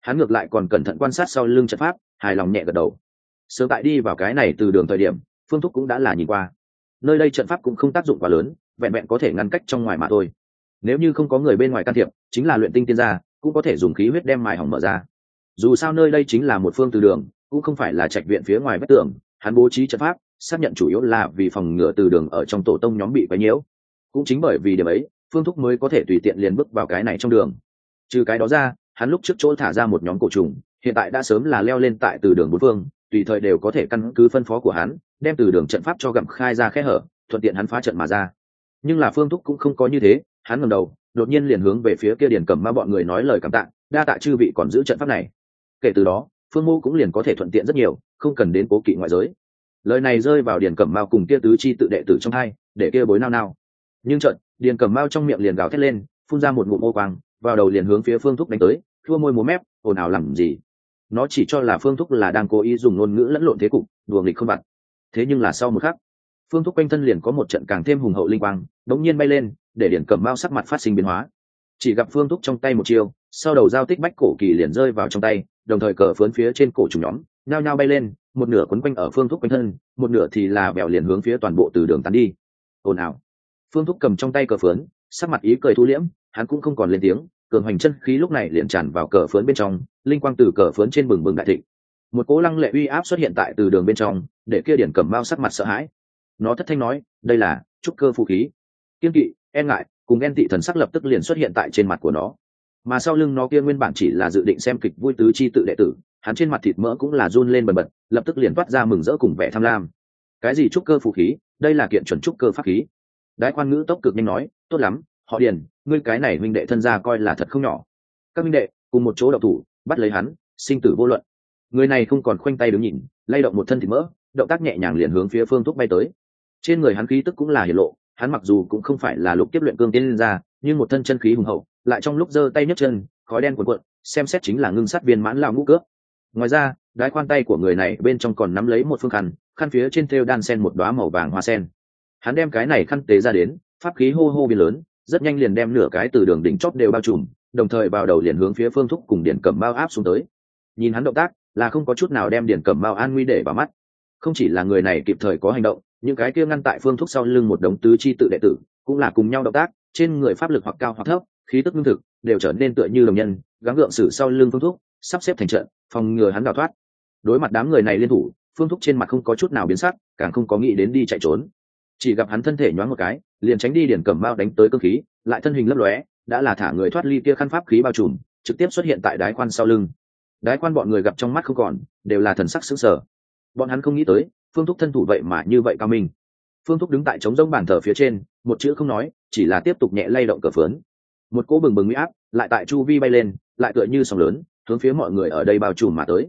hắn ngược lại còn cẩn thận quan sát sau lưng trận pháp, hài lòng nhẹ gật đầu. Sớm tại đi vào cái này từ đường thời điểm, phương thúc cũng đã là nhìn qua. Nơi đây trận pháp cũng không tác dụng quá lớn, vẹn vẹn có thể ngăn cách trong ngoài mà thôi. Nếu như không có người bên ngoài can thiệp, chính là luyện tinh tiên gia, cũng có thể dùng khí huyết đem mài hỏng mở ra. Dù sao nơi đây chính là một phương từ đường, cũng không phải là trạch viện phía ngoài vách tường, hắn bố trí trận pháp, xác nhận chủ yếu là vì phòng ngừa từ đường ở trong tổ tông nhóm bị quấy nhiễu. Cũng chính bởi vì điểm ấy, phương thúc mới có thể tùy tiện liền bước vào cái này trong đường. Trừ cái đó ra hắn lúc trước chỗ thả ra một nhóm cổ trùng, hiện tại đã sớm là leo lên tại từ đường bốn phương, tùy thời đều có thể căn cứ phân phó của hắn, đem từ đường trận pháp cho gặm khai ra khe hở, thuận tiện hắn phá trận mà ra. Nhưng là phương thúc cũng không có như thế, hắn ngầm đầu, đột nhiên liền hướng về phía kia điền cầm ma bọn người nói lời cảm tạ, đa tạ chư vị còn giữ trận pháp này. Kể từ đó, phương mô cũng liền có thể thuận tiện rất nhiều, không cần đến cố kỵ ngoại giới. Lời này rơi vào điền cẩm mao cùng kia tứ chi tự đệ tử trong hai, để kia bối nao nao. Nhưng trận điền cẩm mao trong miệng liền gào thét lên, phun ra một ngụm ô quang, vào đầu liền hướng phía phương thúc đánh tới thua môi múa mép, ồn ào làm gì? Nó chỉ cho là phương thúc là đang cố ý dùng ngôn ngữ lẫn lộn thế cục, đùa nghịch không vặt. Thế nhưng là sau một khắc, phương thúc quanh thân liền có một trận càng thêm hùng hậu linh quang, đống nhiên bay lên, để điển cẩm bao sắc mặt phát sinh biến hóa. Chỉ gặp phương thúc trong tay một chiêu, sau đầu giao tích bách cổ kỳ liền rơi vào trong tay, đồng thời cờ phướn phía trên cổ trùng nhóm, nhao nhao bay lên, một nửa quấn quanh ở phương thúc quanh thân, một nửa thì là bèo liền hướng phía toàn bộ từ đường tán đi. Ồn ào. Phương thúc cầm trong tay cờ phướn, sắc mặt ý cười thu liễm, hắn cũng không còn lên tiếng cường hoành chân khí lúc này liền tràn vào cờ phướn bên trong, linh quang từ cờ phướn trên bừng bừng đại thịnh. Một cố lăng lệ uy áp xuất hiện tại từ đường bên trong, để kia điển cầm bao sắc mặt sợ hãi. Nó thất thanh nói, đây là trúc cơ phù khí. Kiên kỵ e ngại, cùng en tị thần sắc lập tức liền xuất hiện tại trên mặt của nó. Mà sau lưng nó kia nguyên bản chỉ là dự định xem kịch vui tứ chi tự đệ tử, hắn trên mặt thịt mỡ cũng là run lên bần bật, lập tức liền toát ra mừng rỡ cùng vẻ tham lam. Cái gì trúc cơ phù khí? Đây là kiện chuẩn trúc cơ pháp khí. Đái quan ngữ tốc cực nhanh nói, tốt lắm, họ điền ngươi cái này huynh đệ thân gia coi là thật không nhỏ. Các huynh đệ, cùng một chỗ đậu thủ, bắt lấy hắn, sinh tử vô luận. Người này không còn khoanh tay đứng nhìn, lay động một thân thịt mỡ, động tác nhẹ nhàng liền hướng phía phương thúc bay tới. Trên người hắn khí tức cũng là hiển lộ, hắn mặc dù cũng không phải là lục tiếp luyện cương tiên lên ra nhưng một thân chân khí hùng hậu, lại trong lúc giơ tay nhấc chân, khói đen cuộn cuộn, xem xét chính là ngưng sát viên mãn lao ngũ cướp ngoài ra, đái khoan tay của người này bên trong còn nắm lấy một phương khăn khăn phía trên thêu đan sen một đoá màu vàng hoa sen. Hắn đem cái này khăn tế ra đến, pháp khí hô hô biến lớn rất nhanh liền đem nửa cái từ đường đỉnh chót đều bao trùm, đồng thời vào đầu liền hướng phía phương thúc cùng điển cầm bao áp xuống tới. Nhìn hắn động tác, là không có chút nào đem điển cầm bao an nguy để vào mắt. Không chỉ là người này kịp thời có hành động, những cái kia ngăn tại phương thúc sau lưng một đống tứ chi tự đệ tử, cũng là cùng nhau động tác, trên người pháp lực hoặc cao hoặc thấp, khí tức lương thực, đều trở nên tựa như đồng nhân, gắng gượng xử sau lưng phương thúc, sắp xếp thành trận, phòng ngừa hắn đào thoát. Đối mặt đám người này liên thủ, phương thúc trên mặt không có chút nào biến sắc, càng không có nghĩ đến đi chạy trốn chỉ gặp hắn thân thể nhoáng một cái, liền tránh đi điển cầm bao đánh tới cơ khí, lại thân hình lấp lóe, đã là thả người thoát ly kia khăn pháp khí bao trùm, trực tiếp xuất hiện tại đái quan sau lưng. Đái quan bọn người gặp trong mắt không còn, đều là thần sắc sững sờ. Bọn hắn không nghĩ tới, phương thúc thân thủ vậy mà như vậy cao minh. Phương thúc đứng tại trống rông bàn thờ phía trên, một chữ không nói, chỉ là tiếp tục nhẹ lay động cờ phớn một cỗ bừng bừng mỹ áp, lại tại chu vi bay lên, lại tựa như sóng lớn, hướng phía mọi người ở đây bao trùm mà tới.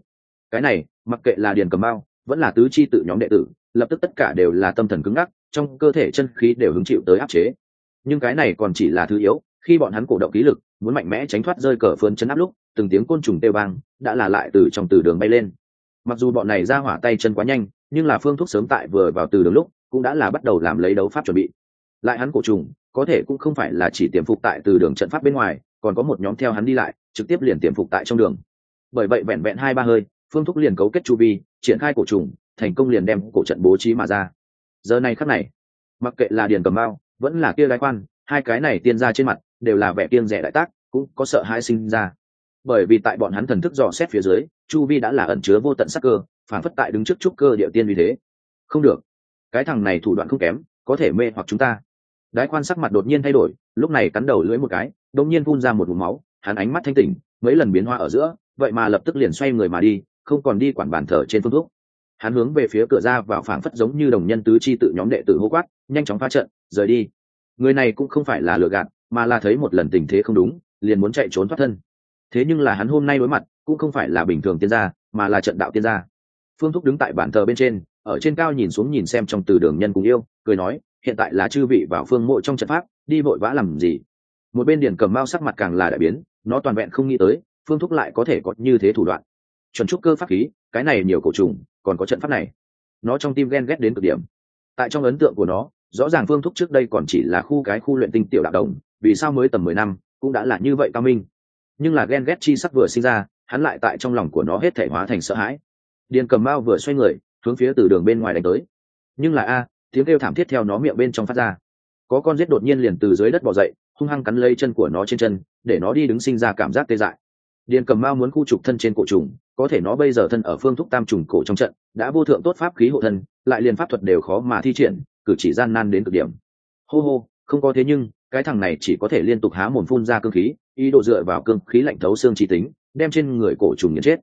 Cái này, mặc kệ là điền cầm bao vẫn là tứ chi tự nhóm đệ tử, lập tức tất cả đều là tâm thần cứng ngắc trong cơ thể chân khí đều hứng chịu tới áp chế. Nhưng cái này còn chỉ là thứ yếu, khi bọn hắn cổ động khí lực, muốn mạnh mẽ tránh thoát rơi cờ phơn chân áp lúc, từng tiếng côn trùng têu vang đã là lại từ trong từ đường bay lên. Mặc dù bọn này ra hỏa tay chân quá nhanh, nhưng là phương thuốc sớm tại vừa vào từ đường lúc, cũng đã là bắt đầu làm lấy đấu pháp chuẩn bị. Lại hắn cổ trùng, có thể cũng không phải là chỉ tiềm phục tại từ đường trận pháp bên ngoài, còn có một nhóm theo hắn đi lại, trực tiếp liền tiềm phục tại trong đường. Bởi vậy vẹn vẹn hai ba hơi, phương thúc liền cấu kết chu vi, triển khai cổ trùng, thành công liền đem cổ trận bố trí mà ra giờ này khắc này, mặc kệ là điền cầm bao vẫn là kia gái quan, hai cái này tiên ra trên mặt đều là vẻ tiên rẻ đại tác, cũng có sợ hãi sinh ra. Bởi vì tại bọn hắn thần thức dò xét phía dưới, chu vi đã là ẩn chứa vô tận sắc cơ, phản phất tại đứng trước trúc cơ địa tiên vì thế. Không được. Cái thằng này thủ đoạn không kém, có thể mê hoặc chúng ta. Đái quan sắc mặt đột nhiên thay đổi, lúc này cắn đầu lưỡi một cái, đột nhiên phun ra một vùng máu, hắn ánh mắt thanh tỉnh, mấy lần biến hoa ở giữa, vậy mà lập tức liền xoay người mà đi, không còn đi quản bàn thờ trên phương thuốc hắn hướng về phía cửa ra vào phảng phất giống như đồng nhân tứ chi tự nhóm đệ tử hô quát, nhanh chóng phá trận, rời đi. Người này cũng không phải là lừa gạt, mà là thấy một lần tình thế không đúng, liền muốn chạy trốn thoát thân. Thế nhưng là hắn hôm nay đối mặt, cũng không phải là bình thường tiên gia, mà là trận đạo tiên gia. Phương thúc đứng tại bản thờ bên trên, ở trên cao nhìn xuống nhìn xem trong từ đường nhân cùng yêu, cười nói, hiện tại là chư vị vào phương mộ trong trận pháp, đi vội vã làm gì? Một bên điển cầm mao sắc mặt càng là đại biến, nó toàn vẹn không nghĩ tới, phương thúc lại có thể có như thế thủ đoạn. Chuẩn trúc cơ pháp khí, cái này nhiều cổ trùng còn có trận pháp này. Nó trong tim ghen ghét đến cực điểm. Tại trong ấn tượng của nó, rõ ràng phương thúc trước đây còn chỉ là khu cái khu luyện tinh tiểu đạo đồng, vì sao mới tầm mười năm, cũng đã là như vậy cao minh. Nhưng là ghen ghét chi sắc vừa sinh ra, hắn lại tại trong lòng của nó hết thể hóa thành sợ hãi. Điền cầm bao vừa xoay người, hướng phía từ đường bên ngoài đánh tới. Nhưng là a, tiếng kêu thảm thiết theo nó miệng bên trong phát ra. Có con rết đột nhiên liền từ dưới đất bỏ dậy, hung hăng cắn lấy chân của nó trên chân, để nó đi đứng sinh ra cảm giác tê dại. Điền cầm mao muốn khu trục thân trên cổ trùng có thể nó bây giờ thân ở phương thúc tam trùng cổ trong trận, đã vô thượng tốt pháp khí hộ thân, lại liền pháp thuật đều khó mà thi triển, cử chỉ gian nan đến cực điểm. Hô hô, không có thế nhưng, cái thằng này chỉ có thể liên tục há mồm phun ra cương khí, ý đồ dựa vào cương khí lạnh thấu xương trí tính, đem trên người cổ trùng nghiền chết.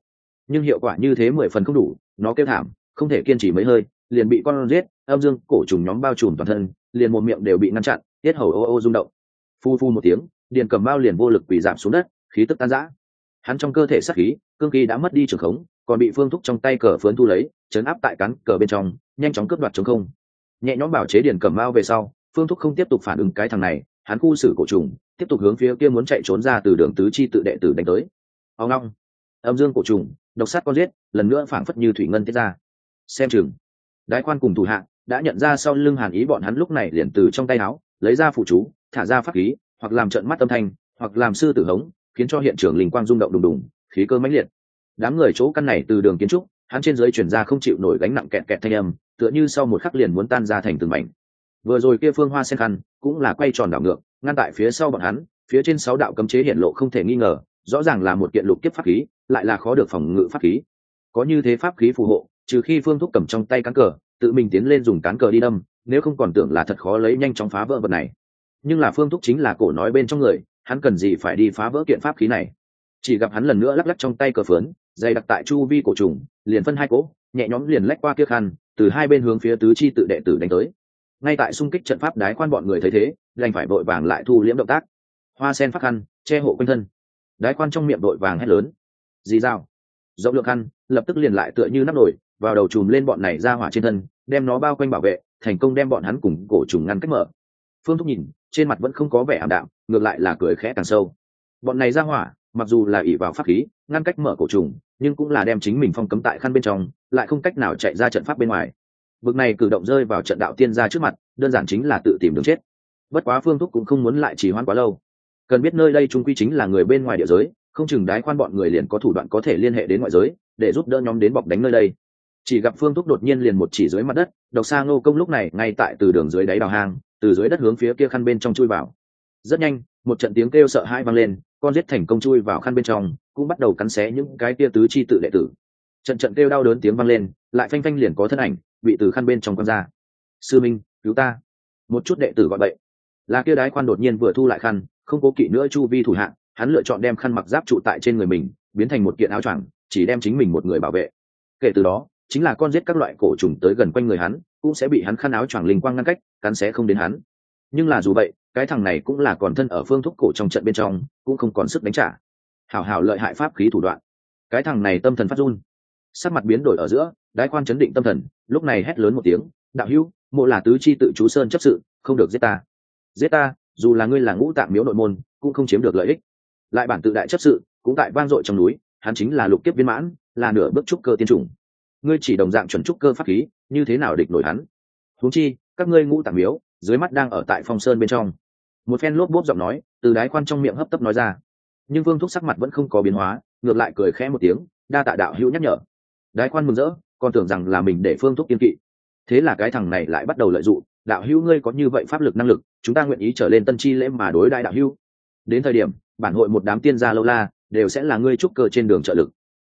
Nhưng hiệu quả như thế mười phần không đủ, nó kêu thảm, không thể kiên trì mấy hơi, liền bị con giết, âm dương cổ trùng nhóm bao trùm toàn thân, liền một miệng đều bị ngăn chặn, tiết hầu ô ô rung động. Phu phu một tiếng điền cầm bao liền vô lực quỳ giảm xuống đất, khí tức tan rã hắn trong cơ thể sát khí, cương khí đã mất đi trường khống, còn bị phương thúc trong tay cờ phướn thu lấy, chấn áp tại cắn cờ bên trong, nhanh chóng cướp đoạt chống không. Nhẹ nhõm bảo chế điền cầm mao về sau, phương thúc không tiếp tục phản ứng cái thằng này, hắn khu xử cổ trùng, tiếp tục hướng phía kia muốn chạy trốn ra từ đường tứ chi tự đệ tử đánh tới. Ao long âm dương cổ trùng, độc sát con giết, lần nữa phảng phất như thủy ngân tiết ra. Xem chừng. Đái quan cùng thủ hạ đã nhận ra sau lưng hàn ý bọn hắn lúc này liền từ trong tay áo, lấy ra phụ chú, thả ra pháp khí, hoặc làm trận mắt âm thanh, hoặc làm sư tử hống khiến cho hiện trường linh quang rung động đùng đùng, khí cơ mãnh liệt. Đám người chỗ căn này từ đường kiến trúc, hắn trên dưới chuyển ra không chịu nổi gánh nặng kẹt kẹt thanh âm, tựa như sau một khắc liền muốn tan ra thành từng mảnh. Vừa rồi kia phương hoa sen khăn cũng là quay tròn đảo ngược, ngăn tại phía sau bọn hắn, phía trên sáu đạo cấm chế hiện lộ không thể nghi ngờ, rõ ràng là một kiện lục kiếp pháp khí, lại là khó được phòng ngự pháp khí. Có như thế pháp khí phù hộ, trừ khi phương thúc cầm trong tay cán cờ, tự mình tiến lên dùng cán cờ đi đâm, nếu không còn tưởng là thật khó lấy nhanh chóng phá vỡ vật này. Nhưng là phương thúc chính là cổ nói bên trong người hắn cần gì phải đi phá vỡ kiện pháp khí này. Chỉ gặp hắn lần nữa lắc lắc trong tay cờ phớn dày đặc tại chu vi cổ trùng, liền phân hai cỗ, nhẹ nhõm liền lách qua kia khăn, từ hai bên hướng phía tứ chi tự đệ tử đánh tới. Ngay tại xung kích trận pháp đái quan bọn người thấy thế, đành phải vội vàng lại thu liễm động tác. Hoa sen phát khăn, che hộ quanh thân. Đái quan trong miệng đội vàng hét lớn. Dì dao rộng lượng khăn, lập tức liền lại tựa như nắp nổi vào đầu chùm lên bọn này ra hỏa trên thân, đem nó bao quanh bảo vệ, thành công đem bọn hắn cùng cổ trùng ngăn cách mở. Phương thúc nhìn trên mặt vẫn không có vẻ ảm đạm, ngược lại là cười khẽ càng sâu. Bọn này ra hỏa, mặc dù là ỉ vào pháp khí, ngăn cách mở cổ trùng, nhưng cũng là đem chính mình phong cấm tại khăn bên trong, lại không cách nào chạy ra trận pháp bên ngoài. Bực này cử động rơi vào trận đạo tiên ra trước mặt, đơn giản chính là tự tìm đường chết. Bất quá phương thúc cũng không muốn lại trì hoãn quá lâu. Cần biết nơi đây trung quy chính là người bên ngoài địa giới, không chừng đái khoan bọn người liền có thủ đoạn có thể liên hệ đến ngoại giới, để giúp đỡ nhóm đến bọc đánh nơi đây. Chỉ gặp phương thúc đột nhiên liền một chỉ dưới mặt đất, độc sa ngô công lúc này ngay tại từ đường dưới đáy đào hang từ dưới đất hướng phía kia khăn bên trong chui vào. Rất nhanh, một trận tiếng kêu sợ hãi vang lên, con giết thành công chui vào khăn bên trong, cũng bắt đầu cắn xé những cái kia tứ chi tự đệ tử. Trận trận kêu đau đớn tiếng vang lên, lại phanh phanh liền có thân ảnh, bị từ khăn bên trong quăng ra. Sư minh, cứu ta. Một chút đệ tử gọi bậy. Là kia đái khoan đột nhiên vừa thu lại khăn, không cố kỵ nữa chu vi thủ hạng, hắn lựa chọn đem khăn mặc giáp trụ tại trên người mình, biến thành một kiện áo choàng, chỉ đem chính mình một người bảo vệ. Kể từ đó, chính là con giết các loại cổ trùng tới gần quanh người hắn, cũng sẽ bị hắn khăn áo choàng linh quang ngăn cách cắn sẽ không đến hắn. Nhưng là dù vậy, cái thằng này cũng là còn thân ở phương thúc cổ trong trận bên trong, cũng không còn sức đánh trả. Hảo hảo lợi hại pháp khí thủ đoạn. Cái thằng này tâm thần phát run. Sắc mặt biến đổi ở giữa, đái quan chấn định tâm thần, lúc này hét lớn một tiếng, đạo hữu, mộ là tứ chi tự chú sơn chấp sự, không được giết ta. Giết ta? Dù là ngươi là ngũ tạm miếu nội môn, cũng không chiếm được lợi ích. Lại bản tự đại chấp sự, cũng tại vang dội trong núi, hắn chính là lục kiếp viên mãn, là nửa bước trúc cơ tiên chủng. Ngươi chỉ đồng dạng chuẩn trúc cơ pháp khí, như thế nào địch nổi hắn? Huống chi các ngươi ngũ tạng miếu, dưới mắt đang ở tại phong sơn bên trong. Một phen lốp bốp giọng nói, từ đái quan trong miệng hấp tấp nói ra. Nhưng vương thúc sắc mặt vẫn không có biến hóa, ngược lại cười khẽ một tiếng, đa tạ đạo hữu nhắc nhở. Đái quan mừng rỡ, còn tưởng rằng là mình để phương thúc kiên kỵ. Thế là cái thằng này lại bắt đầu lợi dụng, đạo hữu ngươi có như vậy pháp lực năng lực, chúng ta nguyện ý trở lên tân chi lễ mà đối đại đạo hữu. Đến thời điểm, bản hội một đám tiên gia lâu la, đều sẽ là ngươi trúc cơ trên đường trợ lực.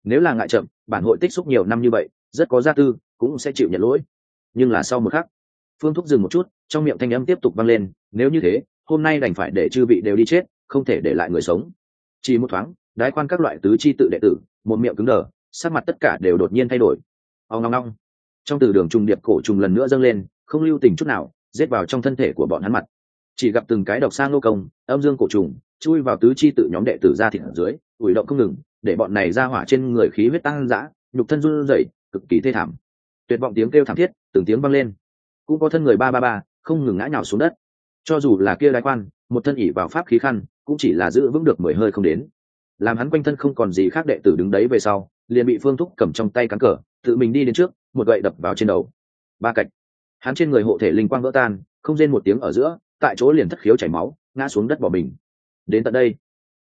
Nếu là ngại chậm, bản hội tích xúc nhiều năm như vậy, rất có gia tư, cũng sẽ chịu nhận lỗi. Nhưng là sau một khắc phương thúc dừng một chút, trong miệng thanh âm tiếp tục vang lên, nếu như thế, hôm nay đành phải để chư vị đều đi chết, không thể để lại người sống. Chỉ một thoáng, đái quan các loại tứ chi tự đệ tử, một miệng cứng đờ, sắc mặt tất cả đều đột nhiên thay đổi. Ao ngong ngong trong từ đường trùng điệp cổ trùng lần nữa dâng lên, không lưu tình chút nào, giết vào trong thân thể của bọn hắn mặt. Chỉ gặp từng cái độc sang nô công, âm dương cổ trùng, chui vào tứ chi tự nhóm đệ tử ra thịt ở dưới, ủi động không ngừng, để bọn này ra hỏa trên người khí huyết tăng dã, nhục thân run rẩy, cực kỳ thê thảm. Tuyệt vọng tiếng kêu thảm thiết, từng tiếng vang lên cũng có thân người ba ba ba, không ngừng ngã nhào xuống đất. Cho dù là kia đại quan, một thân ỉ vào pháp khí khăn, cũng chỉ là giữ vững được mười hơi không đến. Làm hắn quanh thân không còn gì khác đệ tử đứng đấy về sau, liền bị phương thúc cầm trong tay cắn cờ, tự mình đi đến trước, một gậy đập vào trên đầu. Ba cạnh hắn trên người hộ thể linh quang vỡ tan, không rên một tiếng ở giữa, tại chỗ liền thất khiếu chảy máu, ngã xuống đất bỏ mình. Đến tận đây,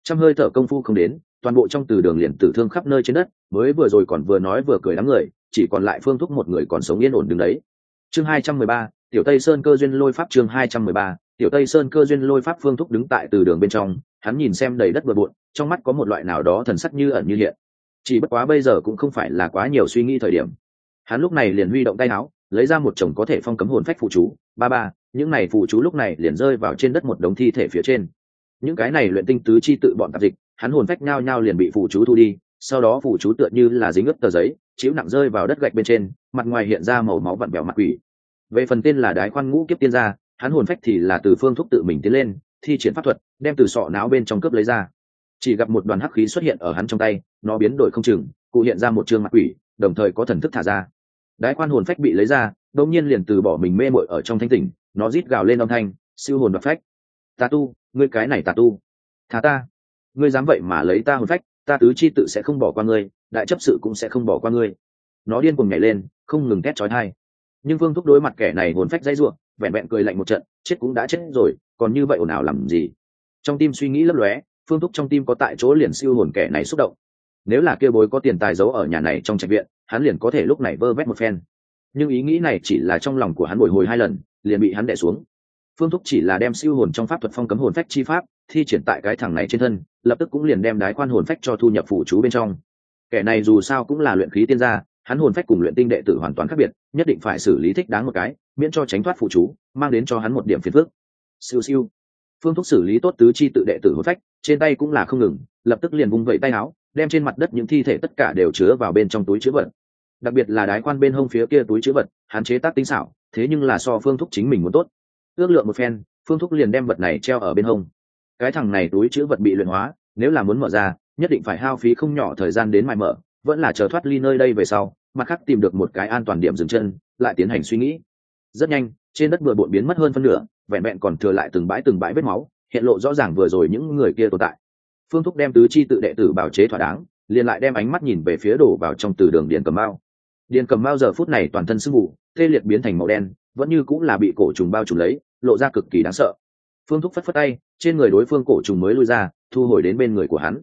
trăm hơi thở công phu không đến, toàn bộ trong từ đường liền tử thương khắp nơi trên đất, mới vừa rồi còn vừa nói vừa cười đám người, chỉ còn lại phương thúc một người còn sống yên ổn đứng đấy chương hai trăm mười ba, tiểu tây sơn cơ duyên lôi pháp chương hai trăm mười ba, tiểu tây sơn cơ duyên lôi pháp phương thúc đứng tại từ đường bên trong, hắn nhìn xem đầy đất bừa bộn, trong mắt có một loại nào đó thần sắc như ẩn như hiện. Chỉ bất quá bây giờ cũng không phải là quá nhiều suy nghĩ thời điểm. Hắn lúc này liền huy động tay áo, lấy ra một chồng có thể phong cấm hồn phách phụ chú. Ba ba, những này phụ chú lúc này liền rơi vào trên đất một đống thi thể phía trên. Những cái này luyện tinh tứ chi tự bọn tạp dịch, hắn hồn phách nhao nhao liền bị phụ chú thu đi sau đó phủ chú tựa như là dính ướt tờ giấy chiếu nặng rơi vào đất gạch bên trên, mặt ngoài hiện ra màu máu vặn vẹo mặt quỷ. Về phần tên là đái khoan ngũ kiếp tiên gia, hắn hồn phách thì là từ phương thúc tự mình tiến lên, thi triển pháp thuật, đem từ sọ não bên trong cướp lấy ra. Chỉ gặp một đoàn hắc khí xuất hiện ở hắn trong tay, nó biến đổi không chừng, cụ hiện ra một trường mặt quỷ, đồng thời có thần thức thả ra. Đái khoan hồn phách bị lấy ra đông nhiên liền từ bỏ mình mê mội ở trong thanh tỉnh, nó rít gào lên âm thanh, siêu hồn và phách. Tà tu, ngươi cái này tà tu. Thà ta, ngươi dám vậy mà lấy ta hồn phách ta tứ chi tự sẽ không bỏ qua ngươi, đại chấp sự cũng sẽ không bỏ qua ngươi. Nó điên cuồng nhảy lên, không ngừng thét trói thai nhưng vương thúc đối mặt kẻ này hồn phách dãy ruộng, vẹn vẹn cười lạnh một trận, chết cũng đã chết rồi, còn như vậy ồn ào làm gì? Trong tim suy nghĩ lấp lóe, phương thúc trong tim có tại chỗ liền siêu hồn kẻ này xúc động. Nếu là kia bối có tiền tài giấu ở nhà này trong trạch viện, hắn liền có thể lúc này vơ vét một phen. Nhưng ý nghĩ này chỉ là trong lòng của hắn bồi hồi hai lần, liền bị hắn đẻ xuống. Phương thúc chỉ là đem siêu hồn trong pháp thuật phong cấm hồn phách chi pháp thi triển tại cái thằng này trên thân, lập tức cũng liền đem đái quan hồn phách cho thu nhập phủ chú bên trong. Kẻ này dù sao cũng là luyện khí tiên gia, hắn hồn phách cùng luyện tinh đệ tử hoàn toàn khác biệt, nhất định phải xử lý thích đáng một cái, miễn cho tránh thoát phụ chú, mang đến cho hắn một điểm phiền phức. Siêu siêu. Phương thúc xử lý tốt tứ chi tự đệ tử hồn phách, trên tay cũng là không ngừng, lập tức liền vung vẩy tay áo, đem trên mặt đất những thi thể tất cả đều chứa vào bên trong túi chứa vật. Đặc biệt là đái quan bên hông phía kia túi chứa vật, hạn chế tác tinh xảo, thế nhưng là so phương thúc chính mình muốn tốt. Ước lượng một phen, phương thúc liền đem vật này treo ở bên hông cái thằng này túi chứa vật bị luyện hóa, nếu là muốn mở ra, nhất định phải hao phí không nhỏ thời gian đến mài mở, vẫn là chờ thoát ly nơi đây về sau, mặt khác tìm được một cái an toàn điểm dừng chân, lại tiến hành suy nghĩ. Rất nhanh, trên đất vừa bộn biến mất hơn phân nửa, vẹn vẹn còn thừa lại từng bãi từng bãi vết máu, hiện lộ rõ ràng vừa rồi những người kia tồn tại. Phương thúc đem tứ chi tự đệ tử bảo chế thỏa đáng, liền lại đem ánh mắt nhìn về phía đổ vào trong từ đường điện cầm bao. điện cầm bao giờ phút này toàn thân sưng mù, tê liệt biến thành màu đen, vẫn như cũng là bị cổ trùng bao trùm lấy, lộ ra cực kỳ đáng sợ phương thúc phất phất tay, trên người đối phương cổ trùng mới lui ra, thu hồi đến bên người của hắn.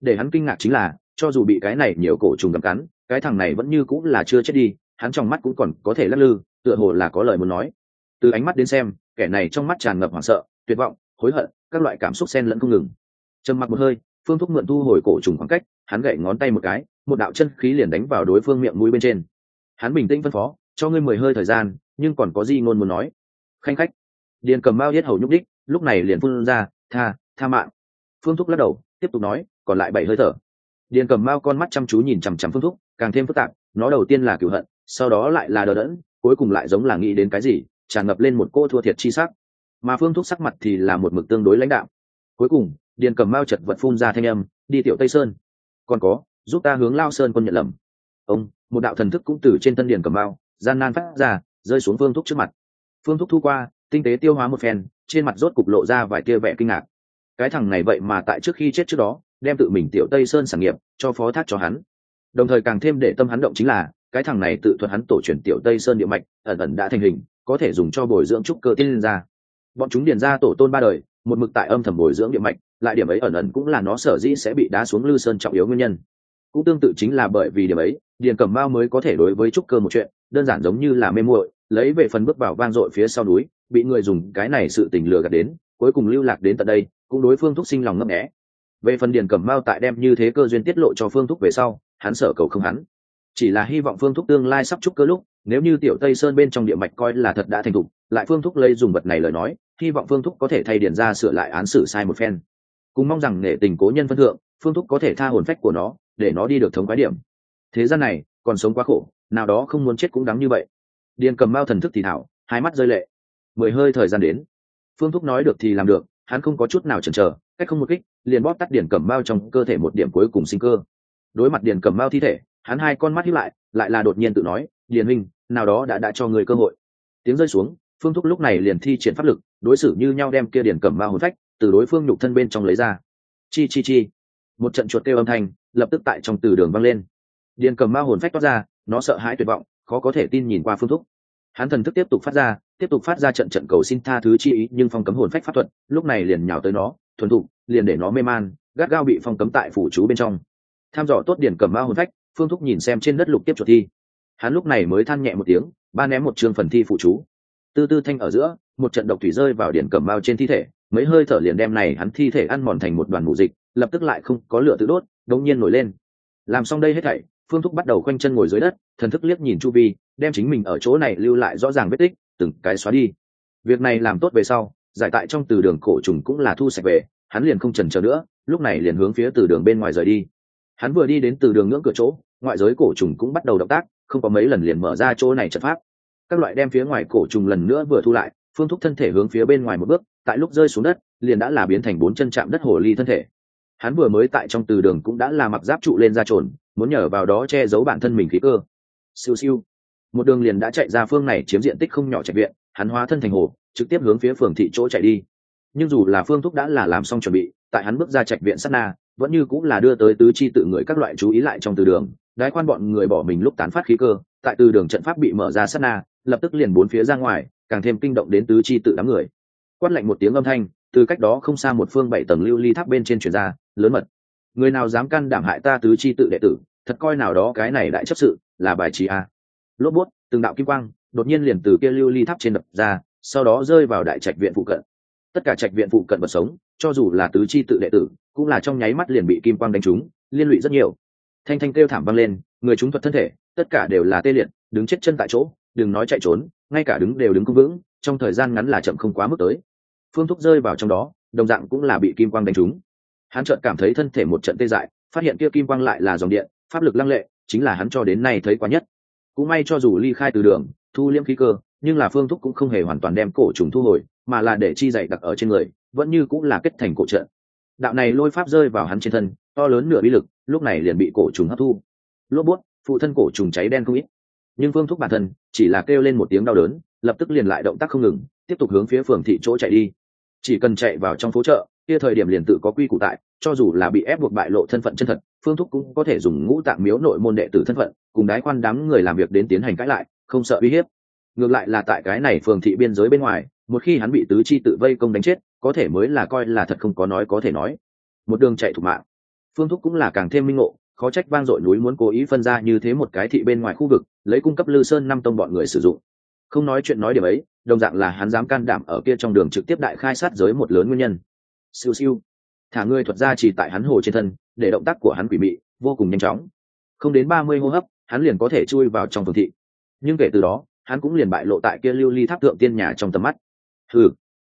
Để hắn kinh ngạc chính là, cho dù bị cái này nhiều cổ trùng gặm cắn, cái thằng này vẫn như cũng là chưa chết đi, hắn trong mắt cũng còn có thể lắc lư, tựa hồ là có lời muốn nói. Từ ánh mắt đến xem, kẻ này trong mắt tràn ngập hoảng sợ, tuyệt vọng, hối hận, các loại cảm xúc xen lẫn không ngừng. Trầm mặc một hơi, phương thúc mượn thu hồi cổ trùng khoảng cách, hắn gậy ngón tay một cái, một đạo chân khí liền đánh vào đối phương miệng mũi bên trên. Hắn bình tĩnh phân phó, cho ngươi mười hơi thời gian, nhưng còn có gì ngôn muốn nói? Khanh khách. Điền cầm bao hết hầu nhúc đích lúc này liền phun ra, tha tha mạng. Phương thúc lắc đầu, tiếp tục nói, còn lại bảy hơi thở. Điền cầm Mao con mắt chăm chú nhìn chằm chằm phương thúc, càng thêm phức tạp, nó đầu tiên là cửu hận, sau đó lại là đờ đẫn, cuối cùng lại giống là nghĩ đến cái gì, tràn ngập lên một cô thua thiệt chi sắc. Mà phương thúc sắc mặt thì là một mực tương đối lãnh đạo cuối cùng, điền cầm mao chật vật phun ra thanh âm, đi tiểu tây sơn. Còn có, giúp ta hướng lao sơn quân nhận lầm. Ông, một đạo thần thức cũng từ trên thân điền cầm mao, gian nan phát ra, rơi xuống phương thúc trước mặt. Phương thúc thu qua tinh tế tiêu hóa một phen, trên mặt rốt cục lộ ra vài tia vẻ kinh ngạc. Cái thằng này vậy mà tại trước khi chết trước đó, đem tự mình tiểu tây sơn sản nghiệp cho phó thác cho hắn. Đồng thời càng thêm để tâm hắn động chính là, cái thằng này tự thuật hắn tổ truyền tiểu tây sơn địa mạch, ẩn ẩn đã thành hình, có thể dùng cho bồi dưỡng trúc cơ tiên lên ra bọn chúng điền ra tổ tôn ba đời, một mực tại âm thầm bồi dưỡng địa mạch, lại điểm ấy ẩn ẩn cũng là nó sở dĩ sẽ bị đá xuống lư sơn trọng yếu nguyên nhân. Cũng tương tự chính là bởi vì điểm ấy, điền cẩm mao mới có thể đối với trúc cơ một chuyện, đơn giản giống như là mê muội, lấy về phần bước vào vang dội phía sau núi bị người dùng cái này sự tình lừa gạt đến, cuối cùng lưu lạc đến tận đây, cũng đối phương thúc sinh lòng ngấp nghẽ về phần điền cẩm mao tại đem như thế cơ duyên tiết lộ cho phương thúc về sau, hắn sở cầu không hắn. Chỉ là hy vọng phương thúc tương lai sắp chúc cơ lúc, nếu như tiểu tây sơn bên trong địa mạch coi là thật đã thành thục, lại phương thúc lấy dùng vật này lời nói, hy vọng phương thúc có thể thay điền ra sửa lại án xử sai một phen. Cùng mong rằng nghệ tình cố nhân phân thượng, phương thúc có thể tha hồn phách của nó, để nó đi được thống quái điểm. Thế gian này, còn sống quá khổ, nào đó không muốn chết cũng đáng như vậy. Điền cầm mao thần thức thì thảo, hai mắt rơi lệ mười hơi thời gian đến. Phương thúc nói được thì làm được, hắn không có chút nào chần chờ, cách không một kích, liền bóp tắt điển cầm bao trong cơ thể một điểm cuối cùng sinh cơ. Đối mặt điển cầm bao thi thể, hắn hai con mắt hiếp lại lại là đột nhiên tự nói điển minh nào đó đã đã cho người cơ hội. Tiếng rơi xuống, phương thúc lúc này liền thi triển pháp lực, đối xử như nhau đem kia điển cầm bao hồn phách, từ đối phương nhục thân bên trong lấy ra. Chi chi chi. Một trận chuột kêu âm thanh, lập tức tại trong từ đường vang lên. Điền cầm ma hồn phách toát ra, nó sợ hãi tuyệt vọng, khó có thể tin nhìn qua phương thúc hắn thần thức tiếp tục phát ra, tiếp tục phát ra trận trận cầu xin tha thứ chi ý, nhưng phong cấm hồn phách pháp thuật, lúc này liền nhào tới nó, thuần thục, liền để nó mê man, gắt gao bị phong cấm tại phủ chú bên trong. Tham dò tốt điển cầm ma hồn phách, phương thúc nhìn xem trên đất lục tiếp chuột thi. Hắn lúc này mới than nhẹ một tiếng, ba ném một chương phần thi phụ chú. Tư tư thanh ở giữa, một trận độc thủy rơi vào điển cầm bao trên thi thể, mấy hơi thở liền đem này hắn thi thể ăn mòn thành một đoàn mù dịch, lập tức lại không có lửa tự đốt, đống nhiên nổi lên. Làm xong đây hết thảy, phương thúc bắt đầu khoanh chân ngồi dưới đất, thần thức liếc nhìn chu vi đem chính mình ở chỗ này lưu lại rõ ràng vết tích, từng cái xóa đi. Việc này làm tốt về sau, giải tại trong từ đường cổ trùng cũng là thu sạch về, hắn liền không chần chờ nữa, lúc này liền hướng phía từ đường bên ngoài rời đi. Hắn vừa đi đến từ đường ngưỡng cửa chỗ, ngoại giới cổ trùng cũng bắt đầu động tác, không có mấy lần liền mở ra chỗ này trận pháp. Các loại đem phía ngoài cổ trùng lần nữa vừa thu lại, phương thúc thân thể hướng phía bên ngoài một bước, tại lúc rơi xuống đất, liền đã là biến thành bốn chân chạm đất hồ ly thân thể. Hắn vừa mới tại trong từ đường cũng đã là mặc giáp trụ lên ra trồn, muốn nhờ vào đó che giấu bản thân mình khí cơ. Siêu siêu một đường liền đã chạy ra phương này chiếm diện tích không nhỏ trạch viện, hắn hóa thân thành hồ, trực tiếp hướng phía phường thị chỗ chạy đi. Nhưng dù là phương thúc đã là làm xong chuẩn bị, tại hắn bước ra trạch viện sát na, vẫn như cũng là đưa tới tứ chi tự người các loại chú ý lại trong từ đường. Đái quan bọn người bỏ mình lúc tán phát khí cơ, tại từ đường trận pháp bị mở ra sát na, lập tức liền bốn phía ra ngoài, càng thêm kinh động đến tứ chi tự đám người. Quát lạnh một tiếng âm thanh, từ cách đó không xa một phương bảy tầng lưu ly tháp bên trên truyền ra, lớn mật. Người nào dám can đảm hại ta tứ chi tự đệ tử, thật coi nào đó cái này đại chấp sự, là bài trí a lốp bút, từng đạo kim quang, đột nhiên liền từ kia lưu ly tháp trên đập ra, sau đó rơi vào đại trạch viện phụ cận. Tất cả trạch viện phụ cận vật sống, cho dù là tứ chi tự đệ tử, cũng là trong nháy mắt liền bị kim quang đánh trúng, liên lụy rất nhiều. Thanh thanh kêu thảm vang lên, người chúng thuật thân thể, tất cả đều là tê liệt, đứng chết chân tại chỗ, đừng nói chạy trốn, ngay cả đứng đều đứng cung vững, trong thời gian ngắn là chậm không quá mức tới. Phương thúc rơi vào trong đó, đồng dạng cũng là bị kim quang đánh trúng. Hắn chợt cảm thấy thân thể một trận tê dại, phát hiện kia kim quang lại là dòng điện, pháp lực lăng lệ, chính là hắn cho đến nay thấy quá nhất cũng may cho dù ly khai từ đường, thu liễm khí cơ, nhưng là phương thúc cũng không hề hoàn toàn đem cổ trùng thu hồi, mà là để chi dạy đặc ở trên người, vẫn như cũng là kết thành cổ trận. Đạo này lôi pháp rơi vào hắn trên thân, to lớn nửa bí lực, lúc này liền bị cổ trùng hấp thu. Lốp bút, phụ thân cổ trùng cháy đen không ít. Nhưng phương thúc bản thân, chỉ là kêu lên một tiếng đau đớn, lập tức liền lại động tác không ngừng, tiếp tục hướng phía phường thị chỗ chạy đi. Chỉ cần chạy vào trong phố chợ kia thời điểm liền tự có quy củ tại, cho dù là bị ép buộc bại lộ thân phận chân thật, phương thúc cũng có thể dùng ngũ tạng miếu nội môn đệ tử thân phận, cùng đái quan đám người làm việc đến tiến hành cãi lại, không sợ uy hiếp. Ngược lại là tại cái này phường thị biên giới bên ngoài, một khi hắn bị tứ chi tự vây công đánh chết, có thể mới là coi là thật không có nói có thể nói. Một đường chạy thủ mạng. Phương thúc cũng là càng thêm minh ngộ, khó trách vang dội núi muốn cố ý phân ra như thế một cái thị bên ngoài khu vực, lấy cung cấp lư sơn năm tông bọn người sử dụng. Không nói chuyện nói điểm ấy, đồng dạng là hắn dám can đảm ở kia trong đường trực tiếp đại khai sát giới một lớn nguyên nhân siêu siêu. Thả ngươi thuật ra chỉ tại hắn hồ trên thân, để động tác của hắn quỷ mị, vô cùng nhanh chóng. Không đến ba mươi hô hấp, hắn liền có thể chui vào trong phường thị. Nhưng kể từ đó, hắn cũng liền bại lộ tại kia lưu ly tháp thượng tiên nhà trong tầm mắt. Thử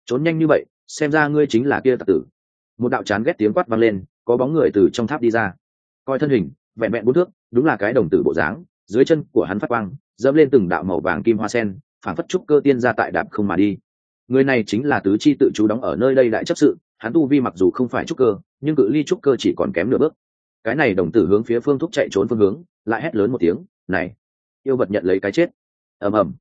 trốn nhanh như vậy, xem ra ngươi chính là kia tặc tử. Một đạo chán ghét tiếng quát vang lên, có bóng người từ trong tháp đi ra. Coi thân hình, vẹn vẹn bốn thước, đúng là cái đồng tử bộ dáng, dưới chân của hắn phát quang, dẫm lên từng đạo màu vàng kim hoa sen phản phất trúc cơ tiên ra tại đạp không mà đi. Người này chính là tứ chi tự chú đóng ở nơi đây đại chấp sự hắn tu vi mặc dù không phải trúc cơ, nhưng cự ly trúc cơ chỉ còn kém nửa bước. Cái này đồng tử hướng phía phương thúc chạy trốn phương hướng, lại hét lớn một tiếng, này, yêu vật nhận lấy cái chết. Ầm ầm.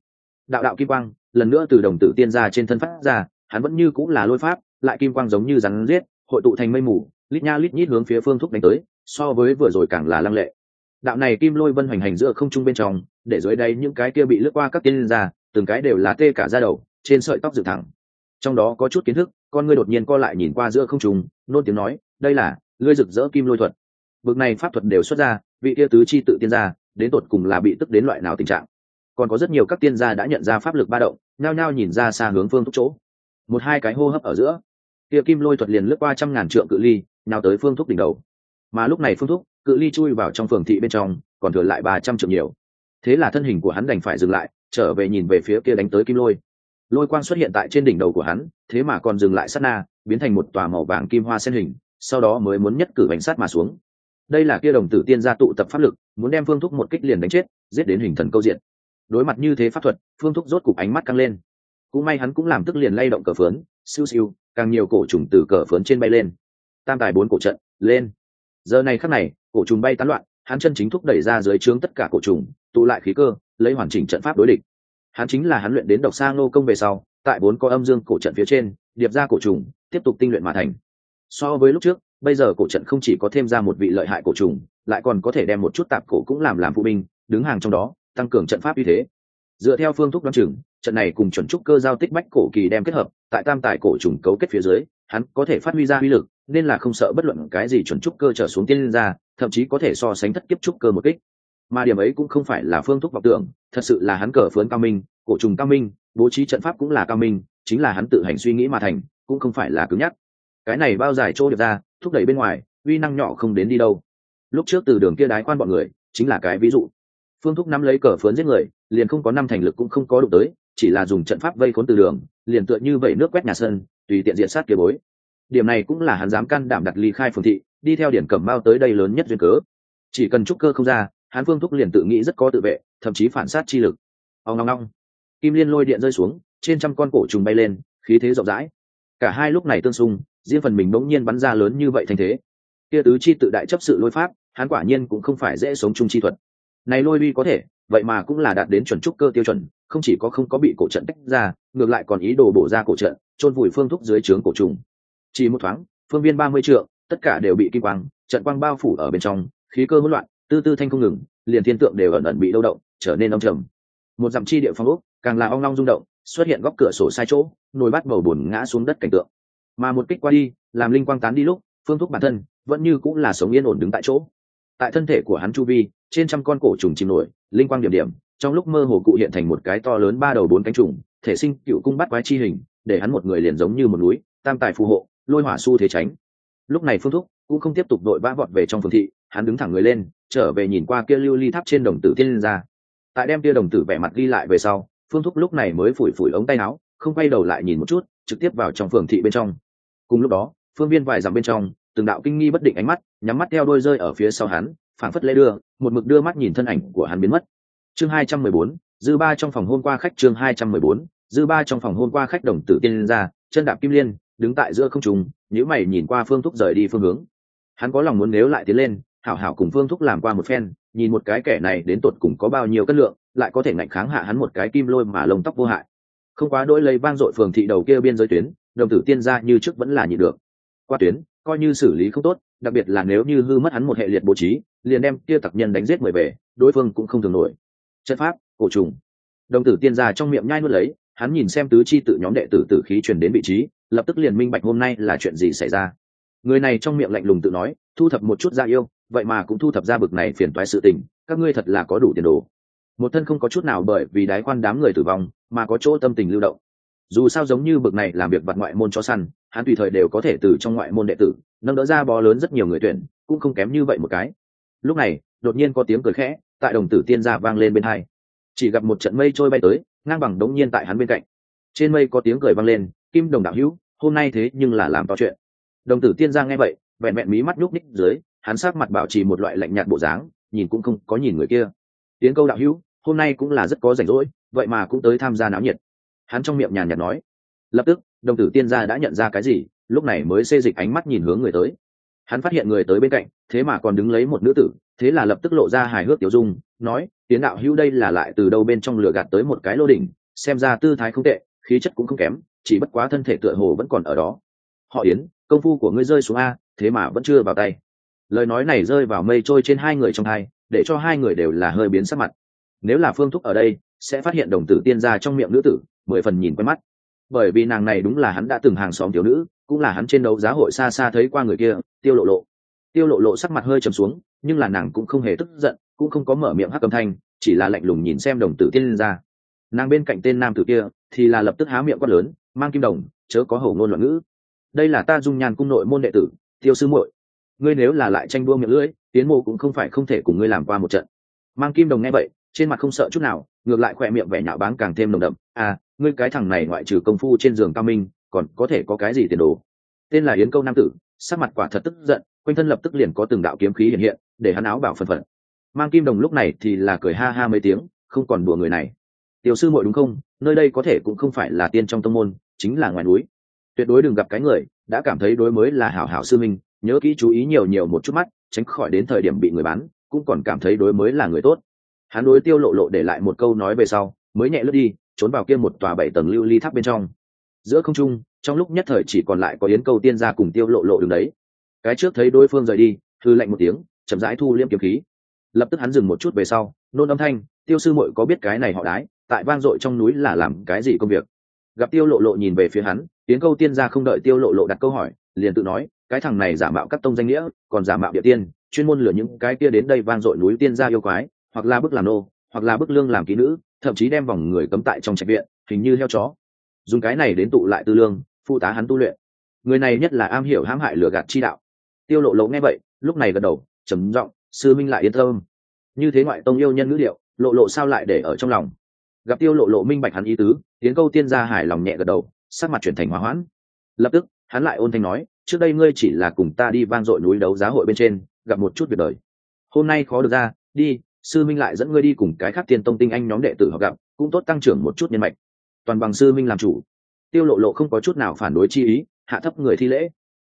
Đạo đạo kim quang, lần nữa từ đồng tử tiên ra trên thân phát ra, hắn vẫn như cũng là lôi pháp, lại kim quang giống như rắn giết, hội tụ thành mây mù, lít nha lít nhít hướng phía phương thúc đánh tới, so với vừa rồi càng là lăng lệ. Đạo này kim lôi vân hoành hành giữa không trung bên trong, để dưới đây những cái kia bị lướt qua các tiên ra, từng cái đều là tê cả ra đầu, trên sợi tóc dựng thẳng trong đó có chút kiến thức, con ngươi đột nhiên co lại nhìn qua giữa không trung, nôn tiếng nói, đây là, ngươi rực rỡ kim lôi thuật. Bực này pháp thuật đều xuất ra, vị kia tứ chi tự tiên ra đến tột cùng là bị tức đến loại nào tình trạng? Còn có rất nhiều các tiên gia đã nhận ra pháp lực ba động, nhao nhao nhìn ra xa hướng phương thúc chỗ. Một hai cái hô hấp ở giữa, kia kim lôi thuật liền lướt qua trăm ngàn trượng cự ly nào tới phương thúc đỉnh đầu. Mà lúc này phương thúc, cự ly chui vào trong phường thị bên trong, còn thừa lại ba trăm trượng nhiều. Thế là thân hình của hắn đành phải dừng lại, trở về nhìn về phía kia đánh tới kim lôi lôi quang xuất hiện tại trên đỉnh đầu của hắn, thế mà còn dừng lại sát na, biến thành một tòa màu vàng kim hoa sen hình, sau đó mới muốn nhất cử bánh sát mà xuống. Đây là kia đồng tử tiên gia tụ tập pháp lực, muốn đem phương thúc một kích liền đánh chết, giết đến hình thần câu diện. Đối mặt như thế pháp thuật, phương thúc rốt cục ánh mắt căng lên. Cũng may hắn cũng làm tức liền lay động cờ phớn siêu siêu, càng nhiều cổ trùng từ cờ phớn trên bay lên. Tam tài bốn cổ trận, lên. Giờ này khắc này, cổ trùng bay tán loạn, hắn chân chính thúc đẩy ra dưới trướng tất cả cổ trùng, tụ lại khí cơ, lấy hoàn chỉnh trận pháp đối địch hắn chính là hắn luyện đến độc sa ngô công về sau, tại bốn có âm dương cổ trận phía trên, điệp ra cổ trùng, tiếp tục tinh luyện mà thành. So với lúc trước, bây giờ cổ trận không chỉ có thêm ra một vị lợi hại cổ trùng, lại còn có thể đem một chút tạp cổ cũng làm làm phụ binh, đứng hàng trong đó, tăng cường trận pháp uy thế. Dựa theo phương thúc đoán chừng, trận này cùng chuẩn trúc cơ giao tích bách cổ kỳ đem kết hợp, tại tam tài cổ trùng cấu kết phía dưới, hắn có thể phát huy ra uy lực, nên là không sợ bất luận cái gì chuẩn trúc cơ trở xuống tiên ra, thậm chí có thể so sánh thất kiếp trúc cơ một kích mà điểm ấy cũng không phải là phương thúc vọng tưởng, thật sự là hắn cờ phướn cao minh, cổ trùng cao minh, bố trí trận pháp cũng là cao minh, chính là hắn tự hành suy nghĩ mà thành, cũng không phải là cứng nhắc. Cái này bao dài chỗ được ra, thúc đẩy bên ngoài, uy năng nhỏ không đến đi đâu. Lúc trước từ đường kia đái quan bọn người, chính là cái ví dụ. Phương thúc nắm lấy cờ phướn giết người, liền không có năm thành lực cũng không có đụng tới, chỉ là dùng trận pháp vây khốn từ đường, liền tựa như vậy nước quét nhà sân, tùy tiện diện sát kia bối. Điểm này cũng là hắn dám can đảm đặt ly khai phường thị, đi theo điển cẩm bao tới đây lớn nhất duyên cớ. Chỉ cần trúc cơ không ra Hán phương thúc liền tự nghĩ rất có tự vệ, thậm chí phản sát chi lực. Ông ngong ngong kim liên lôi điện rơi xuống, trên trăm con cổ trùng bay lên, khí thế rộng rãi. Cả hai lúc này tương xung, riêng phần mình bỗng nhiên bắn ra lớn như vậy thành thế. Kia tứ chi tự đại chấp sự lôi pháp, hắn quả nhiên cũng không phải dễ sống chung chi thuật. Này lôi uy có thể, vậy mà cũng là đạt đến chuẩn trúc cơ tiêu chuẩn, không chỉ có không có bị cổ trận tách ra, ngược lại còn ý đồ bổ ra cổ trận, chôn vùi phương thúc dưới trướng cổ trùng. Chỉ một thoáng, phương viên ba mươi trượng, tất cả đều bị kim quang, trận quang bao phủ ở bên trong, khí cơ hỗn loạn tư tư thanh không ngừng, liền thiên tượng đều ẩn ẩn bị đâu động, trở nên ông trầm. Một dặm chi địa phong úc càng là ong long rung động, xuất hiện góc cửa sổ sai chỗ, nồi bát bầu bùn ngã xuống đất cảnh tượng. Mà một kích qua đi, làm linh quang tán đi lúc, phương thúc bản thân vẫn như cũng là sống yên ổn đứng tại chỗ. Tại thân thể của hắn chu vi, trên trăm con cổ trùng chìm nổi, linh quang điểm điểm, trong lúc mơ hồ cụ hiện thành một cái to lớn ba đầu bốn cánh trùng, thể sinh cựu cung bắt quái chi hình, để hắn một người liền giống như một núi, tam tài phù hộ, lôi hỏa su thế tránh lúc này phương thúc cũng không tiếp tục đội vã vọt về trong phương thị, hắn đứng thẳng người lên, trở về nhìn qua kia lưu ly tháp trên đồng tử tiên lên ra tại đem kia đồng tử vẻ mặt ghi lại về sau, phương thúc lúc này mới phủi phủi ống tay áo, không quay đầu lại nhìn một chút, trực tiếp vào trong phường thị bên trong. Cùng lúc đó, phương viên vài dặm bên trong, từng đạo kinh nghi bất định ánh mắt, nhắm mắt theo đôi rơi ở phía sau hắn, phảng phất lê đưa, một mực đưa mắt nhìn thân ảnh của hắn biến mất. Chương hai trăm mười bốn, dư ba trong phòng hôm qua khách chương hai trăm mười bốn, dư ba trong phòng hôm qua khách đồng tử tiên ra chân đạp kim liên đứng tại giữa không trùng nếu mày nhìn qua phương thúc rời đi phương hướng. Hắn có lòng muốn nếu lại tiến lên, hảo hảo cùng phương thúc làm qua một phen, nhìn một cái kẻ này đến tột cùng có bao nhiêu cân lượng, lại có thể ngạnh kháng hạ hắn một cái kim lôi mà lông tóc vô hại. Không quá đỗi lấy vang dội phường thị đầu kia biên giới tuyến, đồng tử tiên ra như trước vẫn là nhịn được. Qua tuyến, coi như xử lý không tốt, đặc biệt là nếu như hư mất hắn một hệ liệt bố trí, liền đem kia tặc nhân đánh giết mười về đối phương cũng không thường nổi. Chất pháp, cổ trùng. Đồng tử tiên ra trong miệng nhai nuốt lấy hắn nhìn xem tứ chi tự nhóm đệ tử tử khí truyền đến vị trí, lập tức liền minh bạch hôm nay là chuyện gì xảy ra. Người này trong miệng lạnh lùng tự nói, thu thập một chút ra yêu, vậy mà cũng thu thập ra bực này phiền toái sự tình, các ngươi thật là có đủ tiền đồ. Một thân không có chút nào bởi vì đái quan đám người tử vong, mà có chỗ tâm tình lưu động. Dù sao giống như bực này làm việc vặt ngoại môn cho săn, hắn tùy thời đều có thể từ trong ngoại môn đệ tử, nâng đỡ ra bó lớn rất nhiều người tuyển, cũng không kém như vậy một cái. Lúc này, đột nhiên có tiếng cười khẽ, tại đồng tử tiên gia vang lên bên hai chỉ gặp một trận mây trôi bay tới, ngang bằng đống nhiên tại hắn bên cạnh. Trên mây có tiếng cười vang lên, kim đồng đạo hữu, hôm nay thế nhưng là làm to chuyện. Đồng tử tiên giang nghe vậy, vẹn vẹn mí mắt nhúc ních dưới, hắn sát mặt bảo trì một loại lạnh nhạt bộ dáng, nhìn cũng không có nhìn người kia. Tiến câu đạo hữu, hôm nay cũng là rất có rảnh rỗi, vậy mà cũng tới tham gia náo nhiệt. Hắn trong miệng nhàn nhạt nói. Lập tức, đồng tử tiên gia đã nhận ra cái gì, lúc này mới xê dịch ánh mắt nhìn hướng người tới. Hắn phát hiện người tới bên cạnh, thế mà còn đứng lấy một nữ tử, thế là lập tức lộ ra hài hước tiểu dung, nói tiến đạo hữu đây là lại từ đâu bên trong lửa gạt tới một cái lô đỉnh, xem ra tư thái không tệ, khí chất cũng không kém, chỉ bất quá thân thể tựa hồ vẫn còn ở đó. Họ yến, công phu của ngươi rơi xuống a, thế mà vẫn chưa vào tay. Lời nói này rơi vào mây trôi trên hai người trong hai để cho hai người đều là hơi biến sắc mặt. Nếu là phương thúc ở đây, sẽ phát hiện đồng tử tiên ra trong miệng nữ tử, mười phần nhìn quen mắt. Bởi vì nàng này đúng là hắn đã từng hàng xóm thiếu nữ, cũng là hắn trên đấu giá hội xa xa thấy qua người kia, tiêu lộ lộ. Tiêu lộ lộ sắc mặt hơi trầm xuống, nhưng là nàng cũng không hề tức giận cũng không có mở miệng hắc cầm thanh, chỉ là lạnh lùng nhìn xem đồng tử tiên ra. Nàng bên cạnh tên nam tử kia thì là lập tức há miệng quát lớn, mang kim đồng, chớ có hầu ngôn loạn ngữ. Đây là ta dung nhàn cung nội môn đệ tử, tiêu sư muội. Ngươi nếu là lại tranh đua miệng lưỡi, tiến mộ cũng không phải không thể cùng ngươi làm qua một trận. Mang kim đồng nghe vậy, trên mặt không sợ chút nào, ngược lại khỏe miệng vẻ nhạo báng càng thêm nồng đậm. À ngươi cái thằng này ngoại trừ công phu trên giường cao minh, còn có thể có cái gì tiền đồ? Tên là yến câu nam tử, sắc mặt quả thật tức giận, quanh thân lập tức liền có từng đạo kiếm khí hiện hiện, để hắn áo bảo phần phận mang kim đồng lúc này thì là cười ha ha mấy tiếng, không còn đùa người này. Tiểu sư muội đúng không? Nơi đây có thể cũng không phải là tiên trong tông môn, chính là ngoài núi. Tuyệt đối đừng gặp cái người đã cảm thấy đối mới là hảo hảo sư minh, nhớ kỹ chú ý nhiều nhiều một chút mắt, tránh khỏi đến thời điểm bị người bán, cũng còn cảm thấy đối mới là người tốt. Hắn đối tiêu lộ lộ để lại một câu nói về sau, mới nhẹ lướt đi, trốn vào kia một tòa bảy tầng lưu ly tháp bên trong. Giữa không trung, trong lúc nhất thời chỉ còn lại có yến câu tiên gia cùng tiêu lộ lộ đứng đấy. Cái trước thấy đối phương rời đi thư lạnh một tiếng, chậm rãi thu liêm kiếm khí lập tức hắn dừng một chút về sau, nôn âm thanh, tiêu sư muội có biết cái này họ đái, tại vang dội trong núi là làm cái gì công việc? Gặp tiêu lộ lộ nhìn về phía hắn tiếng câu tiên gia không đợi tiêu lộ lộ đặt câu hỏi, liền tự nói, cái thằng này giả mạo các tông danh nghĩa, còn giả mạo địa tiên, chuyên môn lừa những cái kia đến đây vang dội núi tiên gia yêu quái, hoặc là bức làm nô, hoặc là bức lương làm kỹ nữ, thậm chí đem vòng người cấm tại trong trạch viện, hình như heo chó. Dùng cái này đến tụ lại tư lương, phụ tá hắn tu luyện. Người này nhất là am hiểu hãm hại lừa gạt chi đạo. Tiêu lộ lộ nghe vậy, lúc này gật đầu, trầm giọng sư minh lại yên tâm. Như thế ngoại tông yêu nhân ngữ liệu, lộ lộ sao lại để ở trong lòng? Gặp tiêu lộ lộ minh bạch hắn ý tứ tiến câu tiên gia hài lòng nhẹ gật đầu sắc mặt chuyển thành hòa hoãn. Lập tức hắn lại ôn thanh nói trước đây ngươi chỉ là cùng ta đi vang dội núi đấu giá hội bên trên gặp một chút việc đời. Hôm nay khó được ra đi sư minh lại dẫn ngươi đi cùng cái khác tiên tông tinh anh nhóm đệ tử họ gặp cũng tốt tăng trưởng một chút nhân mạch. Toàn bằng sư minh làm chủ. Tiêu lộ lộ không có chút nào phản đối chi ý hạ thấp người thi lễ.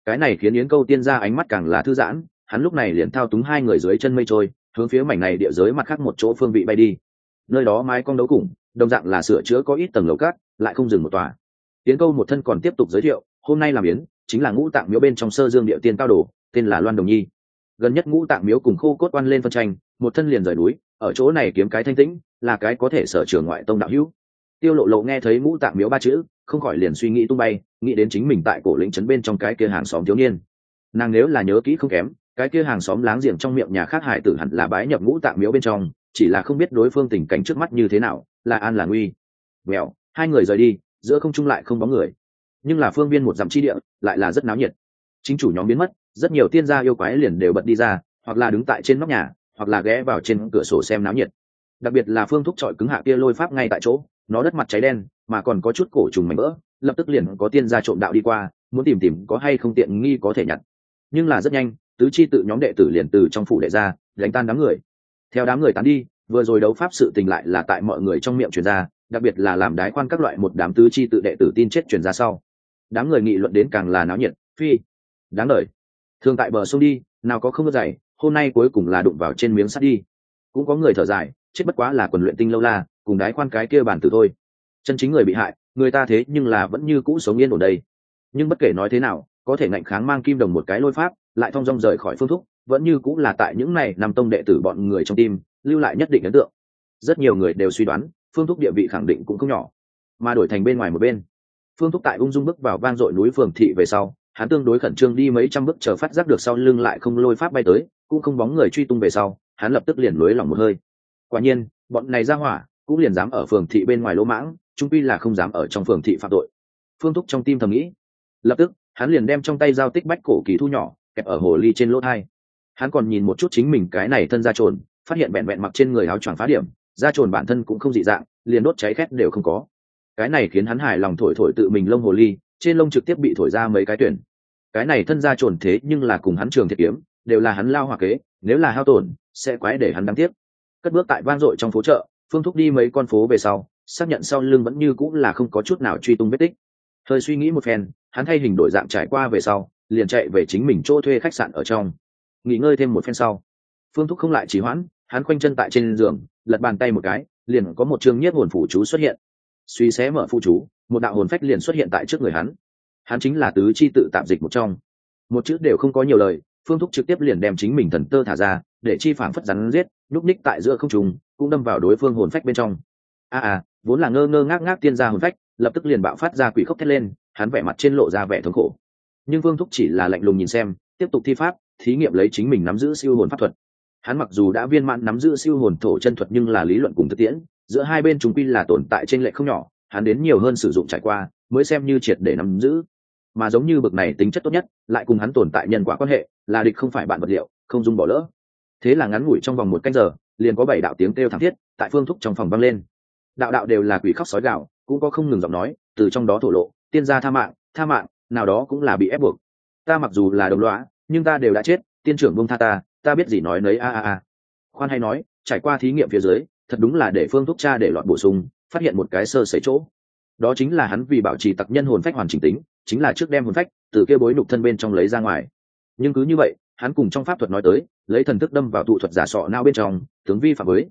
Cái này khiến yến câu tiên ra ánh mắt càng là thư giãn hắn lúc này liền thao túng hai người dưới chân mây trôi, hướng phía mảnh này địa giới mặt khác một chỗ phương vị bay đi. Nơi đó mái cong đấu cùng, đồng dạng là sửa chữa có ít tầng lầu cát, lại không dừng một tòa. Tiến câu một thân còn tiếp tục giới thiệu, hôm nay làm yến chính là ngũ tạng miếu bên trong sơ dương địa tiên cao đồ, tên là loan đồng nhi. Gần nhất ngũ tạng miếu cùng khô cốt quan lên phân tranh, một thân liền rời núi, ở chỗ này kiếm cái thanh tĩnh, là cái có thể sở trường ngoại tông đạo hữu. Tiêu lộ lộ nghe thấy ngũ tạng miếu ba chữ, không khỏi liền suy nghĩ tung bay, nghĩ đến chính mình tại cổ lĩnh trấn bên trong cái kia hàng xóm thiếu niên. Nàng nếu là nhớ kỹ không kém cái kia hàng xóm láng giềng trong miệng nhà khác hải tử hẳn là bái nhập ngũ tạng miếu bên trong, chỉ là không biết đối phương tình cảnh trước mắt như thế nào, là an là nguy. Mèo, hai người rời đi, giữa không trung lại không bóng người. Nhưng là phương viên một dặm chi địa, lại là rất náo nhiệt. Chính chủ nhóm biến mất, rất nhiều tiên gia yêu quái liền đều bật đi ra, hoặc là đứng tại trên nóc nhà, hoặc là ghé vào trên cửa sổ xem náo nhiệt. Đặc biệt là phương thúc trọi cứng hạ kia lôi pháp ngay tại chỗ, nó đất mặt cháy đen, mà còn có chút cổ trùng mảnh vỡ, lập tức liền có tiên gia trộm đạo đi qua, muốn tìm tìm có hay không tiện nghi có thể nhặt. Nhưng là rất nhanh tứ chi tự nhóm đệ tử liền từ trong phủ đệ ra, đánh tan đám người. Theo đám người tán đi, vừa rồi đấu pháp sự tình lại là tại mọi người trong miệng truyền ra, đặc biệt là làm đái quan các loại một đám tứ chi tự đệ tử tin chết truyền ra sau. Đám người nghị luận đến càng là náo nhiệt, phi. Đáng lời. Thường tại bờ sông đi, nào có không có dày hôm nay cuối cùng là đụng vào trên miếng sắt đi. Cũng có người thở dài, chết bất quá là quần luyện tinh lâu la, cùng đái quan cái kia bản tử thôi. Chân chính người bị hại, người ta thế nhưng là vẫn như cũ sống yên ở đây. Nhưng bất kể nói thế nào, có thể ngạnh kháng mang kim đồng một cái lôi pháp lại thong dong rời khỏi phương thúc, vẫn như cũng là tại những này nằm tông đệ tử bọn người trong tim, lưu lại nhất định ấn tượng. Rất nhiều người đều suy đoán, phương thúc địa vị khẳng định cũng không nhỏ, mà đổi thành bên ngoài một bên. Phương thúc tại ung dung bước vào vang dội núi phường thị về sau, hắn tương đối khẩn trương đi mấy trăm bước chờ phát giác được sau lưng lại không lôi pháp bay tới, cũng không bóng người truy tung về sau, hắn lập tức liền lối lỏng một hơi. Quả nhiên, bọn này ra hỏa cũng liền dám ở phường thị bên ngoài lỗ mãng trung pi là không dám ở trong phường thị phạm tội. Phương thúc trong tim thầm nghĩ, lập tức, hắn liền đem trong tay giao tích bách cổ kỳ thu nhỏ kẹp ở hồ ly trên lỗ thai. Hắn còn nhìn một chút chính mình cái này thân ra trồn, phát hiện vẹn vẹn mặc trên người áo choàng phá điểm da trồn bản thân cũng không dị dạng, liền đốt cháy khét đều không có. Cái này khiến hắn hài lòng thổi thổi tự mình lông hồ ly, trên lông trực tiếp bị thổi ra mấy cái tuyển. Cái này thân ra trồn thế nhưng là cùng hắn trường thiệt kiếm, đều là hắn lao hòa kế, nếu là hao tổn, sẽ quái để hắn đáng tiếc. Cất bước tại vang dội trong phố chợ, phương thúc đi mấy con phố về sau, xác nhận sau lưng vẫn như cũng là không có chút nào truy tung vết tích. Hơi suy nghĩ một phen, hắn thay hình đổi dạng trải qua về sau liền chạy về chính mình chỗ thuê khách sạn ở trong. Nghỉ ngơi thêm một phen sau phương thúc không lại trì hoãn hắn khoanh chân tại trên giường lật bàn tay một cái liền có một chương nhất hồn phụ chú xuất hiện. Suy xé mở phụ chú một đạo hồn phách liền xuất hiện tại trước người hắn. Hắn chính là tứ chi tự tạm dịch một trong. Một chữ đều không có nhiều lời phương thúc trực tiếp liền đem chính mình thần tơ thả ra để chi phản phất rắn giết núp ních tại giữa không trùng cũng đâm vào đối phương hồn phách bên trong. A à, à vốn là ngơ ngơ ngác ngác tiên gia hồn phách lập tức liền bạo phát ra quỷ khốc thét lên hắn vẻ mặt trên lộ ra vẻ thống khổ nhưng vương thúc chỉ là lạnh lùng nhìn xem, tiếp tục thi pháp, thí nghiệm lấy chính mình nắm giữ siêu hồn pháp thuật. Hắn mặc dù đã viên mãn nắm giữ siêu hồn thổ chân thuật nhưng là lý luận cùng thực tiễn, giữa hai bên chúng quy là tồn tại trên lệ không nhỏ, hắn đến nhiều hơn sử dụng trải qua, mới xem như triệt để nắm giữ. Mà giống như bậc này tính chất tốt nhất, lại cùng hắn tồn tại nhân quả quan hệ, là địch không phải bạn vật liệu, không dung bỏ lỡ. Thế là ngắn ngủi trong vòng một canh giờ, liền có bảy đạo tiếng kêu thảm thiết tại phương thúc trong phòng băng lên. Đạo đạo đều là quỷ khóc sói gạo cũng có không ngừng giọng nói, từ trong đó thổ lộ, tiên gia tha mạng tha mạng nào đó cũng là bị ép buộc. Ta mặc dù là đồng lõa nhưng ta đều đã chết, tiên trưởng bông tha ta ta biết gì nói nấy, a a a. Khoan hay nói, trải qua thí nghiệm phía dưới, thật đúng là để phương thúc cha để lọt bổ sung, phát hiện một cái sơ sẩy chỗ. Đó chính là hắn vì bảo trì tặc nhân hồn phách hoàn chỉnh tính, chính là trước đem hồn phách từ kia bối nục thân bên trong lấy ra ngoài. Nhưng cứ như vậy, hắn cùng trong pháp thuật nói tới, lấy thần thức đâm vào tụ thuật giả sọ nao bên trong, tướng vi phạm với.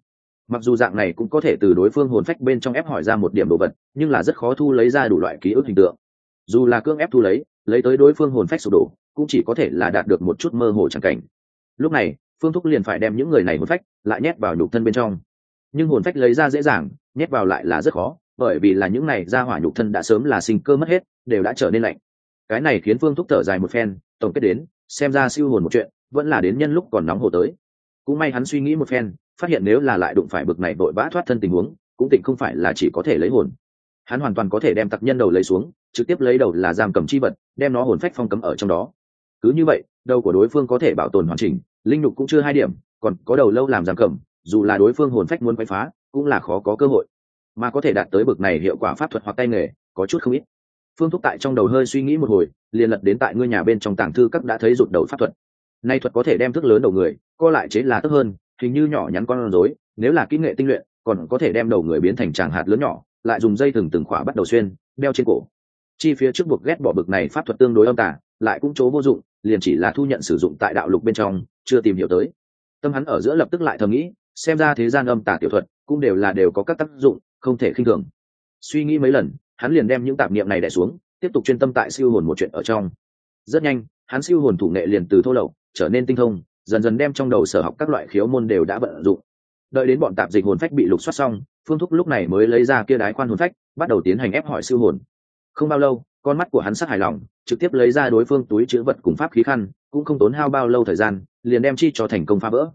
Mặc dù dạng này cũng có thể từ đối phương hồn phách bên trong ép hỏi ra một điểm đồ vật, nhưng là rất khó thu lấy ra đủ loại ký ức hình tượng dù là cưỡng ép thu lấy lấy tới đối phương hồn phách sụp đổ, cũng chỉ có thể là đạt được một chút mơ hồ chẳng cảnh. Lúc này, phương thúc liền phải đem những người này hồn phách lại nhét vào nhục thân bên trong. Nhưng hồn phách lấy ra dễ dàng, nhét vào lại là rất khó, bởi vì là những này ra hỏa nhục thân đã sớm là sinh cơ mất hết, đều đã trở nên lạnh. Cái này khiến phương thúc thở dài một phen, tổng kết đến, xem ra siêu hồn một chuyện, vẫn là đến nhân lúc còn nóng hồ tới. Cũng may hắn suy nghĩ một phen, phát hiện nếu là lại đụng phải bực này vội vã thoát thân tình huống, cũng tịnh không phải là chỉ có thể lấy hồn. Hắn hoàn toàn có thể đem tặc nhân đầu lấy xuống trực tiếp lấy đầu là giam cầm chi vật, đem nó hồn phách phong cấm ở trong đó. Cứ như vậy, đầu của đối phương có thể bảo tồn hoàn chỉnh, linh nhục cũng chưa hai điểm, còn có đầu lâu làm giam cầm, dù là đối phương hồn phách muốn quay phá, cũng là khó có cơ hội. Mà có thể đạt tới bực này hiệu quả pháp thuật hoặc tay nghề, có chút không ít. Phương thúc tại trong đầu hơi suy nghĩ một hồi, liền lật đến tại ngôi nhà bên trong tàng thư các đã thấy rụt đầu pháp thuật. Nay thuật có thể đem thức lớn đầu người, co lại chế là tức hơn, hình như nhỏ nhắn con rối, nếu là kỹ nghệ tinh luyện, còn có thể đem đầu người biến thành tràng hạt lớn nhỏ, lại dùng dây thừng từng khỏa bắt đầu xuyên, đeo trên cổ chi phía trước buộc ghét bỏ bực này pháp thuật tương đối âm tả lại cũng chỗ vô dụng, liền chỉ là thu nhận sử dụng tại đạo lục bên trong, chưa tìm hiểu tới. Tâm hắn ở giữa lập tức lại thầm nghĩ, xem ra thế gian âm tả tiểu thuật cũng đều là đều có các tác dụng, không thể khinh thường. Suy nghĩ mấy lần, hắn liền đem những tạp niệm này đẻ xuống, tiếp tục chuyên tâm tại siêu hồn một chuyện ở trong. Rất nhanh, hắn siêu hồn thủ nghệ liền từ thô lậu, trở nên tinh thông, dần dần đem trong đầu sở học các loại khiếu môn đều đã vận dụng. Đợi đến bọn tạp dịch hồn phách bị lục soát xong, phương thúc lúc này mới lấy ra kia đái khoan hồn phách, bắt đầu tiến hành ép hỏi siêu hồn không bao lâu, con mắt của hắn sắc hài lòng, trực tiếp lấy ra đối phương túi chữ vật cùng pháp khí khăn, cũng không tốn hao bao lâu thời gian, liền đem chi cho thành công phá vỡ.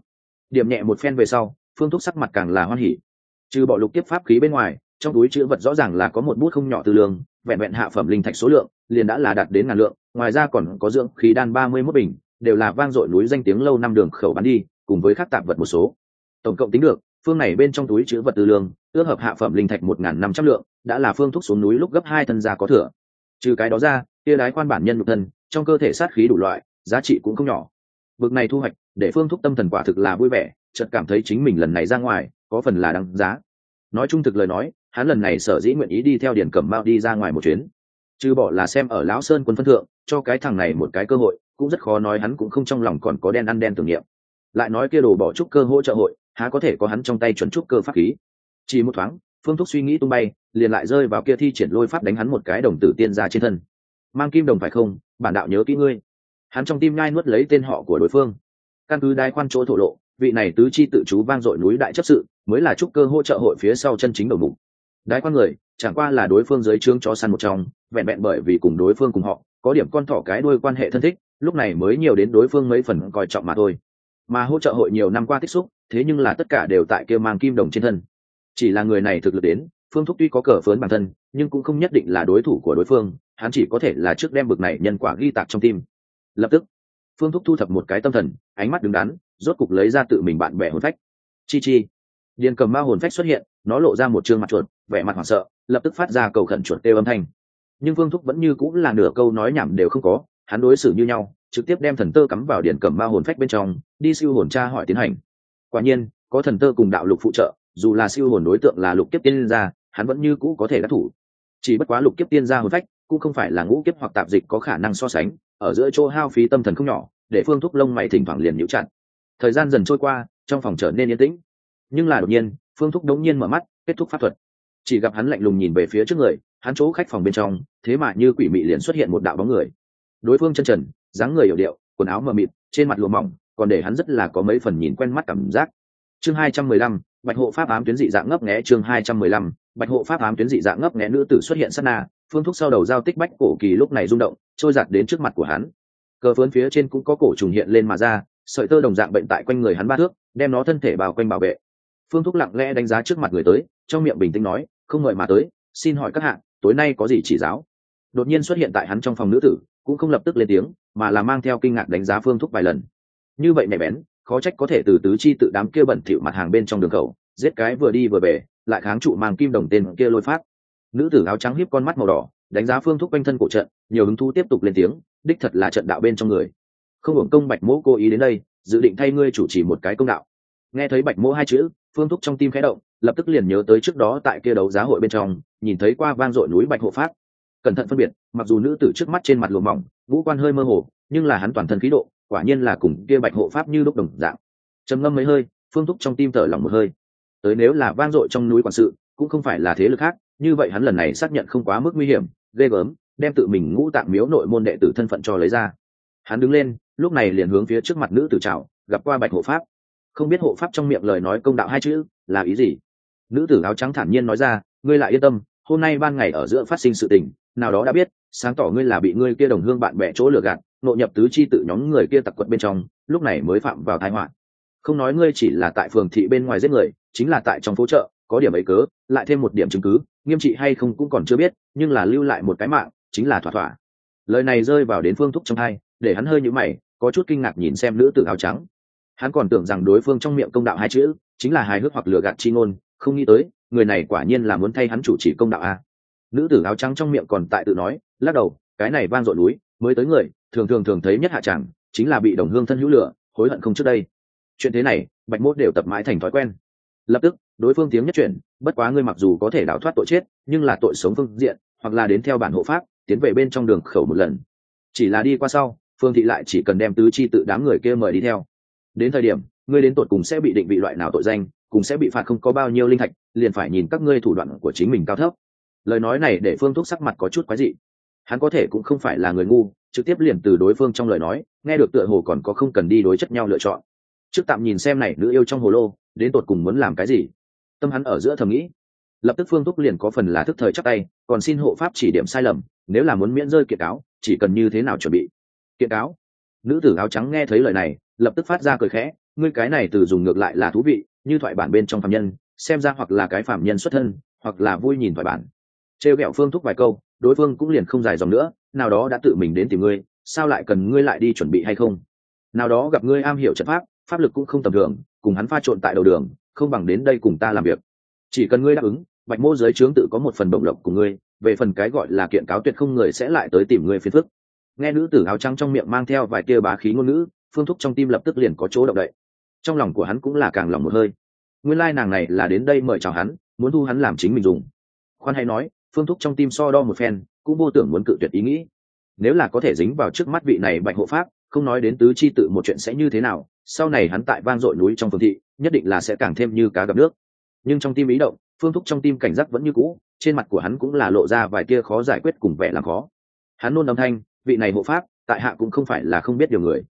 Điểm nhẹ một phen về sau, phương thúc sắc mặt càng là hoan hỉ. Trừ bỏ lục tiếp pháp khí bên ngoài, trong túi chữ vật rõ ràng là có một bút không nhỏ tư lương, vẹn vẹn hạ phẩm linh thạch số lượng, liền đã là đạt đến ngàn lượng, ngoài ra còn có dưỡng khí đan ba mươi mốt bình, đều là vang dội núi danh tiếng lâu năm đường khẩu bán đi, cùng với các tạp vật một số. Tổng cộng tính được, phương này bên trong túi chữ vật tư lương ước hợp hạ phẩm linh thạch một n g h n năm trăm lượng, đã là phương thuốc xuống núi lúc gấp hai thân gia có thừa. Trừ cái đó ra, tia đái quan bản nhân nhục thân, trong cơ thể sát khí đủ loại, giá trị cũng không nhỏ. Bực này thu hoạch, để phương thúc tâm thần quả thực là vui vẻ, chợt cảm thấy chính mình lần này ra ngoài, có phần là đáng giá. Nói trung thực lời nói, hắn lần này sở dĩ nguyện ý đi theo điển cẩm mao đi ra ngoài một chuyến. Chứ bỏ là xem ở lão sơn quân phân thượng, cho cái thằng này một cái cơ hội, cũng rất khó nói hắn cũng không trong lòng còn có đen ăn đen tưởng niệm. Lại nói kia đồ bỏ trúc cơ hỗ trợ hội, há có thể có hắn trong tay chuẩn trúc cơ pháp khí chỉ một thoáng, phương thúc suy nghĩ tung bay, liền lại rơi vào kia thi triển lôi pháp đánh hắn một cái đồng tử tiên ra trên thân. Mang kim đồng phải không? Bản đạo nhớ kỹ ngươi. Hắn trong tim nhai nuốt lấy tên họ của đối phương. Căn cứ đai khoan chỗ thổ lộ, vị này tứ chi tự chú vang dội núi đại chấp sự, mới là trúc cơ hỗ trợ hội phía sau chân chính đầu mục. Đái quan người, chẳng qua là đối phương dưới trướng cho săn một trong, vẹn vẹn bởi vì cùng đối phương cùng họ, có điểm con thỏ cái đuôi quan hệ thân thích, lúc này mới nhiều đến đối phương mấy phần coi trọng mà thôi. Mà hỗ trợ hội nhiều năm qua tích xúc, thế nhưng là tất cả đều tại kia mang kim đồng trên thân chỉ là người này thực lực đến, phương thúc tuy có cờ phớn bản thân, nhưng cũng không nhất định là đối thủ của đối phương, hắn chỉ có thể là trước đem bực này nhân quả ghi tạc trong tim. Lập tức, phương thúc thu thập một cái tâm thần, ánh mắt đứng đắn, rốt cục lấy ra tự mình bạn bè hồn phách. Chi chi. Điền cầm ma hồn phách xuất hiện, nó lộ ra một chương mặt chuột, vẻ mặt hoảng sợ, lập tức phát ra cầu khẩn chuột kêu âm thanh. Nhưng phương thúc vẫn như cũng là nửa câu nói nhảm đều không có, hắn đối xử như nhau, trực tiếp đem thần tơ cắm vào điện cầm ma hồn phách bên trong, đi siêu hồn tra hỏi tiến hành. Quả nhiên, có thần tơ cùng đạo lục phụ trợ dù là siêu hồn đối tượng là lục kiếp tiên gia, hắn vẫn như cũ có thể đắc thủ. Chỉ bất quá lục kiếp tiên gia hồn phách cũng không phải là ngũ kiếp hoặc tạp dịch có khả năng so sánh, ở giữa chỗ hao phí tâm thần không nhỏ, để phương thúc lông mày thỉnh thoảng liền nhũ chặt. Thời gian dần trôi qua, trong phòng trở nên yên tĩnh. Nhưng là đột nhiên, phương thúc đống nhiên mở mắt, kết thúc pháp thuật. Chỉ gặp hắn lạnh lùng nhìn về phía trước người, hắn chỗ khách phòng bên trong, thế mà như quỷ mị liền xuất hiện một đạo bóng người. Đối phương chân trần, dáng người hiểu điệu, quần áo mờ mịt, trên mặt lụa mỏng, còn để hắn rất là có mấy phần nhìn quen mắt cảm giác. Chương hai trăm mười lăm bạch hộ pháp ám tuyến dị dạng ngấp nghẽ chương hai trăm mười lăm, bạch hộ pháp ám tuyến dị dạng ngấp nghẽ nữ tử xuất hiện sát na, phương thúc sau đầu giao tích bách cổ kỳ lúc này rung động, trôi giặt đến trước mặt của hắn. Cờ phớn phía trên cũng có cổ trùng hiện lên mà ra, sợi tơ đồng dạng bệnh tại quanh người hắn ba thước, đem nó thân thể bao quanh bảo vệ. Phương thúc lặng lẽ đánh giá trước mặt người tới, trong miệng bình tĩnh nói, không ngợi mà tới, xin hỏi các hạng tối nay có gì chỉ giáo? Đột nhiên xuất hiện tại hắn trong phòng nữ tử, cũng không lập tức lên tiếng, mà là mang theo kinh ngạc đánh giá phương thúc vài lần. Như vậy nhạy bén khó trách có thể từ tứ chi tự đám kia bẩn thỉu mặt hàng bên trong đường khẩu, giết cái vừa đi vừa về, lại kháng trụ mang kim đồng tên kia lôi phát. Nữ tử áo trắng hiếp con mắt màu đỏ, đánh giá phương thúc quanh thân cổ trận, nhiều hứng thú tiếp tục lên tiếng, đích thật là trận đạo bên trong người. Không hưởng công bạch mỗ cố ý đến đây, dự định thay ngươi chủ trì một cái công đạo. Nghe thấy bạch mỗ hai chữ, phương thúc trong tim khẽ động, lập tức liền nhớ tới trước đó tại kia đấu giá hội bên trong, nhìn thấy qua vang dội núi bạch hộ phát. Cẩn thận phân biệt, mặc dù nữ tử trước mắt trên mặt lùa mỏng, ngũ quan hơi mơ hồ, nhưng là hắn toàn thân khí độ quả nhiên là cùng kia bạch hộ pháp như lúc đồng dạng. Trầm ngâm mấy hơi, phương thúc trong tim thở lòng một hơi. Tới nếu là vang dội trong núi quản sự, cũng không phải là thế lực khác, như vậy hắn lần này xác nhận không quá mức nguy hiểm, ghê gớm, đem tự mình ngũ tạng miếu nội môn đệ tử thân phận cho lấy ra. Hắn đứng lên, lúc này liền hướng phía trước mặt nữ tử trào gặp qua bạch hộ pháp. Không biết hộ pháp trong miệng lời nói công đạo hai chữ, là ý gì? Nữ tử áo trắng thản nhiên nói ra, ngươi lại yên tâm, hôm nay ban ngày ở giữa phát sinh sự tình, nào đó đã biết, sáng tỏ ngươi là bị ngươi kia đồng hương bạn bè chỗ lừa gạt nội nhập tứ chi tự nhóm người kia tặc quật bên trong, lúc này mới phạm vào thái họa. Không nói ngươi chỉ là tại phường thị bên ngoài giết người, chính là tại trong phố chợ, có điểm ấy cớ, lại thêm một điểm chứng cứ, nghiêm trị hay không cũng còn chưa biết, nhưng là lưu lại một cái mạng, chính là thỏa thỏa. Lời này rơi vào đến phương thúc trong hai, để hắn hơi nhũ mày, có chút kinh ngạc nhìn xem nữ tử áo trắng. Hắn còn tưởng rằng đối phương trong miệng công đạo hai chữ, chính là hài hước hoặc lừa gạt chi ngôn, không nghĩ tới, người này quả nhiên là muốn thay hắn chủ trì công đạo a. Nữ tử áo trắng trong miệng còn tại tự nói, lắc đầu, cái này vang dội núi, mới tới người thường thường thường thấy nhất hạ chẳng, chính là bị đồng hương thân hữu lửa, hối hận không trước đây. Chuyện thế này, bạch mốt đều tập mãi thành thói quen. Lập tức, đối phương tiếng nhất chuyển, bất quá ngươi mặc dù có thể đào thoát tội chết, nhưng là tội sống phương diện, hoặc là đến theo bản hộ pháp, tiến về bên trong đường khẩu một lần. Chỉ là đi qua sau, phương thị lại chỉ cần đem tứ chi tự đám người kia mời đi theo. Đến thời điểm, ngươi đến tội cùng sẽ bị định vị loại nào tội danh, cùng sẽ bị phạt không có bao nhiêu linh thạch, liền phải nhìn các ngươi thủ đoạn của chính mình cao thấp. Lời nói này để phương thúc sắc mặt có chút quái dị. Hắn có thể cũng không phải là người ngu trực tiếp liền từ đối phương trong lời nói, nghe được tựa hồ còn có không cần đi đối chất nhau lựa chọn. Trước tạm nhìn xem này nữ yêu trong hồ lô, đến tột cùng muốn làm cái gì? Tâm hắn ở giữa thầm nghĩ. Lập tức phương thúc liền có phần là thức thời chắc tay, còn xin hộ pháp chỉ điểm sai lầm, nếu là muốn miễn rơi kiện cáo, chỉ cần như thế nào chuẩn bị? Kiện cáo? Nữ tử áo trắng nghe thấy lời này, lập tức phát ra cười khẽ, ngươi cái này từ dùng ngược lại là thú vị, như thoại bản bên trong phạm nhân, xem ra hoặc là cái phạm nhân xuất thân, hoặc là vui nhìn thoại bản. Trêu ghẹo phương thúc vài câu, đối phương cũng liền không dài dòng nữa nào đó đã tự mình đến tìm ngươi, sao lại cần ngươi lại đi chuẩn bị hay không? Nào đó gặp ngươi am hiểu trận pháp pháp lực cũng không tầm thường, cùng hắn pha trộn tại đầu đường, không bằng đến đây cùng ta làm việc. Chỉ cần ngươi đáp ứng, bạch mô giới trướng tự có một phần động lộc của ngươi, về phần cái gọi là kiện cáo tuyệt không người sẽ lại tới tìm ngươi phiền phức. Nghe nữ tử áo trắng trong miệng mang theo vài tia bá khí ngôn ngữ, phương thúc trong tim lập tức liền có chỗ động đậy. Trong lòng của hắn cũng là càng lòng một hơi. Nguyên lai nàng này là đến đây mời chào hắn, muốn thu hắn làm chính mình dùng. Khoan hay nói, phương thúc trong tim so đo một phen cũng vô tưởng muốn cự tuyệt ý nghĩ. Nếu là có thể dính vào trước mắt vị này bạch hộ pháp, không nói đến tứ chi tự một chuyện sẽ như thế nào, sau này hắn tại vang dội núi trong phương thị, nhất định là sẽ càng thêm như cá gặp nước. Nhưng trong tim ý động, phương thúc trong tim cảnh giác vẫn như cũ, trên mặt của hắn cũng là lộ ra vài tia khó giải quyết cùng vẻ làm khó. Hắn nôn âm thanh, vị này hộ pháp, tại hạ cũng không phải là không biết điều người.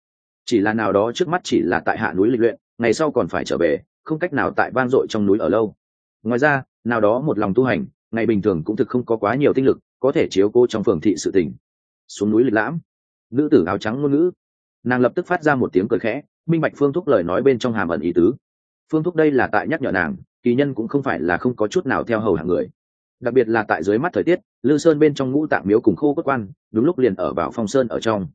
Chỉ là nào đó trước mắt chỉ là tại hạ núi lịch luyện, ngày sau còn phải trở về, không cách nào tại vang dội trong núi ở lâu. Ngoài ra, nào đó một lòng tu hành, ngày bình thường cũng thực không có quá nhiều tinh lực có thể chiếu cô trong phường thị sự tình. Xuống núi lịch lãm. Nữ tử áo trắng ngôn ngữ. Nàng lập tức phát ra một tiếng cười khẽ, minh bạch phương thúc lời nói bên trong hàm ẩn ý tứ. Phương thúc đây là tại nhắc nhở nàng, kỳ nhân cũng không phải là không có chút nào theo hầu hàng người. Đặc biệt là tại dưới mắt thời tiết, lư sơn bên trong ngũ tạng miếu cùng khô cốt quan, đúng lúc liền ở vào phong sơn ở trong.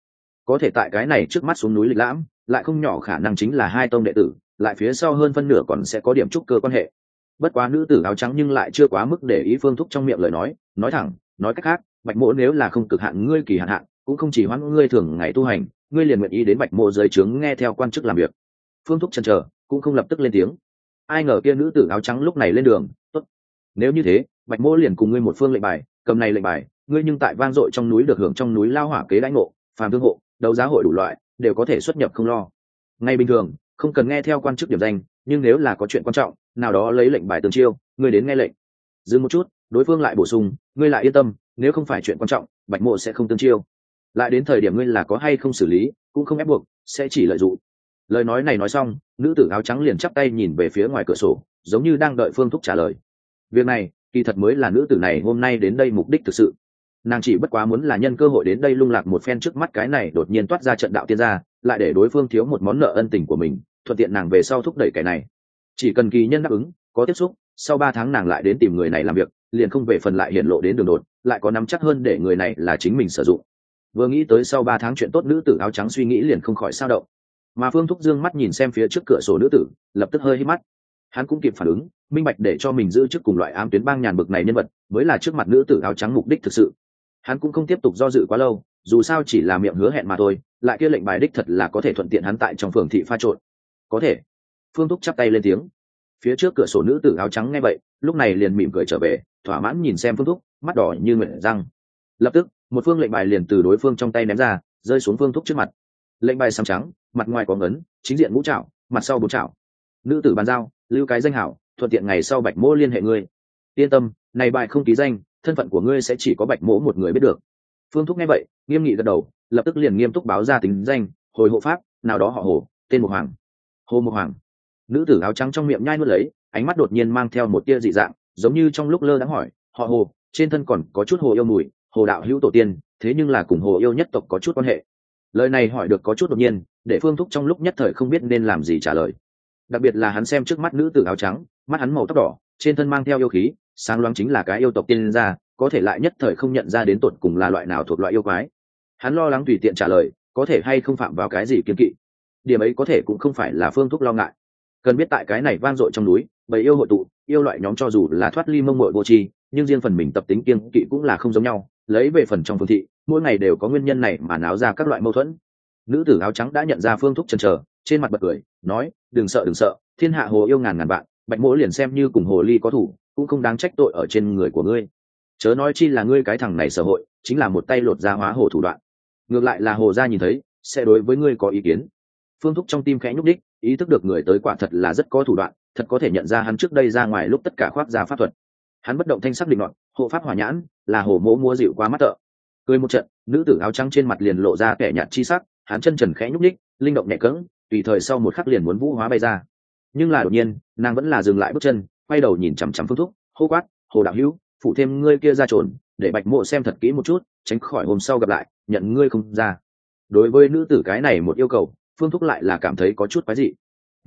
Có thể tại cái này trước mắt xuống núi lịch lãm, lại không nhỏ khả năng chính là hai tông đệ tử, lại phía sau hơn phân nửa còn sẽ có điểm trúc cơ quan hệ. Bất quá nữ tử áo trắng nhưng lại chưa quá mức để ý phương thúc trong miệng lời nói nói thẳng nói cách khác, bạch mỗ nếu là không cực hạn ngươi kỳ hạn hạn, cũng không chỉ hoãn ngươi thường ngày tu hành, ngươi liền nguyện ý đến bạch mộ dưới trướng nghe theo quan chức làm việc. Phương thúc chần chờ, cũng không lập tức lên tiếng. Ai ngờ kia nữ tử áo trắng lúc này lên đường, tốt, nếu như thế, bạch mỗ liền cùng ngươi một phương lệnh bài, cầm này lệnh bài, ngươi nhưng tại vang dội trong núi được hưởng trong núi lao hỏa kế đãi ngộ, phàm thương hộ, đấu giá hội đủ loại, đều có thể xuất nhập không lo. Ngay bình thường, không cần nghe theo quan chức điểm danh, nhưng nếu là có chuyện quan trọng, nào đó lấy lệnh bài tương chiêu, ngươi đến nghe lệnh. Dừng một chút đối phương lại bổ sung, ngươi lại yên tâm, nếu không phải chuyện quan trọng, bạch mộ sẽ không tương chiêu. Lại đến thời điểm ngươi là có hay không xử lý, cũng không ép buộc, sẽ chỉ lợi dụng. Lời nói này nói xong, nữ tử áo trắng liền chắp tay nhìn về phía ngoài cửa sổ, giống như đang đợi phương thúc trả lời. Việc này, kỳ thật mới là nữ tử này hôm nay đến đây mục đích thực sự. Nàng chỉ bất quá muốn là nhân cơ hội đến đây lung lạc một phen trước mắt cái này đột nhiên toát ra trận đạo tiên gia, lại để đối phương thiếu một món nợ ân tình của mình, thuận tiện nàng về sau thúc đẩy cái này. Chỉ cần kỳ nhân đáp ứng, có tiếp xúc, sau ba tháng nàng lại đến tìm người này làm việc liền không về phần lại hiện lộ đến đường đột, lại có nắm chắc hơn để người này là chính mình sử dụng. Vừa nghĩ tới sau ba tháng chuyện tốt nữ tử áo trắng suy nghĩ liền không khỏi sao động. Mà phương thúc dương mắt nhìn xem phía trước cửa sổ nữ tử, lập tức hơi hít mắt. Hắn cũng kịp phản ứng, minh bạch để cho mình giữ chức cùng loại ám tuyến bang nhàn bực này nhân vật, mới là trước mặt nữ tử áo trắng mục đích thực sự. Hắn cũng không tiếp tục do dự quá lâu, dù sao chỉ là miệng hứa hẹn mà thôi, lại kia lệnh bài đích thật là có thể thuận tiện hắn tại trong phường thị pha trộn. Có thể. Phương thúc chắp tay lên tiếng. Phía trước cửa sổ nữ tử áo trắng nghe vậy, lúc này liền mỉm cười trở về thỏa mãn nhìn xem phương thúc, mắt đỏ như nguyện răng. Lập tức, một phương lệnh bài liền từ đối phương trong tay ném ra, rơi xuống phương thúc trước mặt. Lệnh bài xám trắng, mặt ngoài có ngấn, chính diện ngũ trạo mặt sau bốn trạo nữ tử bàn giao, lưu cái danh hảo, thuận tiện ngày sau bạch mỗ liên hệ ngươi. Yên tâm, này bài không ký danh, thân phận của ngươi sẽ chỉ có bạch mỗ một người biết được. Phương thúc nghe vậy, nghiêm nghị gật đầu, lập tức liền nghiêm túc báo ra tính danh, hồi hộ pháp, nào đó họ hồ, tên một hoàng. Hồ một hoàng. Nữ tử áo trắng trong miệng nhai nuốt lấy, ánh mắt đột nhiên mang theo một tia dị dạng giống như trong lúc lơ đãng hỏi, họ hồ, trên thân còn có chút hồ yêu mùi, hồ đạo hữu tổ tiên, thế nhưng là cùng hồ yêu nhất tộc có chút quan hệ. Lời này hỏi được có chút đột nhiên, để phương thúc trong lúc nhất thời không biết nên làm gì trả lời. Đặc biệt là hắn xem trước mắt nữ tử áo trắng, mắt hắn màu tóc đỏ, trên thân mang theo yêu khí, sáng loáng chính là cái yêu tộc tiên gia, có thể lại nhất thời không nhận ra đến tột cùng là loại nào thuộc loại yêu quái. Hắn lo lắng tùy tiện trả lời, có thể hay không phạm vào cái gì kiên kỵ. Điểm ấy có thể cũng không phải là phương thúc lo ngại. Cần biết tại cái này vang dội trong núi, bầy yêu hội tụ yêu loại nhóm cho dù là thoát ly mông mội vô tri, nhưng riêng phần mình tập tính kiên kỵ cũng là không giống nhau. Lấy về phần trong phương thị, mỗi ngày đều có nguyên nhân này mà náo ra các loại mâu thuẫn. Nữ tử áo trắng đã nhận ra phương thúc chần chờ, trên mặt bật cười, nói, đừng sợ đừng sợ, thiên hạ hồ yêu ngàn ngàn bạn bạch mỗ liền xem như cùng hồ ly có thủ, cũng không đáng trách tội ở trên người của ngươi. Chớ nói chi là ngươi cái thằng này sở hội, chính là một tay lột ra hóa hồ thủ đoạn. Ngược lại là hồ gia nhìn thấy, sẽ đối với ngươi có ý kiến. Phương thúc trong tim khẽ nhúc đích ý thức được người tới quả thật là rất có thủ đoạn thật có thể nhận ra hắn trước đây ra ngoài lúc tất cả khoác ra pháp thuật. Hắn bất động thanh sắc định luận hộ pháp hỏa nhãn, là hồ mỗ mua dịu quá mắt tợ. cười một trận, nữ tử áo trắng trên mặt liền lộ ra kẻ nhạt chi sắc, hắn chân trần khẽ nhúc ních linh động nhẹ cỡng tùy thời sau một khắc liền muốn vũ hóa bay ra. Nhưng là đột nhiên, nàng vẫn là dừng lại bước chân, quay đầu nhìn chằm chằm phương thúc, hô quát, hồ đạo hữu, phụ thêm ngươi kia ra trồn, để bạch mộ xem thật kỹ một chút, tránh khỏi hôm sau gặp lại, nhận ngươi không ra. Đối với nữ tử cái này một yêu cầu, phương thúc lại là cảm thấy có chút quái dị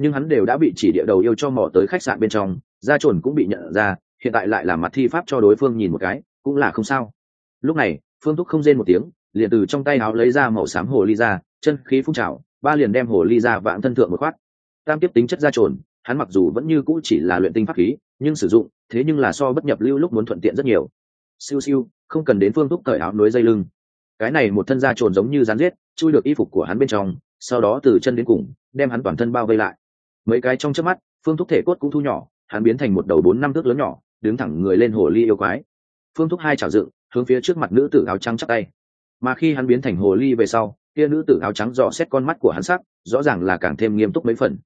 nhưng hắn đều đã bị chỉ địa đầu yêu cho mò tới khách sạn bên trong, gia trồn cũng bị nhận ra, hiện tại lại là mặt thi pháp cho đối phương nhìn một cái, cũng là không sao. Lúc này, phương thúc không rên một tiếng, liền từ trong tay áo lấy ra màu xám hồ ly ra, chân khí phun trào, ba liền đem hồ ly ra vạn thân thượng một khoát. Tam tiếp tính chất gia trồn, hắn mặc dù vẫn như cũ chỉ là luyện tinh pháp khí, nhưng sử dụng, thế nhưng là so bất nhập lưu lúc muốn thuận tiện rất nhiều. Siêu siêu, không cần đến phương thúc cởi áo nối dây lưng. Cái này một thân da trồn giống như rán giết, chui được y phục của hắn bên trong, sau đó từ chân đến cùng, đem hắn toàn thân bao vây lại mấy cái trong chớp mắt, phương thúc thể cốt cũng thu nhỏ, hắn biến thành một đầu bốn năm thước lớn nhỏ, đứng thẳng người lên hồ ly yêu quái. Phương thúc hai trào dựng, hướng phía trước mặt nữ tử áo trắng chắc tay. Mà khi hắn biến thành hồ ly về sau, kia nữ tử áo trắng dò xét con mắt của hắn sắc, rõ ràng là càng thêm nghiêm túc mấy phần.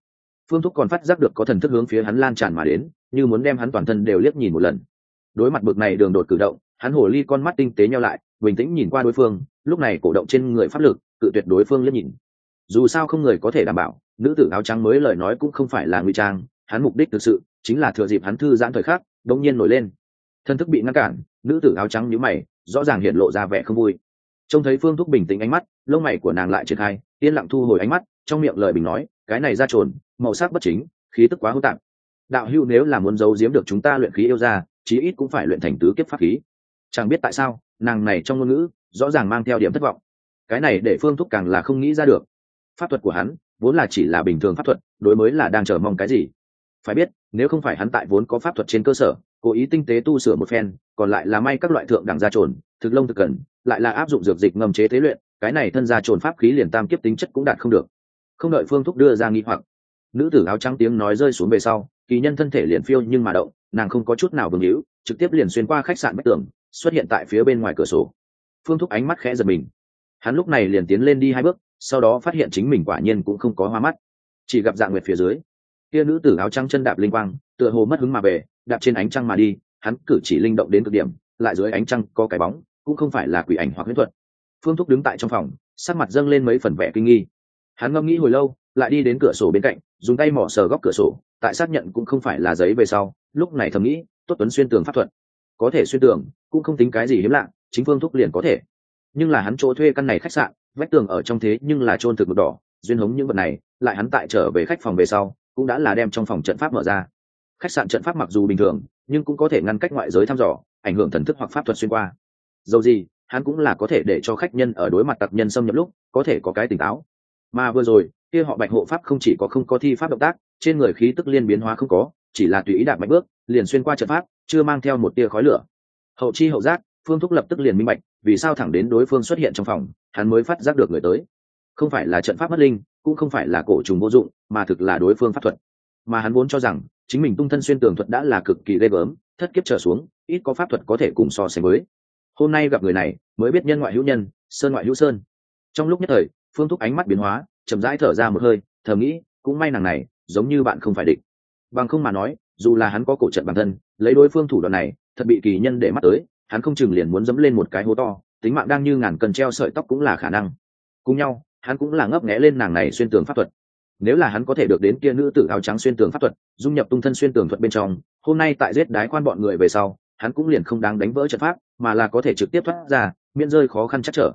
Phương thúc còn phát giác được có thần thức hướng phía hắn lan tràn mà đến, như muốn đem hắn toàn thân đều liếc nhìn một lần. Đối mặt bực này đường đột cử động, hắn hồ ly con mắt tinh tế nhau lại, bình tĩnh nhìn qua đối phương, lúc này cổ động trên người pháp lực, cự tuyệt đối phương liếc nhìn. Dù sao không người có thể đảm bảo nữ tử áo trắng mới lời nói cũng không phải là ngụy trang, hắn mục đích thực sự chính là thừa dịp hắn thư giãn thời khắc đông nhiên nổi lên. Thân thức bị ngăn cản, nữ tử áo trắng nhíu mày, rõ ràng hiện lộ ra vẻ không vui. Trông thấy phương thúc bình tĩnh ánh mắt, lông mày của nàng lại triển khai, yên lặng thu hồi ánh mắt, trong miệng lời bình nói, cái này ra trồn, màu sắc bất chính, khí tức quá hữu tạp. Đạo hưu nếu là muốn giấu giếm được chúng ta luyện khí yêu ra chí ít cũng phải luyện thành tứ kiếp pháp khí. Chẳng biết tại sao, nàng này trong ngôn ngữ rõ ràng mang theo điểm thất vọng. Cái này để phương thúc càng là không nghĩ ra được. Pháp thuật của hắn vốn là chỉ là bình thường pháp thuật, đối mới là đang chờ mong cái gì? Phải biết, nếu không phải hắn tại vốn có pháp thuật trên cơ sở, cố ý tinh tế tu sửa một phen, còn lại là may các loại thượng đẳng gia trồn, thực lông thực cần, lại là áp dụng dược dịch ngầm chế tế luyện, cái này thân gia trồn pháp khí liền tam kiếp tính chất cũng đạt không được. Không đợi phương thúc đưa ra nghi hoặc, nữ tử áo trắng tiếng nói rơi xuống về sau, kỳ nhân thân thể liền phiêu nhưng mà động, nàng không có chút nào vương hữu trực tiếp liền xuyên qua khách sạn bách tường, xuất hiện tại phía bên ngoài cửa sổ. Phương thúc ánh mắt khẽ giật mình. Hắn lúc này liền tiến lên đi hai bước sau đó phát hiện chính mình quả nhiên cũng không có hoa mắt. Chỉ gặp dạng nguyệt phía dưới, kia nữ tử áo trắng chân đạp linh quang, tựa hồ mất hứng mà về, đạp trên ánh trăng mà đi, hắn cử chỉ linh động đến cực điểm, lại dưới ánh trăng có cái bóng, cũng không phải là quỷ ảnh hoặc huyễn thuật. Phương thúc đứng tại trong phòng, sắc mặt dâng lên mấy phần vẻ kinh nghi. Hắn ngẫm nghĩ hồi lâu, lại đi đến cửa sổ bên cạnh, dùng tay mỏ sờ góc cửa sổ, tại xác nhận cũng không phải là giấy về sau, lúc này thầm nghĩ, tốt tuấn xuyên tường pháp thuật. Có thể xuyên tường, cũng không tính cái gì hiếm lạ, chính phương thúc liền có thể. Nhưng là hắn chỗ thuê căn này khách sạn vách tường ở trong thế nhưng là trôn thực mực đỏ, duyên hống những vật này, lại hắn tại trở về khách phòng về sau, cũng đã là đem trong phòng trận pháp mở ra. Khách sạn trận pháp mặc dù bình thường, nhưng cũng có thể ngăn cách ngoại giới thăm dò, ảnh hưởng thần thức hoặc pháp thuật xuyên qua. Dầu gì, hắn cũng là có thể để cho khách nhân ở đối mặt tặc nhân xâm nhập lúc, có thể có cái tỉnh táo. Mà vừa rồi, kia họ bạch hộ pháp không chỉ có không có thi pháp động tác, trên người khí tức liên biến hóa không có, chỉ là tùy ý đạp mạnh bước, liền xuyên qua trận pháp, chưa mang theo một tia khói lửa. Hậu chi hậu giác, phương thúc lập tức liền minh bạch vì sao thẳng đến đối phương xuất hiện trong phòng, hắn mới phát giác được người tới. Không phải là trận pháp mất linh, cũng không phải là cổ trùng vô dụng, mà thực là đối phương pháp thuật. Mà hắn vốn cho rằng, chính mình tung thân xuyên tường thuật đã là cực kỳ ghê gớm, thất kiếp trở xuống, ít có pháp thuật có thể cùng so sánh với. Hôm nay gặp người này, mới biết nhân ngoại hữu nhân, sơn ngoại hữu sơn. Trong lúc nhất thời, phương thúc ánh mắt biến hóa, chậm rãi thở ra một hơi, thầm nghĩ, cũng may nàng này, giống như bạn không phải địch. Bằng không mà nói, dù là hắn có cổ trận bản thân, lấy đối phương thủ đoạn này, thật bị kỳ nhân để mắt tới hắn không chừng liền muốn dẫm lên một cái hố to, tính mạng đang như ngàn cần treo sợi tóc cũng là khả năng. Cùng nhau, hắn cũng là ngấp nghẽ lên nàng này xuyên tường pháp thuật. Nếu là hắn có thể được đến kia nữ tử áo trắng xuyên tường pháp thuật, dung nhập tung thân xuyên tường thuật bên trong, hôm nay tại giết đái quan bọn người về sau, hắn cũng liền không đáng đánh vỡ trận pháp, mà là có thể trực tiếp thoát ra, miễn rơi khó khăn chắc trở.